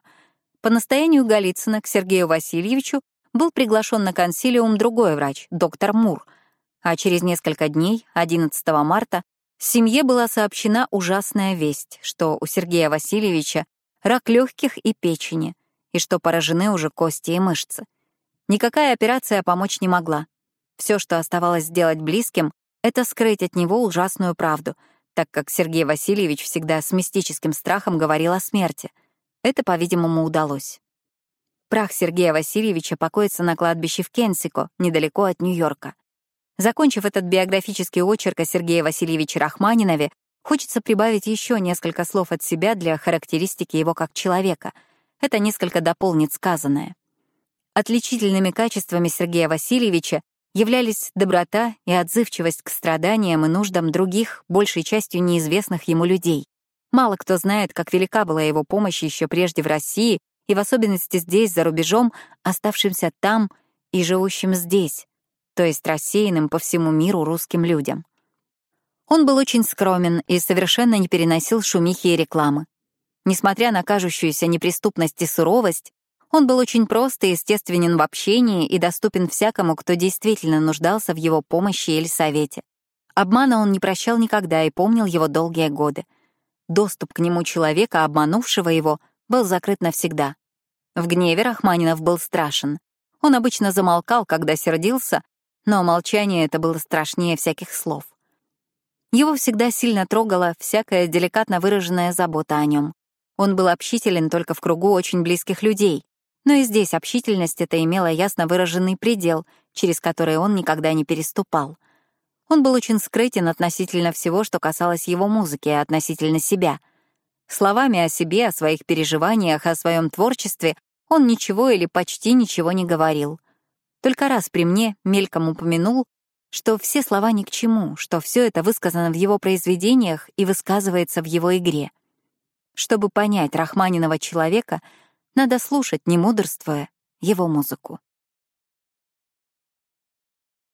По настоянию Голицына к Сергею Васильевичу был приглашен на консилиум другой врач, доктор Мур — а через несколько дней, 11 марта, семье была сообщена ужасная весть, что у Сергея Васильевича рак легких и печени, и что поражены уже кости и мышцы. Никакая операция помочь не могла. Все, что оставалось сделать близким, это скрыть от него ужасную правду, так как Сергей Васильевич всегда с мистическим страхом говорил о смерти. Это, по-видимому, удалось. Прах Сергея Васильевича покоится на кладбище в Кенсико, недалеко от Нью-Йорка. Закончив этот биографический очерк о Сергее Васильевиче Рахманинове, хочется прибавить еще несколько слов от себя для характеристики его как человека. Это несколько дополнит сказанное. Отличительными качествами Сергея Васильевича являлись доброта и отзывчивость к страданиям и нуждам других, большей частью неизвестных ему людей. Мало кто знает, как велика была его помощь еще прежде в России и в особенности здесь, за рубежом, оставшимся там и живущим здесь, то есть рассеянным по всему миру русским людям. Он был очень скромен и совершенно не переносил шумихи и рекламы. Несмотря на кажущуюся неприступность и суровость, он был очень прост и естественен в общении и доступен всякому, кто действительно нуждался в его помощи или совете. Обмана он не прощал никогда и помнил его долгие годы. Доступ к нему человека, обманувшего его, был закрыт навсегда. В гневе Рахманинов был страшен. Он обычно замолкал, когда сердился, но молчание это было страшнее всяких слов. Его всегда сильно трогала всякая деликатно выраженная забота о нем. Он был общителен только в кругу очень близких людей, но и здесь общительность эта имела ясно выраженный предел, через который он никогда не переступал. Он был очень скрытен относительно всего, что касалось его музыки, и относительно себя. Словами о себе, о своих переживаниях, о своем творчестве он ничего или почти ничего не говорил. Только раз при мне мельком упомянул, что все слова ни к чему, что все это высказано в его произведениях и высказывается в его игре. Чтобы понять Рахманинова человека, надо слушать, не мудрствуя, его музыку.